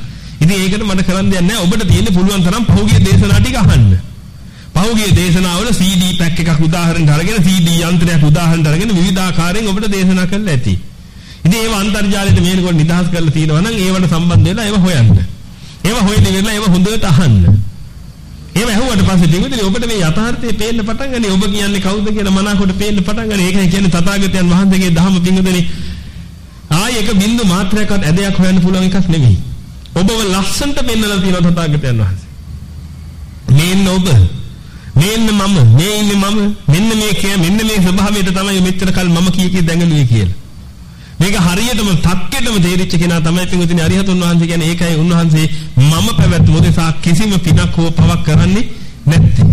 ඉතින් ඒකට මට කරන්න දෙයක් නැහැ. ඔබට තියෙන්න පුළුවන් තරම් පහුගිය දේශනා ටික අහන්න. පහුගිය දේශනාවල CD පැක් එකක් උදාහරණයක් අරගෙන CD යන්ත්‍රයක් උදාහරණයක් අරගෙන විවිධාකාරයෙන් ඔබට දේශනා කරලා ඇති. ඉතින් ඒව අන්තර්ජාලයට මේනකොට නිදහස් කරලා තියෙනවා නම් ඒවට සම්බන්ධ වෙලා ඒව හොයන්න. ඒව හොයන වෙලාව ඒව හොඳට අහන්න. ඒව ඇහුවට පස්සේ දෙවිදේ ඔබට මේ යථාර්ථය පේන්න පටන් ගන්නේ ඔබ කියන්නේ කවුද කියලා මනාකොට පේන්න පටන් ගන්නේ. ඒකයි කියන්නේ තථාගතයන් වහන්සේගේ ධහම පිංගුදෙනේ ආයි එක බින්දු මාත්‍රයක්වත් ඇදයක් හොයන්න පුළුවන් එකක් නෙමෙයි. ඔබව ලස්සන්ට පෙන්වලා තියෙනවා තථාගතයන් වහන්සේ. මේන්න ඔබ මේන්න මම මේ ඉන්නේ මම මෙන්න මේ කිය මෙන්න මේ ස්වභාවයට තමයි මෙච්චර කල් මම කී කී දැඟලුවේ කියලා. මේක හරියටම තක්කෙටම තේරිච්ච කෙනා තමයි පින්විතනි අරිහතුන් වහන්සේ කියන්නේ ඒකයි උන්වහන්සේ මම පැවැත් මොදෙසා කිසිම පිනක් හෝ පවක් කරන්නේ නැත්තේ.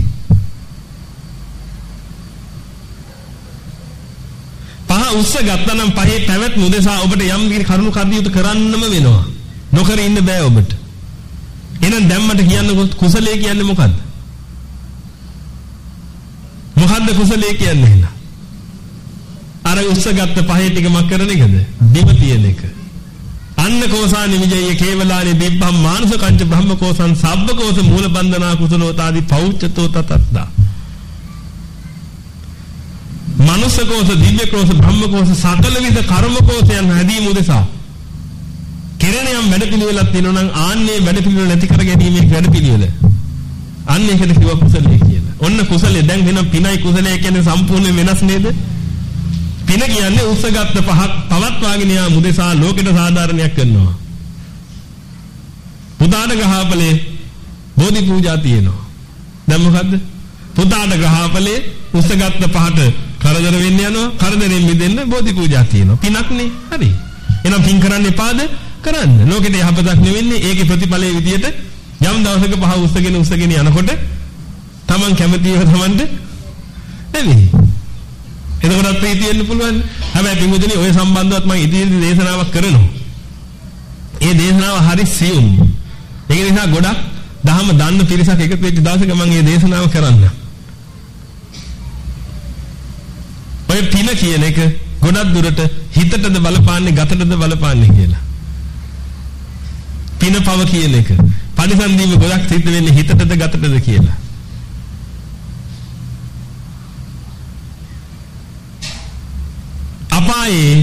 පහ උස්ස ගත්තනම් පහේ පැවැත් මොදෙසා ඔබට යම් කරුණු කර්දියුතු කරන්නම වෙනවා. නොකර ඉන්න බෑ ඔබට. එහෙනම් දැම්මට කියන්න කුසලයේ කියන්නේ මොකද්ද? මොකද්ද කුසලයේ කියන්නේ එහෙනම්? අර උස්සගත්ත පහේ ටික මක් කරන එකද? දිව තියෙන එක. අන්න කෝසානි විජය කේවලානි දිබ්බම් මානස කංච බ්‍රහ්ම කෝසං සබ්බ කෝස මූල බන්ධනා කුසලෝතාදි පෞච්චතෝ තතත්තා. මනුස්ස කෝස දිව්‍ය කෝස බ්‍රහ්ම කෝස සකල විද කර්ම කෝසයන් හැදීම උදෙසා කෙරෙන යම් වැඩපිළිවෙලක් තියෙනවා නම් ආන්නේ වැඩපිළිවෙල නැති කර ගැනීමේ වැඩපිළිවෙල. අන්න ඒකට කිව්ව කුසලයේ කියලා. ඔන්න කුසලයේ දැන් වෙනම් පිනයි කුසලයේ කියන්නේ සම්පූර්ණ වෙනස් නේද? පින කියන්නේ උස්සගත්ත පහක් පවත්වාගෙන යාම උදෙසා ලෝකෙට සාධාරණයක් කරනවා. පුදාන ගහපලේ බෝධි පූජා තියෙනවා. දැන් මොකද්ද? පුදාන ගහපලේ උස්සගත්ත පහට කරදර වෙන්න යනවා. කරදරෙන් මිදෙන්න බෝධි පූජා තියෙනවා. පිනක්නේ. හරි. එහෙනම් පින් කරන්න එපාද? කරන්න. ලෝකෙට යහපතක් නෙවෙන්නේ ඒකේ ප්‍රතිඵලයේ විදියට යම් දවසක පහ උස්සගෙන උස්සගෙන යනකොට Taman කැමතිව Tamanට නෙවෙයි. එතකොටත් ප්‍රීතියෙන්න පුළුවන්. හැබැයි පින්වතුනි ඔය සම්බන්ධවත් මම ඉදිරියේ දේශනාවක් කරනවා. ඒ දේශනාව හරි සියුම්. ඒක නිසා ගොඩක් දහම දන්න පිරිසක් එකතු වෙච්ච දවසක මම මේ දේශනාව කරන්න. ඔය පින කියන එක ගොඩක් දුරට හිතටද බලපාන්නේ ගතටද බලපාන්නේ කියලා. පින පව කියන එක. පරිසන්දීම ගොඩක් සිද්ධ වෙන්නේ හිතටද ගතටද කියලා. අපායේ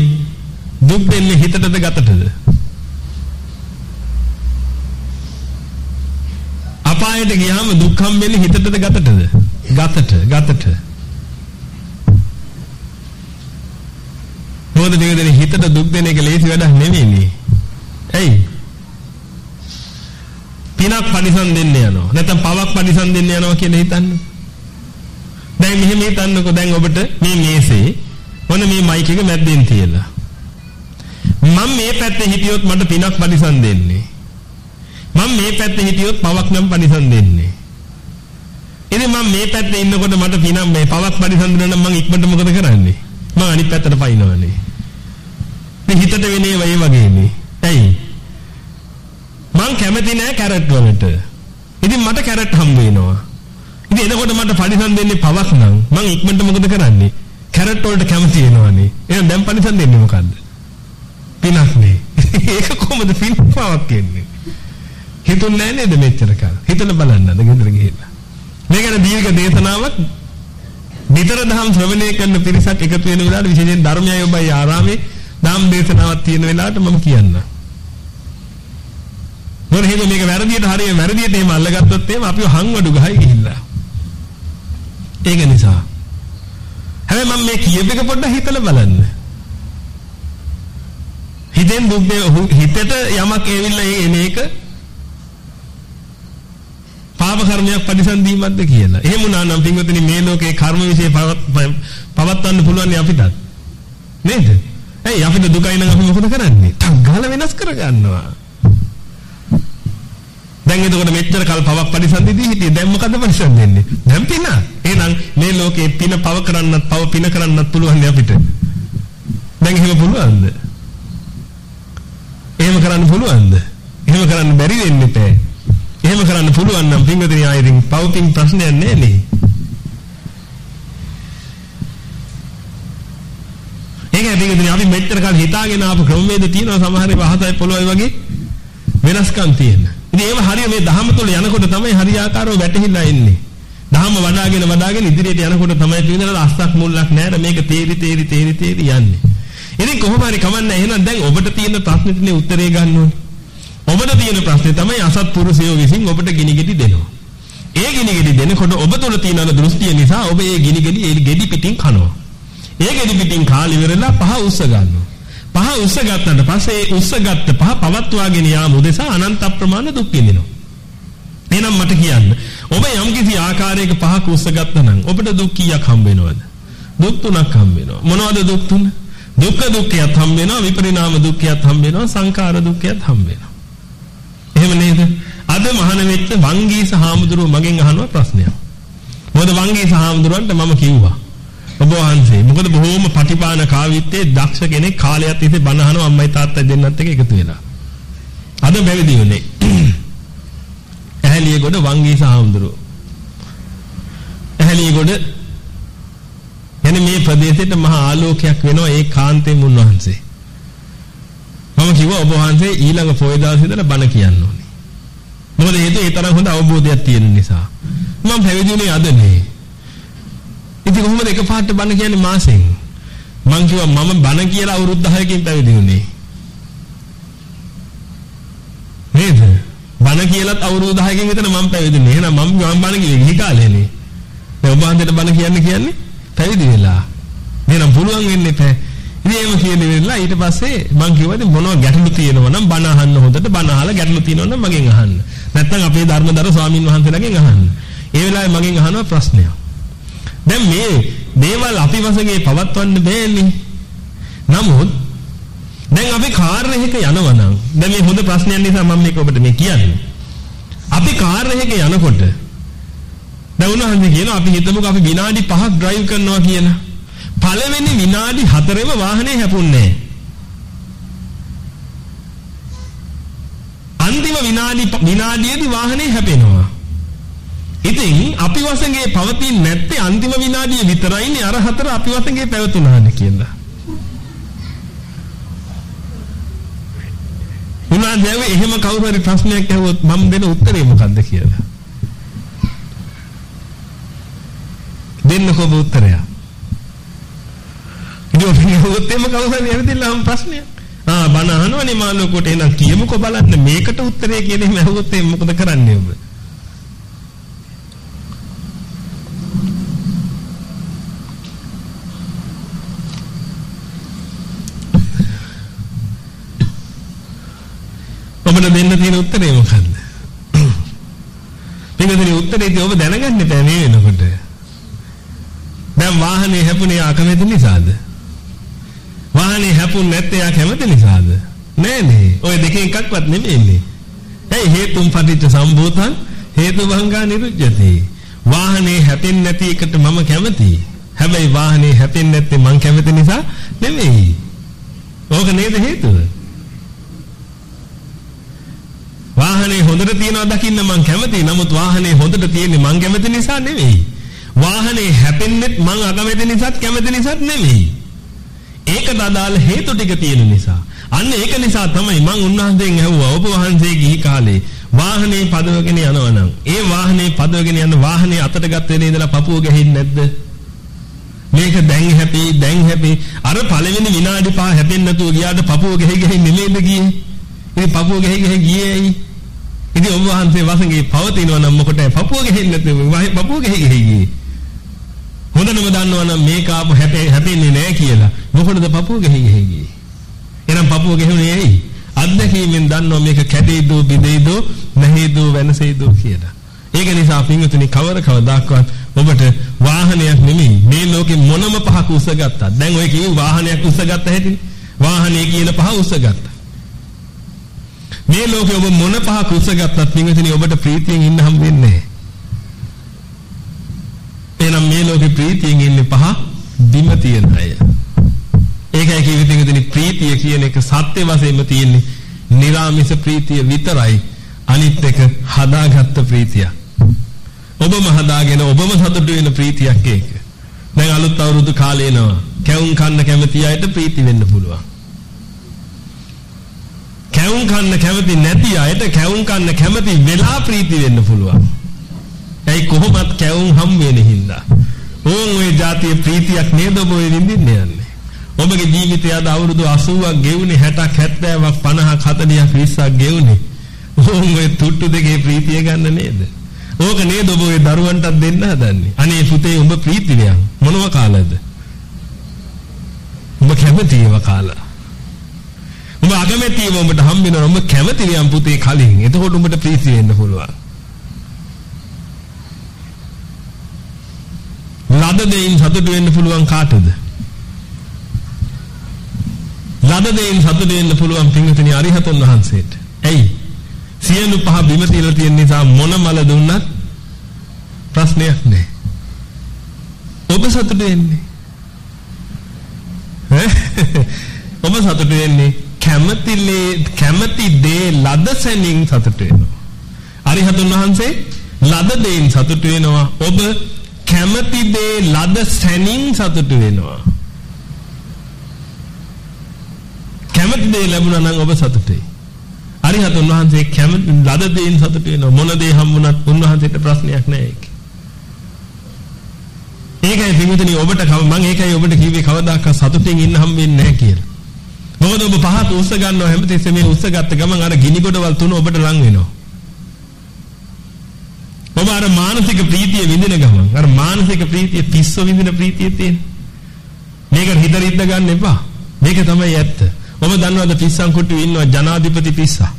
දුක් දෙන්නේ හිතටද ගතටද? අපායට ගියාම දුක් හම්බෙන්නේ හිතටද ගතටද? ගතට ගතට. මොකද දෙකෙන් හිතට දුක් දෙන එක ලේසි වැඩක් නෙවෙයිනේ. ඇයි? පිනක් පරිසම් දෙන්න යනවා. නැත්නම් පවක් පරිසම් දෙන්න යනවා කියලා හිතන්න. දැන් මෙහෙම හිතන්නකෝ දැන් ඔබට මේ මේසේ ඔන්න මේ මයික් එක මැද්දෙන් තියලා. මම මේ පැත්තේ හිටියොත් මට පිනක් පරිසම් දෙන්නේ. මම මේ පැත්තේ හිටියොත් පවක් නම් පරිසම් දෙන්නේ. ඉතින් මම මේ පැත්තේ ඉන්නකොට මට පිනක් මේ පවක් පරිසම් දෙන්න නම් මම ඉක්මනට මොකද කරන්නේ? මම අනිත් පැත්තට පයින්නවනේ. මේ හිතට වෙන්නේ වගේ වගේනේ. ඇයි? මං කැමති නෑ කැරට් වලට. ඉතින් මට කැරට් හම්බ වෙනවා. ඉතින් එතකොට මට පරිසම් දෙන්නේ පවක් නම් මං ඉක්මනට මොකද කරන්නේ? කැරට් වලට කැමති වෙනවනේ. එහෙනම් දැන් පරිසම් දෙන්නේ මොකද්ද? පිනක් නේ. ඒක කොහොමද පින් පවක් කියන්නේ? හිතුන්නේ නෑ නේද මෙච්චර කාල? හිතලා බලන්නද ගෙදර ගිහිල්ලා. මේකට දීර්ඝ දේශනාවක් නිතර දහම් ශ්‍රවණය කරන පිරිසක් එකතු වෙන වෙලාවට විශේෂයෙන් ධර්මයයි ඔබයි ආරාමේ ධම් දේශනාවක් තියෙන වෙලාවට මම කියන්නම්. මොන හේතුව මේක වැරදියට හරිය වැරදියට එහෙම අල්ලගත්තොත් එහෙම අපිව හංවඩු ගහයි ගිහිල්ලා. ඒක නිසා. හැබැයි මම මේ කියප එක පොඩ්ඩක් හිතලා බලන්න. හිතෙන් දුක් හිතට යමක් ඇවිල්ලා එන එක පාප කර්මයක් පරිසන්දීමක්ද කියලා. එහෙම වුණා නම් පින්වතුනි මේ ලෝකේ කර්ම વિશે පවත්වන්න පුළුවන් අපිටත්. නේද? ඇයි අපිට දුකයි නම් අපි මොකද කරන්නේ? ටක් ගාලා වෙනස් කරගන්නවා. දැන් එතකොට මෙච්චර කල් පවක් පරිසන්දිදී හිටියේ දැන් මොකද පරිසන්දෙන්නේ? දැන් පින. එහෙනම් මේ ලෝකේ පින පව කරන්නත් පව පින කරන්නත් පුළුවන් අපිට. දැන් එහෙම පුළුවන්ද? එහෙම කරන්න පුළුවන්ද? එහෙම කරන්න බැරි වෙන්නේ නැහැ. එහෙම කරන්න පුළුවන් නම් පින්වතුනි ආයෙ ඉතින් පවතින ප්‍රශ්නයක් නෑ නේ. ඒකයි පින්වතුනි අපි මෙච්චර කාල හිතාගෙන ආපු ක්‍රමවේද තියෙනවා සමහර ඒවා අහසයි පොළොයි වගේ වෙනස්කම් තියෙන. ඉතින් ඒව හරිය මේ දහම තුළ යනකොට තමයි හරියාකාරව වැටහිලා එන්නේ. දහම වඩාගෙන වඩාගෙන ඉදිරියට යනකොට තමයි පින්නන අස්සක් මුල්ලක් නැහැ මේක තේරි තේරි තේරි තේරි යන්නේ. ඉතින් කොහොම හරි කමන්නේ එහෙනම් දැන් ඔබට තියෙන ප්‍රශ්නෙටනේ උත්තරේ ගන්න ඕනේ. ඔබට තියෙන ප්‍රශ්නේ තමයි අසත්පුරුෂයෝ විසින් ඔබට ගිනිගෙඩි දෙනවා. ඒ ගිනිගෙඩි දෙනකොට ඔබ තුළ තියෙන දෘෂ්ටිය නිසා ඔබ ඒ ගිනිගෙඩි ඒ ගෙඩි පිටින් කනවා. ඒ ගෙඩි පිටින් කාලි ඉවරලා පහ උස්ස ගන්නවා. පහ උස්ස ගත්තට පස්සේ ඒ උස්ස ගත්ත පහ පවත්වාගෙන යාම උදෙසා අනන්ත ප්‍රමාණ දුක් විඳිනවා. එහෙනම් මට කියන්න ඔබ යම්කිසි ආකාරයක පහක උස්ස ගත්තා නම් ඔබට දුක් කීයක් හම්බ වෙනවද? දුක් තුනක් හම්බ වෙනවා. මොනවද දුක් තුන? දුක්ඛ දුක්ඛයත් හම්බ වෙනවා, විපරිණාම දුක්ඛයත් හම්බ වෙනවා, සංඛාර දුක්ඛයත් හම්බ වෙනවා. එහෙම නේද? අද මහාන වෙච්ච වංගීස හාමුදුරුව මගෙන් අහනවා ප්‍රශ්නයක්. මොකද වංගීස හාමුදුරුවන්ට මම කිව්වා. ඔබ වහන්සේ මොකද බොහෝම පටිපාන කාවිත්තේ දක්ෂ කෙනෙක් කාලයක් තිස්සේ බණ අහනවා අම්මයි තාත්තයි දෙන්නත් එක්ක එකතු වෙලා. අද බැවිදි වුණේ. ඇහැලියගොඩ වංගීස හාමුදුරුව. ඇහැලියගොඩ එනේ මේ ප්‍රදේශයට මහා ආලෝකයක් වෙනවා ඒ කාන්තේ මුන්වහන්සේ. මම කිව්වා ඔබ වහන්සේ ඊළඟ පොය දවසේ ඉඳලා බණ කියන්න ඕනේ. මොකද හේතුව ඒ තරම් හොඳ අවබෝධයක් තියෙන නිසා. මම පැවිදි වුණේ අද නේ. ඉතින් කොහොමද එකපාරට බණ කියන්නේ මාසෙන්? මං කිව්වා මම බණ කියලා අවුරුදු 10කින් පැවිදි වුණේ. නේද? බණ කියලාත් අවුරුදු 10කින් විතර මම පැවිදි වුණේ. එහෙනම් මම මම බණ කිව්වේ ගිහි කාලේනේ. දැන් ඔබ හන්දට බණ කියන්න කියන්නේ පැවිදි වෙලා. එහෙනම් පුළුවන් වෙන්නේ නැහැ. ඉතින් එහෙම කියන වෙලාව ඊට පස්සේ මං කිව්වා ඉතින් මොනවා ගැටලු තියෙනවා නම් බණ අහන්න හොඳට බණ අහලා ගැටලු තියෙනවා නම් මගෙන් අහන්න. නැත්නම් අපේ ධර්මදර ස්වාමින් වහන්සේලාගෙන් අහන්න. ඒ වෙලාවේ මගෙන් අහනවා ප්‍රශ්නයක්. දැන් මේ දේවල් අපි වශයෙන් පවත්වන්න බෑනේ. නමුත් දැන් අපි කාර් එකක යනවා නම් දැන් මේ හොඳ ප්‍රශ්නයක් නිසා මම මේක ඔබට මේ කියන්නේ. අපි කාර් එකක යනකොට දැන් උන්වහන්සේ කියනවා අපි හිතමුකෝ අපි විනාඩි 5ක් drive කරනවා කියලා. පළවෙනි විනාඩි 4ෙම වාහනේ හැපුන්නේ අන්තිම විනාඩි විනාඩියේදී වාහනේ හැපෙනවා. ඉතින් අපි වසඟේ පවතින්නේ නැත්තේ අන්තිම විනාඩිය විතරයිනේ අර හතර අපි වසඟේ පැවතුනානේ කියලා. උනාදේව එහෙම කවුරු හරි ප්‍රශ්නයක් ඇහුවොත් මම දෙන උත්තරේ මොකද්ද කියලා. දෙන්නකෝ උත්තරයක්. ඉතින් ඔතෙම කවුරු හරි ඇවිදලා ප්‍රශ්නයක්. ආ බණ අහනවනේ මාළුවෙකුට එහෙනම් කියමුකෝ බලන්න මේකට උත්තරේ කියලා එහෙම ඇහුවොත් මොකද කරන්නේ ඔබ? ඔබට දෙන්න තියෙන උත්තරේ මොකද්ද? පින්වතුනි උත්තරේදී ඔබ දැනගන්න බෑ මේ වෙනකොට. දැන් වාහනේ හැපුණේ අකමැති නිසාද? වාහනේ හැපුණ නැත්තේ යා කැමති නිසාද? නෑ නේ. ඔය දෙකෙන් එකක්වත් නෙමෙයිනේ. ඇයි හේතුන් පටිච්ච සම්භූතං හේතු භංගා නිරුජ්ජති. වාහනේ හැපෙන්නේ නැති එකට මම කැමතියි. හැබැයි වාහනේ හැපෙන්නේ නැත්තේ මං කැමති නිසා නෙමෙයි. ඕක නේද හේතුව? වාහනේ හොඳට තියනවා දකින්න මං කැමතියි. නමුත් වාහනේ හොඳට තියෙන්නේ මං කැමති නිසා නෙමෙයි. වාහනේ හැපෙන්නෙත් මං අකමැති නිසාත් කැමති නිසාත් නෙමෙයි. ඒකට අදාළ හේතු ටික තියෙන නිසා. අන්න ඒක නිසා තමයි මං උන්වහන්සේගෙන් ඇහුවා ඔබ වහන්සේ ගිහි කාලේ වාහනේ පදවගෙන යනවා නම් ඒ වාහනේ පදවගෙන යන වාහනේ අතට ගත්ත වෙලේ ඉඳලා පපුව ගහින්නේ නැද්ද? මේක දැන් හැපි දැන් හැපි අර පළවෙනි විනාඩි පහ හැපෙන්නේ නැතුව ගියාට පපුව ගෙහි ගෙහි නෙමෙයිද ගියේ? ඉතින් පපුව ගෙහි ගෙහි ගියේ ඇයි? ඉතින් ඔබ වහන්සේ වසඟේ පවතිනවා නම් මොකටද පපුව ගෙහෙන්නේ නැත්නම් පපුව ගෙහි ගෙහි ගියේ? හොඳටම දන්නවා නම් මේක ආපු හැපෙන්නේ නැහැ කියලා. මොකටද පපුව ගෙහි ගෙහි ගියේ? එහෙනම් පපුව ගෙහුනේ ඇයි? අත්දැකීමෙන් දන්නවා මේක කැඩෙයිද බිඳෙයිද නැහැද වෙනසෙයිද කියලා. ඒක නිසා පින්විතනි කවර කවදාක්වත් ඔබට වාහනයක් නෙමෙයි මේ ලෝකේ මොනම පහක උසගත්තා. දැන් ඔය කිව්ව වාහනයක් උසගත්ත හැටිනේ. වාහනේ කියන පහ උසගත්තා. මේ ලෝකේ ඔබ මොන පහක උසගත්තත් පින්විතනි ඔබට ප්‍රීතියෙන් ඉන්න හම් වෙන්නේ නැහැ. එහෙනම් මේ ලෝකේ ප්‍රීතියෙන් ඉන්නේ පහ බිම තියෙන අය. ඒකයි කිව්වේ පින්විතනි ප්‍රීතිය කියන එක සත්‍ය වශයෙන්ම තියෙන්නේ නිර්ාමිස ප්‍රීතිය විතරයි. අනිත් එක හදාගත්ත ප්‍රීතියක්. ඔබම හදාගෙන ඔබම සතුටු වෙන ප්‍රීතියක් ඒක. දැන් අලුත් අවුරුදු කාලේ එනවා. කැවුම් කන්න කැමති අයට ප්‍රීති වෙන්න පුළුවන්. කැවුම් කන්න කැමති නැති අයට කැවුම් කන්න කැමති වෙලා ප්‍රීති වෙන්න පුළුවන්. ඇයි කොහොමත් කැවුම් හම් වෙන හින්දා. ඕන් ওই જાතිය ප්‍රීතියක් නේද ඔබ විඳින්න යන්නේ. ඔබගේ ජීවිතය අද අවුරුදු 80ක් ගෙවුනේ 60ක් 70ක් 50ක් 40ක් 20ක් ගෙවුනේ. ඕන් ওই තුට්ටු දෙකේ ප්‍රීතිය ගන්න නේද? ඕක නේද ඔබ ඔය දරුවන්ටත් දෙන්න හදන්නේ. අනේ පුතේ උඹ ප්‍රීතිලයන් මොනව කාලද? උඹ කැමති ඒවා කාලා. උඹ අකමැතිව උඹට හම්බ වෙනවා උඹ කැමතිවියන් පුතේ කලින්. එතකොට උඹට ප්‍රීති වෙන්න පුළුවන්. ලද දෙයින් සතුට වෙන්න පුළුවන් කාටද? ලද දෙයින් සතුට වෙන්න පුළුවන් පින්විතනි අරිහතන් වහන්සේට. ඇයි? සියලු පහ බිම තියලා තියෙන නිසා මොන මල දුන්නත් ප්‍රශ්නයක් නැහැ. ඔබ සතුට වෙන්නේ. ඔබ සතුට වෙන්නේ කැමැතිලේ කැමැති දේ ලද සැනින් සතුට වෙනවා. අරිහතුන් වහන්සේ ලද දෙයින් සතුට වෙනවා. ඔබ කැමැති දේ ලද සැනින් සතුට වෙනවා. කැමැති දේ ලැබුණා නම් ඔබ සතුටුයි. අරිහතුන් වහන්සේ කැමති ලද දෙයින් සතුට වෙනවා. මොන දේ හම්බුණත් උන්වහන්සේට ප්‍රශ්නයක් නැහැ ඒක. ඒකයි පිටුතුනි ඔබට මම ඒකයි ඔබට කිව්වේ කවදාකවත් සතුටින් ඉන්න හම්බෙන්නේ නැහැ කියලා. මොකද ඔබ පහත් උස්ස ගන්නවා හැමතිස්සෙම මේ උස්ස ගත්ත ගමන් අර ගිනි ගොඩවල් තුන ඔබට ලං වෙනවා. ඔබ අර මානසික ප්‍රීතිය විඳින ගමන් අර මානසික ප්‍රීතිය පිස්ස විඳින ප්‍රීතිය තියෙන. මේක හිත රිද්ද ගන්න එපා. මේක තමයි ඇත්ත. ඔබ දන්නවද පිස්සන් කුට්ටු ඉන්නවා ජනාධිපති පිස්සා.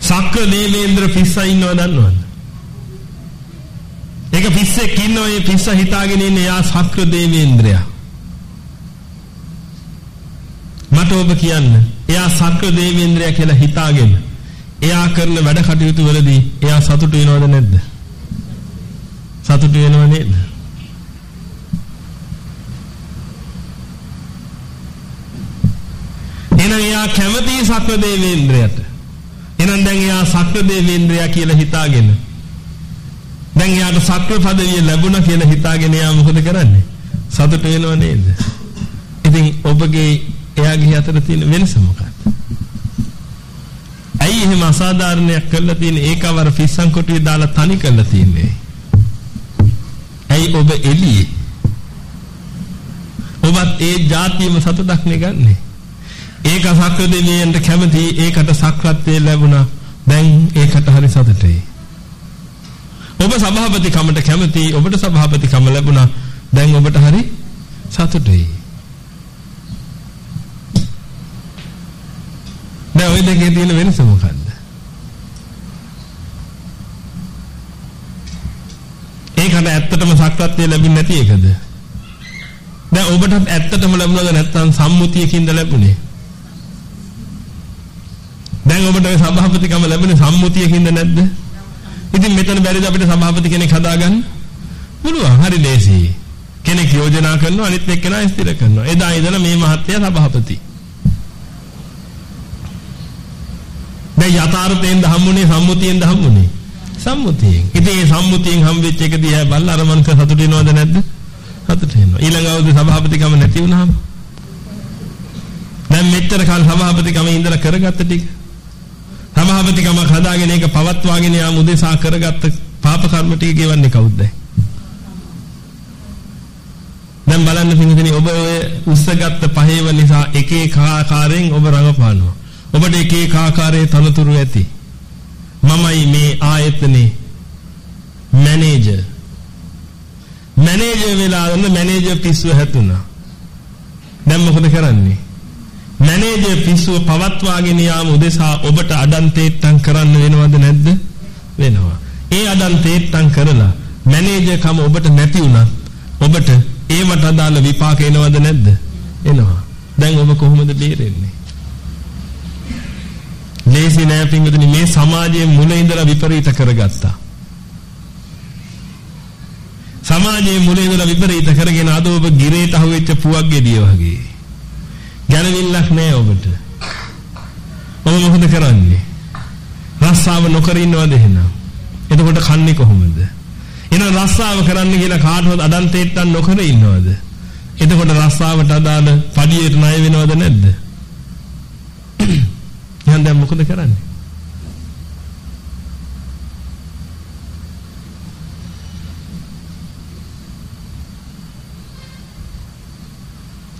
සක්‍ර දේවේන්ද්‍ර පිස්සා ඉන්නවා දන්නවද? ඒක පිස්සෙක් ඉන්නවා මේ පිස්සා හිතාගෙන ඉන්නේ යා සක්‍ර දේවේන්ද්‍රයා. මට ඔබ කියන්න එයා සක්‍ර දේවේන්ද්‍රයා කියලා හිතාගෙන එයා කරන වැඩ කටයුතු වලදී එයා සතුටු වෙනවද නැද්ද? සතුටු වෙනව නේද? එහෙනම් එයා කැමති සක්‍ර දේවේන්ද්‍රයට. එහෙනම් දැන් එයා සක්‍ර දේවේන්ද්‍රයා කියලා හිතාගෙන දැන් එයාට සක්‍ර පදවිය ලැබුණා කියලා හිතාගෙන එයා මොකද කරන්නේ? සතුට වෙනව නේද? ඉතින් ඔබගේ එයාගේ අතර තියෙන වෙනස මොකක්ද? ඇයි එහෙම අසාධාරණයක් කළා තියෙන්නේ? ඒකවර ෆිස්සන් කොටුවේ දාලා තනි කළා තියෙන්නේ. ඇයි ඔබ එළියේ? ඔබත් ඒ જાතියම සතුටක් නේ ගන්නේ. ඒක සක්‍ර දෙවියන්ට කැමති ඒකට සක්‍රත්වයේ ලැබුණා. දැන් ඒකට හරි සතුටුයි. ඔබ සභාපති කමට කැමති ඔබට සභාපති කම ලැබුණා. දැන් ඔබට හරි සතුටුයි. දැන් ওই දෙකේ තියෙන වෙනස මොකද්ද? ඒකට ඇත්තටම සක්‍රත්වයේ ලැබෙන්නේ නැති එකද? දැන් ඔබටත් ඇත්තටම ලැබුණාද නැත්නම් සම්මුතියකින්ද ලැබුණේ? දැන් ඔබට ඔය සභාපතිකම ලැබෙන්නේ සම්මුතියකින්ද නැද්ද? ඉතින් මෙතන බැරිද අපිට සභාපති කෙනෙක් හදාගන්න? පුළුවන්. හරි ලේසියි. කෙනෙක් යෝජනා කරනවා අනිත් එක්කෙනා ස්ථිර කරනවා. එදා ඉඳලා මේ මහත්තයා සභාපති. දැන් යථාර්ථයෙන්ද හම්බුනේ සම්මුතියෙන්ද හම්බුනේ? සම්මුතියෙන්. ඉතින් මේ සම්මුතියෙන් හම්බෙච්ච එක දිහා බලලා අර මනුස්ස සතුට වෙනවද නැද්ද? සතුට වෙනවා. ඊළඟ අවුරුදු සභාපතිකම නැති වුණාම දැන් මෙච්චර කාල සභාපතිකම ඉඳලා කරගත්ත ටික සභාපතිකම හදාගෙන ඒක පවත්වාගෙන යාම උදෙසා කරගත්ත පාප කර්ම ටික ගෙවන්නේ කවුද? දැන් බලන්න පින්විතනි ඔබ ඔය උස්සගත්ත පහේව නිසා එක එක ආකාරයෙන් ඔබ රඟපානවා. ඔබට එක එක ආකාරයේ තනතුරු ඇති. මමයි මේ ආයතනේ මැනේජර්. මැනේජර් වෙලා ඉන්න මැනේජර් පිස්සුව හැතුණා. දැන් මොකද කරන්නේ? මැනේජර් පිස්සුව පවත්වාගෙන යාම උදෙසා ඔබට අඩන්තේට්ටම් කරන්න වෙනවද නැද්ද? වෙනවා. ඒ අඩන්තේට්ටම් කරලා මැනේජර් කම ඔබට නැති වුණා. ඔබට ඒවට අදාළ විපාක එනවද නැද්ද? එනවා. දැන් ඔබ කොහොමද බේරෙන්නේ? ලේසි නෑ පින්වතුනි මේ සමාජයේ මුල ඉඳලා විපරීත කරගත්තා. සමාජයේ මුල ඉඳලා විපරීත කරගෙන අද ඔබ ගිරේට අහුවෙච්ච පුවක් ගෙඩිය වගේ. ගැළවිල්ලක් නෑ ඔබට. ඔබ මොකද කරන්නේ? රස්සාව නොකර ඉන්නවද එහෙනම්? එතකොට කන්නේ කොහොමද? එහෙනම් රස්සාව කරන්න කියලා කාටවත් අඩන්තේට්ටම් නොකර ඉන්නවද? එතකොට රස්සාවට අදාළ පඩියට ණය වෙනවද නැද්ද? එහෙනම් දැන් මොකද කරන්නේ?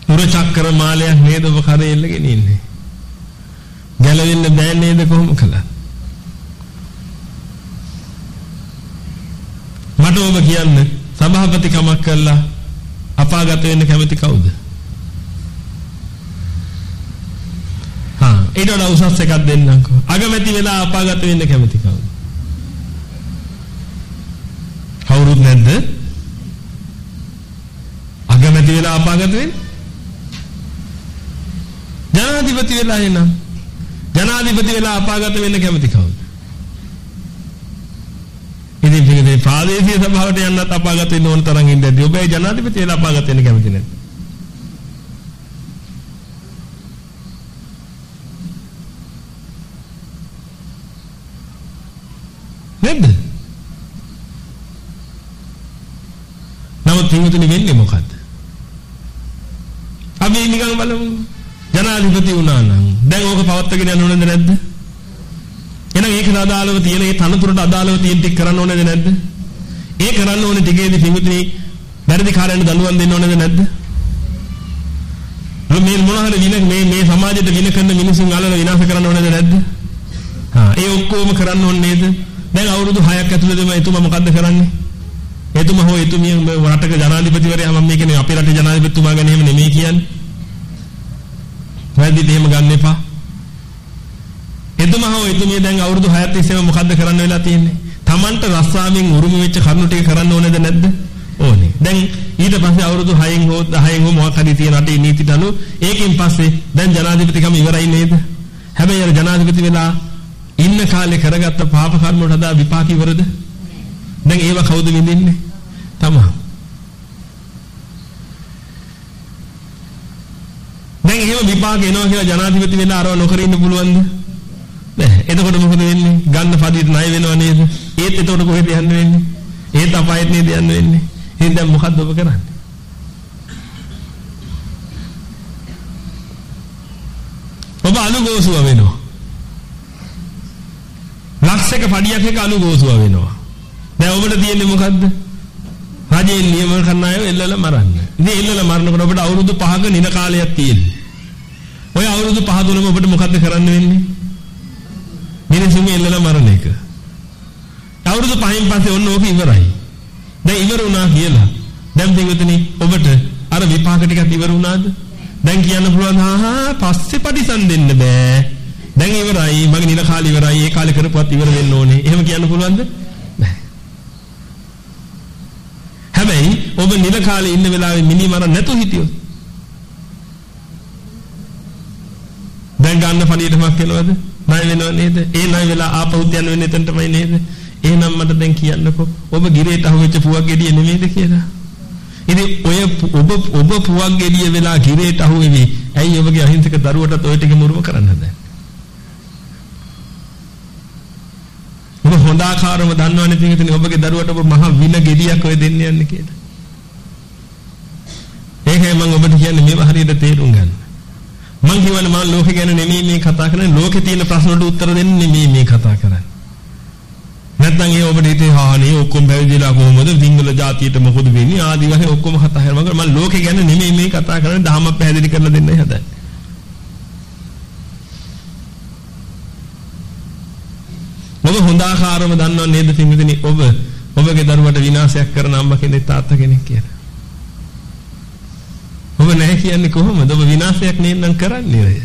උර චක්‍ර මාලයක් නේද ඔබ කරේ එල්ලගෙන ඉන්නේ. ගැලවෙන්න බෑ නේද කොහොම කළා? මට ඔබ කියන්න සභාපති කමක් කළා අපාගත වෙන්න කැමති කවුද? හා ඊට වඩා උසස් එකක් දෙන්නම්කෝ. අගමැති වෙලා අපාගත වෙන්න කැමති කවුද? කවුරුත් නැද්ද? අගමැති වෙලා අපාගත වෙන්න? ජනාධිපති වෙලා එනම් ජනාධිපති වෙලා අපාගත වෙන්න කැමති කවුද? ඉතින් පිටේ ප්‍රාදේශීය සභාවට යන්නත් අපාගත වෙන්න ඕන තරම් ඉඳදී ඔබ ඒ ජනාධිපති වෙලා අපාගත වෙන්න කැමති නැද්ද? නේද? නමුත් පිටුතුනි වෙන්නේ මොකද්ද? අපි නිකන් බලමු. ජනාධිපති වුණා නම් දැන් ඕක පවත්වාගෙන යන්න ඕනද නැද්ද? එහෙනම් ඒකට අදාළව තියෙන ඒ තනතුරට අදාළව තියෙන ටික කරන්න ඕනද නැද්ද? ඒ කරන්න ඕනේ ටිකේදී පිඟුතුනි වැරදි කාර්යයන්ට දඬුවම් දෙන්න ඕනද නැද්ද? මේ මොනවාද වින මේ මේ සමාජයට වින කරන මිනිසුන් අල්ලලා විනාශ කරන්න ඕනද නැද්ද? හා ඒ ඔක්කොම කරන්න ඕනේ නේද? දැන් අවුරුදු 6ක් ඇතුළතම එතුමා මොකද්ද කරන්නේ? එතුමා හෝ එතුමිය රටක ජනාධිපතිවරයා මම මේ කියන්නේ අපේ රටේ ජනාධිපතිතුමා ගැන එහෙම නෙමෙයි කියන්නේ. වැරදිද එහෙම ගන්න එපා. එතුමා හෝ එතුමිය දැන් අවුරුදු 6ක් තිස්සේම මොකද්ද කරන්න වෙලා තියෙන්නේ? Tamanට රස්සාවෙන් උරුම වෙච්ච කරුණු ටික කරන්න ඕනේද නැද්ද? ඕනේ. දැන් ඊට පස්සේ අවුරුදු 6න් හෝ 10න් හෝ මොකක් හරි තියෙන රටේ නීතිට අනුව ඒකෙන් පස්සේ දැන් ජනාධිපතිකම ඉවරයි නේද? හැබැයි අර ජනාධිපති වෙලා ඉන්න කාලේ කරගත්ත පාප කර්ම වලට අදා විපාක ඉවරද? දැන් ඒව කවුද විඳින්නේ? තමා. දැන් එහෙම විපාක එනවා කියලා ජනාධිපති වෙලා අරව නොකර ඉන්න පුළුවන්ද? නෑ. එතකොට මොකද වෙන්නේ? ගන්න පදිට ණය වෙනව නේද? ඒත් එතකොට කොහෙද යන්න වෙන්නේ? ඒත් අපායෙත් නේද යන්න වෙන්නේ? එහෙනම් දැන් මොකද්ද ඔබ කරන්නේ? ඔබ අලු ගෝසුව වෙනවා. ලක්ෂයක පඩියක් එක අලු ගෝසුව වෙනවා. දැන් ඔබට තියෙන්නේ මොකද්ද? රජයේ නියම කරන අය එල්ලලා මරන්න. ඉතින් එල්ලලා මරනකොට ඔබට අවුරුදු 5ක නින කාලයක් තියෙනවා. ඔය අවුරුදු 5 තුනම ඔබට මොකද්ද කරන්න වෙන්නේ? මිනිසුන් එල්ලලා මරන එක. අවුරුදු 5න් පස්සේ ඔන්න ඕක ඉවරයි. දැන් ඉවර වුණා කියලා. දැන් පිටුතුනි ඔබට අර විපාක ටිකක් ඉවර වුණාද? දැන් කියන්න පුළුවන් හා පස්සේ පරිසම් දෙන්න බෑ. දැන් ඉවරයි. මගේ නිල කාලේ ඉවරයි. ඒ කාලේ කරපුවත් ඉවර වෙන්න ඕනේ. එහෙම කියන්න පුළුවන්ද? බෑ. හැබැයි ඔබ නිල කාලේ ඉන්න වෙලාවේ මිනි මරන්න නැතුව හිටියොත් දැන් ගන්න පණියටමක් වෙනවද? ණය වෙනව නේද? ඒ ණය වෙලා ආපහු යන වෙන්නේ එතනටමයි නේද? එහෙනම් මට දැන් කියන්නකෝ ඔබ ගිරේට අහුවෙච්ච පුවක් ගෙඩිය නෙමෙයිද කියලා. ඉතින් ඔය ඔබ ඔබ පුවක් ගෙඩිය වෙලා ගිරේට අහුවෙවි. ඇයි ඔබගේ අහිංසක දරුවටත් ඔය ටික මුරුම කරන්න හදන්නේ? ඔබ හොඳ ආකාරව දන්නවනේ පිටින් ඔබගේ දරුවට ඔබ මහ වින ගෙඩියක් ඔය දෙන්න යන්නේ කියලා. ඒකයි මම ඔබට කියන්නේ මේව හරියට තේරුම් ගන්න. මං කියවන මම ලෝකේ ගැන නෙමෙයි මේ කතා කරන්නේ ලෝකේ තියෙන ප්‍රශ්න වලට උත්තර දෙන්න නෙමෙයි මේ කතා කරන්නේ. නැත්නම් ඒ ඔබට හිතේ හානේ ඔක්කොම බැවිදිලා කොහොමද සිංහල ජාතියට මොකද වෙන්නේ ආදි වශයෙන් ඔක්කොම කතා කරනවා මම ලෝකේ ගැන නෙමෙයි මේ කතා කරන්නේ දහම පැහැදිලි කරලා දෙන්නයි හදන්නේ. ඔබ හොඳාකාරව දන්නව නේද පින්විතනි ඔබ ඔබගේ දරුවට විනාශයක් කරන අම්මා කෙනෙක් තාත්තා කෙනෙක් කියලා. ඔබ නැහැ කියන්නේ කොහොමද? ඔබ විනාශයක් නේනම් කරන්නේ ඔය.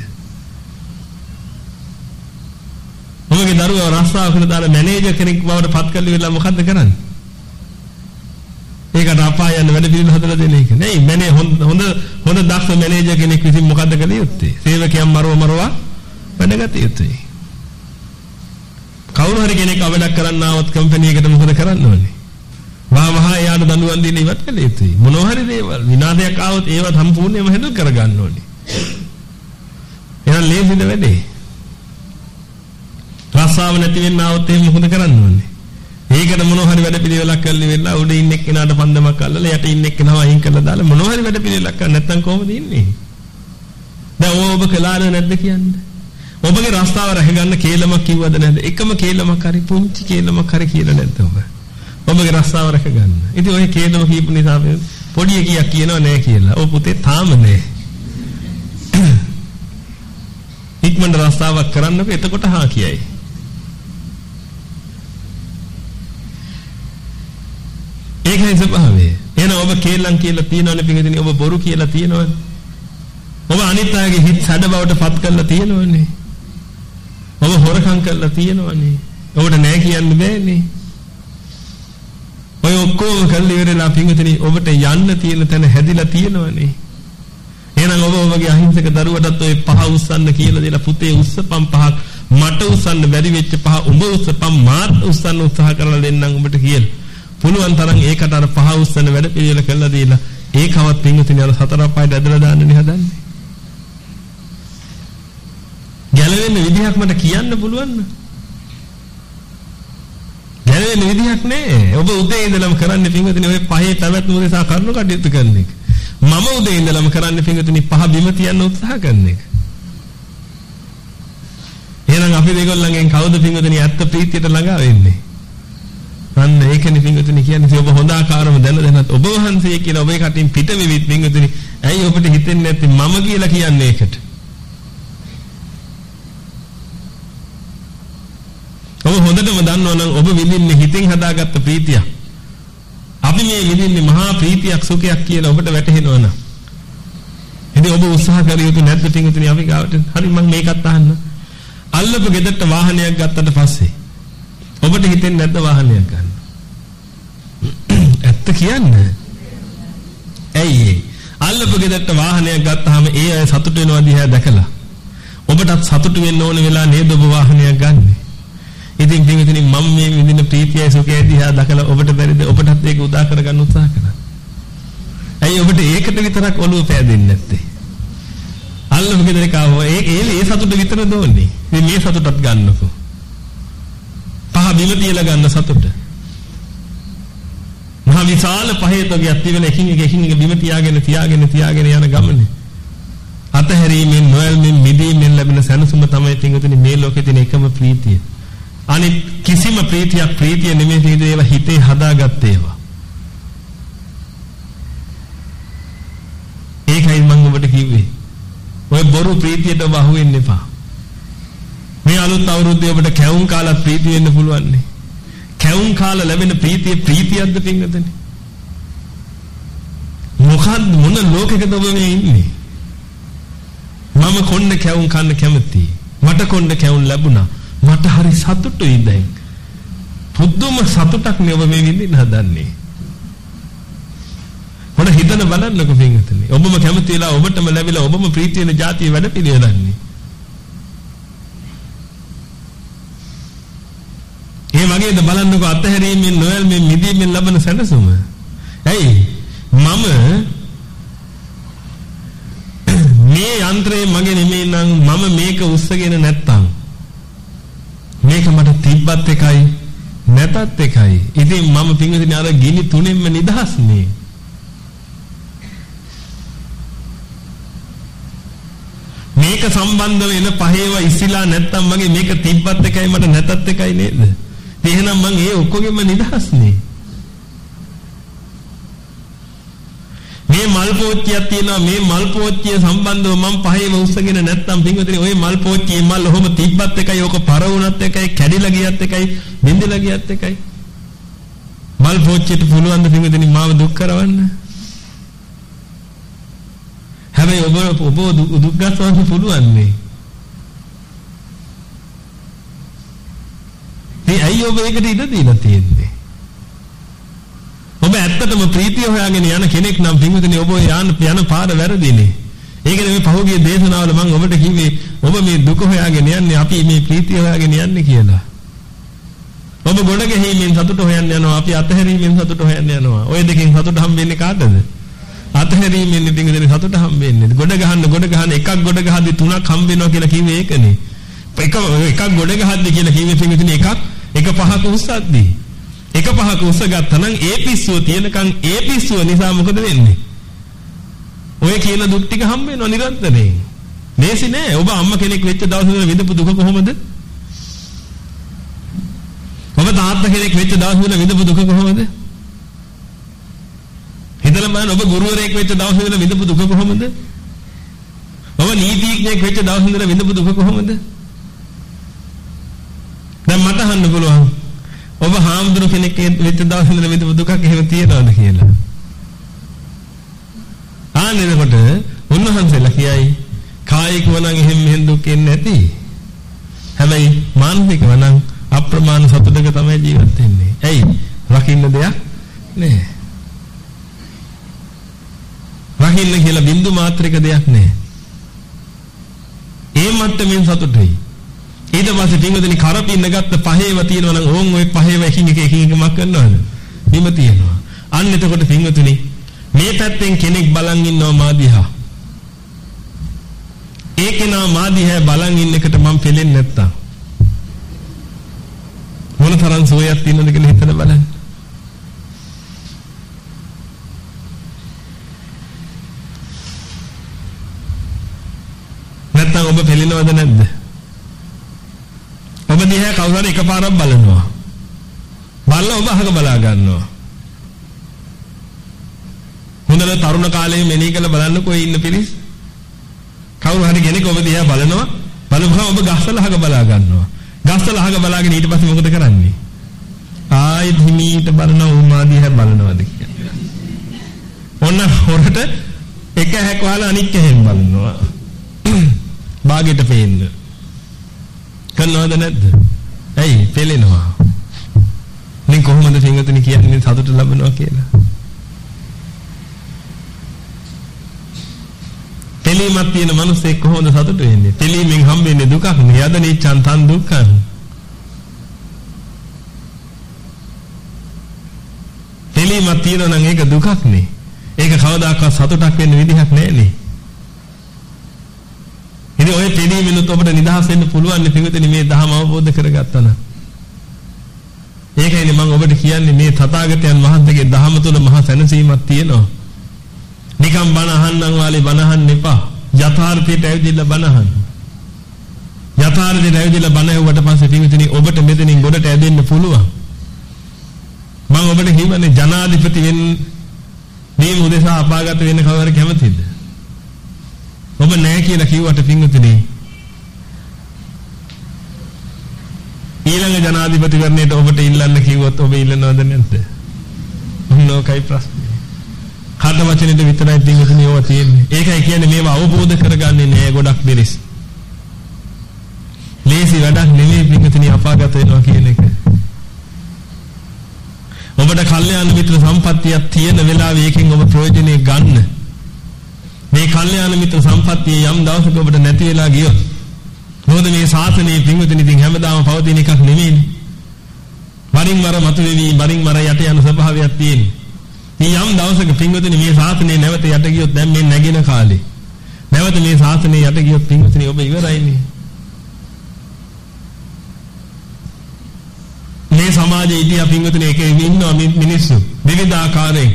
ඔබගේ දරුවා රස්සාව කරලා දාලා මැනේජර් කෙනෙක් බවට පත් කරලි වෙලා මොකද්ද කරන්නේ? ඒකට අපාය යන වැඩ පිළිවෙල හදලා දෙන එක. නෙයි මැනේ හොඳ හොඳ හොඳ දක්ෂ මැනේජර් කෙනෙක් විසින් මොකද්ද කළ යුත්තේ? සේවකයන් මරව මරව වැඩ ගත යුතුයි. කවුරු හරි කෙනෙක් අවඩක් කරන්න ආවොත් කම්පැනි එකට මොකද කරන්න ඕනේ? මහා මහා එයාට දඬුවම් දෙන්න ඉවත් කළ යුතුයි. මොනවා හරි දේවල් විනාදයක් ආවොත් ඒවා සම්පූර්ණයෙන්ම හැඳල් කරගන්න ඕනේ. එහෙනම් ලේසිද වැඩේ? රස්සාව නැති වෙන්න આવොත් එහෙම මොකද කරන්න ඕනේ? ඒකට මොනවා හරි වැඩ පිළිවෙලක් කරලා වෙලා උඩ ඉන්න එක්කෙනාට පන්දමක් අල්ලලා යට ඉන්න එක්කෙනාව අයින් කරලා දාලා මොනවා හරි වැඩ පිළිවෙලක් කරන්න නැත්නම් කොහොමද ඉන්නේ? දැන් ඔබ කළාද නැද්ද කියන්නේ? ඔබගේ රස්තාව රැකගන්න කේලමක් කිව්වද නැද්ද? එකම කේලමක් හරි පුංචි කේලමක් හරි කියලා නැද්ද ඔබ? ඔබගේ රස්තාව රැකගන්න. ඉතින් ඔය කේලම කීප නිසා පොඩි එකියක් කියනවා නෑ කියලා. ඔව් පුතේ තාම නෑ. ඉක්මනට රස්තාවක් කරන්නකො එතකොට හා කියයි. ඒකයි ස්වභාවය. එහෙනම් ඔබ කේලම් කියලා තියනවනේ පිටින් ඔබ බොරු කියලා තියනවනේ. ඔබ අනිත් අයගේ හිත් සැඩ බවට පත් කරලා තියනවනේ. ඔබ හොරකම් කරලා තියනවනේ. ඔබට නෑ කියන්න බෑනේ. ඔය ඔක්කොම කරලා ඉවරලා පිටින් ඔබට යන්න තියෙන තැන හැදිලා තියනවනේ. එහෙනම් ඔබ ඔබගේ අහිංසක දරුවටත් ඔය පහ උස්සන්න කියලා දෙලා පුතේ උස්සපම් පහක් මට උස්සන්න බැරි වෙච්ච පහ උඹ උස්සපම් මාත් උස්සන්න උත්සාහ කරලා දෙන්නම් උඹට කියලා. පුළුවන් තරම් ඒකට අර පහ උස්සන වැඩ පිළිවෙල කළා දීලා ඒකවත් පින්විතනේ අර සතර පායට ඇදලා දාන්නනේ හදන්නේ. ගැලවෙන්න විදිහක් මට කියන්න පුළුවන් නේද? ගැලවෙන්න විදිහක් නෑ. ඔබ උදේ ඉඳලම කරන්නේ පින්විතනේ ඔය පහේ පැවැත්ම උදෙසා කරුණු කටයුතු කරන එක. මම උදේ ඉඳලම කරන්නේ පින්විතනේ පහ බිම තියන්න උත්සාහ කරන එක. එහෙනම් අපි දෙගොල්ලන්ගෙන් කවුද පින්විතනේ ඇත්ත ප්‍රීතියට ළඟා වෙන්නේ? අන්න ඒකනේ පින්විතනේ කියන්නේ ඔබ හොඳ ආකාරම දැන දැනත් ඔබ වහන්සේ කියලා ඔබේ කටින් පිට වෙවිත් පින්විතනේ ඇයි ඔබට හිතෙන්නේ නැත්තේ මම කියලා කියන්නේ ඒකට? ඔබ හොඳටම දන්නවනම් ඔබ විඳින්නේ හිතෙන් හදාගත්ත ප්‍රීතිය. අපි මේ විඳින්නේ මහා ප්‍රීතියක් සුඛයක් කියලා ඔබට වැටහෙනවනම්. ඉතින් ඔබ උත්සාහ කර යුතු නැද්ද පිටුතුනි අපි ගාවට? හරි මම මේකත් අහන්න. අල්ලපු ගෙදරට වාහනයක් ගත්තට පස්සේ ඔබට හිතෙන්නේ නැද්ද වාහනයක් ගන්න? ඇත්ත කියන්න. ඇයි ඒ? අල්ලපු ගෙදරට වාහනයක් ගත්තාම ඒ අය සතුට වෙනවා දිහා දැකලා. ඔබටත් සතුට වෙන්න ඕන වෙලා නේද ඔබ වාහනයක් ගන්නේ? ඉතින් පින්විතනි මම මේ විඳින ප්‍රීතියයි සුඛයයි දිහා දැකලා ඔබට බැරිද ඔබටත් ඒක උදා කරගන්න උත්සාහ කරන්න. ඇයි ඔබට ඒකට විතරක් ඔළුව පෑදෙන්නේ නැත්තේ? අල්ලමු ගෙදර කාවෝ ඒ ඒ ඒ සතුට විතර දෝන්නේ. ඉතින් මේ සතුටත් ගන්නකෝ. පහ බිම තියලා ගන්න සතුට. මහා විශාල පහේතෝගයක් තිබෙන එකින් එක එකින් එක බිම තියාගෙන තියාගෙන තියාගෙන යන ගමනේ. අතහැරීමෙන් නොයල්මින් මිදීමෙන් ලැබෙන සැනසුම තමයි පින්වතුනි මේ ලෝකේ තියෙන එකම ප්‍රීතිය. අනිත් කිසිම ප්‍රීතියක් ප්‍රීතිය නෙමෙයි නේද ඒවා හිතේ හදාගත්ත ඒවා. ඒකයි මම ඔබට කිව්වේ. ඔය බොරු ප්‍රීතියට ඔබ අහු වෙන්න එපා. මේ අලුත් අවුරුද්දේ ඔබට කැවුම් කාලත් ප්‍රීති වෙන්න පුළුවන් නේ. කැවුම් කාල ලැබෙන ප්‍රීතිය ප්‍රීතියක්ද පින්වතුනි? මොකක්ද මොන ලෝකයකද ඔබ මේ ඉන්නේ? මම කොන්න කැවුම් කන්න කැමතියි. මට කොන්න කැවුම් ලැබුණා. මට හරි සතුටුයි දැන්. පුදුම සතුටක් නේ ඔබ මේ විඳින්න හදන්නේ. මොන හිතන බලන්නකො පින්වතුනි. ඔබම කැමති වෙලා ඔබටම ලැබිලා ඔබම ප්‍රීතිය වෙන જાතිය වැඩ පිළිවෙලන්නේ. ඒ වගේද බලන්නකො අතහැරීමෙන් නොයල්මෙන් මිදීමෙන් ලබන සැනසුම. ඇයි? මම මේ යන්ත්‍රය මගේ නෙමෙයි නම් මම මේක උස්සගෙන නැත්තම් මේක මට තිබ්බත් එකයි නැතත් එකයි. ඉතින් මම පින්විතනි අර ගිනි තුනෙන්ම නිදහස් නේ. මේක සම්බන්ධ වෙන පහේව ඉසිලා නැත්තම් මගේ මේක තිබ්බත් එකයි මට නැතත් එකයි නේද? එහෙනම් මං ඒ ඔක්කොගෙම නිදහස් මේ මල් පෝච්චියක් තියෙනවා. මේ මල් පෝච්චිය සම්බන්ධව මම පහේම උස්සගෙන නැත්තම් පින්වතුනි ওই මල් පෝච්චියේ මල් ඔහොම තිබ්බත් එකයි ඕක පර වුණත් එකයි කැඩිලා ගියත් එකයි බින්දලා ගියත් එකයි. මල් පෝච්චියට පුළුවන් ද පින්වතුනි මාව දුක් කරවන්න? හැබැයි ඔබ ඔබ දුක් ගන්නවන්න පුළුවන් නේ ඇයි ඔබ ඒකට ඉඩ දීලා තියෙන්නේ? ඔබ ඇත්තටම ප්‍රීතිය හොයාගෙන යන කෙනෙක් නම් පින්විතනේ ඔබ යන යන පාර වැරදිනේ. ඒකනේ මේ පහුගිය දේශනාවල මම ඔබට කිව්වේ ඔබ මේ දුක හොයාගෙන යන්නේ අපි මේ ප්‍රීතිය හොයාගෙන යන්නේ කියලා. ඔබ ගොඩ ගැහිමින් සතුට හොයන්න යනවා අපි අතහැරීමෙන් සතුට හොයන්න යනවා. ওই දෙකෙන් සතුට හම්බෙන්නේ කාටද? අතහැරීමෙන් ඉතින් ඉතින් සතුට හම්බෙන්නේ. ගොඩ ගහන්න ගොඩ ගහන්න එකක් ගොඩ ගහද්දි තුනක් හම්බ වෙනවා කියලා කිව්වේ ඒකනේ. එක එකක් ගොඩ ගහද්දි කියලා කිව්වේ පිටින් එකක් එක පහක උස්සද්දී. එක පහක උස්ස ගත්තා නම් ඒ පිස්සුව තියෙනකන් ඒ පිස්සුව නිසා මොකද වෙන්නේ? ඔය කියන දුක් ටික හම්බ වෙනවා නිරන්තරයෙන්. මේසි නෑ. ඔබ අම්මා කෙනෙක් වෙච්ච දවසේ විඳපු දුක කොහොමද? ඔබ තාත්තා කෙනෙක් වෙච්ච දවසේ විඳපු දුක කොහොමද? හිතලා බලන්න ඔබ ගුරුවරයෙක් වෙච්ච දවසේ විඳපු දුක කොහොමද? ඔබ නීතිඥයෙක් වෙච්ච දවසේ විඳපු දුක කොහොමද? දැන් මට අහන්න පුළුවන්. ඔබ හාමුදුරු කෙනෙක් වෙච්ච දවසේ විඳපු දුකක් එහෙම තියනවද කියලා? ආන්න එතකොට උන්වහන්සේලා කියයි කායිකව නම් එහෙම මෙහෙම දුක් එන්නේ නැති. හැබැයි මානසිකව නම් අප්‍රමාණ සතුටක තමයි ජීවත් වෙන්නේ. ඇයි? රකින්න දෙයක් නැහැ. රකින්න කියලා බින්දු මාත්‍රික දෙයක් නැහැ. ඒ මට්ටමින් සතුටුයි. ඊට පස්සේ පින්වදින කරපින්න ගත්ත පහේව තියෙනවා නම් ඕන් ওই පහේව එකින් එක එකින් එක මක් කරනවද? බිම තියෙනවා. අන්න එතකොට පින්වතුනි මේ පැත්තෙන් කෙනෙක් බලන් ඉන්නවා මා දිහා. ඒ කෙනා මා දිහා බලන් ඉන්න එකට මම පෙලෙන්නේ නැත්තම් මොන තරම් සෝයක් තියෙනවද කියලා හිතලා බලන්න. නැත්තම් ඔබ පෙලෙනවද නැද්ද? ඔබ දිහා කවුරු හරි එකපාරක් බලනවා. බලලා ඔබ අහක බලා ගන්නවා. හොඳට තරුණ කාලේ මෙනෙහි කරලා බලන්නකෝ ඉන්න පිරිස්. කවුරු හරි කෙනෙක් ඔබ දිහා බලනවා. බලපුවම ඔබ ගස්සලා අහක බලා ගන්නවා. ගස්සලා අහක බලාගෙන ඊට පස්සේ මොකද කරන්නේ? ආයෙත් හිමීට බලනවා උමා දිහා බලනවාද කියලා. ඔන්න හොරට එක හැක් වහලා අනිත් හැෙන් බලනවා. බාගෙට පේන්න. කරනවද නැද්ද? ඇයි පෙලෙනවා. මේ කොහොමද සිංහතුනි කියන්නේ සතුට ලබනවා කියලා? පෙලීමක් තියෙන මිනිස්සෙක් කොහොමද සතුට වෙන්නේ? පෙලීමෙන් හම්බෙන්නේ දුකක් නේ. යදනිච්ඡන් තන් දුක්ඛං. පෙලීමක් තියෙනවා නම් ඒක දුකක් නේ. ඒක කවදාකවත් සතුටක් වෙන්න විදිහක් නැහැ නේ. ඉතින් ඔය පෙලීමෙනුත් ඔබට නිදහස් වෙන්න පුළුවන් නේ පිටුතේ මේ ධර්ම අවබෝධ කරගත්තා නම්. ඒකයිනේ මම ඔබට කියන්නේ මේ තථාගතයන් වහන්සේගේ ධහම තුල මහා සැනසීමක් තියෙනවා. නිකම් බණ අහන්නම් වාලේ බණ අහන්න එපා. යථාර්ථයට ඇවිදilla බණ අහන්න. යථාර්ථයට ඇවිදilla බණ ඇහුවට පස්සේ පිටුතිනි ඔබට මෙතනින් ගොඩට ඇදෙන්න පුළුවන්. මම ඔබට කියවනේ ජනාධිපති වෙන්න මේ මුදෙසා අපාගත වෙන්න කවුරු කැමතිද? ඔබ නැහැ කියලා කිව්වට පිටුතිනි ඊළඟ ජනාධිපතිවරණයට ඔබට ඉල්ලන්න කිව්වොත් ඔබ ඉල්ලනවද නැද්ද? මොනෝකයි ප්‍රශ්නේ. හද වචනෙද විතරයි පින්වතුනි ඕවා තියෙන්නේ. ඒකයි කියන්නේ මේව අවබෝධ කරගන්නේ නෑ ගොඩක් දෙනෙක්. ලේසි වැඩක් නෙමෙයි පින්වතුනි අපාගත වෙනවා කියන එක. ඔබට කල්යාණ මිත්‍ර සම්පත්තියක් තියෙන වෙලාවෙ ඒකෙන් ඔබ ප්‍රයෝජනෙ ගන්න. මේ කල්යාණ මිත්‍ර සම්පත්තිය යම් දවසක ඔබට නැති වෙලා ගියොත් මොකද මේ ශාසනයේ පින්වතුනි ඉතින් හැමදාම පවතින එකක් නෙමෙයිනේ. වරින් වර මතුවේවි වරින් වර යට යන ස්වභාවයක් තියෙනවා. මේ යම් දවසක පින්වතුනි මේ ශාසනය නැවත යට ගියොත් දැන් මේ නැගින කාලේ නැවත මේ ශාසනය යට ගියොත් පින්වතුනි ඔබ ඉවරයිනේ මේ සමාජයේ ඉතියා පින්වතුනි එක ඉන්නවා මිනිස්සු විවිධ ආකාරයෙන්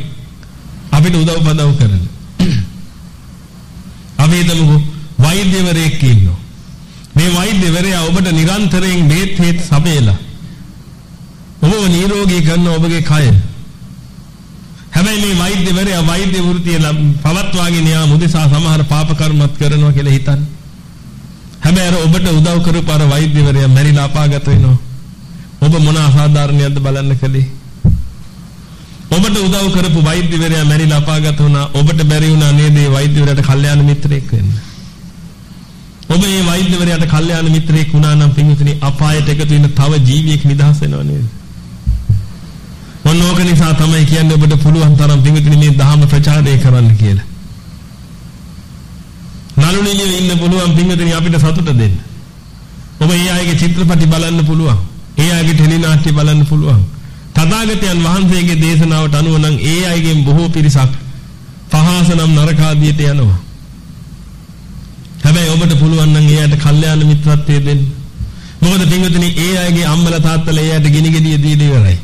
අපිට උදව් පදව් කරන අපි හිතමුකෝ වෛද්‍යවරයෙක් ඉන්නවා මේ වෛද්‍යවරයා ඔබට නිරන්තරයෙන් බේත් හේත් සපයලා ඔබව නිරෝගී කරන ඔබගේ කය හැබැයි මේ වෛද්‍යවරයා වෛද්‍ය වෘත්තිය පවත්වාගෙන යාම උදෙසා සමහර පාප කර්මත් කරනවා කියලා හිතන්න. හැබැයි අර ඔබට උදව් කරපු අර වෛද්‍යවරයා මැරිලා අපාගත වෙනවා. ඔබ මොන අසාධාරණයක්ද බලන්න කලේ? ඔබට උදව් කරපු වෛද්‍යවරයා මැරිලා අපාගත වුණා. ඔබට බැරි වුණා නේද මේ වෛද්‍යවරයාට කල්යාණ මිත්‍රයෙක් වෙන්න? ඔබ මේ වෛද්‍යවරයාට කල්යාණ මිත්‍රයෙක් වුණා නම් පින්විතනි අපායට එකතු වෙන තව ජීවියෙක් නිදහස් වෙනව නේද? මොනෝක නිසා තමයි කියන්නේ ඔබට පුළුවන් තරම් පින්විතනි මේ ධහම ප්‍රචාරය කරන්න කියලා. නළු නිළියේ ඉන්න පුළුවන් පින්විතනි අපිට සතුට දෙන්න. ඔබ ඒ අයගේ චිත්‍රපටි බලන්න පුළුවන්. ඒ අයගේ ටෙලිනාට්‍ය බලන්න පුළුවන්. තථාගතයන් වහන්සේගේ දේශනාවට අනුව නම් ඒ අයගෙන් බොහෝ පිරිසක් පහස නම් නරකාදියට යනවා. හැබැයි ඔබට පුළුවන් නම් ඒ අයට කල්යාණ මිත්‍රත්වය දෙන්න. මොකද පින්වතුනි ඒ අයගේ අම්මලා තාත්තලා ඒ අයට ගිනි ගෙඩිය දීලා ඉවරයි.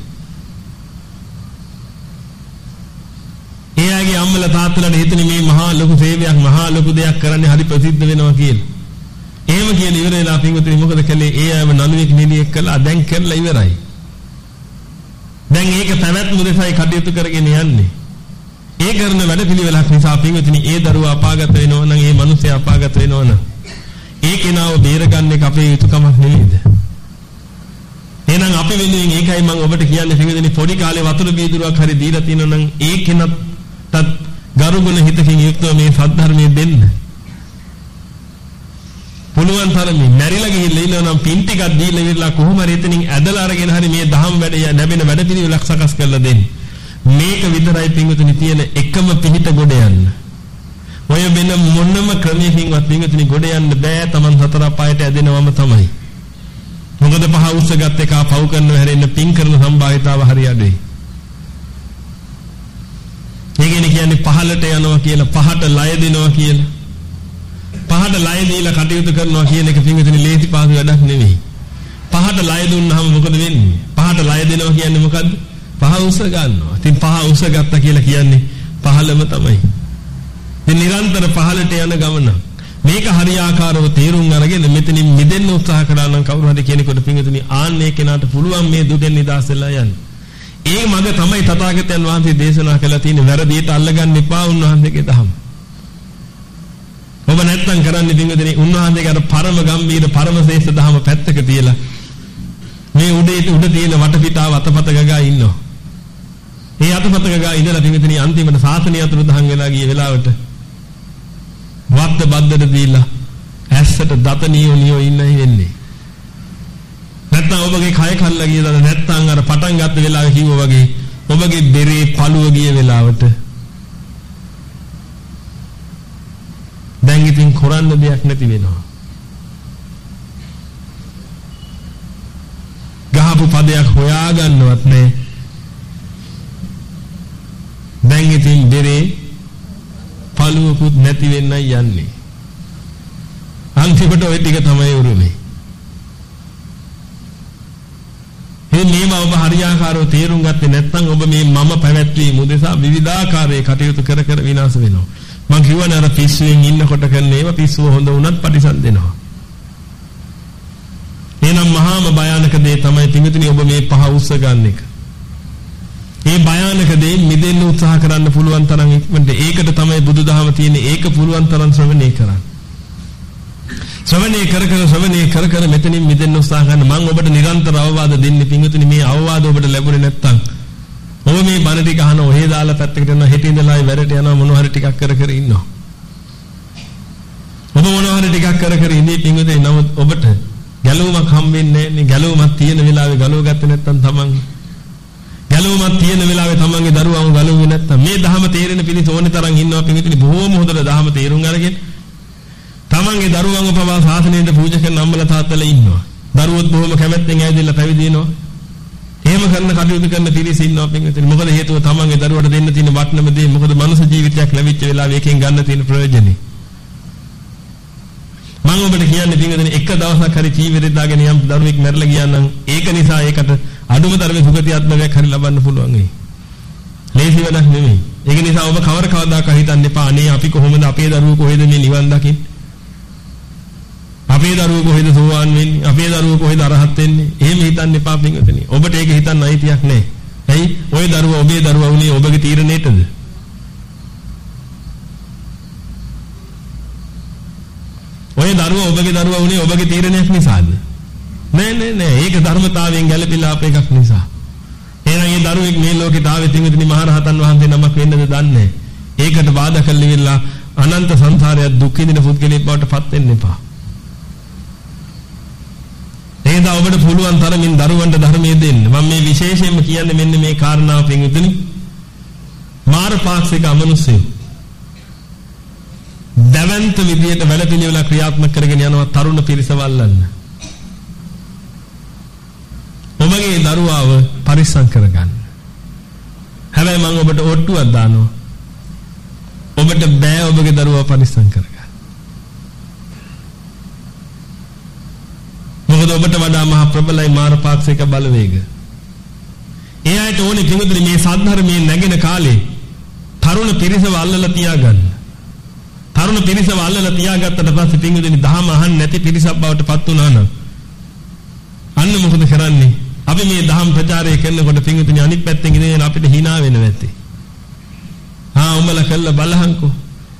ඒ අයගේ අම්මලා තාත්තලාට හිතන්නේ මේ මහා ලොකු සේවයක් මහා ලොකු දෙයක් කරන්නේ හරි ප්‍රසිද්ධ වෙනවා කියලා. එහෙම කියන ඉවර වෙලා පින්වතුනි මොකද කළේ? ඒ අයම නළුවෙක් නිලියෙක් කළා දැන් කරලා ඉවරයි. දැන් ඒක පැවැත්ම දෙසයි කටයුතු කරගෙන යන්නේ. ඒ කරන වැඩපිළිවෙලක් නිසා පින්වතුනි ඒ දරුවා අපාගත වෙනවා නම් ඒ මිනිස්සයා අපාගත වෙනවා නම් ඒ කෙනාව බේරගන්න එක අපේ යුතුයකමක් නෙමෙයිද? එහෙනම් අපි වෙනුවෙන් ඒකයි මම ඔබට කියන්නේ පින්වතුනි පොඩි කාලේ වතුර බීදුරුවක් හරි දීලා තියෙනවා නම් ඒ කෙනත් ගරුගුණ හිතකින් යුක්තව මේ සද්ධර්මයේ දෙන්න. පුළුවන් තරමින් මැරිලා ගිහිල්ලා ඉන්නවා නම් පින් ටිකක් දීලා ඉවරලා කොහොම හරි එතනින් ඇදලා අරගෙන හරි මේ දහම් වැඩ ලැබෙන වැඩ පිළිවෙලක් සකස් කරලා දෙන්න. මේක විතරයි පින්වතුනි තියෙන එකම පිහිට ගොඩ යන්න. ඔය වෙන මොනම ක්‍රමයකින්වත් පින්වතුනි ගොඩ යන්න බෑ Taman සතර පායට ඇදෙනවම තමයි. මොකද පහ උස්සගත් එක පව් කරනව හැරෙන්න පින් කරන සම්භාවිතාව හරි අඩුයි. ඒකනේ කියන්නේ පහලට යනවා කියලා පහට ලය දෙනවා කියලා. පහට ලය දීලා කටයුතු කරනවා කියන එක පින්විතනේ ලේසි පාසු වැඩක් නෙවෙයි. පහට ලය දුන්නාම මොකද වෙන්නේ? පහට ලය දෙනවා කියන්නේ මොකද්ද? පහ උස ගන්නවා. ඉතින් පහ උස ගත්තා කියලා කියන්නේ පහළම තමයි. ඉතින් නිරන්තර පහළට යන ගමන. මේක හරියාකාරව තේරුම් අරගෙන මෙතනින් මිදෙන්න උත්සාහ කරා නම් කවුරු හරි කෙනෙකුට පින්විතනේ ආන්නේ කෙනාට පුළුවන් මේ දුකෙන් නිදහස් වෙලා යන්න. ඒ මඟ තමයි තථාගතයන් වහන්සේ දේශනා කළා තියෙන්නේ වැරදියට අල්ලගන්න එපා උන්වහන්සේගේ දහම. ඔබ නැත්තම් කරන්නේ පින්වතුනි උන්වහන්සේගේ අර පරම ගම්බීර පරම ශ්‍රේෂ්ඨ දහම පැත්තක තියලා මේ උඩේ උඩ තියෙන වටපිටාව අතපත ගගා ඉන්නවා. මේ අතපත ගගා ඉඳලා පින්වතුනි අන්තිමට සාසනය අතුරු දහන් වෙලා ගිය වෙලාවට වත්ත බද්දට දීලා ඇස්සට දත නියෝ නියෝ ඉන්නයි වෙන්නේ. නැත්තම් ඔබගේ කය කල්ලා ගියලා නැත්තම් අර පටන් ගත්ත වෙලාවේ කිව්වා වගේ ඔබගේ බෙරේ පළුව ගිය වෙලාවට දැන් ඉතින් කරන්න දෙයක් නැති වෙනවා. ගහපු පදයක් හොයාගන්නවත් නැහැ. දැන් ඉතින් බෙරේ පළුවකුත් නැති වෙන්නයි යන්නේ. අන්තිමට ওই ටික තමයි උරුමේ. මේ මේව ඔබ හරියාකාරව තේරුම් ගත්තේ නැත්නම් ඔබ මේ මම පැවැත්වීම උදෙසා විවිධාකාරයේ කටයුතු කර කර විනාශ වෙනවා. මං කියවනේ අර පිස්සුවෙන් ඉන්නකොට කරන ඒවා පිස්සුව හොඳ වුණත් පරිසම් දෙනවා. එහෙනම් මහාම භයානක දේ තමයි පිඟුතුනි ඔබ මේ පහ උස්ස ගන්න එක. මේ භයානක දේ මිදෙන්න උත්සාහ කරන්න පුළුවන් තරම් ඉක්මනට ඒකට තමයි බුදුදහම තියෙන්නේ ඒක පුළුවන් තරම් ශ්‍රවණය කරන්න. ශ්‍රවණය කර කර ශ්‍රවණය කර කර මෙතනින් මිදෙන්න උත්සාහ ගන්න මම ඔබට නිරන්තර අවවාද දෙන්නේ පිඟුතුනි මේ අවවාද ඔබට ලැබුණේ නැත්තම් ඔබ මේ බණ ටික අහන ඔහේ දාලා පැත්තකට යනවා හෙට ඉඳලා වැඩට යනවා මොනවා හරි ටිකක් කර කර ඉන්නවා. ඔබ මොනවා හරි ටිකක් කර කර ඉන්නේ පිඟුතුනි නමුත් ඔබට ගැලවුමක් හම්බෙන්නේ නැහැ නේ ගැලවුමක් තියෙන වෙලාවේ ගලව ගත්තේ නැත්තම් තමන් ගැලවුමක් තියෙන වෙලාවේ තමන්ගේ දරුවව ගලවුවේ නැත්තම් මේ ධහම තේරෙන පිණිස ඕනේ තරම් ඉන්නවා පිඟුතුනි බොහෝම හොඳට ධහම තේරුම් අරගෙන තමන්ගේ දරුවන්ව පවා සාසනයෙන් පූජා කරන අම්මලා තාත්තලා ඉන්නවා. දරුවොත් බොහොම කැමැත්තෙන් ඇවිදලා පැවිදි වෙනවා. එහෙම කරන කටයුතු කරන පිරිස ඉන්නවා පින්විතනි. මොකද හේතුව තමන්ගේ දරුවට දෙන්න තියෙන වටිනම දේ මොකද මනුෂ්‍ය ජීවිතයක් ලැබිච්ච වෙලාවෙ එකෙන් ගන්න තියෙන ප්‍රයෝජනේ. මම ඔබට කියන්නේ පින්විතනි එක දවසක් හරි ජීවිතේ දාගෙන යම් දරුවෙක් මැරලා ගියා නම් ඒක නිසා ඒකට අඩුම තරමේ සුගතියාත්මකයක් හරි ලබන්න පුළුවන් වෙයි. ලේසි වැඩක් නෙමෙයි. ඒක නිසා ඔබ කවර කවදාක හිතන්න එපා අනේ අපි කොහොමද අපේ දරුවෝ කොහෙද මේ නිවන් දකින්නේ? අපේ දරුවෝ කොහෙද සෝවාන් වෙන්නේ? අපේ දරුවෝ කොහෙද අරහත් වෙන්නේ? එහෙම හිතන්න එපා පින්වතුනි. ඔබට ඒක හිතන්න අයිතියක් නැහැ. ඇයි? ওই දරුවා ඔබේ දරුවා වුණේ ඔබගේ තීරණයටද? ඔය දරුවා ඔබගේ දරුවා වුණේ ඔබගේ තීරණයක් නිසාද? නෑ නෑ නෑ. ඒක ධර්මතාවයෙන් ගැළපීලා අප එකක් නිසා. එහෙනම් මේ දරුවෙක් මේ ලෝකෙට ආවේ තින්විතනි මහරහතන් වහන්සේ නමක් වෙන්නද දන්නේ ඒකට බාධා කළේවිලා අනන්ත සංසාරයක් දුක් විඳින පුද්ගලෙක් බවට පත් වෙන්න එපා. එදා ඔබට පුළුවන් තරමින් දරුවන්ට ධර්මයේ දෙන්න. මම මේ විශේෂයෙන්ම කියන්නේ මෙන්න මේ කාරණාව පින්විතනි. මාරපාක්ෂික අමනුෂ්‍යය. දවන්ත විදියට වැඩපිළිවෙල ක්‍රියාත්මක කරගෙන යනවා තරුණ පිරිස වල්ලන්න. ඔබගේ දරුවාව පරිස්සම් කරගන්න. හැබැයි මම ඔබට ඔට්ටුවක් දානවා. ඔබට බෑ ඔබගේ දරුවා පරිස්සම් කරගන්න. මොකද ඔබට වඩා මහ ප්‍රබලයි මාරපාක්ෂික බලවේග. ඒ අයට ඕනේ පිටුදුනේ මේ සද්ධර්මයේ නැගෙන කාලේ තරුණ පිරිසව අල්ලලා තියාගන්න. තරුණ පිරිසව අල්ලලා තියාගත්තට පස්සේ පිටුදුනේ දහම අහන්න නැති පිරිසක් බවට පත් වුණා නම් අන්න මොකද කරන්නේ? අපි මේ දහම් ප්‍රචාරය කරනකොට පිටුදුනේ අනිත් පැත්තෙන් ඉඳගෙන අපිට hina වෙනවා ඇත්තේ. ආ උඹලා කළා බලහන්කෝ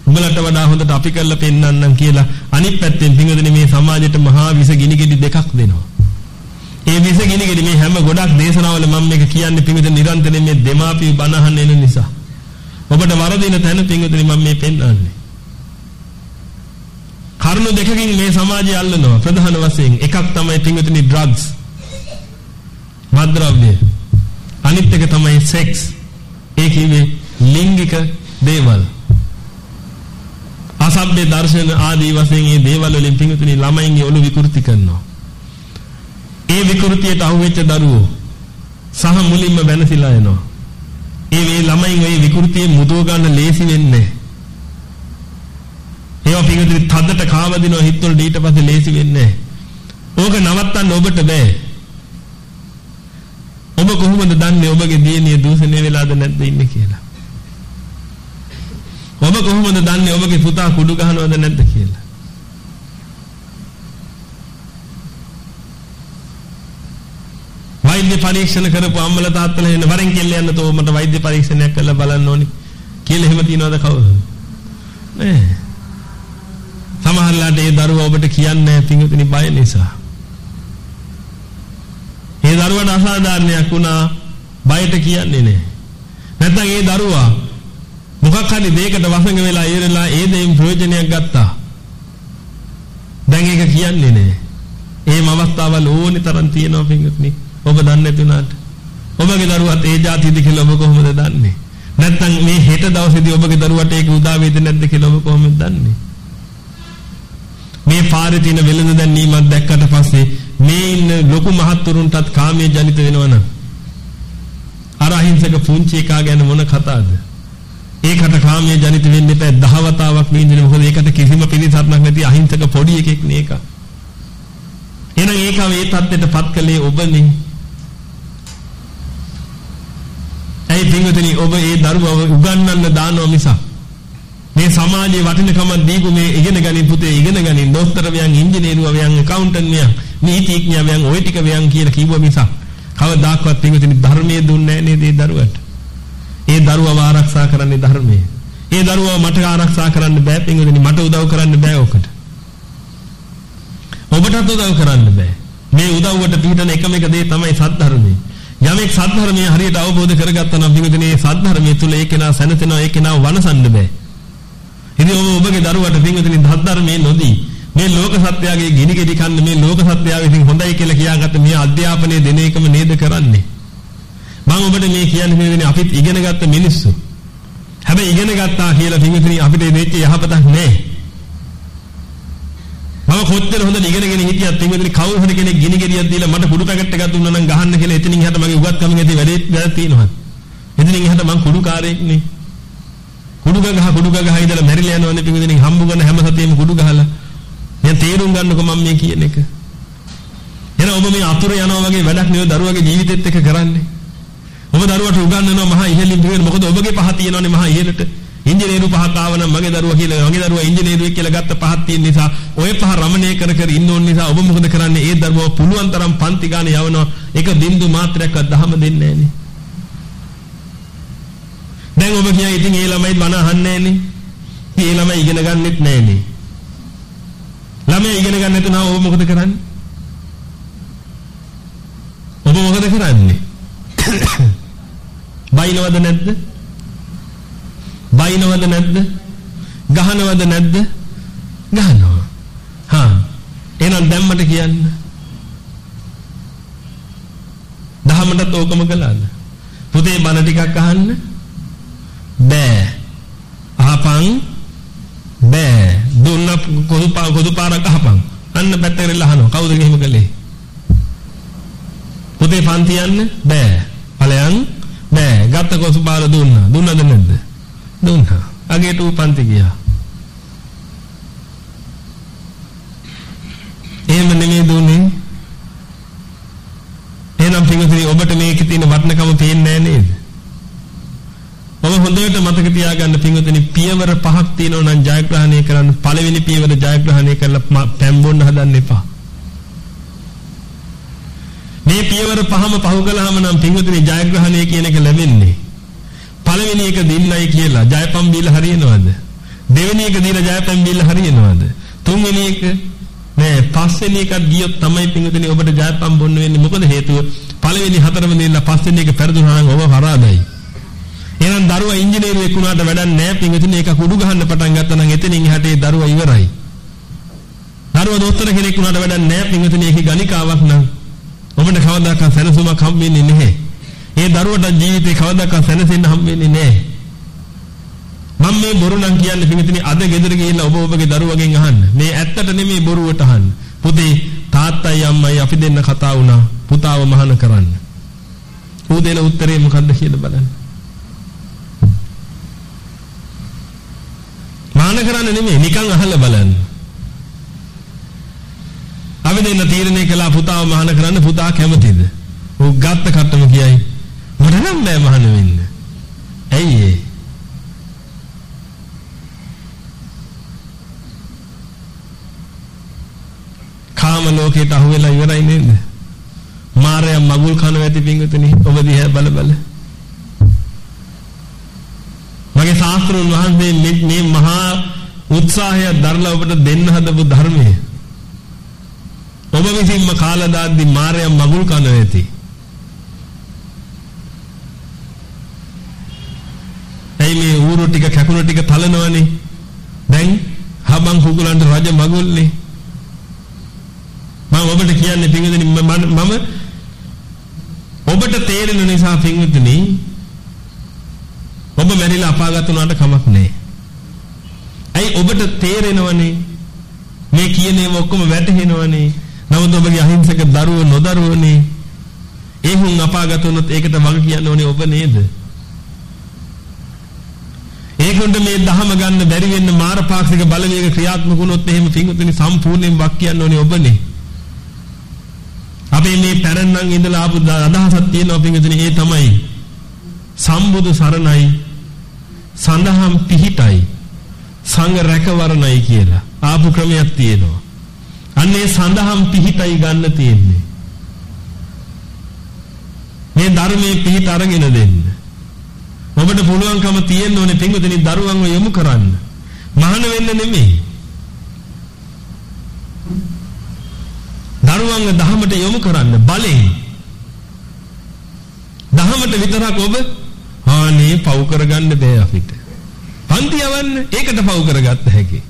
උඹලට වඩා හොඳට අපි කරලා පෙන්නන්නම් කියලා අනිත් පැත්තෙන් පිංගුදෙනේ මේ සමාජයට මහා විස ගිනිගෙඩි දෙකක් දෙනවා. ඒ විස ගිනිගෙඩි මේ හැම ගොඩක් දේශනාවල මම මේක කියන්නේ පිංගුදෙන නිරන්තරයෙන් මේ දෙමාපිය බණ අහන්න එන නිසා. ඔබට වරදින තැන පිංගුදෙනේ මම මේ පෙන්නන්නේ. කරුණු දෙකකින් මේ සමාජය අල්ලනවා ප්‍රධාන වශයෙන් එකක් තමයි පිංගුදෙනේ ඩ්‍රග්ස්. මත්ද්‍රව්‍ය. අනිත් එක තමයි සෙක්ස්. ඒ කියන්නේ ලිංගික දේවල්. අසභ්‍ය දර්ශන ආදී වශයෙන් මේ දේවල් වලින් පිඟුතුනි ළමයින්ගේ ඔලු විකෘති කරනවා. ඒ විකෘතියට අහුවෙච්ච දරුවෝ සහ මුලින්ම වෙනසිලා එනවා. ඒ මේ ළමයින් ওই විකෘතියේ මුදව ගන්න ලේසි වෙන්නේ ඒවා පිඟුතුනි තද්දට කාවදිනවා හිතවල ඊට පස්සේ ලේසි වෙන්නේ ඕක නවත්තන්න ඔබට බෑ. ඔබ කොහොමද දන්නේ ඔබගේ දියණිය දූෂණය වෙලාද නැද්ද ඉන්නේ කියලා? ඔබ කොහොමද දන්නේ ඔබගේ පුතා කුඩු ගහනවද නැද්ද කියලා? වෛද්‍ය පරීක්ෂණ කරපු අම්මලා තාත්තලා එන වරෙන් කෙල්ල යන්න තෝ මට වෛද්‍ය පරීක්ෂණයක් කරලා බලන්න ඕනි කියලා එහෙම තියනවද කවුද? නෑ. සමහරලාට ඒ දරුවා ඔබට කියන්නේ පිංගුතුනි බය නිසා. ඒ දරුවාට අසාධාරණයක් වුණා බයට කියන්නේ නෑ. නැත්නම් ඒ දරුවා මොකක් හරි දෙයකට වසඟ වෙලා ඉවරලා ඒ දෙයින් ප්‍රයෝජනයක් ගත්තා. දැන් ඒක කියන්නේ නෑ. එහෙම අවස්ථාවල් ඕනි තරම් තියෙනවා පින්වත්නි. ඔබ දන්නේ නැතුණාට. ඔබගේ දරුවත් ඒ જાතියද කියලා ඔබ කොහොමද දන්නේ? නැත්නම් මේ හෙට දවසේදී ඔබගේ දරුවට ඒක උදා වේද නැද්ද කියලා ඔබ කොහොමද දන්නේ? මේ පාරේ තියෙන වෙළඳ දැන්වීමක් දැක්කට පස්සේ මේ ඉන්න ලොකු මහත්තුරුන්ටත් කාමයේ ජනිත වෙනවනම් අර අහිංසක පුංචි එකා ගැන මොන කතාවද? ඒකට කාමයේ ජනිත වෙන්න එපා දහවතාවක් නින්දින මොකද ඒකට කිසිම පිළිසරණක් නැති අහිංසක පොඩි එකෙක් නේක. එහෙනම් ඒක මේ தත්ත්වයටපත් කළේ ඔබනේ. ඒ පින්වතුනි ඔබ ඒ දරුවව උගන්වන්න දානවා මිසක් මේ සමාජයේ වටිනකම දීපු මේ ඉගෙන ගනින් පුතේ ඉගෙන ගනින් දොස්තරවයන් ඉංජිනේරුවවයන් ඇකවුන්ටන්ට්වයන් නීතිඥයන් ඔය ටික වයන් කියලා කිව්ව මිසක් කවදාක්වත් පින්වතුනි ධර්මයේ දුන්නේ නැහැ නේද ඒ දරුවන්ට ඒ දරුවව ආරක්ෂා කරන්නේ ධර්මයේ. ඒ දරුවව මට ආරක්ෂා කරන්න බෑ පින්වතුනි. මට උදව් කරන්න බෑ ඔකට. ඔබටත් උදව් කරන්න බෑ. මේ උදව්වට පිටන එකම එක දේ තමයි සද්ධර්මයේ. යමෙක් සද්ධර්මයේ හරියට අවබෝධ කරගත්තා නම් පින්වතුනි මේ සද්ධර්මයේ තුල ඒකේනා සැනසෙනවා ඒකේනා වනසන්න බෑ. ඉතින් ඔබ ඔබගේ දරුවට පින්වතුනි ධර්මයේ නොදී මේ ලෝක සත්‍යයේ ගිනි ගෙඩි කන්න මේ ලෝක සත්‍යය විසින් හොඳයි කියලා කියාගත්ත මේ අධ්‍යාපනය දෙන එකම නේද කරන්නේ? මම ඔබට මේ කියන්නේ මේ අපිත් ඉගෙන ගත්ත මිනිස්සු. හැබැයි ඉගෙන ගත්තා කියලා පින්වතුනි අපිට දෙච්ච යහපතක් නැහැ මම කොච්චර හොඳට ඉගෙනගෙන හිටියත් පින්වතුනි කවුරු හරි කෙනෙක් ගිනි ගෙඩියක් දීලා මට කුඩු පැකට් එකක් දුන්නා නම් ගහන්න කියලා එතනින් එහාට මගේ උගත්කමින් ඇති වැඩේ වැඩක් තියෙනවා. එතනින් එහාට මං කුඩු කාරයෙක් නේ කුඩු ගහ කුඩු ගහ ඉඳලා මැරිලා යනවනේ පිටුදින හම්බ කරන හැම සතියෙම කුඩු ගහලා. දැන් තේරුම් ගන්නකො මම මේ කියන එක. එන ඔබ මේ අතුරු යනවා වගේ වැඩක් නෙවෙයි දරුවගේ ජීවිතෙත් එක්ක කරන්නේ. ඔබ දරුවට උගන්වනවා මහා ඉහළින් දිවෙන මොකද ඔබගේ පහ තියෙනවනේ මහා ඉහළට ඉංජිනේරු පහක් ආවනම් මගේ දරුවා කියලා මගේ දරුවා ඉංජිනේරුවෙක් කියලා ගත්ත පහක් තියෙන නිසා ඔය පහ රමණය කර කර ඉන්න ඕන නිසා ඔබ මොකද කරන්නේ ඒ දරුවා පුළුවන් තරම් පන්ති ගානේ යවනවා ඒක බින්දු මාත්‍රයක්වත් දහම දෙන්නේ නැහනේ දැන් ඔබ කියයි ඉතින් ඒ ළමයි බන අහන්නේ නැහනේ. ඒ ළමයි ඉගෙන ගන්නෙත් නැහනේ. ළමයි ඉගෙන ගන්න නැතුනම ඔබ මොකද කරන්නේ? ඔබ මොකද කරන්නේ? බයිනවද නැද්ද? බයිනවද නැද්ද? ගහනවද නැද්ද? ගහනවා. හා එහෙනම් දැන් මට කියන්න. දහමටත් ඕකම කළාද? පුතේ බණ ටිකක් අහන්න බෑ. අහපන් බෑ. දුන්න කොහු පා කොහු පාරක් අහපන්. අන්න පැත්තකට අහනවා. කවුද එහෙම කළේ? පුතේ පන්ති යන්න බෑ. ඵලයන් බෑ. ගත්ත කොසු පාර දුන්නා. දුන්නද නැද්ද? දුන්නා. අගේට ඌ පන්ති ගියා. එහෙම නෙමෙයි දුන්නේ. එහෙනම් පිටුදී ඔබට මේකේ තියෙන වටිනකම පේන්නේ නැහැ නේද? ඔබ හොඳට මතක තියාගන්න පින්වතුනි පියවර පහක් තියෙනවා නම් ජයග්‍රහණය කරන්න පළවෙනි පියවර ජයග්‍රහණය කරලා පැම්බොන්න හදන්න එපා. මේ පියවර පහම පහු කළාම නම් පින්වතුනි ජයග්‍රහණය කියන එක ලැබෙන්නේ. පළවෙනි එක දින්නයි කියලා ජයපම් බීලා හරියනවද? දෙවෙනි එක දීලා ජයපම් බීලා හරියනවද? තුන්වෙනි එක නෑ පස්වෙනි එකත් ගියොත් තමයි පින්වතුනි ඔබට ජයපම් බොන්න වෙන්නේ. මොකද හේතුව පළවෙනි හතරම දීලා පස්වෙනි එක පෙරදුනා නම් ඔබ හරාදයි. එහෙනම් දරුවා ඉංජිනේරුවෙක් වුණාට වැඩක් නැහැ පින්වතුනි ඒක කුඩු ගහන්න පටන් ගත්තා නම් එතනින් එහාට ඒ දරුවා ඉවරයි. දරුවා දොස්තර කෙනෙක් වුණාට වැඩක් නැහැ පින්වතුනි ඒකේ ගණිකාවක් නම් ඔබට කවදාකවත් සැනසීමක් හම් වෙන්නේ නැහැ. ඒ දරුවට ජීවිතේ කවදාකවත් සැනසෙන්න හම් වෙන්නේ නැහැ. මම මේ බොරු නම් කියන්නේ පිටින් අද ගෙදර ගිහිල්ලා ඔබ ඔබගේ දරුවගෙන් අහන්න. මේ ඇත්තට නෙමෙයි බොරුවට අහන්න. පුතේ තාත්තයි අම්මයි අපි දෙන්න කතා වුණා. පුතාව මහාන කරන්න. ඌ දෙන උත්තරේ මොකද්ද කියලා බලන්න. මහාන කරන්න නෙමෙයි නිකන් අහලා බලන්න. අපි දෙන්න තීරණය කළා පුතාව මහාන කරන්න පුතා කැමතිද? ඌ ගත්ත කට්ටම කියයි. මට නම් බෑ මහාන වෙන්න. ඇයි ඒ? කාම ලෝකයට අහු වෙලා ඉවරයි නේද? මාරයා මගුල් කන ඇති පිංගුතුනි ඔබ දිහා බල බල. මගේ ශාස්ත්‍රඥ වහන්සේ මේ මහා උත්සාහය දරලා ඔබට දෙන්න හදපු ධර්මයේ ඔබ විසින්ම කාලා දාද්දි මාරයා මගුල් කන ඇති. ඇයි මේ ඌරු ටික කැකුණු ටික තලනවනේ? දැන් හබන් කුකුලන්ට රජ මගුල්නේ. මම ඔබට කියන්නේ පින්විතනි මම ඔබට තේරෙන නිසා පින්විතනි ඔබ මැරිලා අපාගත වුණාට කමක් නැහැ. ඇයි ඔබට තේරෙනවනේ මේ කියන ඒවා ඔක්කොම වැටහෙනවනේ. නමුත් ඔබගේ අහිංසක දරුවෝ නොදරුවෝනේ. ඒ හුන් අපාගත වුණොත් ඒකට වග කියන්න ඕනේ ඔබ නේද? ඒකට මේ දහම ගන්න බැරි වෙන්න මාරපාක්ෂික බලවේග ක්‍රියාත්මක වුණොත් එහෙම පින්විතනි සම්පූර්ණයෙන් වක් කියන්න ඕනේ ඔබනේ. අපි මේ පැරණන් ඉඳලා ආපු අදහසක් තියෙනවා පින්විතනි ඒ තමයි සම්බුදු සරණයි සඳහම් පිහිටයි සංඝ රැකවරණයි කියලා ආපු ක්‍රමයක් තියෙනවා. අන්නේ සඳහම් පිහිටයි ගන්න තියෙන්නේ. මේ ධර්මයේ පිහිට අරගෙන දෙන්න. ඔබට පුළුවන්කම තියෙන්න ඕනේ පින්වතුනි දරුවන්ව යොමු කරන්න. මහාන වෙන්න නෙමෙයි. දරුවන්ව දහමට යොමු කරන්න බලෙන්. දහමට විතරක් ඔබ ආනේ පව් කරගන්න බෑ අපිට. පන්ති යවන්න ඒකට පව් කරගත්ත හැකි.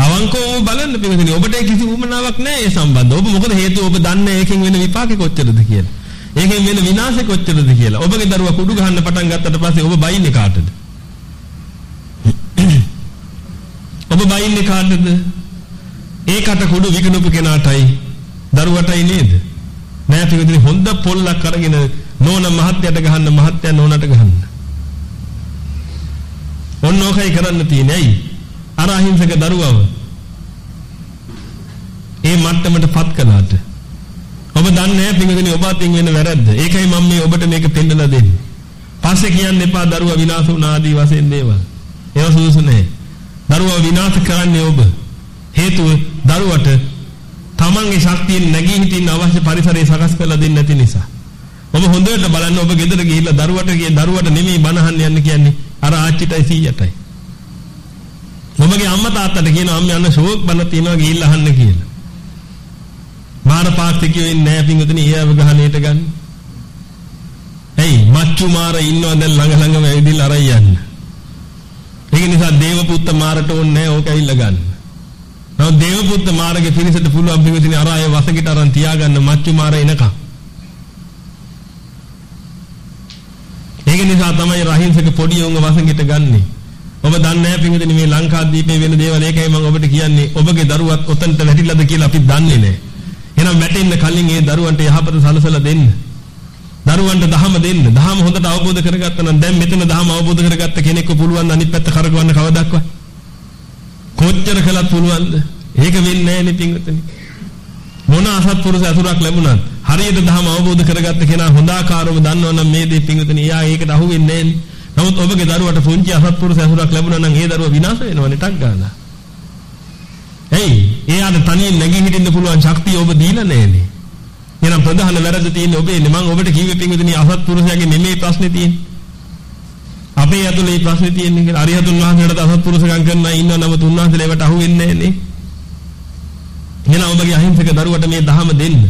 අවංකවම බලන්න පිටුදිනේ ඔබට කිසි උමනාවක් නැහැ ඒ සම්බන්ධ. ඔබ මොකද හේතුව ඔබ දන්නේ ඒකෙන් වෙන විපාකෙ කොච්චරද කියලා. ඒකෙන් වෙන විනාශෙ කොච්චරද කියලා. ඔබගේ දරුවා කුඩු ගහන්න පටන් ගත්තට පස්සේ ඔබ බයින්නේ කාටද? ඔබ බයින්නේ කාටද? ඒකට කුඩු විකුණපු කෙනාටයි දරුවටයි නේද? නෑ පිටුදිනේ හොඳ පොල්ලක් අරගෙන නෝන මහත්යට ගහන්න මහත්ය නෝනට ගහන්න. ඔන්න ඕකයි කරන්න තියෙන්නේ. ඇයි? අර අහිංසක දරුවව ඒ මට්ටමටපත් කළාට ඔබ දන්නේ නැහැ පින්වදිනේ ඔබ අතින් වෙන වැරද්ද. ඒකයි මම මේ ඔබට මේක පෙන්නලා දෙන්නේ. පස්සේ කියන්න එපා දරුවා විනාශ වුණා ආදී වශයෙන් දේවල්. ඒව සුදුසු නැහැ. දරුවා විනාශ කරන්නේ ඔබ. හේතුව දරුවට තමන්ගේ ශක්තියෙන් නැගී හිටින්න අවශ්‍ය පරිසරය සකස් කරලා දෙන්නේ නැති නිසා. ඔබ හොඳට බලන්න ඔබ ගෙදර ගිහිල්ලා දරුවට කිය දරුවට නෙමෙයි බනහන්න යන්න කියන්නේ අර ආච්චිටයි සීයටයි. මමගේ අම්මා තාත්තට කියනවා අම්මේ අන්න ෂෝක් බන්න තියනවා ගිහිල්ලා අහන්න කියලා. මාර පාක්තිකයෝ ඉන්නේ නැහැ පින්වතුනි ඒ අවගහණයට ගන්න. ඇයි මච්චු මාර ඉන්නවා දැන් ළඟ ළඟම ඇවිදින්න අරන් යන්න. ඒක නිසා දේවපුත්ත මාරට ඕනේ නැහැ ඕක ඇවිල්ලා ගන්න. නමුත් දේවපුත්ත මාරගේ පිරිසට පුළුවන් පින්වතුනි අර අය වසකිට අරන් තියාගන්න මච්චු මාර එනකම්. ඒක නිසා තමයි රහින්සක පොඩි උන්ව වසකිට ගන්නේ. ඔබ දන්නේ නැහැ පින්විතනි මේ ලංකාදීපේ වෙන දේවල් ඒකයි මම ඔබට කියන්නේ. ඔබගේ දරුවත් ඔතනට වැටිලාද කියලා අපි දන්නේ නැහැ. එහෙනම් වැටෙන්න කලින් ඒ දරුවන්ට යහපත සලසලා දෙන්න. දරුවන්ට දහම දෙන්න. දහම හොඳට අවබෝධ කරගත්තා නම් දැන් මෙතන දහම අවබෝධ කරගත්ත කෙනෙක්ව පුළුවන් අනිත් පැත්ත කරගවන්න කවදාවත්. කොච්චර කළත් පුළුවන්ද? ඒක වෙන්නේ නැහැ නේ පින්විතනි. මොන අසත්පුරුෂ අසුරක් ලැබුණත් හරියට ධර්ම අවබෝධ කරගත්ත කෙනා හොඳාකාරව දන්නවනම් මේ දේ පිංගුතනේ එයා ඒකට අහු වෙන්නේ නැහැ. නමුත් ඔබගේ දරුවට පුංචි අසත්පුරුෂ අසුරක් ලැබුණා නම් ඒ දරුවා විනාශ වෙනවනේ ටක් ගාලා. එයි එයාට තනියෙන් නැගී හිටින්න පුළුවන් ශක්තිය ඔබ දීලා නැහැනේ. එහෙනම් ප්‍රධාන වැරද්ද තියෙන්නේ ඔබේනේ. මම ඔබට කිව්වේ පිංගුතනේ අසත්පුරුෂයාගේ නෙමෙයි ප්‍රශ්නේ තියෙන්නේ. අපේ ඇතුලේ ප්‍රශ්නේ තියෙන්නේ කියලා. අරිහතුන් වහන්සේට අසත්පුරුෂකම් කරන්න ඉන්නව නමුත් උන්වහන්සේලා ඒවට අහු වෙන්නේ නැහැනේ. එහෙනම් ඔබගේ අහිංසක දරුවට මේ ධහම දෙන්න.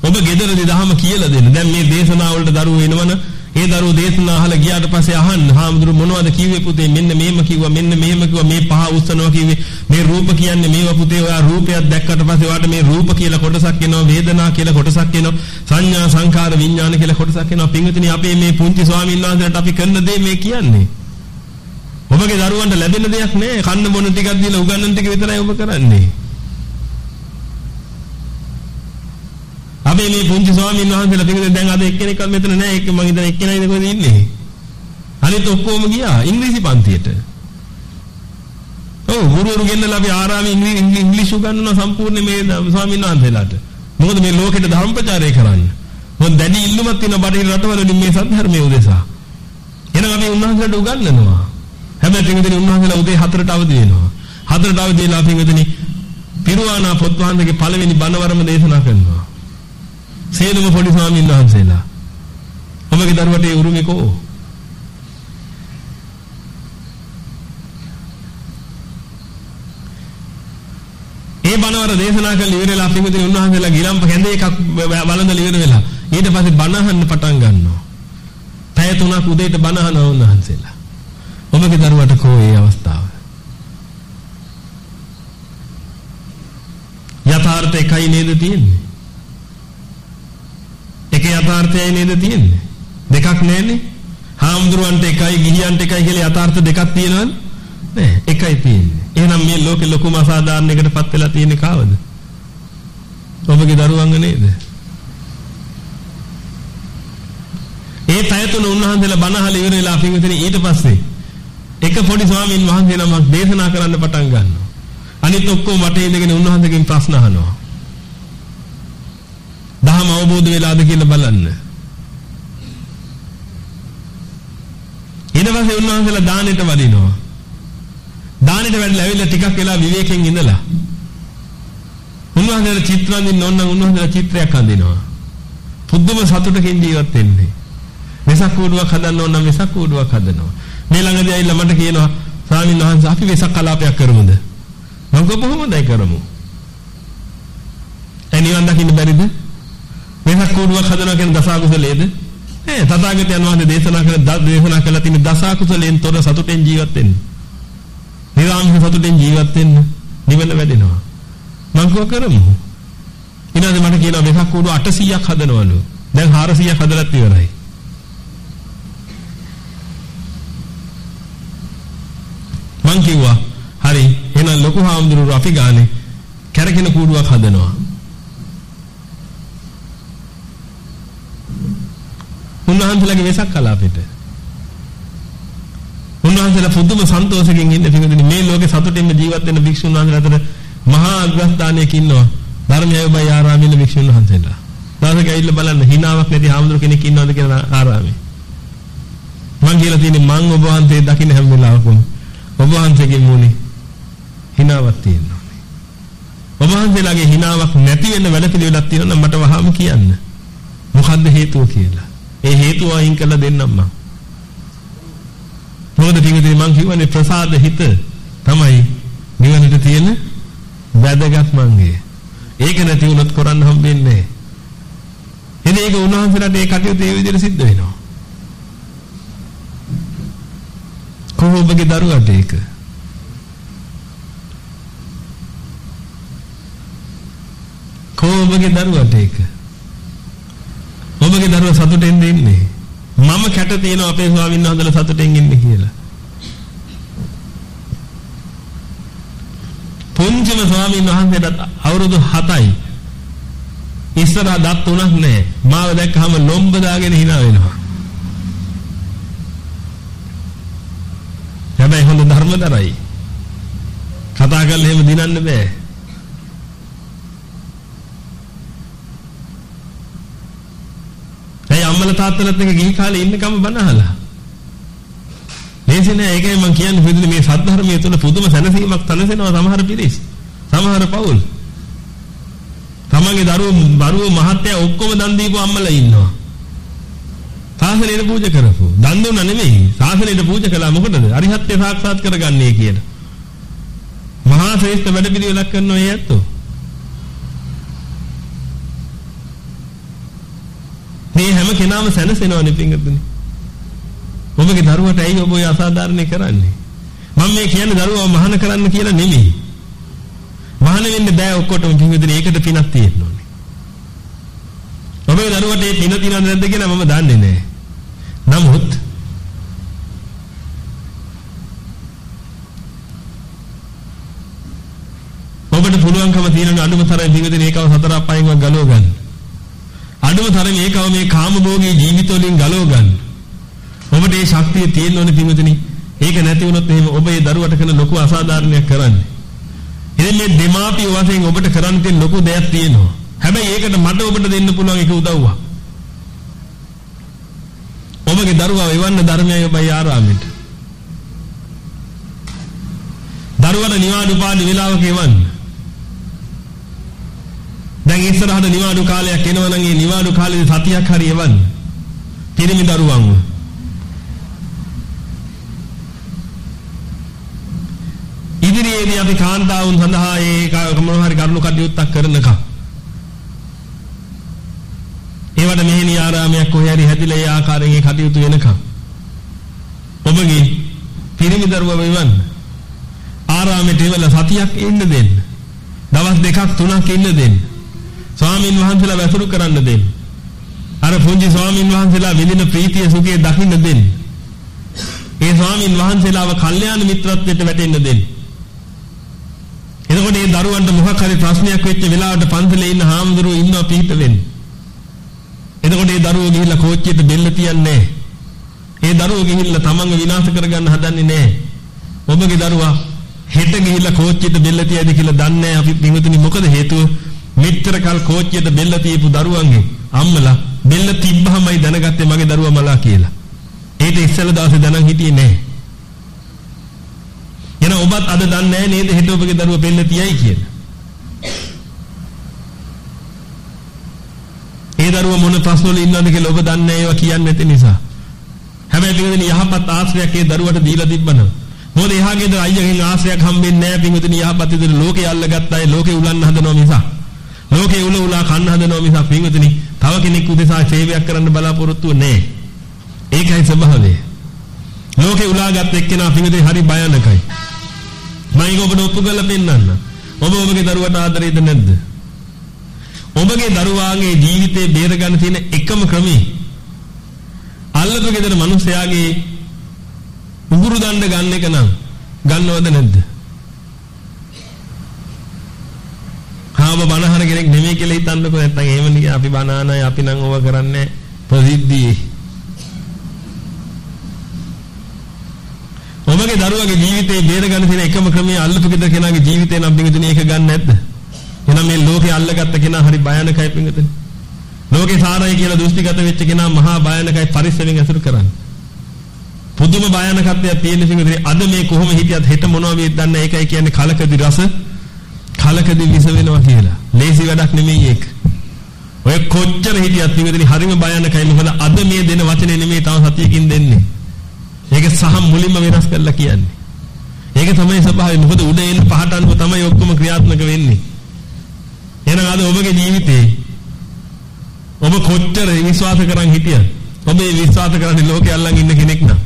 ඔබ ගෙදරදී ධහම කියලා දෙන්න. දැන් මේ දේශනාව වලට දරුවෝ එනවන ඒ දරුවෝ දේශනා අහලා ගියාට පස්සේ අහන්න. හාමුදුරු මොනවද කිව්වේ පුතේ? මෙන්න මේම කිව්වා. මෙන්න මේම කිව්වා. මේ පහ උස්සනවා කිව්වේ. මේ රූප කියන්නේ මේවා පුතේ. ඔයා රූපයක් දැක්කට පස්සේ ඔයාට මේ රූප කියලා කොටසක් එනවා. වේදනා කියලා කොටසක් එනවා. සංඥා සංකාර විඥාන කියලා කොටසක් එනවා. පින්විතනි අපේ මේ පුංචි ස්වාමීන් වහන්සේලාට අපි කරන දේ මේ කියන්නේ. ඔබගේ දරුවන්ට ලැබෙන දෙයක් නෑ. කන්න බොන ටිකක් දීලා උගන්වන ටික විතරයි ඔබ කරන්නේ. අපි මේ පුංචි ස්වාමීන් වහන්සේලා පිටින් දැන් අද එක්කෙනෙක්වත් මෙතන නැහැ. ඒක මම හිතන එක්කෙනයිද කොහෙද ඉන්නේ? අනිත් ඔක්කොම ගියා ඉංග්‍රීසි පන්තියට. ඔව් ගුරුවරු ගෙන්නලා අපි ආරාමේ ඉංග්‍රීසි උගන්වනවා සම්පූර්ණ මේ ස්වාමීන් වහන්සේලාට. මොකද මේ ලෝකෙට ධර්ම ප්‍රචාරය කරන්න. මොකද දැඩි ඉල්ලුමක් තියෙන බටහිර රටවලින් මේ සත්‍ය උදෙසා. එහෙනම් අපි උන්වහන්සේලාට උගන්වනවා. හැබැයි පිටින් උන්වහන්සේලා උදේ 4ට අවදි වෙනවා. 4ට අවදි වෙලා පිටින් පිරුවානා පොත් වහන්සේගේ පළවෙනි බණවරම දේශනා කරනවා. සියලුම පොඩි ස්වාමීන් වහන්සේලා. ඔබගේ දරුවට ඒ උරුමේ කෝ? ඒ බණවර දේශනා කළ ඉවරලා පිටුදින උන්වහන්සේලා ගිලම්ප කැඳේ එකක් වළඳලා ඉවර වෙලා ඊට පස්සේ බණ අහන්න පටන් ගන්නවා. පැය තුනක් උදේට බණ අහනවා උන්වහන්සේලා. ඔබගේ දරුවට කෝ ඒ අවස්ථාව? යථාර්ථ එකයි නේද තියෙන්නේ? එක යථාර්ථයයි නේද තියෙන්නේ? දෙකක් නෑනේ. හාමුදුරුවන්ට එකයි ගිහියන්ට එකයි කියලා යථාර්ථ දෙකක් තියෙනවද? නෑ, එකයි තියෙන්නේ. එහෙනම් මේ ලෝකේ ලොකුම අසාධාරණයකටපත් වෙලා තියෙන්නේ කාවද? ඔබගේ දරුවන්ග නේද? ඒ පැයතුන උන්වහන්සේලා බණහල ඉවර වෙලා පින්විතනි ඊට පස්සේ එක පොඩි ස්වාමීන් වහන්සේ නමක් දේශනා කරන්න පටන් ගන්නවා. අනිත් ඔක්කොම වටේ ඉඳගෙන උන්වහන්සේගෙන් ප්‍රශ්න අහනවා. දහම අවබෝධ වෙලාද කියලා බලන්න. ඊට පස්සේ උන්වහන්සේලා දානෙට වදිනවා. දානෙට වැඩලා ඇවිල්ලා ටිකක් වෙලා විවේකයෙන් ඉඳලා උන්වහන්සේලා චිත්‍ර අඳින්න ඕන නම් උන්වහන්සේලා චිත්‍රයක් අඳිනවා. පුදුම සතුටකින් ජීවත් වෙන්නේ. වෙසක් කූඩුවක් හදන්න ඕන නම් වෙසක් කූඩුවක් හදනවා. මේ ළඟදී ඇවිල්ලා මට කියනවා ස්වාමීන් වහන්සේ අපි වෙසක් කලාපයක් කරමුද? මම කොහොමදයි කරමු? එනිවන් දකින්න බැරිද? වෙසක් කූඩුවක් හදනවා කියන දසකුසලයේද? ඒ තථාගතයන් වහන්සේ දේශනා කරන දේශනා කළා තියෙන දසකුසලෙන් තොර සතුටෙන් ජීවත් වෙන්න. නිරාමිෂ සතුටෙන් ජීවත් වෙන්න නිවන වැඩෙනවා. මම කෝ කරමු. ඊළඟට මට කියනවා වෙසක් කූඩු 800ක් හදනවලු. දැන් 400ක් හදලත් ඉවරයි. මං කිව්වා හරි එහෙනම් ලොකු හාමුදුරුවෝ අපි ගානේ කැරකෙන කූඩුවක් හදනවා. උන්වහන්සේලාගේ වෙසක් කලාපෙට. උන්වහන්සේලා පුදුම සන්තෝෂයෙන් ඉන්න පිටුදින මේ ලෝකේ සතුටින්ම ජීවත් වෙන භික්ෂුන් වහන්සේලා අතර මහා අග්‍රස්ථානයක ඉන්නවා. ධර්මයයි ඔබයි ආරාමයේ ඉන්න භික්ෂුන් වහන්සේලා. දවසක ඇවිල්ලා බලන්න hinaවක් නැති හාමුදුරු කෙනෙක් ඉන්නවද කියලා ආරාමේ. මං කියලා තියෙන්නේ මං ඔබ වහන්සේ දකින්න හැම වෙලාවකම ඔබ වහන්සේගේ මූණේ hinaවක් තියෙනවා. ඔබ වහන්සේලාගේ hinaවක් නැති වෙන වැඩ පිළිවෙලක් තියෙනවා නම් මට වහාම කියන්න. මොකද්ද හේතුව කියලා. ඒ හේතුව අයින් කරලා දෙන්නම් මං. මොකද පිටින් මං කියවනේ ප්‍රසාද හිත තමයි නිවනට තියෙන වැදගත් මංගේ. ඒක නැති වුණොත් කරන්න හම්බෙන්නේ නැහැ. එනේ ඒක උන්වහන්සේලාට ඒ කටයුතු ඒ විදිහට සිද්ධ වෙනවා. කොහොමගේ දරුවට ඒක? කොහොමගේ දරුවට ඒක? ඔබගේ දරුවා සතුටෙන් ඉන්නේ. මම කැට තියෙනවා අපේ ස්වාමීන් වහන්සේලා සතුටින් ඉන්නේ කියලා. පුංචිම ස්වාමීන් වහන්සේට අවුරුදු 7යි. ඉස්සරහා දත් තුනක් නැහැ. මාව දැක්කහම ලොම්බ දාගෙන hina වෙනවා. හැබැයි හොඳ ධර්මදරයි. කතා කරලා එහෙම දිනන්න බෑ. ඇයි අම්මලා තාත්තලාත් එක්ක ගිහි කාලේ ඉන්නකම බණ අහලා? ලේසි නෑ ඒකයි මම කියන්නේ පුදුනේ මේ සද්ධර්මයේ තුල පුදුම සැනසීමක් තනසෙනවා සමහර පිරිස්. සමහර පවුල්. තමන්ගේ දරුවෝ දරුවෝ මහත්තයා ඔක්කොම දන් දීපු අම්මලා ඉන්නවා. සාසනයට පූජා කරපු. දන් දුන්නා නෙමෙයි. සාසනයට පූජා කළා මොකටද? අරිහත්ත්‍ය සාක්ෂාත් කරගන්නේ කියලා. මහා ශ්‍රේෂ්ඨ වැඩ පිළිවෙලක් කරනවා ඒ ඇත්තෝ. මේ හැම කෙනාම සැනසෙනවනේ පිංගතුනි. ඔබගේ දරුවට ඇයි ඔබ ඔය අසාධාරණ කරන්නේ? මම මේ කියන්නේ දරුවව මහාන කරන්න කියලා නෙමෙයි. මහාන වෙන්න බෑ ඔක්කොටම පිංගතුනි ඒකට පිනක් තියෙන්න ඕනේ. ඔබේ දරුවට මේ පින තියනවද නැද්ද කියලා මම දන්නේ නැහැ. නමුත් ඔබට පුළුවන්කම තියෙන අඩුම තරම් පිංගතුනි ඒකව සතර අපායෙන්වත් ගලව ගන්න. අඩුම තරම් ඒකව මේ කාමභෝගී ජීවිත වලින් ගලව ගන්න. ඔබට ඒ ශක්තිය තියෙන්න ඕනේ පින්වතුනි. ඒක නැති වුණොත් එහෙම ඔබ ඒ දරුවට කරන ලොකු අසාධාරණයක් කරන්නේ. ඉතින් මේ දෙමාපිය වශයෙන් ඔබට කරන්න තියෙන ලොකු දෙයක් තියෙනවා. හැබැයි ඒකට මට ඔබට දෙන්න පුළුවන් එක උදව්වක්. ඔබගේ දරුවා එවන්න ධර්මයයි ඔබයි ආරාමෙට. දරුවට නිවාඩු පාඩු වෙලාවක එවන්න. දැන් ඉස්සරහට නිවාඩු කාලයක් එනවා නම් ඒ නිවාඩු කාලේ සතියක් හරි එවන්න. පිරිමි දරුවන්ව. ඉදිරියේදී අපි කාන්තාවුන් සඳහා ඒ මොන හරි කරුණු කටයුත්තක් කරනකම් ඒවට මෙහෙණි ආරාමයක් කොහේ හරි හැදිලා ඒ ආකාරයෙන් ඒ කටයුතු වෙනකම්. ඔබගේ පිරිමි දරුවා වෙවන්න ආරාමෙට ඉවලා සතියක් ඉන්න දෙන්න. දවස් දෙකක් තුනක් ඉන්න දෙන්න. ස්වාමින් වහන්සේලා වැසුරු කරන්න දෙන්න අර පුංචි ස්වාමින් වහන්සේලා විඳින ප්‍රීතිය සුඛය දකින්න දෙන්න ඒ ස්වාමින් වහන්සේලාව කල්යාණ මිත්‍රත්වයට වැටෙන්න දෙන්න එතකොට මේ දරුවන්ට මොකක් හරි ප්‍රශ්නයක් වෙච්ච වෙලාවට පන්සලේ ඉන්න හාමුදුරුවෝ ඉන්නවා පිට වෙන්න. එතකොට මේ දරුවෝ ගිහිල්ලා කෝච්චියට බෙල්ල තියන්නේ ඒ දරුවෝ ගිහිල්ලා තමන්ව විනාශ කරගන්න හදන්නේ නැහැ. ඔබගේ දරුවා හෙට ගිහිල්ලා කෝච්චියට බෙල්ල තියයිද කියලා දන්නේ අපි පින්වතුනි මොකද හේතුව? මෙච්චර කල් කෝච්චියට බෙල්ල තියපු දරුවන්ගේ අම්මලා බෙල්ල තිබ්බහමයි දැනගත්තේ මගේ දරුවා මලා කියලා. ඒට ඉස්සෙල්ලා දවසේ දැනන් හිටියේ නැහැ. එන ඔබත් අද දන්නේ නැහැ නේද හෙට ඔබගේ දරුවා බෙල්ල තියයි කියලා. ඒ දරුවා මොන ප්‍රශ්න වල ඉන්නවද කියලා ඔබ දන්නේ නැහැ ඒවා කියන්නේ නැති නිසා. හැබැයි පින්වතුනි යහපත් ආශ්‍රයයක් ඒ දරුවට දීලා තිබ්බනම් මොකද එහා ගෙදර අයියගෙන් ආශ්‍රයයක් හම්බෙන්නේ නැහැ පින්වතුනි යහපත් ඉදිරි ලෝකේ අල්ලගත්ත අය ලෝකේ උලන්න හදනවා මිසක්. ලෝකේ උල උලා කන්න හදනවා මිසක් පින්වතුනි තව කෙනෙක් උදෙසා සේවයක් කරන්න බලාපොරොත්තු නැහැ. ඒකයි ස්වභාවය. ලෝකේ උලාගත් එක්කෙනා පින්වතුනි හරි භයානකයි. මම ඒක ඔබට ඔප්පු කරලා පෙන්නන්න. ඔබ ඔබගේ දරුවට ආදරේද නැද්ද? ඔබගේ දරුවාගේ ජීවිතේ බේරගන්න තියෙන එකම ක්‍රමය අල්ලපු ගෙදර මිනිස්යාගේ උගුරු දණ්ඩ ගන්න එක නම් ගන්නවද නැද්ද? හාම බනහර කෙනෙක් නෙමෙයි කියලා හිතන්නකෝ නැත්නම් එහෙම නිකන් අපි බනහනයි අපි නම් ඕවා කරන්නේ ප්‍රසිද්ධියේ ඔබගේ දරුවගේ ජීවිතේ බේරගන්න තියෙන එකම ක්‍රමය අල්ලපු ගෙදර කෙනාගේ ජීවිතේ නම් පිඟුතුනේ ඒක ගන්න නැද්ද? එහෙනම් මේ ලෝකේ අල්ලගත්ත කෙනා හරි භයානකයි පිඟුතුනේ. ලෝකේ සාරයි කියලා දෘෂ්ටිගත වෙච්ච කෙනා මහා භයානකයි පරිස්සමෙන් ඇසුරු කරන්න. පුදුම භයානකත්වයක් තියෙන පිඟුතුනේ අද මේ කොහොම හිටියත් හෙට මොනවා වෙයිද දන්නේ ඒකයි කියන්නේ කලකදී රස කලකදී විස වෙනවා කියලා. ලේසි වැඩක් නෙමෙයි ඒක. ඔය කොච්චර හිටියත් පිඟුතුනේ හරිම භයානකයි මොකද අද මේ දෙන වචනේ නෙමෙයි තව සතියකින් දෙන්නේ. ඒක සහ මුලින්ම වෙනස් කරලා කියන්නේ. ඒක තමයි ස්වභාවය. මොකද උඩ එන පහට අනුව තමයි ඔක්කොම ක්‍රියාත්මක වෙන්නේ. එහෙනම් අද ඔබගේ ජීවිතේ ඔබ කොච්චර විශ්වාස කරන් හිටියද? ඔබ මේ විශ්වාස කරන්නේ ලෝකේ අල්ලන් ඉන්න කෙනෙක් නම්.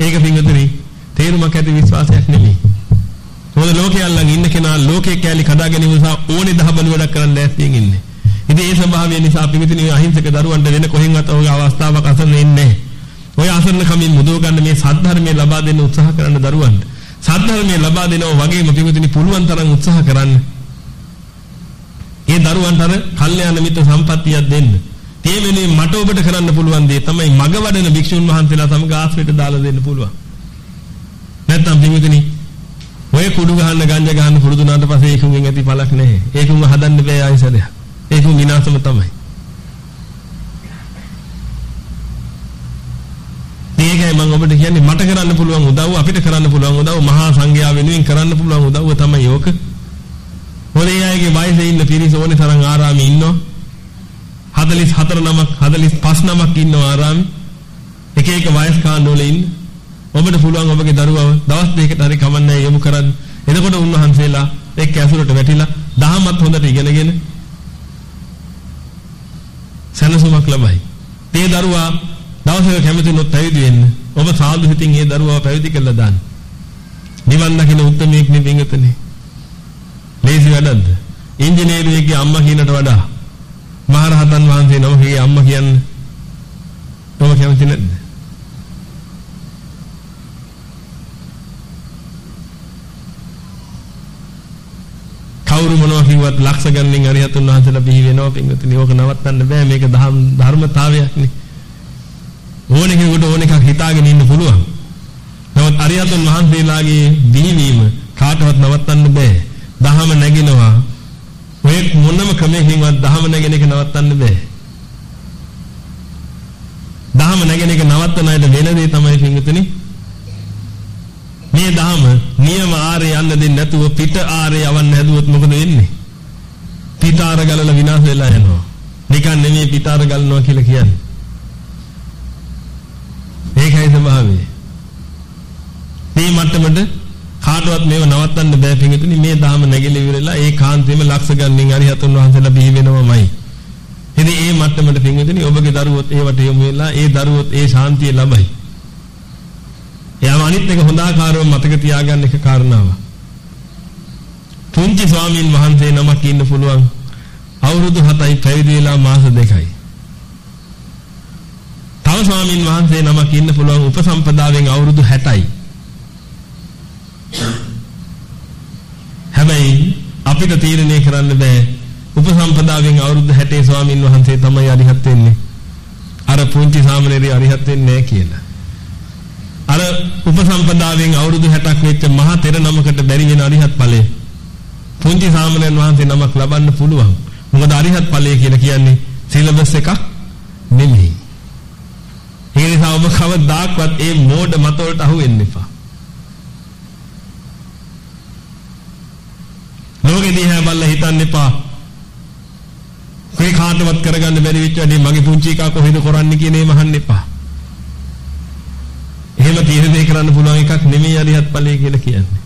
ඒක පින්වතුනි තේරුමක් ඇති විශ්වාසයක් නෙමෙයි. මොකද ලෝකේ අල්ලන් ඉන්න කෙනා ලෝකේ කැලි කඩා ගැනීම නිසා ඕනේ දහබල වැඩක් කරන්න ලෑස්තියෙන් ඉන්නේ. ඉතින් ඒ ස්වභාවය නිසා පිටින් මේ අහිංසක දරුවන්ට වෙන කොහෙන්වත් ඔය අවස්ථාවක් අසන්න එන්නේ ඔය අසන්න කමින් මුදව ගන්න මේ සද්ධර්මයේ ලබා දෙන්න උත්සාහ කරන දරුවන්ට සද්ධර්මයේ ලබා දෙනව වගේම පිටින් පුළුවන් තරම් උත්සාහ කරන්න. ඒ දරුවන්ට අර කල්යාණ මිත්‍ර සම්පත්තියක් දෙන්න. ඒ වෙනුවෙන් මට ඔබට කරන්න පුළුවන් දේ තමයි මග වඩන භික්ෂුන් වහන්සේලා සමග ආශ්‍රයට දාලා දෙන්න පුළුවන්. නැත්තම් පිටුදිනේ ඔය කුඩු ගහන්න ගංජා ගහන්න පුරුදු වුණාට පස්සේ ඒකුන්ගෙන් ඇති පළක් නැහැ. ඒකුන්ව හදන්න බෑ ආයිසරයක්. ඒකුන් විනාශම තමයි. ඒකයි මම ඔබට කියන්නේ මට කරන්න පුළුවන් උදව්ව අපිට කරන්න පුළුවන් උදව්ව මහා සංඝයා වෙනුවෙන් කරන්න පුළුවන් උදව්ව තමයි ඕක. හොලේ අයගේ වයසේ ඉන්න පිරිස ඕනේ තරම් ආරාමේ ඉන්නවා. 44 නමක් 45 නමක් ඉන්නවා ආරාමේ. එක එක වයස් කාණ්ඩවල ඉන්න. ඔබට පුළුවන් ඔබගේ දරුවව දවස් දෙකකට හරි කමන්නේ යොමු කරන්න. එතකොට උන්වහන්සේලා එක්ක ඇසුරට වැටිලා දහමත් හොඳට ඉගෙනගෙන සැනසුමක් ලබයි. මේ දරුවා දවසක කැමතිනොත් පැවිදි වෙන්න. ඔබ සාදු හිතින් මේ දරුවව පැවිදි කළා දාන්න. නිවන් දකින්න උත්මයෙක් නෙවෙයි ලේසි වැඩක්ද? ඉංජිනේරුවෙක්ගේ අම්මා කියනට වඩා මහරහතන් වහන්සේ නමකගේ අම්මා කියන්නේ ඔබ කැමති නැද්ද? කවුරු මොනවා කිව්වත් ලක්ෂ ගණනින් අරිහතුන් වහන්සේලා බිහි වෙනවා පින්වතුනි. ඕක නවත්තන්න බෑ. මේක ධර්ම ධර්මතාවයක්නේ. ඕන කෙනෙකුට ඕන එකක් හිතාගෙන ඉන්න පුළුවන්. නමුත් අරිහතුන් වහන්සේලාගේ බිහිවීම කාටවත් නවත්තන්න බෑ. දහම නැගිනවා. ඔය මොනම ක්‍රමයකින්වත් දහම නැගෙන එක නවත්තන්න බෑ. දහම නැගෙන එක නවත්තන අයට වෙන දේ තමයි පින්වතුනි මේ දහම නියම ආරේ යන්න දෙන්නේ නැතුව පිට ආරේ යවන්න හැදුවොත් මොකද වෙන්නේ? පිට ආර ගලලා විනාශ වෙලා යනවා. නිකන් නෙමෙයි පිට ආර ගලනවා කියලා කියන්නේ. ඒකයි ස්වභාවය. මේ මට්ටමට කාටවත් මේව නවත්තන්න බෑ පිටින් මේ දහම නැගිලි ඉවරලා ඒ කාන්තේම ලක්ෂ ගණනින් අරිහතුන් වහන්සේලා බිහි වෙනවමයි. ඉතින් මේ මට්ටමට පිටින් ඔබගේ දරුවොත් ඒවට යොමු වෙලා ඒ දරුවොත් ඒ ශාන්තිය ලබයි. එයාම අනිත් එක හොඳ ආකාරව මතක තියාගන්න එක කාරණාවක්. පුංචි ස්වාමීන් වහන්සේ නමක් ඉන්න පුළුවන් අවුරුදු 7යි පැවිදි වෙලා මාස දෙකයි. තව ස්වාමීන් වහන්සේ නමක් ඉන්න පුළුවන් උපසම්පදාවෙන් අවුරුදු 60යි. හැබැයි අපිට තීරණය කරන්න බෑ උපසම්පදාවෙන් අවුරුදු 60 ස්වාමීන් වහන්සේ තමයි අරිහත් වෙන්නේ. අර පුංචි සාමණේරිය අරිහත් වෙන්නේ නැහැ කියලා. අර උපසම්පදාවෙන් අවුරුදු 60ක් වෙච්ච මහා තෙර නමකට බැරි වෙන අරිහත් ඵලය. පුංචි සාමණේරයන් වහන්සේ නමක් ලබන්න පුළුවන්. මොකද අරිහත් ඵලය කියලා කියන්නේ සිලබස් එකක් නෙමෙයි. ඒ නිසා ඔබ කවදාක්වත් ඒ මෝඩ මත වලට අහු වෙන්න එපා. ලෝකෙ දිහා බලලා හිතන්න එපා. මේ කාටවත් කරගන්න බැරි වෙච්ච වැඩේ මගේ පුංචි එකා කොහෙද කරන්නේ කියන ඒම අහන්න එපා. එහෙම තීරණය කරන්න පුළුවන් එකක් නෙමෙයි අරිහත් ඵලය කියලා කියන්නේ.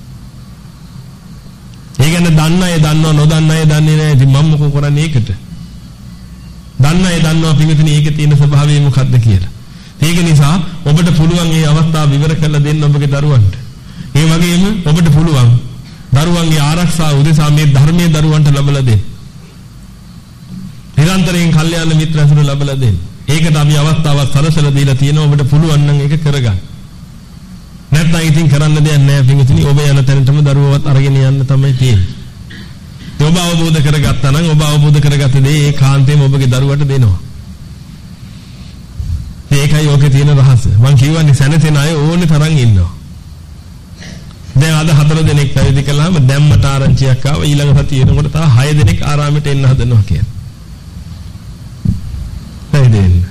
ඒ කියන්නේ දන්න අය දන්නව නොදන්න අය දන්නේ නැහැ. ඉතින් මම මොකෝ කරන්නේ ඒකට? දන්න අය දන්නවා පිටින් ඒකේ තියෙන ස්වභාවය මොකක්ද කියලා. ඒක නිසා ඔබට පුළුවන් මේ අවස්ථාව විවර කරලා දෙන්න ඔබගේ දරුවන්ට. ඒ වගේම ඔබට පුළුවන් දරුවන්ගේ ආරක්ෂාව උදෙසා මේ ධර්මයේ දරුවන්ට ලබලා දෙන්න. නිරන්තරයෙන් කල්යාණ මිත්‍ර ඇසුර ලබලා දෙන්න. ඒකට අපි අවස්ථාවක් සලසලා දීලා තියෙනවා ඔබට පුළුවන් නම් ඒක කරගන්න. නැත්නම් ඉතින් කරන්න දෙයක් නැහැ පිටින් ඔබ යන තැනටම දරුවවත් අරගෙන යන්න තමයි තියෙන්නේ. ඔබ අවබෝධ කරගත්තා නම් ඔබ අවබෝධ කරගත්ත දේ ඒ කාන්තේම ඔබගේ දරුවට දෙනවා. ඒකයි ඔකේ තියෙන රහස. මං කියවන්නේ සැනසෙන අය ඕනේ තරම් ඉන්නවා. දැන් අද හතර දෙනෙක් පැවිදි කළාම දැම්මට ආරංචියක් ආව ඊළඟ සතියේ එනකොට තව හය දෙනෙක් ආරාමයට එන්න හදනවා කියන්නේ. පැවිදෙන්න.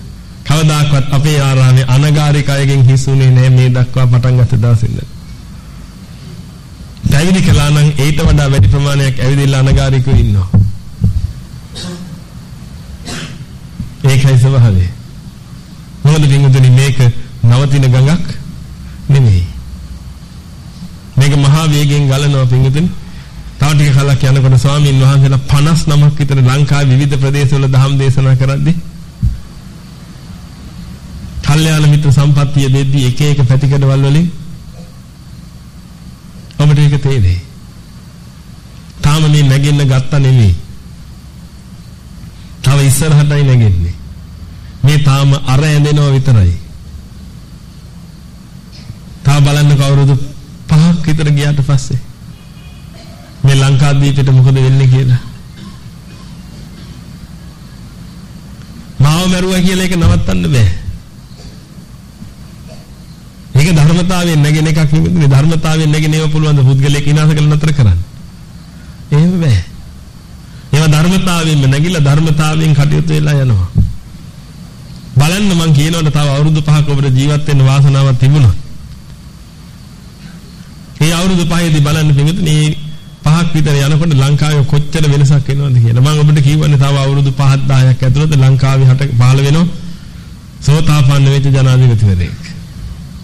කවදාකවත් අපේ ආරාමේ අනගාരികයගෙන් හිසුනේ නැහැ මේ දක්වා පටන් ගත්ත දවසින්ද. පැවිදි කළා නම් ඊට වඩා වැඩි ප්‍රමාණයක් ඇවිදilla අනගාരികව ඉන්නවා. ඒකයි ස්වභාවය. මොකද වින්දුනි මේක නවතින ගඟක් නෙමෙයි. මේක මහා වේගයෙන් ගලනවා පින්දුනි. තව ටික කලක් යනකොට ස්වාමීන් වහන්සේලා 59ක් විතර ලංකාවේ විවිධ ප්‍රදේශවල ධම් දේශනා කරද්දී කල්යාණ මිත්‍ර සම්පත්තිය දෙද්දී එක එක පැතිකඩවල වලින් ඔබට ඒක තේරෙයි. තාම මේ නැගෙන්න ගත්ත නෙමෙයි. ඉස්සරහටයි නැගෙන්නේ. මේ තාම අර ඇඳෙනවා විතරයි. තා බලන්න කවුරුදු පහක් විතර ගියාට පස්සේ මේ ලංකාදීපෙට මොකද වෙන්නේ කියලා. මාව මරුවා කියලා ඒක නවත්තන්න බෑ. ඒක ධර්මතාවයෙන් නැගෙන එකක් නෙමෙයි ධර්මතාවයෙන් නැගෙන ඒව පුළුවන් ද පුද්ගලයෙක් විනාශ කළ නතර කරන්න. එහෙම බෑ. ඒවා ධර්මතාවයෙන්ම නැగిලා ධර්මතාවයෙන් කටයුතු වෙලා යනවා. බලන්න මං කියනවට තව අවුරුදු 5ක ඔබට ජීවත් වෙන්න වාසනාවක් තිබුණා. ඒ අවුරුදු 5ේදී බලන්න පිටුනේ පහක් විතර යනකොට ලංකාවේ කොච්චර වෙනසක් වෙනවද කියලා. මම ඔබට කියවන්නේ තව අවුරුදු 5ක් 10ක් ඇතුළත ලංකාවේ හට පහළ වෙනවා සෝතාපන්න වෙච්ච ජනාධිපතිවරයෙක්.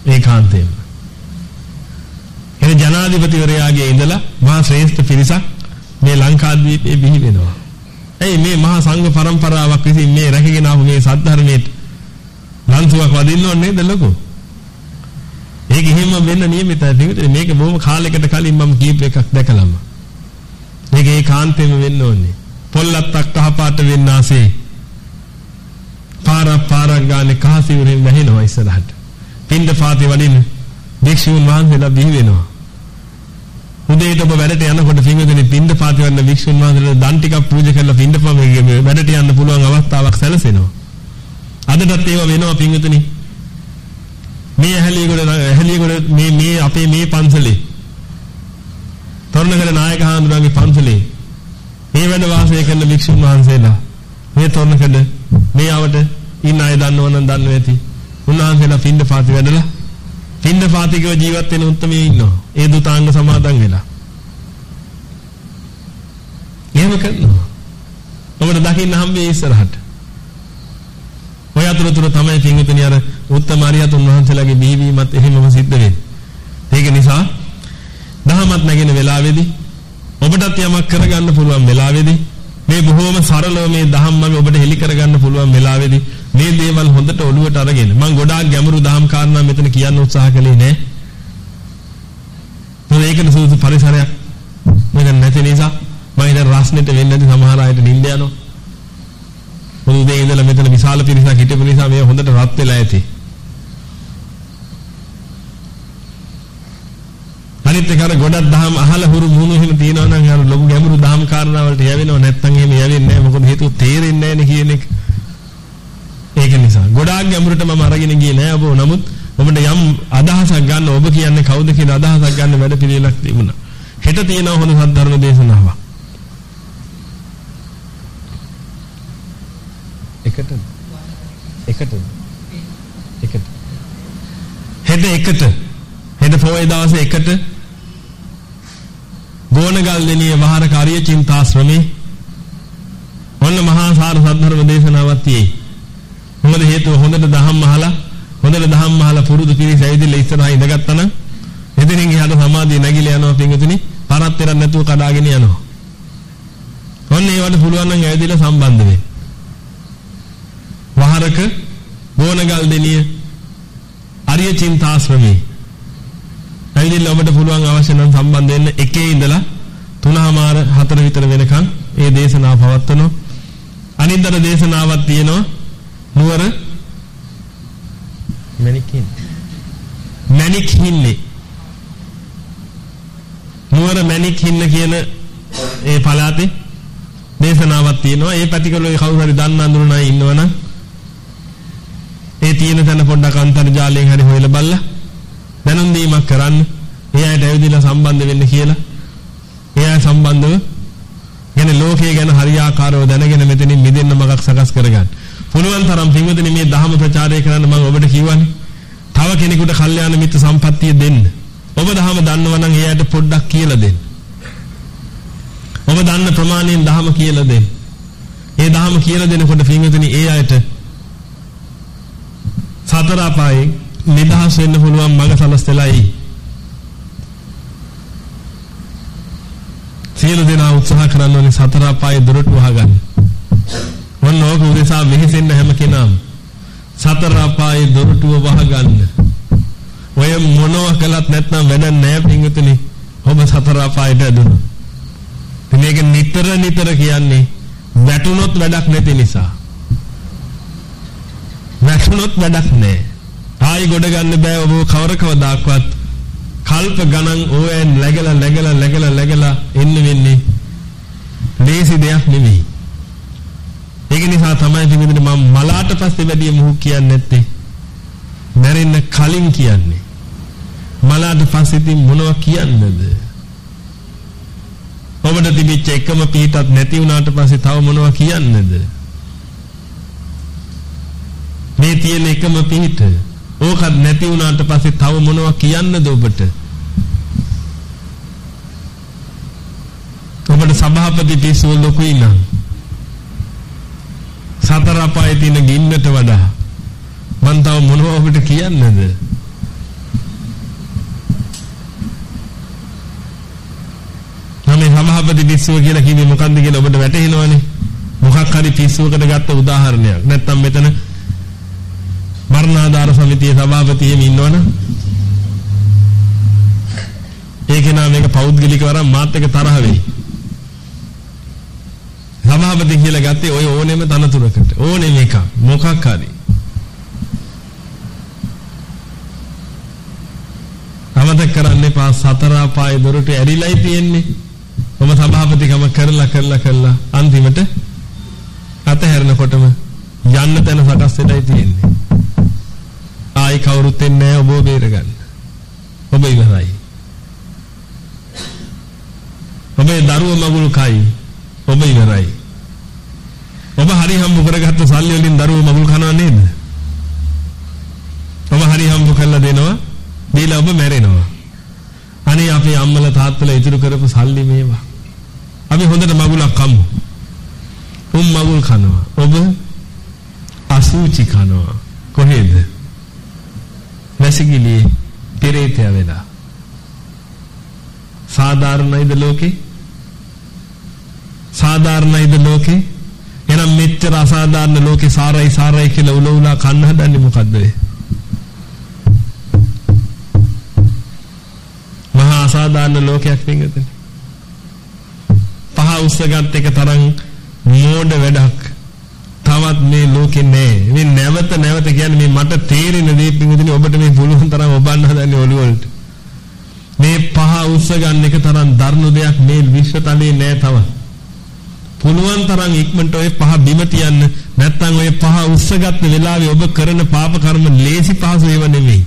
ඒකාන්තයෙන්ම. ඒ ජනාධිපතිවරයාගේ ඉඳලා මහා ශ්‍රේෂ්ඨ පිරිසක් මේ ලංකාද්වීපයේ බිහි වෙනවා. එයි මේ මහා සංඝ පරම්පරාවක් විසින් මේ රැකගෙන ආපු මේ සද්ධර්මයේ ලන්සුවක් වදින්න ඕනේ නේද ලොකෝ? ඒක එහෙම වෙන්න නියමිතයි. පිටුනේ මේක බොහොම කාලයකට කලින් මම කීප එකක් දැකලම. මේක ඒකාන්තයෙන්ම වෙන්න ඕනේ. පොල්ලත්තක් කහපාට වෙන්න ආසේ. පාර පාරක් ගානේ කහසිවුරෙන් වැහෙනවා ඉස්සරහට. පින්ඩ පාති වලින් භික්ෂුන් වහන්සේලා බිහි වෙනවා. උදේට ඔබ වැඩට යනකොට පින්වතුනි පින්ඩ පාති වන්න භික්ෂුන් වහන්සේලා දන් ටිකක් පූජා කරලා පින්ඩ පාමේ වැඩට යන්න පුළුවන් අවස්ථාවක් සැලසෙනවා. අදටත් ඒව වෙනවා පින්වතුනි. මේ ඇහැලියගොඩ ඇහැලියගොඩ මේ මේ අපේ මේ පන්සලේ තොරණගල නායක හාමුදුරුවන්ගේ පන්සලේ මේ වැඩ වාසය කරන භික්ෂුන් වහන්සේලා මේ තොරණකඩ මේ ආවට ඉන්න අය දන්නව නම් දන්නව ඇති. උන්වහන්සේලා පින්ඩ පාති වැඩලා පින්ඩ පාතිකව ජීවත් වෙන උත්මයේ ඉන්නවා. ඒ දුතාංග සමාදන් වෙලා. එහෙම කරනවා. ඔබට දකින්න හම්බෙයි ඉස්සරහට. ඔය අතරතුර තමයි පින්විතනි අර උත්තම අරියතුන් වහන්සේලාගේ බිහිවීමත් එහෙමම සිද්ධ වෙන්නේ. ඒක නිසා දහමත් නැගෙන වෙලාවේදී ඔබටත් යමක් කරගන්න පුළුවන් වෙලාවේදී මේ බොහෝම සරලව මේ ධම්මම ඔබට හෙලි කරගන්න පුළුවන් වෙලාවේදී මේ දේවල් හොඳට ඔළුවට අරගෙන මම ගොඩාක් ගැඹුරු දහම් කාරණා මෙතන කියන්න උත්සාහ කළේ නෑ. මොකද ඒකට සුදුසු පරිසරයක් මෙතන නැති නිසා මම ඉතින් රස්නෙට වෙන්නේ නැති සමහර අයට නිින්ද යනවා. මොකද උදේ ඉඳලා මෙතන විශාල පිරිසක් හිටපු නිසා මේ හොඳට රත් වෙලා ඇති. අනිත් එක අර ගොඩක් දහම් අහලා හුරු මුණු එහෙම තියනවා නම් අර ලොකු ගැඹුරු දහම් කාරණා වලට යවෙනව නැත්නම් එහෙම යවෙන්නේ නැහැ මොකද හේතුව තේරෙන්නේ නැහැ කියන එක. ඒක නිසා. ගොඩාක් ගැඹුරට මම අරගෙන ගියේ නෑ ඔබ. නමුත් ඔබට යම් අදහසක් ගන්න ඔබ කියන්නේ කවුද කියන අදහසක් ගන්න වැඩ පිළිවෙලක් තිබුණා. හෙට තියෙනවා හොඳ සද්ධර්ම දේශනාවක්. එකට? එකට? එකට. හෙට එකට. හෙට පොයේ දවසේ එකට. ගෝණගල් දෙනිය වහර කාර්ය චින්තාශ්‍රමේ. ඔන්න මහා සාර සද්ධර්ම දේශනාවක් තියෙයි. මොකද හේතුව හොඳට දහම් අහලා හොඳට දහම් අහලා පුරුදු පිරිස ඇවිදලා ඉස්සරහා ඉඳගත්තා නම් එදිනින් එහාට සමාධිය නැగిලා යනවා පින්විතනි පරත් වෙරක් නැතුව කඩාගෙන යනවා. ඔන්න ඒවට පුළුවන් නම් ඇවිදලා සම්බන්ධ වෙන්න. වහරක ගෝනගල් දෙනිය අරිය චින්තාශ්‍රමේ ඇවිදලා ඔබට පුළුවන් අවශ්‍ය නම් සම්බන්ධ වෙන්න එකේ ඉඳලා තුනමාර හතර විතර වෙනකන් ඒ දේශනාව පවත්වනවා. අනිද්දර දේශනාවක් තියෙනවා නුවර මැනිකින් මැනික් හින්නේ නුවර මැනික් හින්න කියන ඒ පළාතේ දේශනාවක් තියෙනවා. ඒ පැතිකඩ කවුරු හරි දන්න අඳුරන ඉන්නවනම් ඒ තියෙන තැන පොඩ්ඩක් අන්තර්ජාලයෙන් හරි හොයලා බලලා දැනුම් දීමක් කරන්න. ඒ අයට ඇවිදලා සම්බන්ධ වෙන්න කියලා. අය සම්බන්ධව යන ලෝකයේ ගැන හරියාකාරව දැනගෙන මෙතනින් මිදෙන්න මගක් සකස් කරගන්න. පුළුවන් තරම් පින්වදනි මේ ධහම ප්‍රචාරය කරන්න මම ඔබට කියවනේ. තව කෙනෙකුට කල්යාණ මිත්‍ර සම්පත්තිය දෙන්න. ඔබ ධහම දන්නවා නම් එයාට පොඩ්ඩක් කියලා දෙන්න. ඔබ දන්න ප්‍රමාණයෙන් ධහම කියලා දෙන්න. ඒ ධහම කියලා දෙනකොට පින්වදනි ඒ අයට සතර අපායෙන් නිදහස් වෙන්න පුළුවන් මඟ සලස්තලා එයි. සියලු දෙනා උත්සාහ කරන්න ඕනේ සතර අපායේ දොරටු වහගන්න. ඔන්න ඕක උදෙසා මෙහෙසෙන්න හැම කෙනාම සතර අපායේ දොරටුව වහගන්න. ඔය මොනවා කළත් නැත්නම් වැඩක් නැහැ පින්විතනි. ඔබ සතර අපායට ඇදුණා. මේක නිතර නිතර කියන්නේ වැටුනොත් වැඩක් නැති නිසා. වැටුනොත් වැඩක් නැහැ. ආයි ගොඩ ගන්න බෑ ඔබ කවර කවදාක්වත් කල්ප ගණන් ඕයන් läගලා läගලා läගලා läගලා එන්න වෙන්නේ. ලේසි දෙයක් නෙවෙයි. ඒක නිසා තමයි පිටින් මම මලාට පස්සේ වැඩි මොහු කියන්නේ නැත්තේ. මැරෙන්න කලින් කියන්නේ. මලාට පස්සේ ඉතින් මොනවා කියන්නද? ඔබට තිබිච්ච එකම පිටත් නැති වුණාට පස්සේ තව මොනවා කියන්නද? මේ තියෙන එකම පිට ඕකත් නැති වුණාට පස්සේ තව මොනවා කියන්නද ඔබට? ඔබට සභාපති පිස්සුව ලොකුයි නම් සතර අපායේ තියෙන ගින්නට වඩා මං තව මොනවා ඔබට කියන්නද? මම සභාපති පිස්සුව කියලා කිව්වේ මොකන්ද කියලා ඔබට වැටහෙනවනේ. මොකක් හරි පිස්සුවකට ගත්ත උදාහරණයක්. නැත්තම් මෙතන මරණාධාර සමිතියේ සභාපතියෙම ඉන්නවනම් ඒකේ නම් මේක පෞද්ගලික වරම් මාත් එක තරහ වෙයි. සභාපති කියලා ගත්තේ ඔය ඕනෙම තනතුරකට. ඕනෙම එක මොකක් හරි. අමතක කරන්න එපා සතර අපායේ දොරට ඇරිලායි තියෙන්නේ. ඔබ සභාපතිකම කරලා කරලා කරලා අන්තිමට අතහැරනකොටම යන්න තැන සකස් වෙලයි තියෙන්නේ. ආයි කවුරුත් එන්නේ නැහැ ඔබව බේරගන්න. ඔබ ඉවරයි. ඔබේ දරුව මගුල් කයි. ඔබ ඉවරයි. ඔබ හරි හම්බ කරගත්ත සල්ලි වලින් දරුව මගුල් කනවා නේද? ඔබ හරි හම්බ කරලා දෙනවා. දීලා ඔබ මැරෙනවා. අනේ අපේ අම්මලා තාත්තලා ඉතුරු කරපු සල්ලි මේවා. අපි හොඳට මගුලක් කමු. උන් මගුල් කනවා. ඔබ අසුචි කනවා. කොහෙද? වැසිකිළියේ පෙරේතය වෙලා. සාධාරණයිද ලෝකේ? සාධාරණයිද ලෝකේ? එනම් මෙච්චර අසාධාරණ ලෝකේ සාරයි සාරයි කියලා උල උලා කන්න හදන්නේ මොකද්ද වේ? මහා අසාධාරණ ලෝකයක් නෙවෙයි. පහ උස්සගත් එක තරම් මෝඩ වැඩක් තවත් මේ ලෝකේ නෑ. මේ නැවත නැවත කියන්නේ මේ මට තේරෙන දේ පිටින් ඔබට මේ පුළුවන් තරම් ඔබන්න හදන්නේ ඔළුව වලට. මේ පහ උස්ස ගන්න එක තරම් දරුණු දෙයක් මේ විශ්ව තලයේ නෑ තවත්. පුළුවන් තරම් ඉක්මනට ඔය පහ බිම තියන්න නැත්නම් ඔය පහ උස්සගත්ත වෙලාවේ ඔබ කරන පාප කර්ම ලේසි පහසු ඒවා නෙමෙයි.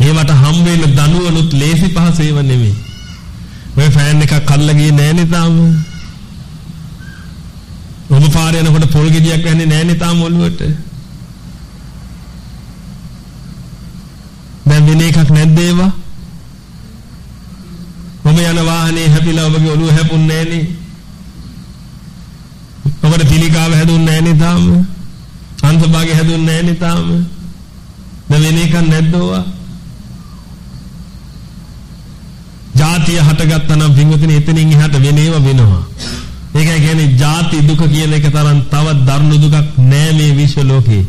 ඒවට හම් වෙන දනුවනුත් ලේසි පහසු ඒවා නෙමෙයි. ඔය ෆෑන් එකක් අල්ල ගියේ නෑනේ තාම. ඔබ පාර යනකොට පොල් ගෙඩියක් වැන්නේ නෑනේ තාම ඔළුවට. දැන් වෙන එකක් නැද්ද ඒවා? ඔබ යන වාහනේ හැපිලා ඔබගේ ඔළුව හැපුන්නේ නෑනේ. ඔබට පිළිකාව හැදුන්නේ නෑනේ තාම. අන්තභාගය හැදුන්නේ නෑනේ තාම. දැන් වෙන එකක් නැද්ද ඕවා? ජාතිය හටගත්තා නම් පින්වතුනි එතනින් එහාට වෙන ඒවා වෙනවා. ඒකයි කියන්නේ ජාති දුක කියන එක තරම් තවත් දරුණු දුකක් නෑ මේ විශ්ව ලෝකේ.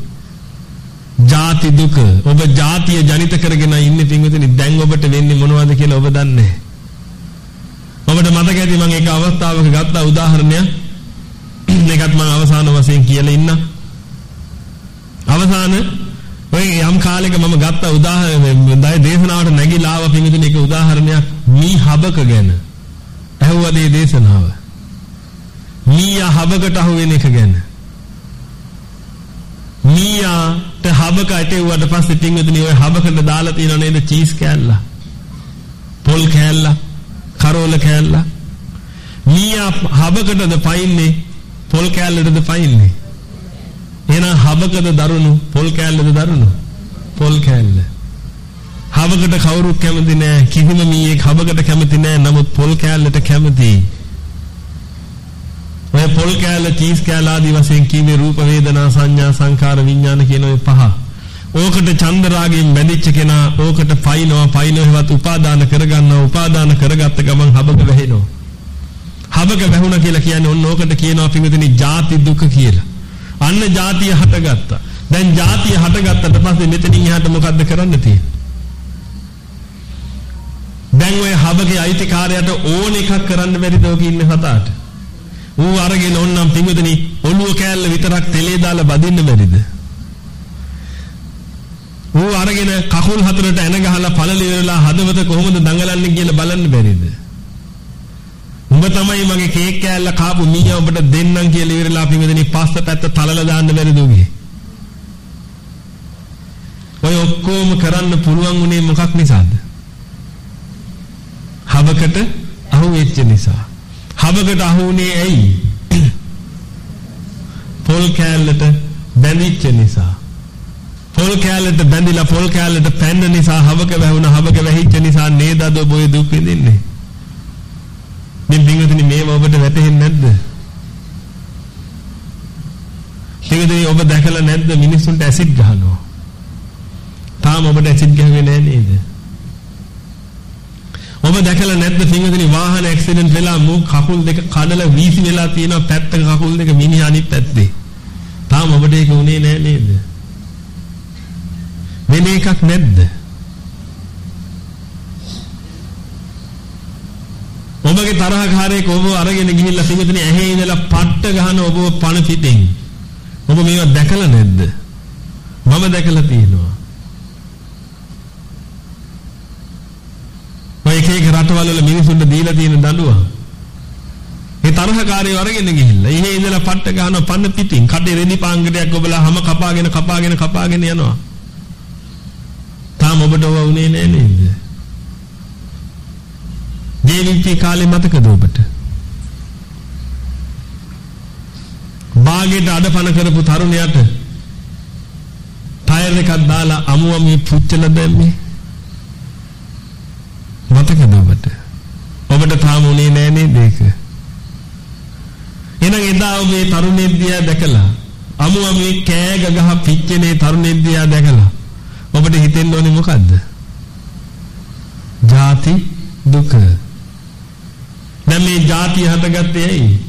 ජාති දුක ඔබ ජාතිය ජනිත කරගෙන ඉන්නේ පින්වතුනි දැන් ඔබට වෙන්නේ මොනවද කියලා ඔබ දන්නේ ඔබට මතක ඇති මම එක අවස්ථාවක ගත්ත උදාහරණයක් මේකත් මම අවසාන වශයෙන් කියලා ඉන්න අවසාන ඔය යම් කාලෙක මම ගත්ත උදාහරණ දේශනාවට නැගිලා ආව පින්වතුනි එක උදාහරණයක් මී හබක ගැන ඇහුවා මේ දේශනාව මීයා හබකට අහු වෙන එක ගැන. මීයාට හබක ඇටෙව්වට පස්සේ පින්වතුනි ඔය හබකට දාලා තියෙනව නේද චීස් කෑල්ල. පොල් කෑල්ල, කරෝල කෑල්ල. මීයා හබකටද පයින්නේ පොල් කෑල්ලටද පයින්නේ? එහෙනම් හබකද දරුණු පොල් කෑල්ලද දරුණු? පොල් කෑල්ල. හබකට කවුරුත් කැමති නෑ කිසිම මීයෙක් හබකට කැමති නෑ නමුත් පොල් කෑල්ලට කැමතියි. ඔය පොල් කෑල්ල චීස් කෑල්ල ආදී වශයෙන් කීමේ රූප වේදනා සංඥා සංකාර විඥාන කියන ඔය පහ. ඕකට චන්ද රාගයෙන් බැඳිච්ච කෙනා ඕකට පයින්නවා පයින්වෙවත් උපාදාන කරගන්නවා උපාදාන කරගත්ත ගමන් හබක වැහෙනවා. හබක වැහුණා කියලා කියන්නේ ඔන්න ඕකට කියනවා පින්විතනි ජාති දුක කියලා. අන්න ජාතිය හටගත්තා. දැන් ජාතිය හටගත්තට පස්සේ මෙතනින් එහාට මොකද්ද කරන්න තියෙන්නේ? දැන් ඔය හබගේ අයිතිකාරයට ඕන එකක් කරන්න බැරිද ඔක ඉන්න හතාට? ඌ අරගෙන ඕන්නම් පිංගුදනි ඔළුව කෑල්ල විතරක් තෙලේ දාලා බදින්න බැරිද? ඌ අරගෙන කකුල් හතරට එන ගහලා පළලි වෙලා හදවත කොහොමද දඟලන්නේ කියලා බලන්න බැරිද? උඹ තමයි මගේ කේක් කෑල්ල කාපු මීයා උඹට දෙන්නම් කියලා ඉවරලා පිංගුදනි පස්ස පැත්ත තලලා දාන්න බැරිද උගේ? ඔය ඔක්කොම කරන්න පුළුවන් උනේ මොකක් නිසාද? හබකට අහු වෙච්ච නිසා. හබකට අහු වුණේ ඇයි? පොල් කෑල්ලට බැඳිච්ච නිසා. පොල් කෑල්ලට බැඳිලා පොල් කෑල්ලට පැන්න නිසා හබක වැහුණා හබක වැහිච්ච නිසා නේද අද ඔබ ඔය දුක් විඳින්නේ? මේ බින්ගතුනි මේව ඔබට වැටහෙන්නේ නැද්ද? බින්ගතුනි ඔබ දැකලා නැද්ද මිනිස්සුන්ට ඇසිඩ් ගහනවා? තාම ඔබට ඇසිඩ් ගහුවේ නැහැ නේද? ඔබ දැකලා නැද්ද පින්වතුනි වාහන ඇක්සිඩන්ට් වෙලා මු කකුල් දෙක කඩලා වීසි වෙලා තියෙනවා පැත්තක කකුල් දෙක මිනිහා අනිත් පැත්තේ. තාම ඔබට ඒක උනේ නැහැ නේද? වෙන එකක් නැද්ද? ඔබගේ තරහකාරයෙක් ඔබ අරගෙන ගිහිල්ලා පින්වතුනි ඇහි ඉඳලා පට්ට ගහන ඔබ පණ පිටින්. ඔබ මේවා දැකලා නැද්ද? මම දැකලා තියෙනවා. ඔය එක එක රටවල වල මිනිසුන්ට දීලා තියෙන දඬුවම්. ඒ තරහකාරයෝ අරගෙන ගිහිල්ලා ඉහේ ඉඳලා පට්ට ගන්නවා පන්න පිටින් කඩේ රෙදි පාංගඩයක් ඔබලා හැම කපාගෙන කපාගෙන කපාගෙන යනවා. තාම ඔබට ඔව උනේ නෑ නේද? ජීවිතේ කාලේ මතකද ඔබට? බාගෙට අඩපණ කරපු තරුණයාට ටයර් එකක් දාලා අමුම මේ පුච්චලා දැම්මේ මතකද ඔබට? ඔබට තාම උනේ නෑ නේද ඒක? එහෙනම් එදා ඔබේ තරුණයෙක් දිහා දැකලා අමු අමේ කෑ ගගහ පිච්චෙනේ තරුණයෙක් දිහා දැකලා ඔබට හිතෙන්න ඕනේ මොකද්ද? ජාති දුක. දැන් මේ ජාතිය හටගත්තේ ඇයි?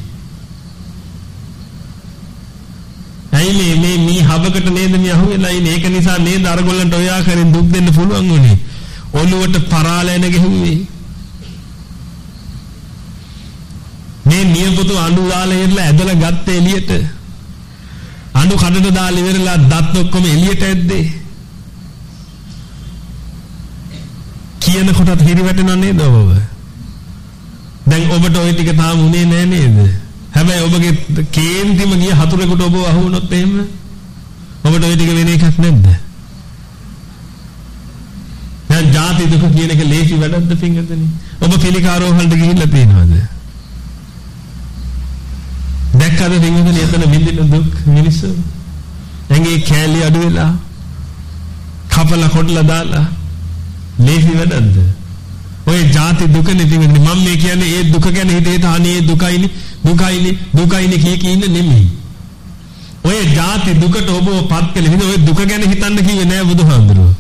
ඇයි මේ මේ මේ හබකට නේද මේ අහුවෙලා ඉන්නේ? ඒක නිසා නේද අරගොල්ලන්ට ඔය ආකාරයෙන් දුක් දෙන්න පුළුවන් උනේ. ඔළුවට පරාලැන ගෙහුවේ. මේ නියපොතු අඬු දාලා ඉරලා ඇදලා ගත්තේ එළියට. අඬු කඩට දාලා ඉවරලා දත් ඔක්කොම එළියට ඇද්දේ. කියන කොටත් හිරි වැටෙනව නේද ඔබව? දැන් ඔබට ওই ටික තාම උනේ නෑ නේද? හැබැයි ඔබගේ කේන්තිම ගිය හතුරෙකුට ඔබ අහු වුණොත් එහෙම ඔබට ওই ටික වෙන එකක් නැද්ද? දැන් ජාති දුක කියන එක ලේසි වැඩක්ද පින්ගදනේ? ඔබ පිළිකාරෝහලට ගිහිල්ලා තියෙනවද? දැක්කද පින්ගදනේ එතන විඳින දුක් මිනිස්සු? ඇඟේ කෑලි අඩු වෙලා කපලා කොටලා දාලා ලේසි වැඩක්ද? ඔය ජාති දුකනේ පින්ගදනේ මම මේ කියන්නේ ඒ දුක ගැන හිතේ තානේ දුකයිනේ දුකයිනේ දුකයිනේ කිය කී ඉන්න නෙමෙයි. ඔය ජාති දුකට ඔබව පත් කළ විදිහ ඔය දුක ගැන හිතන්න කිව්වේ නෑ බුදුහාමුදුරුවෝ.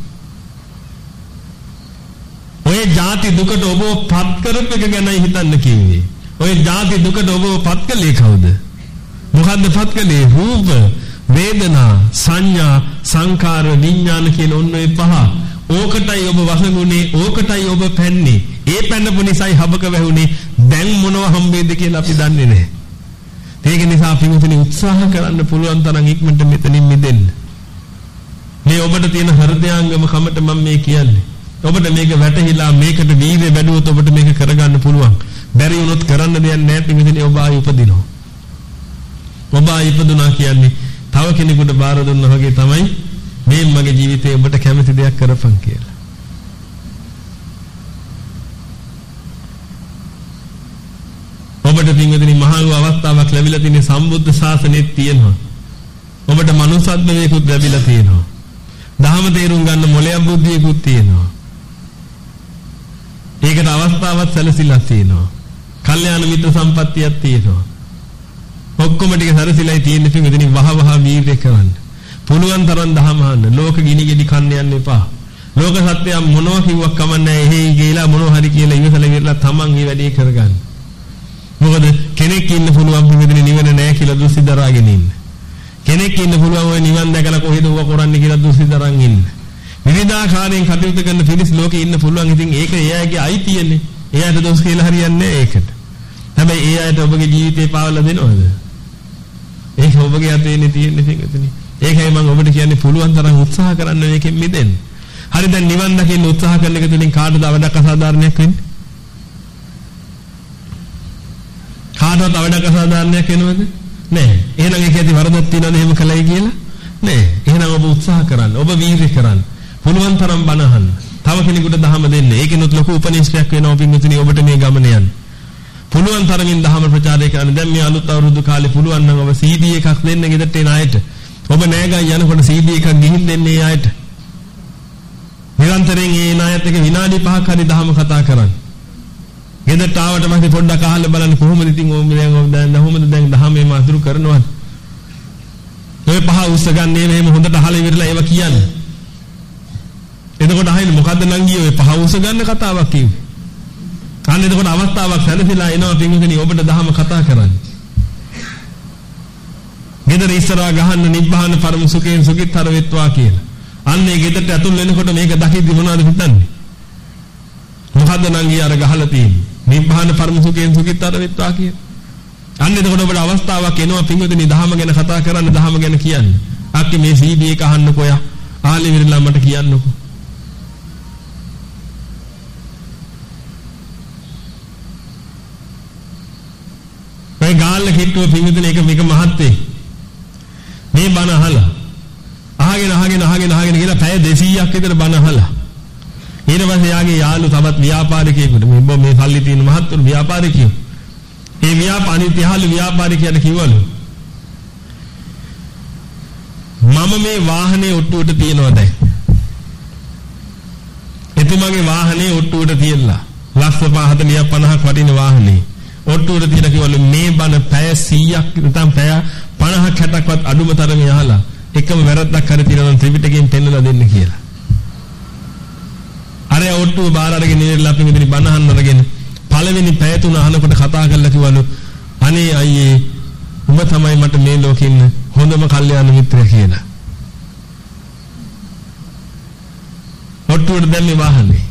ඔය ಜಾති දුකට ඔබව පත් කරපු එක ගැනයි හිතන්න කිව්වේ. ඔය ಜಾති දුකට ඔබව පත් කළේ කවුද? මොකද්ද පත් කළේ? රූප, වේදනා, සංඥා, සංකාර, විඥාන කියන ඔන්න ඔය පහ. ඕකටයි ඔබ වසඟුනේ, ඕකටයි ඔබ පැන්නේ. ඒ පැන්නපු නිසායි හබක වැහුනේ. දැන් මොනව හම්බෙද්ද කියලා අපි දන්නේ නැහැ. ඒක නිසා අපි මුතුනි උත්සාහ කරන්න පුළුවන් තරම් ඉක්මනට මෙතනින් මිදෙන්න. මේ ඔබට තියෙන හෘදයාංගම කමට මම මේ කියන්නේ. ඔබට මේක වැටහිලා මේකට වීර්ය වැඩුවොත් ඔබට මේක කරගන්න පුළුවන්. බැරි වුණොත් කරන්න දෙයක් නැහැ පිටින් ඔබ ආයි උපදිනවා. ඔබ ආයි ඉපදුනා කියන්නේ තව කෙනෙකුට බාර දුන්නා වගේ තමයි මේ මගේ ජීවිතේ ඔබට කැමති දෙයක් කරපන් කියලා. ඔබට පින්වදින මහලු අවස්ථාවක් ලැබිලා තියෙන සම්බුද්ධ ශාසනයෙත් තියෙනවා. ඔබට මනුසත්මයකුත් ලැබිලා තියෙනවා. දහම තේරුම් ගන්න මොලයක් බුද්ධියකුත් තියෙනවා. ඒකට අවස්ථාවක් සැලසිලා තියෙනවා. කල්යාණ මිත්‍ර සම්පත්තියක් තියෙනවා. ඔක්කොම ටික සැලසිලායි තියෙන්නේ පිටින් වහ වහ වීර්ය කරන්න. පුළුවන් තරම් දහම අහන්න. ලෝක ගිනි ගෙඩි කන්න යන්න එපා. ලෝක සත්‍යය මොනවා කිව්වක් කමන්නේ එහෙයි කියලා මොනවා හරි කියලා ඉවසලා ඉවරලා තමන් මේ වැඩේ කරගන්න. මොකද කෙනෙක් ඉන්න පුළුවන් පිටින් නිවන නැහැ කියලා දුස්සි දරාගෙන ඉන්න. කෙනෙක් ඉන්න පුළුවන් ඔය නිවන් දැකලා කොහෙද ඌව කරන්නේ කියලා දුස්සි දරන් ඉන්න. විවිධාකාරයෙන් කටයුතු කරන පිරිස් ලෝකේ ඉන්න පුළුවන්. ඉතින් ඒක එයාගේ අයිතියනේ. එයාට දොස් කියලා හරියන්නේ නැහැ ඒකට. හැබැයි ඒ අයට ඔබගේ ජීවිතේ පාවලා දෙනවද? ඒක ඔබගේ අතේ තියෙන්නේ පිටුතුනි. ඒකයි මම ඔබට කියන්නේ පුළුවන් තරම් උත්සාහ කරන්න මේකෙන් මිදෙන්න. හරි දැන් නිවන් දකින්න උත්සාහ කරන එක තුළින් කාටද අවඩක් අසාධාරණයක් වෙන්නේ? කාටවත් අවඩක් අසාධාරණයක් වෙනවද? නෑ. එහෙනම් ඒක ඇති වරදක් තියනවද එහෙම කළයි කියලා? නෑ. එහෙනම් ඔබ උත්සාහ කරන්න. ඔබ වීර්ය කරන්න. පුළුවන් තරම් බණ අහන්න. තව කෙනෙකුට දහම දෙන්න. ඒකිනුත් ලොකු උපනිෂ්ඨයක් වෙනවා පින්විතනි ඔබට මේ ගමන යන්න. පුළුවන් තරමින් දහම ප්‍රචාරය කරන්න. දැන් මේ අලුත් අවුරුදු කාලේ පුළුවන් නම් ඔබ CD එකක් දෙන්න ගෙදරට එන අයට. ඔබ නෑගන් යනකොට CD එකක් ගිහින් දෙන්නේ අයට. නිරන්තරයෙන් ඒ නායත් එක විනාඩි 5ක් හරි දහම කතා කරන්න. ගෙදරට ආවට පස්සේ පොඩ්ඩක් අහලා බලන්න කොහොමද ඉතින් ඕම දැන් ඔබ දැන් කොහොමද දැන් දහමේ මාතුරු කරනවද? ඔය පහ උස්ස ගන්නේ මෙහෙම හොඳට අහලා ඉවරලා ඒවා කියන්නේ. එතකොට අහින්න මොකද්ද නංගී ඔය පහ උස්ස ගන්න කතාවක් කිව්වේ? අන්න එතකොට අවස්ථාවක් සැලසিলা එනවා පින්විතනි ඔබට දහම කතා කරන්න. ගෙදර ඉස්සරහා ගහන්න නිබ්බාන පරම සුඛයෙන් සුඛිතතර වෙත්වා කියලා. අන්න ඒ ගෙදරට ඇතුල් වෙනකොට මේක දකිද්දි මොනවද හිතන්නේ? මොකද්ද නංගී අර ගහලා තියෙන්නේ? නිබ්බාන පරම සුඛයෙන් සුඛිතතර වෙත්වා කියලා. අන්න එතකොට ඔබට අවස්ථාවක් එනවා පින්වතුනි දහම ගැන කතා කරන්න දහම ගැන කියන්න. අක්කි මේ CD එක අහන්නකෝ යා. ආලි විරලා මට කියන්නකෝ. මේ ගාල්ල කිට්ටුව පින්වතුනි එක මේක මහත්තේ. මේ බණ අහලා අහගෙන අහගෙන අහගෙන අහගෙන කියලා පැය 200ක් විතර බණ අහලා ඊට පස්සේ යාගේ යාළු තවත් ව්‍යාපාරිකයෙකුට මේ මේ සල්ලි තියෙන මහත්තුරු ව්‍යාපාරිකයෙක් ඒ ව්‍යාපාරි තියාලු ව්‍යාපාරිකයන්ට කිව්වලු මම මේ වාහනේ ඔට්ටුවට තියනවා දැන්. එතුමාගේ වාහනේ ඔට්ටුවට තියලා ලක්ෂ 40 50ක් වටින වාහනේ ඔට්ටුවට තියලා කිව්වලු මේ බණ පැය 100ක් නැත්නම් පැය 50ක් 60ක්වත් අඩුම තරමේ අහලා එකම වැරද්දක් හරි තියෙනවා නම් ත්‍රිපිටකයෙන් පෙන්නලා දෙන්න කියලා. අර ඔට්ටුව බාර අරගෙන ඉඳලා අපි මෙතන බණ අහන්න අරගෙන පළවෙනි පැය තුන අහනකොට කතා කරලා කිව්වලු අනේ අයියේ උඹ තමයි මට මේ ලෝකෙ ඉන්න හොඳම කල්යාණ මිත්‍රයා කියලා. ඔට්ටුවට දැම්මේ වාහනේ.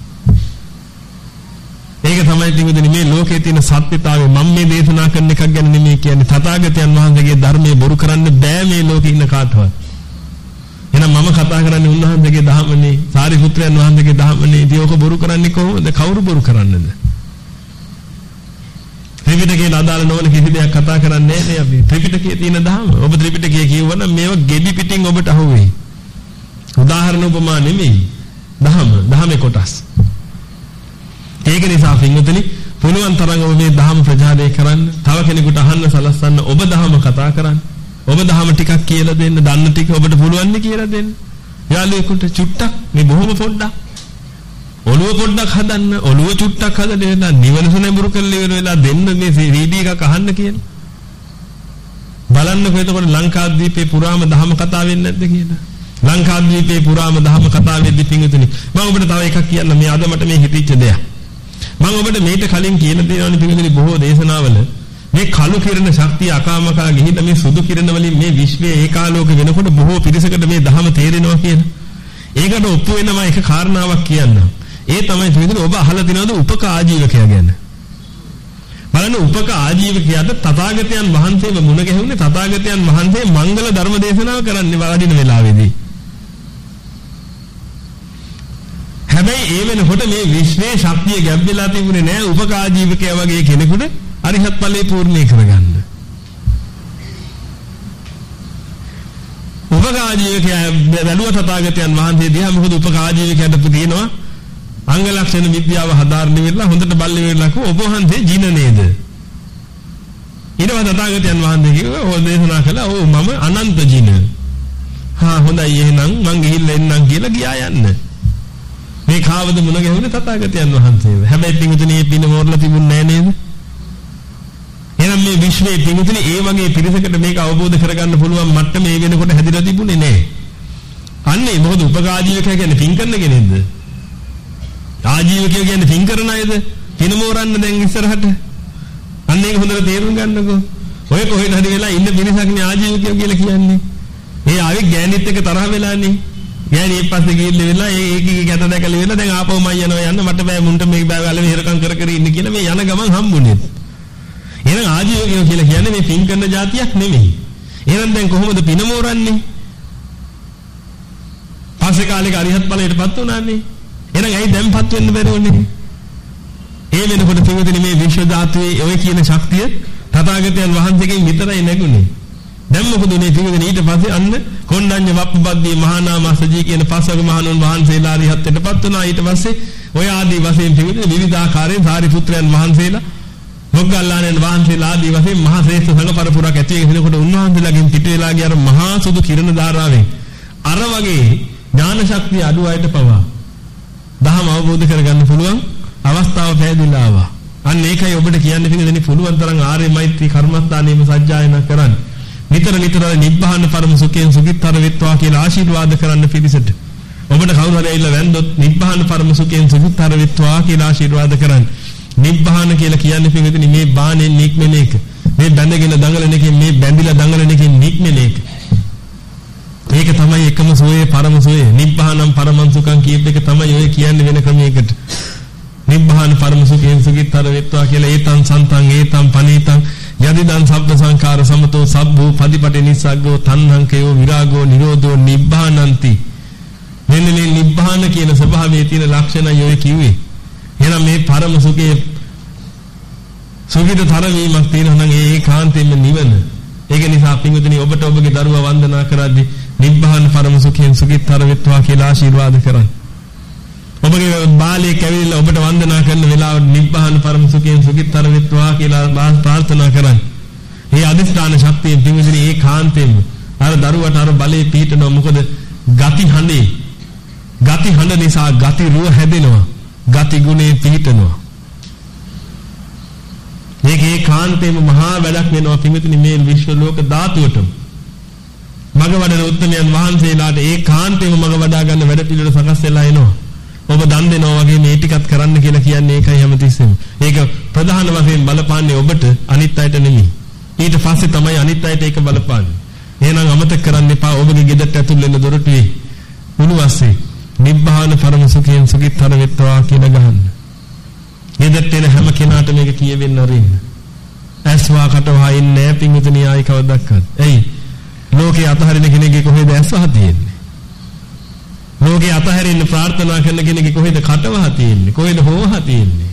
ඒක තමයි තිබුණේ මේ ලෝකයේ තියෙන සත්‍යතාවය මම මේ දේශනා කරන එකක් ගැන නෙමෙයි කියන්නේ තථාගතයන් වහන්සේගේ ධර්මයේ බොරු කරන්න බෑ මේ ලෝකේ ඉන්න කාටවත්. එහෙනම් මම කතා කරන්නේ උන්වහන්සේගේ ධර්මනේ සාරිපුත්‍රයන් වහන්සේගේ ධර්මනේ ඉතින් ඕක බොරු කරන්නේ කොහොමද කවුරු බොරු කරන්නේද? ත්‍රිපිටකයේ අදාළ නොවන කිසි දෙයක් කතා කරන්නේ නැහැ නේ අපි. ත්‍රිපිටකයේ තියෙන ධර්ම. ඔබ ත්‍රිපිටකයේ කියවනම් මේවා ගෙඩි පිටින් ඔබට අහුවෙයි. උදාහරණ උපමා නෙමෙයි. ධර්ම, ධර්මේ කොටස්. ඒක නිසා පින්වතුනි පුළුවන් තරම් ඔබ මේ ධර්ම ප්‍රචාරය කරන්න, තව කෙනෙකුට අහන්න සලස්සන්න, ඔබ ධර්ම කතා කරන්න. ඔබ ධර්ම ටිකක් කියලා දෙන්න, දන්න ටික ඔබට පුළුවන් නේ කියලා දෙන්න. යාළුවෙකුට චුට්ටක් මේ බොහොම පොඩ්ඩක් ඔළුව පොඩ්ඩක් හදන්න ඔළුව චුට්ටක් හදලා නිවන සුනඹුරු කරලා ඉවර වෙලා දෙන්න මේ CD එකක් අහන්න කියලා. බලන්නකො එතකොට ලංකාද්වීපේ පුරාම දහම කතා වෙන්නේ නැද්ද කියලා. ලංකාද්වීපේ පුරාම දහම කතා වෙද්දී පිංගුතුනි මම ඔබට තව එකක් කියන්න මේ අද මට මේ හිතෙච්ච දෙයක්. මම ඔබට මේට කලින් කියන දේවල් පිංගුතුනි බොහෝ දේශනාවල මේ කළු කිරණ ශක්තිය අකාමකා ගිහින් මේ සුදු කිරණ වලින් මේ විශ්වයේ ඒකාලෝක වෙනකොට බොහෝ පිරිසකට මේ දහම තේරෙනවා කියන. ඒකට ඔප්පු වෙනම එක කාරණාවක් කියන්නම්. ඒ තමයි පිළිතුර ඔබ අහලා තිනවද උපක ආජීවකයා ගැන? බලන්න උපක ආජීවකයාට තථාගතයන් වහන්සේව මුණ ගැහුනේ තථාගතයන් වහන්සේ මංගල ධර්ම දේශනාව කරන්න වඩින වෙලාවේදී. හැබැයි ඒ වෙනකොට මේ විශ්වයේ ශක්තිය ගැබ් වෙලා තිබුණේ නෑ උපක ආජීවකයා වගේ කෙනෙකුට අරිහත් ඵලයේ පූර්ණේ කරගන්න. උපක ආජීවකයා බැලුව තථාගතයන් වහන්සේ දිහා මොකද උපක ආජීවකයාට තියෙනවා අංග ලක්ෂණ විද්‍යාව හදාරන්න වෙලා හොඳට බල්ලි වෙලා කෝ ඔබ වහන්සේ ජින නේද? ඊළඟ තථාගතයන් වහන්සේ කිව්වා ඕ දේශනා කළා ඕ මම අනන්ත ජින. හා හොඳයි එහෙනම් මං ගිහිල්ලා එන්නම් කියලා ගියා යන්න. මේ කාවද මුණ ගැහුනේ තථාගතයන් වහන්සේව. හැබැයි පිටුතුනේ පින මෝරලා තිබුණේ නෑ නේද? එහෙනම් මේ විශ්වයේ පිටුතුනේ ඒ වගේ පිරිසකට මේක අවබෝධ කරගන්න පුළුවන් මට්ටම මේ වෙනකොට හැදිලා තිබුණේ නෑ. අන්නේ මොකද උපකාජීවකයා කියන්නේ පින් කරන කෙනෙක්ද? ආජීවකයෝ කියන්නේ පින් කරන අයද? පින මෝරන්න දැන් ඉස්සරහට. අන්න ඒක හොඳට තේරුම් ගන්නකෝ. ඔය කොහෙද හරි වෙලා ඉන්න මිනිසක් නේ ආජීවකයෝ කියලා කියන්නේ. ඒ ආවේ ගෑනිත් එක්ක තරහ වෙලානේ. ගෑණි ඊපස්සේ ගිහිල්ලා වෙලා ඒ ඒකේ ගැට දැකලා වෙලා දැන් ආපහු මම යනවා යන්න මට බෑ මුන්ට මේක බෑ වල මෙහෙරකම් කර කර ඉන්න කියලා මේ යන ගමන් හම්බුනේ. එහෙනම් ආජීවකයෝ කියලා කියන්නේ මේ පින් කරන જાතියක් නෙමෙයි. එහෙනම් දැන් කොහොමද පින මෝරන්නේ? පස්සේ කාලෙක අරිහත් ඵලයටපත් වුණානේ. එහෙනම් ඇයි දැන්පත් වෙන්න බැරෝනේ? ඒ වෙනකොට පින්වතුනි මේ විශ්ව ධාතුවේ ඔය කියන ශක්තිය තථාගතයන් වහන්සේගෙන් විතරයි නැගුණේ. දැන් මොකද උනේ පින්වතුනි ඊට පස්සේ අන්න කොණ්ඩඤ්ඤ වප්පබද්දී මහානාමසජී කියන පස්වග මහණුන් වහන්සේලා අරිහත්ත්වයටපත් වුණා. ඊට පස්සේ ඔය ආදී වශයෙන් පින්වතුනි විවිධාකාරයෙන් සාරිපුත්‍රයන් වහන්සේලා මොග්ගල්ලාණන් වහන්සේලා ආදී වශයෙන් මහා ශ්‍රේෂ්ඨ සංඝ පරපුරක් ඇති වෙනකොට උන්වහන්සේලාගෙන් පිට වෙලා ගිය අර මහා සුදු කිරණ ධාරාවෙන් අර වගේ ඥාන ශක්තිය අඩු අයට පවා දහම අවබෝධ කරගන්න පුළුවන් අවස්ථාව පැහැදිලා ආවා. අන්න ඒකයි ඔබට කියන්න පිටින් පුළුවන් තරම් ආර්ය මෛත්‍රී කර්මස්ථානෙම සජ්ජායනා කරන්න. නිතර නිතර නිබ්බාන පරම සුඛයෙන් සුඛිතර වෙත්වා කියලා ආශිර්වාද කරන්න පිළිසෙට. ඔබට කවුරු හරි ඇවිල්ලා වැන්දොත් නිබ්බාන පරම සුඛයෙන් සුඛිතර වෙත්වා කියලා ආශිර්වාද කරන්න. නිබ්බාන කියලා කියන්නේ පිටින් මේ බාණෙන් නික්මෙන එක. මේ බැඳගෙන දඟලන එකෙන් මේ බැඳිලා දඟලන එකෙන් නික්මෙන එක. ඒක තමයි එකම සෝයේ පරම සෝයේ. නිබ්බානම් පරමං සුඛං කියප එක තමයි ඔය කියන්නේ වෙන ක්‍රමයකට. නිබ්බාන පරම සුඛයෙන් සුඛිතර වෙත්වා කියලා ඒතං සන්තං ඒතං පනීතං යදිදං සබ්බ සංඛාර සමතෝ සබ්බෝ පදිපටි නිස්සග්ගෝ තණ්හංකයෝ විරාගෝ නිරෝධෝ නිබ්බානಂತಿ. මෙන්න මේ නිබ්බාන කියන ස්වභාවයේ තියෙන ලක්ෂණයි ඔය කිව්වේ. එහෙනම් මේ පරම සුඛයේ සුඛිතතර වීමක් තියෙනවා නම් ඒ ඒකාන්තයෙන්ම නිවන. ඒක නිසා පින්විතනි ඔබට ඔබගේ දරුවා වන්දනා කරද්දී නිබ්බාන පරම සුඛයෙන් සුඛිතතර වෙත්වා කියලා ආශිර්වාද කරන්න. ඔබගේ බාලයෙක් ඇවිල්ලා ඔබට වන්දනා කරන වෙලාවට නිබ්බාන පරම සුඛයෙන් සුඛිතතර වෙත්වා කියලා ප්‍රාර්ථනා කරන්න. මේ අදිස්ථාන ශක්තියෙන් පින්විතනි ඒ කාන්තෙන් අර දරුවට අර බලේ පිහිටනවා මොකද ගති හඬේ ගති හඬ නිසා ගති රුව හැදෙනවා. ගති ගුණේ පිහිටනවා. මේකේ කාන්තේම මහා වැඩක් වෙනවා පින්විතනි මේ විශ්ව ලෝක ධාතුවටම. මග වඩන උත්තරයන් වහන්සේලාට ඒ කාන්තේම මග වඩා ගන්න වැඩ පිළිවෙල සකස් වෙලා එනවා. ඔබ දන් දෙනවා වගේ මේ ටිකත් කරන්න කියලා කියන්නේ ඒකයි හැමතිස්සෙම. ඒක ප්‍රධාන වශයෙන් බලපාන්නේ ඔබට අනිත් අයට නෙමෙයි. ඊට පස්සේ තමයි අනිත් අයට ඒක බලපාන්නේ. එහෙනම් අමතක කරන්න එපා ඔබගේ ගෙදරට ඇතුල් වෙන දොරටුවේ උණුවස්සේ නිබ්බාන පරම සුඛයෙන් සුඛිතර වෙත්වා කියලා ගහන්න. ගෙදරට එන හැම කෙනාට මේක කියවෙන්න අරින්න. ඇස්වා කටවා ඉන්නේ පිංගුතුණිය ආයි කවදක්වත්. එයි ලෝකේ අතහරින කෙනෙක්ගේ කොහෙද ඇස්වා තියෙන්නේ? ලෝකේ අතහැරෙන්න ප්‍රාර්ථනා කරන කෙනෙක්ගේ කොහෙද කටවහ තියෙන්නේ? කොහෙද හොවහ තියෙන්නේ?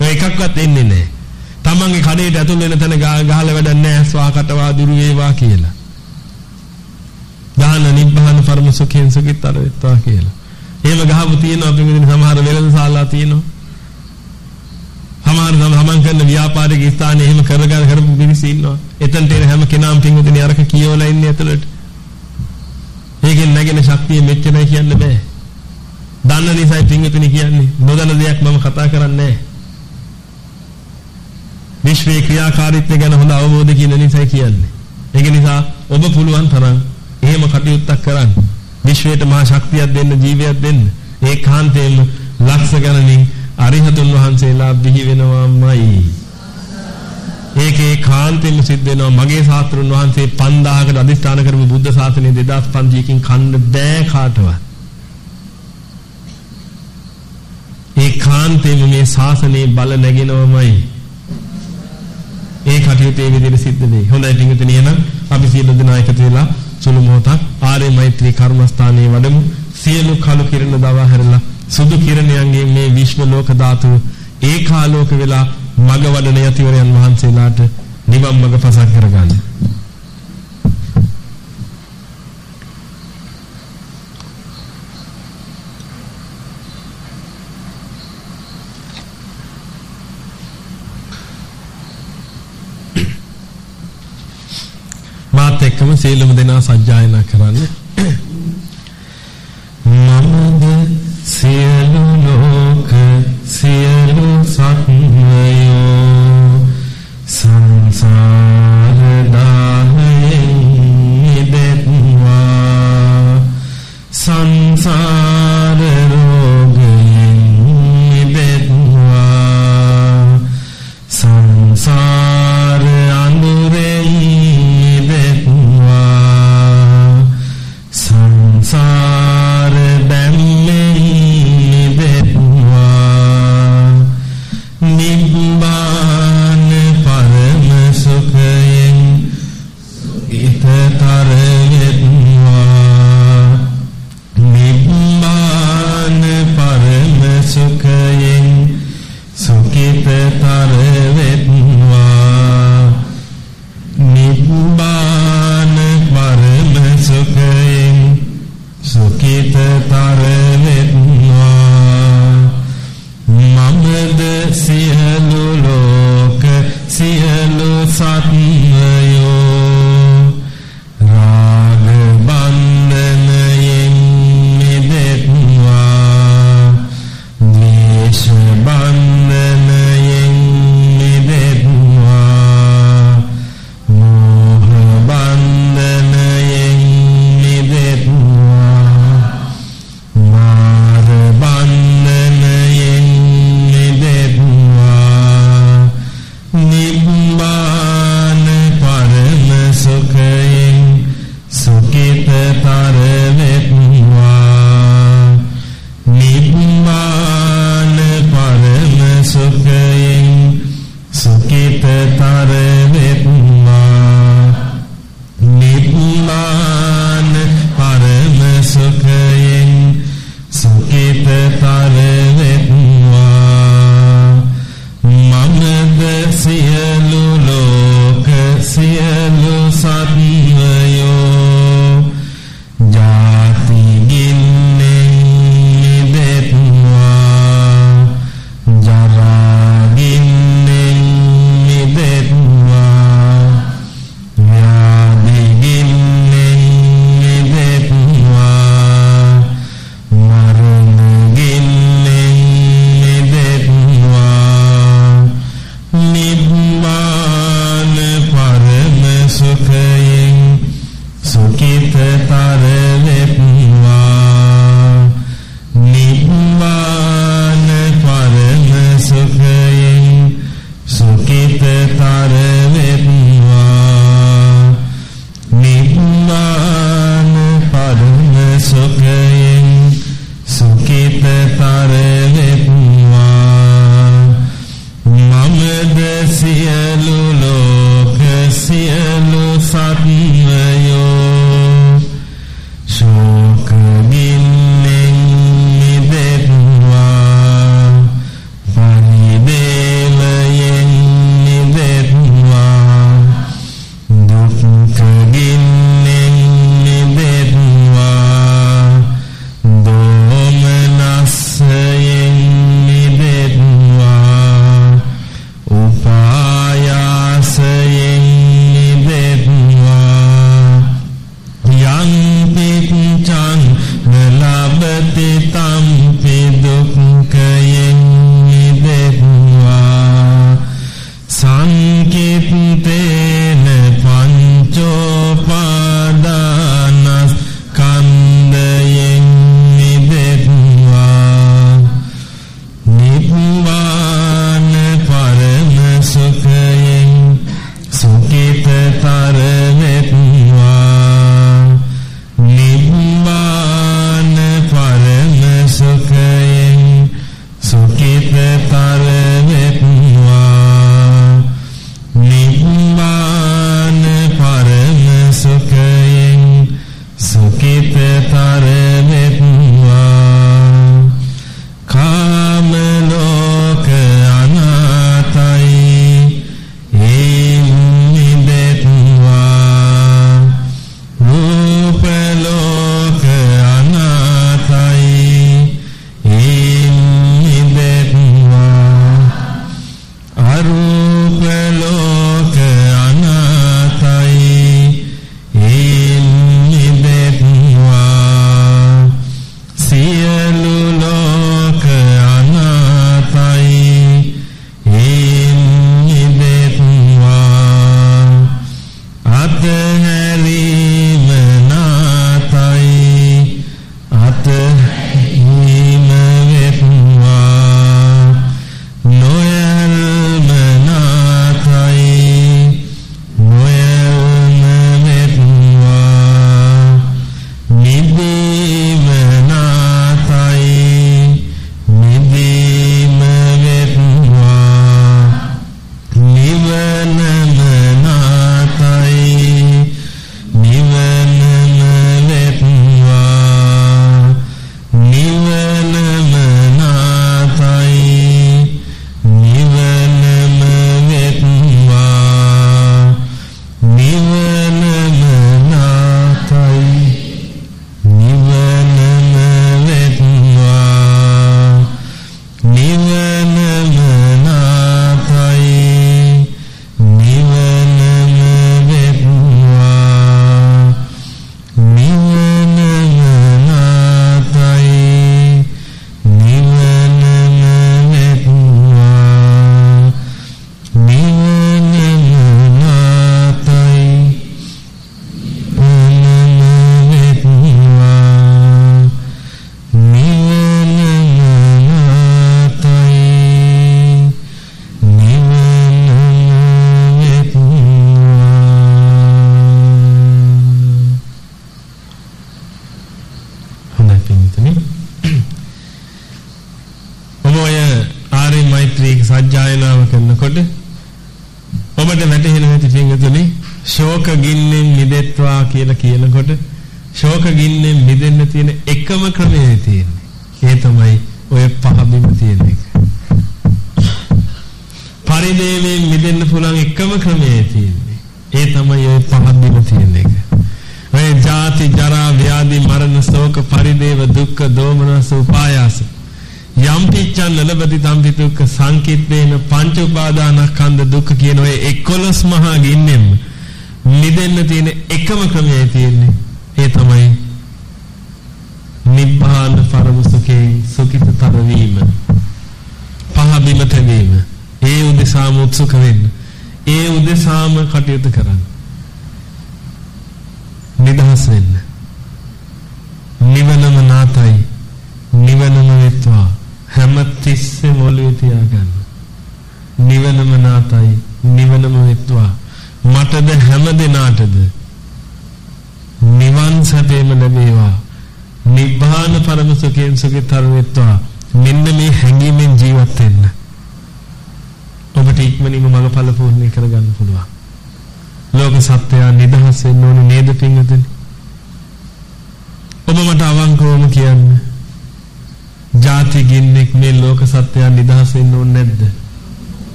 ඔය එකක්වත් එන්නේ නැහැ. තමන්ගේ කඩේට ඇතුල් වෙන තැන ගහලා වැඩක් නැහැ ස්වා කටවා දුරු වේවා කියලා. දාන නිබ්බාන පරම සුඛයෙන් සුඛිතර වෙත්වා කියලා. එහෙම ගහපු තියෙනවා අපි මෙතන සමහර වෙළඳ ශාලා තියෙනවා. සමහර සමන් කරන ව්‍යාපාරික ස්ථානයේ එහෙම කරගෙන කරපු මිනිස්සු ඉන්නවා. එතනට එන හැම කෙනාම පින්විතනි අරක කියවලා ඉන්නේ ඇතුළට. ඒකෙන් නැගෙන ශක්තිය මෙච්චරයි කියන්න බෑ. දන්න නිසායි පින්විතනි කියන්නේ. නොදන්න දෙයක් මම කතා කරන්නේ නැහැ. විශ්වයේ ක්‍රියාකාරීත්වය ගැන හොඳ අවබෝධ කියන නිසායි කියන්නේ. ඒක නිසා ඔබ පුළුවන් තරම් එහෙම කටයුත්තක් කරන්න. විශ්වයට මහා ශක්තියක් දෙන්න ජීවයක් දෙන්න. ඒකාන්තයෙන්ම ලක්ෂ ගණනින් අරිහතුන් වහන්සේලා බිහි වෙනවාමයි. ඒකේ කාන්තෙම සිද්ධ වෙනවා මගේ ශාස්ත්‍රුන් වහන්සේ 5000කට අදිස්ථාන කරපු බුද්ධ ශාසනය 2500කින් කන්න බෑ කාටවත්. ඒ කාන්තෙම මේ ශාසනයේ බල නැගෙනවමයි. ඒ කටයුතු ඒ විදිහට සිද්ධ වෙයි. හොඳයි ටිකටනේ එහෙනම් අපි සියලු දෙනා එකතු වෙලා සුළු මොහොතක් ආර්ය මෛත්‍රී කර්මස්ථානයේ වඩමු. සියලු කළු කිරණ දවා හැරලා සුදු කිරණයන්ගේ මේ විශ්ව ලෝක ධාතුව ඒකාලෝක වෙලා මග වඩන යතිවරයන් වහන්සේලාට නිවන් මඟ පසක් කරගන්න. මාත් එක්කම සීලම දෙනා සජ්ජායනා කරන්න. මමද සියලු ලෝක සියලු සත්වයෝ සංසාර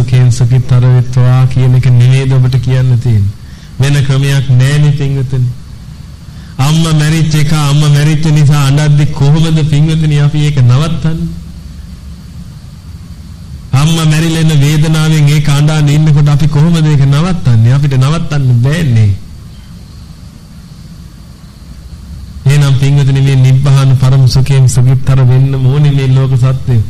සුඛයෙන් සුඛිතර වෙත්වා කියන එක නෙමෙයිද ඔබට කියන්න තියෙන්නේ. වෙන ක්‍රමයක් නැහැ පින්වතුනි. අම්මා මැරිච්ච එක අම්මා මැරිච්ච නිසා අඬද්දි කොහොමද පින්වතුනි අපි ඒක නවත්තන්නේ? අම්මා මැරිලා ඉන්න වේදනාවෙන් ඒක අඬාන ඉන්නකොට අපි කොහොමද ඒක නවත්තන්නේ? අපිට නවත්තන්න බෑනේ. එහෙනම් පින්වතුනි මේ නිබ්බාන පරම සුඛයෙන් සුඛිතර වෙන්න ඕනේ මේ ලෝක සත්‍යය.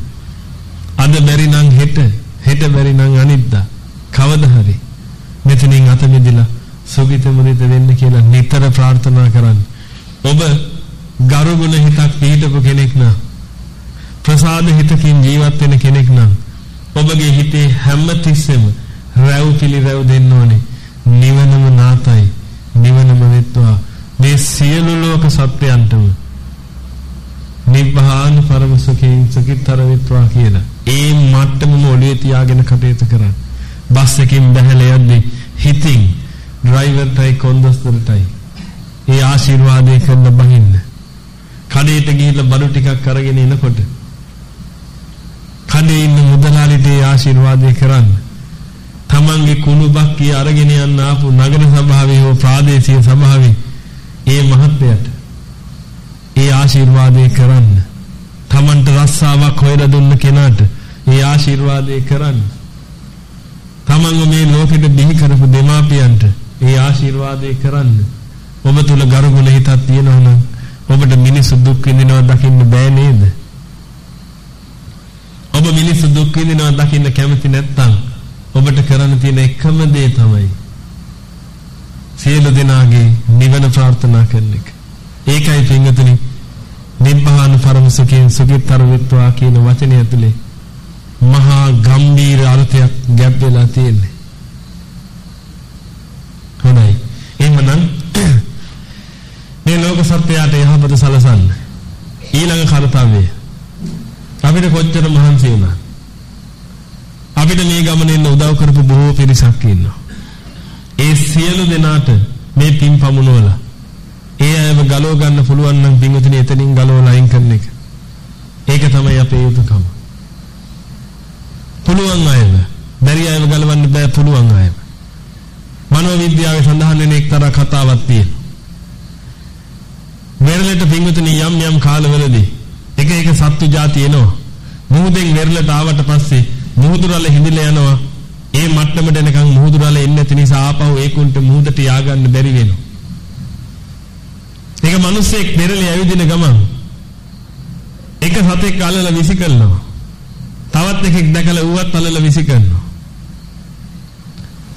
පස්සේ මුහුදු රළ හිඳිලා යනවා. ඒ මට්ටමට එනකන් මුහුදු රළ එන්නේ නැති නිසා ආපහු ඒකුන්ට මුහුදට ය아가න්න බැරි වෙනවා. ඒක මිනිස්සෙක් පෙරලි ඇවිදින ගමන් එක සතෙක් අල්ලලා විසි කරනවා. තවත් එකෙක් දැකලා ඌවත් අල්ලලා විසි කරනවා.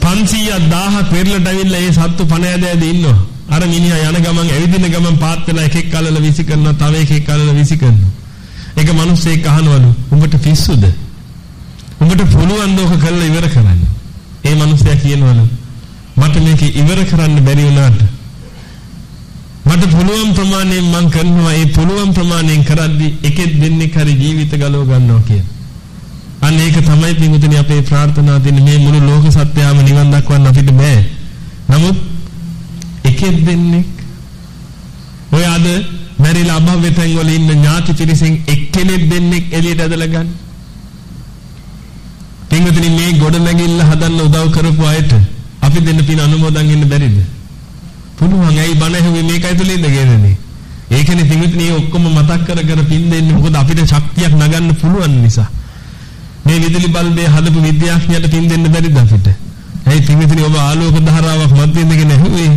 500ක් 1000ක් පෙරලට ඇවිල්ලා ඒ සත්තු පණ ඇද ඇද ඉන්නවා. අර මිනිහා යන ගමන් ඇවිදින ගමන් පාත් වෙලා එකෙක් අල්ලලා විසි කරනවා තව එකෙක් අල්ලලා විසි කරනවා. ඒක මිනිස්සෙක් අහනවලු උඹට පිස්සුද? උඹට පුළුවන් දෝක කරලා ඉවර කරන්න. ඒ මිනිස්සයා කියනවලු මට මේක ඉවර කරන්න බැරි වුණාට මට පුළුවන් ප්‍රමාණයෙන් මං කරනවා ඒ පුළුවන් ප්‍රමාණයෙන් කරද්දි එකෙක් දෙන්නෙක් හරි ජීවිත ගලව ගන්නවා කියන. අන්න ඒක තමයි පින්විතනි අපේ ප්‍රාර්ථනා දෙන්නේ මේ මුළු ලෝක සත්‍යයම නිවන් දක්වන්න අපිට බෑ. නමුත් එක ඒකෙත් දෙන්නේ ඔය අද මැරිලා අභව්‍යතෙන් වල ඉන්න ඥාති පිරිසෙන් එක්කෙනෙක් දෙන්නෙක් එළියට ඇදලා ගන්න. පින්වතුනි මේ ගොඩනැගිල්ල හදන්න උදව් කරපු අයට අපි දෙන්න පින් අනුමෝදන් වෙන්න බැරිද? පුළුවන්. ඇයි බණ ඇහුවේ මේකයි තුලින් ඉඳගෙනනේ. ඒකනේ පින්වතුනි ඔක්කොම මතක් කර කර පින් දෙන්නේ මොකද අපිට ශක්තියක් නගන්න පුළුවන් නිසා. මේ විදුලි බල්බේ හදපු විද්‍යාඥයට පින් දෙන්න බැරිද අපිට? ඇයි පින්වතුනි ඔබ ආලෝක ධාරාවක් මැද ඉඳගෙන ඇහුවේ?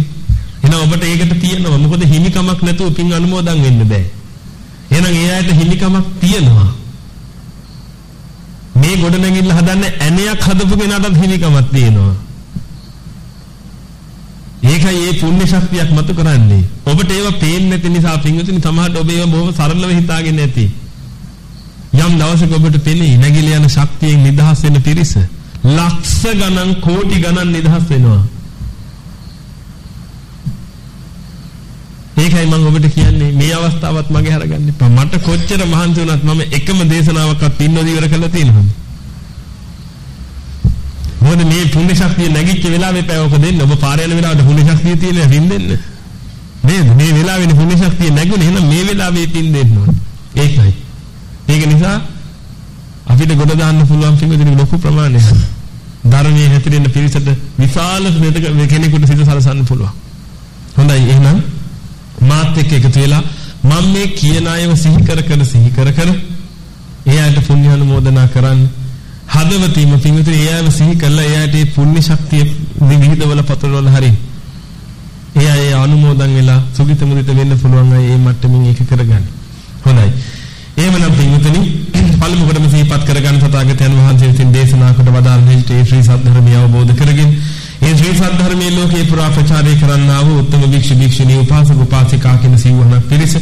එහෙනම් ඔබට ඒකට තියෙනවා. මොකද හිමිකමක් නැතුව පින් අනුමෝදන් වෙන්න බෑ. එහෙනම් ඒ අයට හිමිකමක් තියෙනවා. මේ ගොඩනැගිල්ල හදන්න ඇණයක් හදපු කෙනාටත් හිමිකමක් තියෙනවා. ඒකයි මේ පුණ්‍ය ශක්තියක් මතු කරන්නේ. ඔබට ඒවා පේන්නේ නැති නිසා පින්විතනි සමහරට ඔබ ඒවා බොහොම සරලව හිතාගෙන ඇති. යම් දවසක ඔබට පෙනේ නැගිල යන ශක්තියෙන් නිදහස් වෙන පිරිස ලක්ෂ ගණන් කෝටි ගණන් නිදහස් වෙනවා. ඒකයි මම ඔබට කියන්නේ මේ අවස්ථාවත් මගේ අරගන්න එපා. මට කොච්චර මහන්සි වුණත් මම එකම දේශනාවක්වත් පින්නෝද ඉවර කළා තියෙනවද? මොකද මේ පුණ්‍ය ශක්තිය නැගිච්ච වෙලාවේ පැවක දෙන්න ඔබ පාර යන වෙලාවට පුණ්‍ය ශක්තිය තියෙන පින් දෙන්න. නේද? මේ වෙලාවේ පුණ්‍ය ශක්තිය නැගුණේ එහෙනම් මේ වෙලාවේ පින් දෙන්න ඕනේ. ඒකයි. ඒක නිසා අපිට ගොඩ දාන්න පුළුවන් පින්වදින ලොකු ප්‍රමාණයක්. ධර්මයේ හැතිරෙන පිරිසට විශාල කෙනෙකුට සිත සලසන්න පුළුවන්. හොඳයි එහෙනම් මාත් එක්ක එකතු වෙලා මම මේ කියන අයව සිහි කර කර සිහි කර කර එයාට පුණ්‍ය අනුමෝදනා කරන්න හදවතින්ම පින්විතේ එයාව සිහි කළා. එයාට මේ පුණ්‍ය ශක්තිය විවිධවල පතරවල හරි එයා ඒ අනුමෝදන් වෙලා සුගිත මුදිත වෙන්න පුළුවන් අය මේ මට්ටමින් ඒක කරගන්න. හොඳයි. එහෙමනම් පින්විතනි පළමු කොටම සිහිපත් කරගන්න තථාගතයන් වහන්සේ විසින් දේශනා කොට වදාළ මේ ශ්‍රී සද්ධර්මය අවබෝධ කරගෙන ඒ ශ්‍රී සද්ධර්මයේ ලෝකේ පුරා ප්‍රචාරය කරන්නා වූ උත්තම භික්ෂු භික්ෂුණී උපාසක උපාසිකා කියන සිව්වණක් පිරිස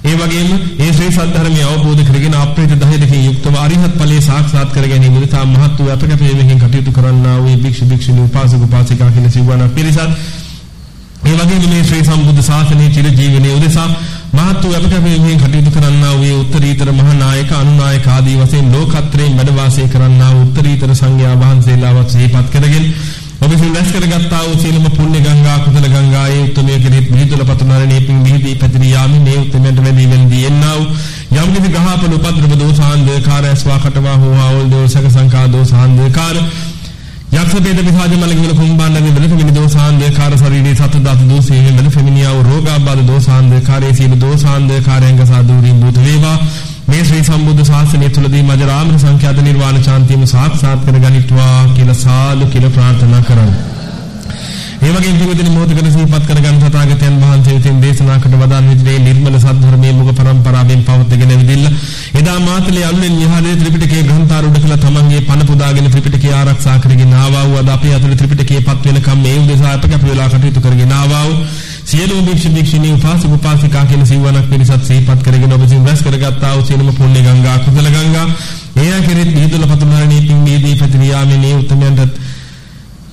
ඒ වගේම ඒ ශ්‍රී සද්ධර්මය අවබෝධ කරගෙන අප්‍රේත දහයකින් යුක්තව අරිහත් ඵලයේ සාක්ෂාත් කර ගැනීම උදෙසා මහත් වූ අපකපේමකින් කටයුතු කරන්නා වූ භික්ෂු භික්ෂුණී උපාසක උපාසිකා කියන සිව්වණක් පිරිසත් ඒ වගේම මේ ශ්‍රී සම්බුද්ධ ශාසනයේ චිර ජීවනයේ උදෙසා මහත් වූ අපකපේමකින් කටයුතු කරන්නා වූ උත්තරීතර මහානායක අනුනායක ආදී වශයෙන් ලෝකත්‍රයෙන් වැඩ වාසය කරන්නා වූ උත්තරීතර සංඝයා වහන්සේලාවත් සිහිපත් කරගෙන ඔබ විසින් රැස් කරගත්තා වූ සීලම පුණ්‍ය ගංගා කුසල ගංගා ඒ උත්මයේ කෙරෙහි මිහිදුල පතුනරණේ පින් මිහිදී පැතිරී යාමේ මේ උත්මයට වැඩි වෙන්දී එන්නා වූ යම් කිසි ගහපල උපද්‍රව දෝසාන්දකාර ඇස්වා කටවා හෝ ආවල් දෝසක සංකා දෝසාන්දකාර යක්ෂ වේද විභාජ මලගින කුම්බාණ්ඩගේ වල පෙමිනි දෝසාන්දකාර ශරීරේ සත දාත දෝෂේ වල පෙමිනියා වූ රෝගාබාධ දෝසාන්දකාරයේ සීල දෝසාන්දකාරයන්ග සාදුරින් බුත වේවා. මේ ශ්‍රී සම්බුද්ධ ශාසනය තුලදී මජරාමන සංඛ්‍යාත නිර්වාණ ශාන්තියම සාක්ෂාත් කරගනිත්වා කියලා සාදු කියලා ප්‍රාර්ථනා කරමු. ඒ වගේම පිළිවෙදින මොහොතකට සිහිපත් කරගන්න තථාගතයන් වහන්සේ විසින් දේශනා කොට වදාළ විදිහේ නිර්මල සද්ධර්මයේ මුග පරම්පරාවෙන් පවත්ගෙන ඇවිදින්න එදා මාතලේ අල්ලෙන් යහදේ ත්‍රිපිටකයේ ග්‍රන්ථාරූඪ කළ තමන්ගේ පණ පුදාගෙන ත්‍රිපිටකය ආරක්ෂා කරගෙන ආවා වූ අද අපේ අතුල ත්‍රිපිටකයේ පත් වෙනකම් මේ උදෙසා අපකප වේලා කටයුතු කරගෙන ආවා වූ සියලුම භික්ෂු භික්ෂුණී උපාසක උපාසිකා කියන සිවණක් පිරිසත් සිහිපත් කරගෙන ඔබ සින් රැස් කරගත්තා වූ සියලුම පුණ්‍ය ගංගා කුසල ගංගා එයා කෙරෙහි දීදුල පතුනාරණී පින් මේදී පැතිරියාමේ මේ උත්මයන්ට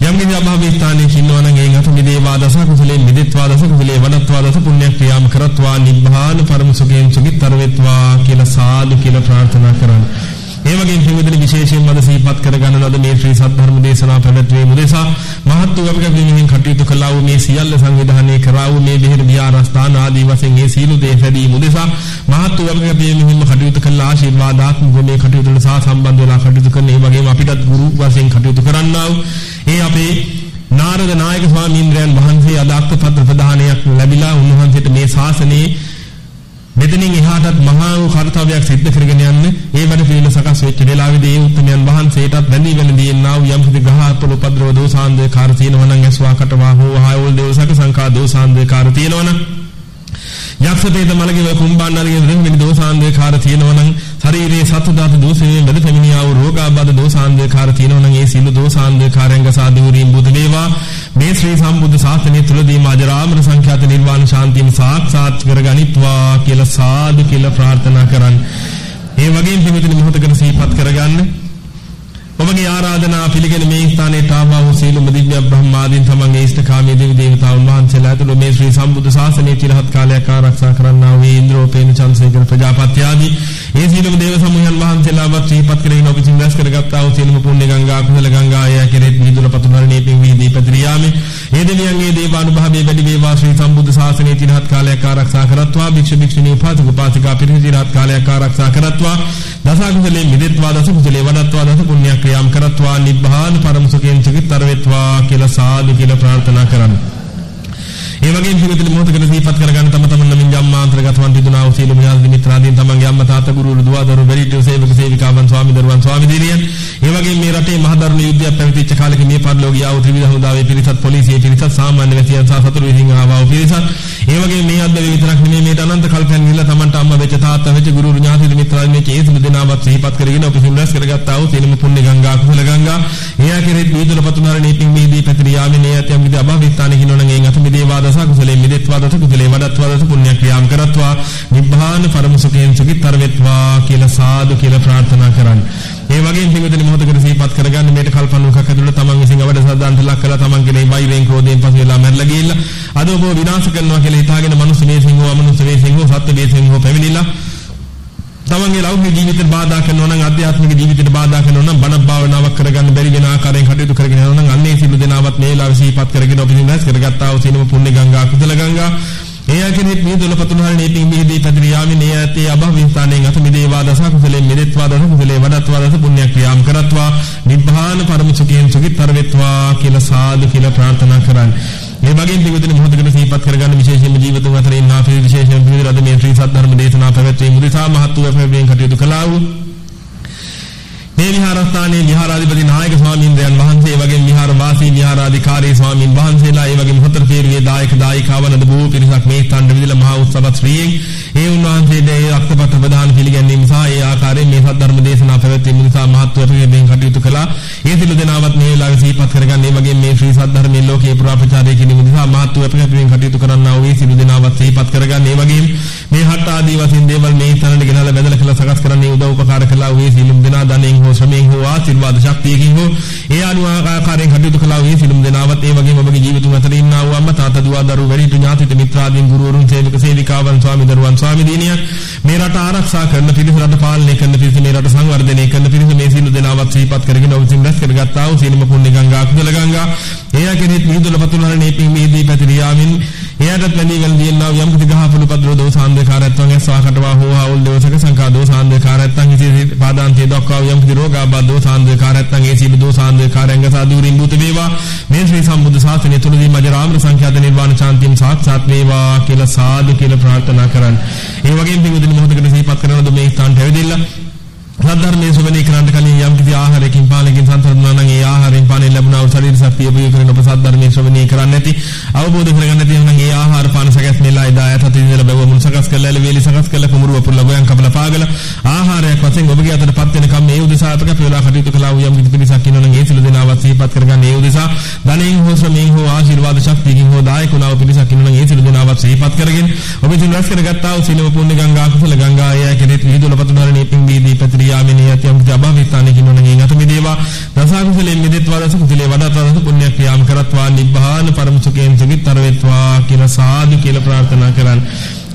යම් කිසි අභාවී ස්ථානයක ඉන්නවා නම් ඒ අත මිදේවා දස කුසලේ මිදෙත්වා දස කුසලේ වඩත්වා දස පුණ්‍ය ක්‍රියාම කරත්වා නිබ්බාන පරම සුඛයෙන් සුඛිතර වෙත්වා කියලා සාදු කියලා ප්‍රාර්ථනා කරන්නේ. ඒ වගේම පිළිවෙදින විශේෂයෙන්ම අද සිහිපත් කරගන්න ලද මේ ශ්‍රී සද්ධර්ම දේශනා පැවැත්වීම උදෙසා මහත් වූ අපකපින්මින් කටයුතු කළා වූ මේ සියල්ල සංවිධානය කරා වූ මේ විහෙර විහාරස්ථාන ආදී වශයෙන් මේ සීල දේ ලැබීම උදෙසා මහත් වූ අපකපින්මින් කටයුතු කළා ආශිර්වාදාත්මක මේ කටයුතු වල සහ සම්බන්ධ වෙලා කටයුතු කරන ඒ වගේම අපිටත් ගුරු වශයෙන් කටයුතු කරන්නා වූ ඒ අපේ නාරද නායක ස්වාමීන්ද්‍රයන් වහන්සේ අද අක්කපත්‍ර ප්‍රදානයක් ලැබිලා උන්වහන්සේට මේ ශාසනයේ මෙතනින් එහාටත් මහා වූ කාර්යයක් සිද්ධ කරගෙන යන්න ඒ වැඩ පිළිවෙල සකස් වෙච්ච වෙලාවේදී ඒ උත්තරයන් වහන්සේටත් වැඳි වැඳි එන්නා වූ යම් කිසි ග්‍රහපල උපද්‍රව දෝසාන්දේ කාර්ය තියෙනවා නම් ඇස්වා කටවා හෝ ආයෝල් දේවසක සංකා දෝසාන්දේ කාර්ය තියෙනවා නම් යක්ෂ වේද මලගේ කුම්බාණ්ඩලගේ වෙන දෝසාන්දේකාර තියෙනවා නම් ශරීරයේ සතු ධාතු දෝෂයෙන් වැඩ පැමිණියා වූ රෝගාබාධ දෝසාන්දේකාර තියෙනවා නම් ඒ සීල දෝසාන්දේකාරයන්ග සාදුරීම් බුදු වේවා මේ ශ්‍රී සම්බුද්ධ ශාසනය තුලදී මාජරාමන සංඛ්‍යාත නිර්වාණ ශාන්තියම සාක්ෂාත් කරගනිත්වා කියලා සාදු කියලා ප්‍රාර්ථනා කරන්. ඒ වගේම හිමිතුනි මොහොතකට සිහිපත් කරගන්න ඔබගේ ආරාධනා පිළිගෙන මේ ස්ථානයේ තාමා වූ සීලම දිව්‍ය බ්‍රහ්මාදීන් තමන්ගේ ඉෂ්ඨකාමී දෙවි දේවතාවුන් වහන්සේලා ඇතුළු මේ ශ්‍රී සම්බුද්ධ ශාසනයේ චිරහත් කාලයක් ආරක්ෂා කරන්නා වූ ඉන්ද්‍රෝපේන චන්සේකර ප්‍රජාපති ආදී ඒ සීලම දේව සමූහයන් වහන්සේලාවත් සිහිපත් කරගෙන ඔබ විසින් රැස් කරගත්තා වූ සීලම පුණ්‍ය ගංගා කුසල ගංගා අය කෙරෙහි විදුල පතුනරණේ පින් වීදී පැතිරියාමේ ඒ දෙවියන්ගේ දේවානුභාවයේ වැඩි වේවා ශ්‍රී සම්බුද්ධ ශාසනයේ චිරහත් කාලයක් ආරක්ෂා කරත්වා. භික්ෂු භික්ෂුණී උපාසක උපාසිකා පිරිස චිරහත් කාලයක් ආරක්ෂා කරත්වා. දස කුසලේ මිදෙත්වා දස කුසලේ වඩත්වා දස පුණ්‍ය ක්‍රියාම් කරත්වා නිබ්බාන පරම සුඛයෙන් සුඛිතර වෙත්වා කියලා සාදු කියලා ප්‍රාර්ථනා කරන්න. ඒ වගේම පිළිතුරු මොහොතකට සිහිපත් කරගන්න තම තමන් නමින් ජම්මාන්තරගත වන් තිදුනා වූ සීල මියාදී මිත්‍රාදීන් තමන්ගේ අම්මා තාත්තා ගුරු දුව දරු බැරිටි සේවක සේවිකාවන් ස්වාමි දරුවන් ස්වාමි දිරියන් ඒ වගේම මේ රටේ මහ දරුණු යුද්ධයක් පැවතිච්ච කාලෙක මේ පරිලෝකීය ආව ත්‍රිවිධ හමුදාවේ පිරිසත් පොලිසිය පිරිසත් සාමාන්‍ය වැසියන් සහ සතුරු විසින් ආවා වූ පිරිසත්. ඒ වගේම මේ අද්ද විතරක් නෙමෙයි මේට අනන්ත කල්පයන් ගිහිල්ලා තමන්ට අම්මා වෙච්ච තාත්තා වෙච්ච ගුරු ඥාති මිත්‍රාදීන් වෙච්ච ඒ සිළු දෙනාවත් සිහිපත් කරගෙන ඔබ සිම්රස් කරගත්තා වූ සීලම පුණ්‍ය ගංගා කුසල ගංගා. එයා කෙරෙහි විදුල පතුනරණේ පින් මේදී පැතිර යාමේ නේ යත්‍යම් විද අභවිස්ථානෙ කිනෝනන් එන් අත මිදේවා දස කුසලේ මිදෙත්වා දස කුසලේ වඩත්වා දස පුණ්‍ය ක්‍රියාම් කරත්වා නිබ්බාන පරම සුඛයෙන් සුඛිතර වෙත්වා කියලා සාදු කියලා ප්‍රාර්ථනා කරන්නේ. ඒ වගේම පින්වතුනි මොහොතකට සිහිපත් කරගන්න මේට කල්පනාවක් ඇතුළත තමන් විසින් අවඩ සදාන්ට ලක් කළා තමන් කෙරෙහි වෛරයෙන් ක්‍රෝධයෙන් පසු වෙලා මැරලා ගිහිල්ලා අද ඔබ විනාශ කරනවා කියලා හිතාගෙන මනුස්ස මේසින් හෝ අමනුස්ස මේසින් හෝ සත්ත්ව මේසින් හෝ පැමිණිලා තමන්ගේ ලෞකික ජීවිතයට බාධා කරනවා නම් ආධ්‍යාත්මික ජීවිතයට බාධා කරනවා නම් බණ භාවනාවක් කරගන්න බැරි වෙන ආකාරයෙන් කටයුතු කරගෙන යනවා නම් අන්නේ සිළු දෙනාවත් මේ වෙලාවේ සිහිපත් කරගෙන ඔබ විසින් රැස් කරගත්තා වූ සීලම පුණ්‍ය ගංගා කුසල ගංගා. ඒ අකෙනෙත් මේ දොළ පතුනහරණේ පින් මිහිදී පැදිරි යාමේ නේ ඇතේ අභව ස්ථානයෙන් අත මිදේවා දස කුසලෙන් මිදෙත්වා දස කුසලේ වඩත්වා දස පුණ්‍ය ක්‍රියාම් කරත්වා. නිබ්බාන පරම සුඛයෙන් සුඛිතර වෙත්වා කියලා සාදු කියලා ප්‍රාර්ථනා කරන්නේ. මේ වගේම පිළිවෙතන මොහොතකට සිහිපත් කරගන්න විශේෂයෙන්ම ජීවිතුන් අතර ඉන්නා පිළි විශේෂයෙන් පිළිවෙල අද මේ ශ්‍රී සද්ධර්ම දේශනා පැවැත්වීම උදෙසා මහත් වූ අපේක්ෂයෙන් කටයුතු කළා වූ මේ විහාරස්ථානයේ විහාරාධිපති නායක ස්වාමීන් වහන්සේ වගේම විහාර වාසී විහාරාධිකාරී ස්වාමීන් වහන්සේලා ඒ වගේම හතර තේරුවේ දායක දායිකාවන් අද බොහෝ පිරිසක් මේ ස්ථාන විදලා මහා උත්සව ශ්‍රීයෙන් ඒ උන්වහන්සේගේ අක්තපත් ප්‍රදාන පිළිගැනීම සහ ඒ ආකාරයෙන් මේ සද්ධර්ම දේශනා පැවැත්වීම නිසා මහත් වූ කටයුතු කළා. ඒ සිළු දෙනාවත් මේ වෙලාවේ සිහිපත් කරගන්න ඒ වගේම මේ ශ්‍රී සද්ධර්මයේ ලෝකේ පුරා ප්‍රචාරය කිරීම නිසා මහත් වූ අපකපින් කටයුතු කරන්නා වූ සිළු දෙනාවත් සිහිපත් කරගන්න. ඒ වගේම මේ හත් ආදී වශයෙන් දේවල් මේ ස්ථානට ගෙනල්ලා බෙදලා කළා සකස් කරන්නේ උදව් උපකාර කළා වූ සිළු දෙනා ධනෙන් හෝ ශ්‍රමයෙන් හෝ ආශිර්වාද ශක්තියකින් හෝ ඒ අනුව ආකාරයෙන් කටයුතු කළා වූ සිළු දෙනාවත් ඒ වගේම ඔබගේ ජීවිතුන් අතර ඉන්නා වූ අම්මා තාත්තා දුව දරුවෝ වැඩිහිටි ඥාතිත මිත්‍රාදීන් ගුරුවරුන් සේවක සේවිකාවන් ස්වාමි දරුවන් ස්වාමි දිනියන් මේ රට ආරක්ෂා කරන පිරිස රට පාලනය කරන පිරිස මේ රට සංවර්ධනය කරන පිරිස මේ සියලු දෙනාවත් සිහිපත් කරගෙන ඔබ විසින් රැස් කරගත්තා වූ සීලම පුණ්‍ය ගංගා කුසල ගංගා. එය කෙරෙහි මිහිඳුල පතුලහරණේ පින් මේදී පැතිරියාමින් එයටත් ලැබී ගල් දියන්නා යම් කිසි ගහපළු පද්‍රෝ දෝසාන්දකාරයත්වං ඇස්වාකටවා හෝ හවුල් දෝසක සංකා දෝසාන්දකාරයත්වං හිසි පාදාන්තේ දක්වා යම් කිසි රෝගාබා දෝසාන්දකාරයත්වං ඒ සීල දෝසාන්දකාරයන්ග සාදුරින් බුත වේවා මේ ශ්‍රී සම්බුද්ධ ශාසනය තුලදී මජරාමර සංඛ්‍යාත නිර්වාණ ශාන්තියන් සාක්ෂාත් වේවා කියලා සාදු කියලා ප්‍රාර්ථනා කරන්න. ඒ වගේම පිටුදින මොහොතකට සිහිපත් කරනද මේ ස්ථානට ඇවිදilla සද්ධර්මයේ ශ්‍රවණය කරන්න කලින් යම් කිසි ආහාරයකින් පානකින් සම්පූර්ණ නම් ඒ ආහාරයෙන් පානෙන් ලැබුණා වූ ශරීර ශක්තිය උපයෝග කරගෙන ඔබ සද්ධර්මයේ ශ්‍රවණය කරන්නේ නැති අවබෝධ කරගන්න නැති නම් ඒ ආහාර පාන සකස් මෙලා එදා යත තින්දල බැව මුන් සකස් කළා ලෙවේලි සකස් කළා කුමරුව පුල්ල ගෝයන් කපලා පාගලා ආහාරයක් වශයෙන් ඔබගේ අතටපත් වෙනකම් මේ උදෙසා අපක පෙරලා කටයුතු කළා වූ යම් කිසි පිරිසක් ඉන්නවනම් ඒ සිළු දෙනාවත් සිහිපත් කරගන්න ඒ උදෙසා ධනෙන් හෝ ශ්‍රමයෙන් හෝ ආශිර්වාද ශක්තියකින් හෝ දායකුණාව පිරිසක් ඉන්නවනම් ඒ සිළු දෙනාවත් සිහිපත් කරගෙන ඔබ විසින් රැස් කරගත්තා වූ සීලව පුණ්‍ය ගංගා කුසල ගංගා අය කෙරෙහි විදුල පතුනරණේ පිං දීදී පත්‍රියාමිනිය යම් අභාවිතානේ කිනෝනගේ අත මිදේවා. දසකුසලෙන් මිදෙත්වා දසකුසලේ වඩත්වා දස පුණ්‍ය ක්‍රියාම් කරත්වා නිබ්බාන පරම සුඛයෙන් සුඛිතර වෙත්වා කියලා සාදු කියලා ප්‍රාර්ථනා කරන්.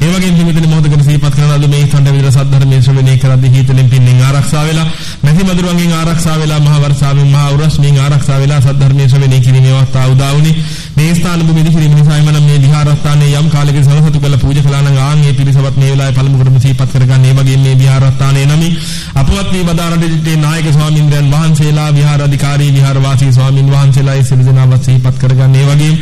ඒ වගේම හිමිතන මොහොතකට සිහිපත් කරන අද මේ ඛණ්ඩ විතර සද්ධර්මයේ ශ්‍රවණය කරද්දී හීතලෙන් පින්නෙන් ආරක්ෂා වෙලා නැති මදුරුවන්ගෙන් ආරක්ෂා වෙලා මහ වර්ෂාවෙන් මහ උරස්මින් ආරක්ෂා වෙලා සද්ධර්මයේ ශ්‍රවණය කිරීමේ අවස්ථාව උදා වුණේ. මේ ස්ථාන භූමියේ කිරීම නිසා එමනම් මේ විහාරස්ථානයේ යම් කාලයක සරසතු කළ පූජා කළා නම් ආන් මේ පිරිසවත් මේ වෙලාවේ පළමු කොටම සිහිපත් කරගන්න. ඒ වගේම මේ විහාරස්ථානයේ නමි අපවත් වී බදාරණිතේ නායක ස්වාමින්ද්‍රයන් වහන්සේලා විහාරාධිකාරී විහාරවාසී ස්වාමින් වහන්සේලා ඒ සියලු දෙනාවත් සිහිපත් කරගන්න. ඒ වගේම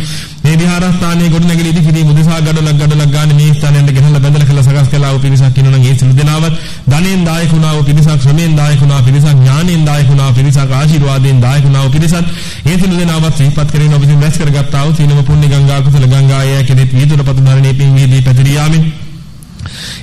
මේ විහාරස්ථානයේ ගොඩනැගිලි ඉදිකිරීම උදෙසා ගඩොලක් ගඩොලක් ගන්න මේ ස්ථානයෙන් ගෙනල්ලා බඳලා කළ සකස් කළා වූ පිරිසක් ඉන්නවනම් ඒ සියලු දෙනාවත් ධනෙන් දායක වුණා වූ පිරිසක් ශ්‍රමයෙන් දායක වුණා පිරිසක් ඥානෙන් දායක වුණා පිරිසක් ආශිර්වාදයෙන් දායක වුණා වූ පිරිසක් ඒ සියලු දෙනාවත් සිහිපත් කරගෙන ඔබ විසින් රැස් කරගත්තා වූ සීලම පුණ්‍ය ගංගා කුසල ගංගා අය කෙරෙහි විදුල පතු ධර්ණේ පින් වීදී පැතිරියාමින්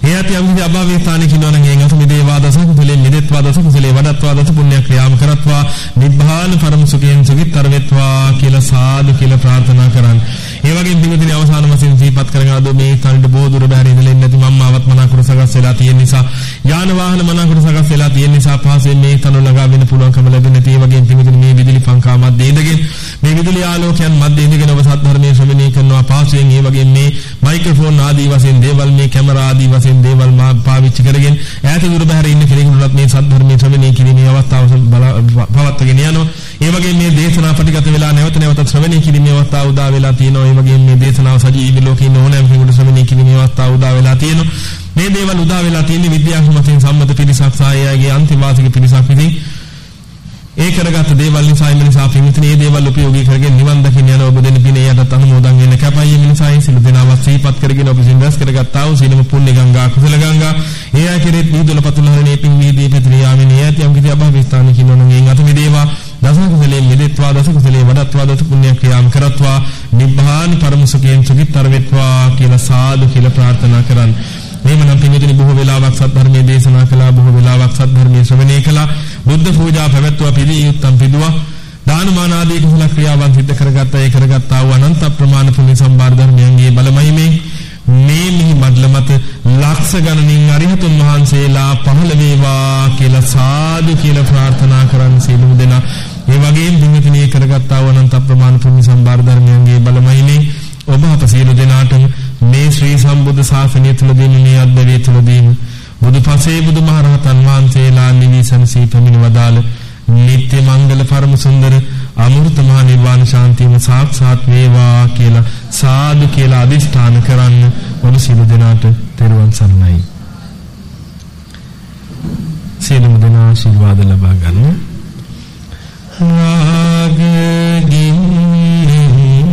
එයත් යම් කිසි අභාවී ස්ථානයක ඉන්නවනම් ඒ අත මිදේවා දස කුසලෙන් මිදෙත්වා දස කුසලේ වඩත්වා දස පුණ්‍ය ක්‍රියාම කරත්වා නිබ්බාන පරම සුඛයෙන් සුඛිතර වෙත්වා කියලා සාදු කියලා ප්‍රාර්ථනා කරන්. ඒ වගේම පින්විතනි අවසාන වශයෙන් සිහිපත් කරගෙන ආදෝ මේ තනිට බොහෝ දුර බැහැර ඉඳලා ඉන්නේ නැති මම්මාවත් මනාකොට සකස් වෙලා තියෙන නිසා යාන වාහන මනාකොට සකස් වෙලා තියෙන නිසා පහසෙන් මේ තන ළඟා වෙන්න පුළුවන්කම ලැබෙන්නේ නැති. ඒ වගේම පින්විතනි මේ විදුලි පංකා මැද්දේ ඉඳගෙන මේ විදුලි ආලෝකයන් මැද්දේ ඉඳගෙන ඔබ සත්‍ය ශ්‍රවණය කරනවා. පහසෙන් ඒ වගේම මේ මයික්‍රොෆෝන් ආදී වශයෙන් දේවල් මේ කැමරා ආදී වශයෙන් දේවල් මා පාවිච්චි කරගෙන ඈත දුර බැහැර ඉන්න කෙනෙකුට මේ සත්‍ය ශ්‍රවණය කිරීමේ අවස්ථාව පවත්වාගෙන යනවා. ඒ වගේම මේ දේශනා ප්‍රතිගත වෙලා නැවත නැවත ශ්‍රවණය කිරීමේ අවස්ථාව උදා වෙලා තියෙනවා. ඒ වගේම මේ දේශනාව සජීවී ලෝකේ ඉන්න ඕනෑම කෙනෙකුට ශ්‍රවණය කිරීමේ අවස්ථාව උදා වෙලා තියෙනවා. මේ දේවල් උදා වෙලා තියෙන්නේ විද්‍යාත්මක වශයෙන් සම්මත පිරිසක් සහ එයාගේ අන්තිවාසික පිරිසක් විසින්. ඒ කරගත් දේවල් නිසා එම නිසා පින්විතනේ මේ දේවල් උපයෝගී කරගෙන නිවන් දකින්න යන ඔබ දෙන පිනේ යටත් අනුමෝදන් වෙන්න කැපයි. මේ නිසා ඒ සිළු දෙනාවත් සිහිපත් කරගෙන ඔබ සින්දස් කරගත්තා වූ සීලම පුණ්‍ය ගංගා කුසල ගංගා. ඒ ආ කෙරෙත් නීදුල පතුල හරණේ පින් වීදී පෙත්‍රියාමින යති යම් කිසි අභව ස්ථාන කිනොන මේ අත මිදේවා දස කුසලේ මිදෙත්වා දස කුසලේ වඩත්වා දස පුණ්‍ය ක්‍රියාම් කරත්වා නිබ්බාන පරම සුඛයෙන් සුඛිතර වෙත්වා කියලා සාදු කියලා ප්‍රාර්ථනා කරන්නේ එහෙමනම් පින්විතනි බොහෝ වෙලාවක් සත්‍ය දේශනා කළා බොහෝ වෙලාවක් සත්‍ය ශ්‍රවණය කළා. බුද්ධ පූජා පැවැත්වුවා පිළි යුත්තම් පිදුවා. දානමාන ආදී කුසල ක්‍රියාවන් සිද්ධ කරගත්තා. ඒ කරගත්තා වූ අනන්ත ප්‍රමාණ පුණ්‍ය සම්භාර ධර්මයන්ගේ බලමහිමේ මේ මිහි මඩල මත ලක්ෂ ගණනින් අරිහතුන් වහන්සේලා පහළ වේවා කියලා සාදු කියලා ප්‍රාර්ථනා කරන් සියලුම දෙනා ඒ වගේම දිනතිනේ කරගත්තා වූ අනන්ත ප්‍රමාණ පුණ්‍ය සම්භාර ධර්මයන්ගේ බලමහිමේ ඔබ අප සියලු දෙනාටම මේ ශ්‍රී සම්බුද්ධ ශාසනය තුළදීම මේ අද්දවේ තුළදීම බුදු පසේ බුදු මහරහතන් වහන්සේලා නිවිසනසී පැමිණ වදාළ නිත්‍ය මංගල පරම සුන්දර අමෘත මහ නිර්වාණ ශාන්තියම සාක්ෂාත් වේවා කියලා සාදු කියලා අදිෂ්ඨාන කරන්න ඔබ සියලු දෙනාට තෙරුවන් සරණයි. සියලුම දෙනා ආශිර්වාද ලබා ගන්න. රාග ගින්නේ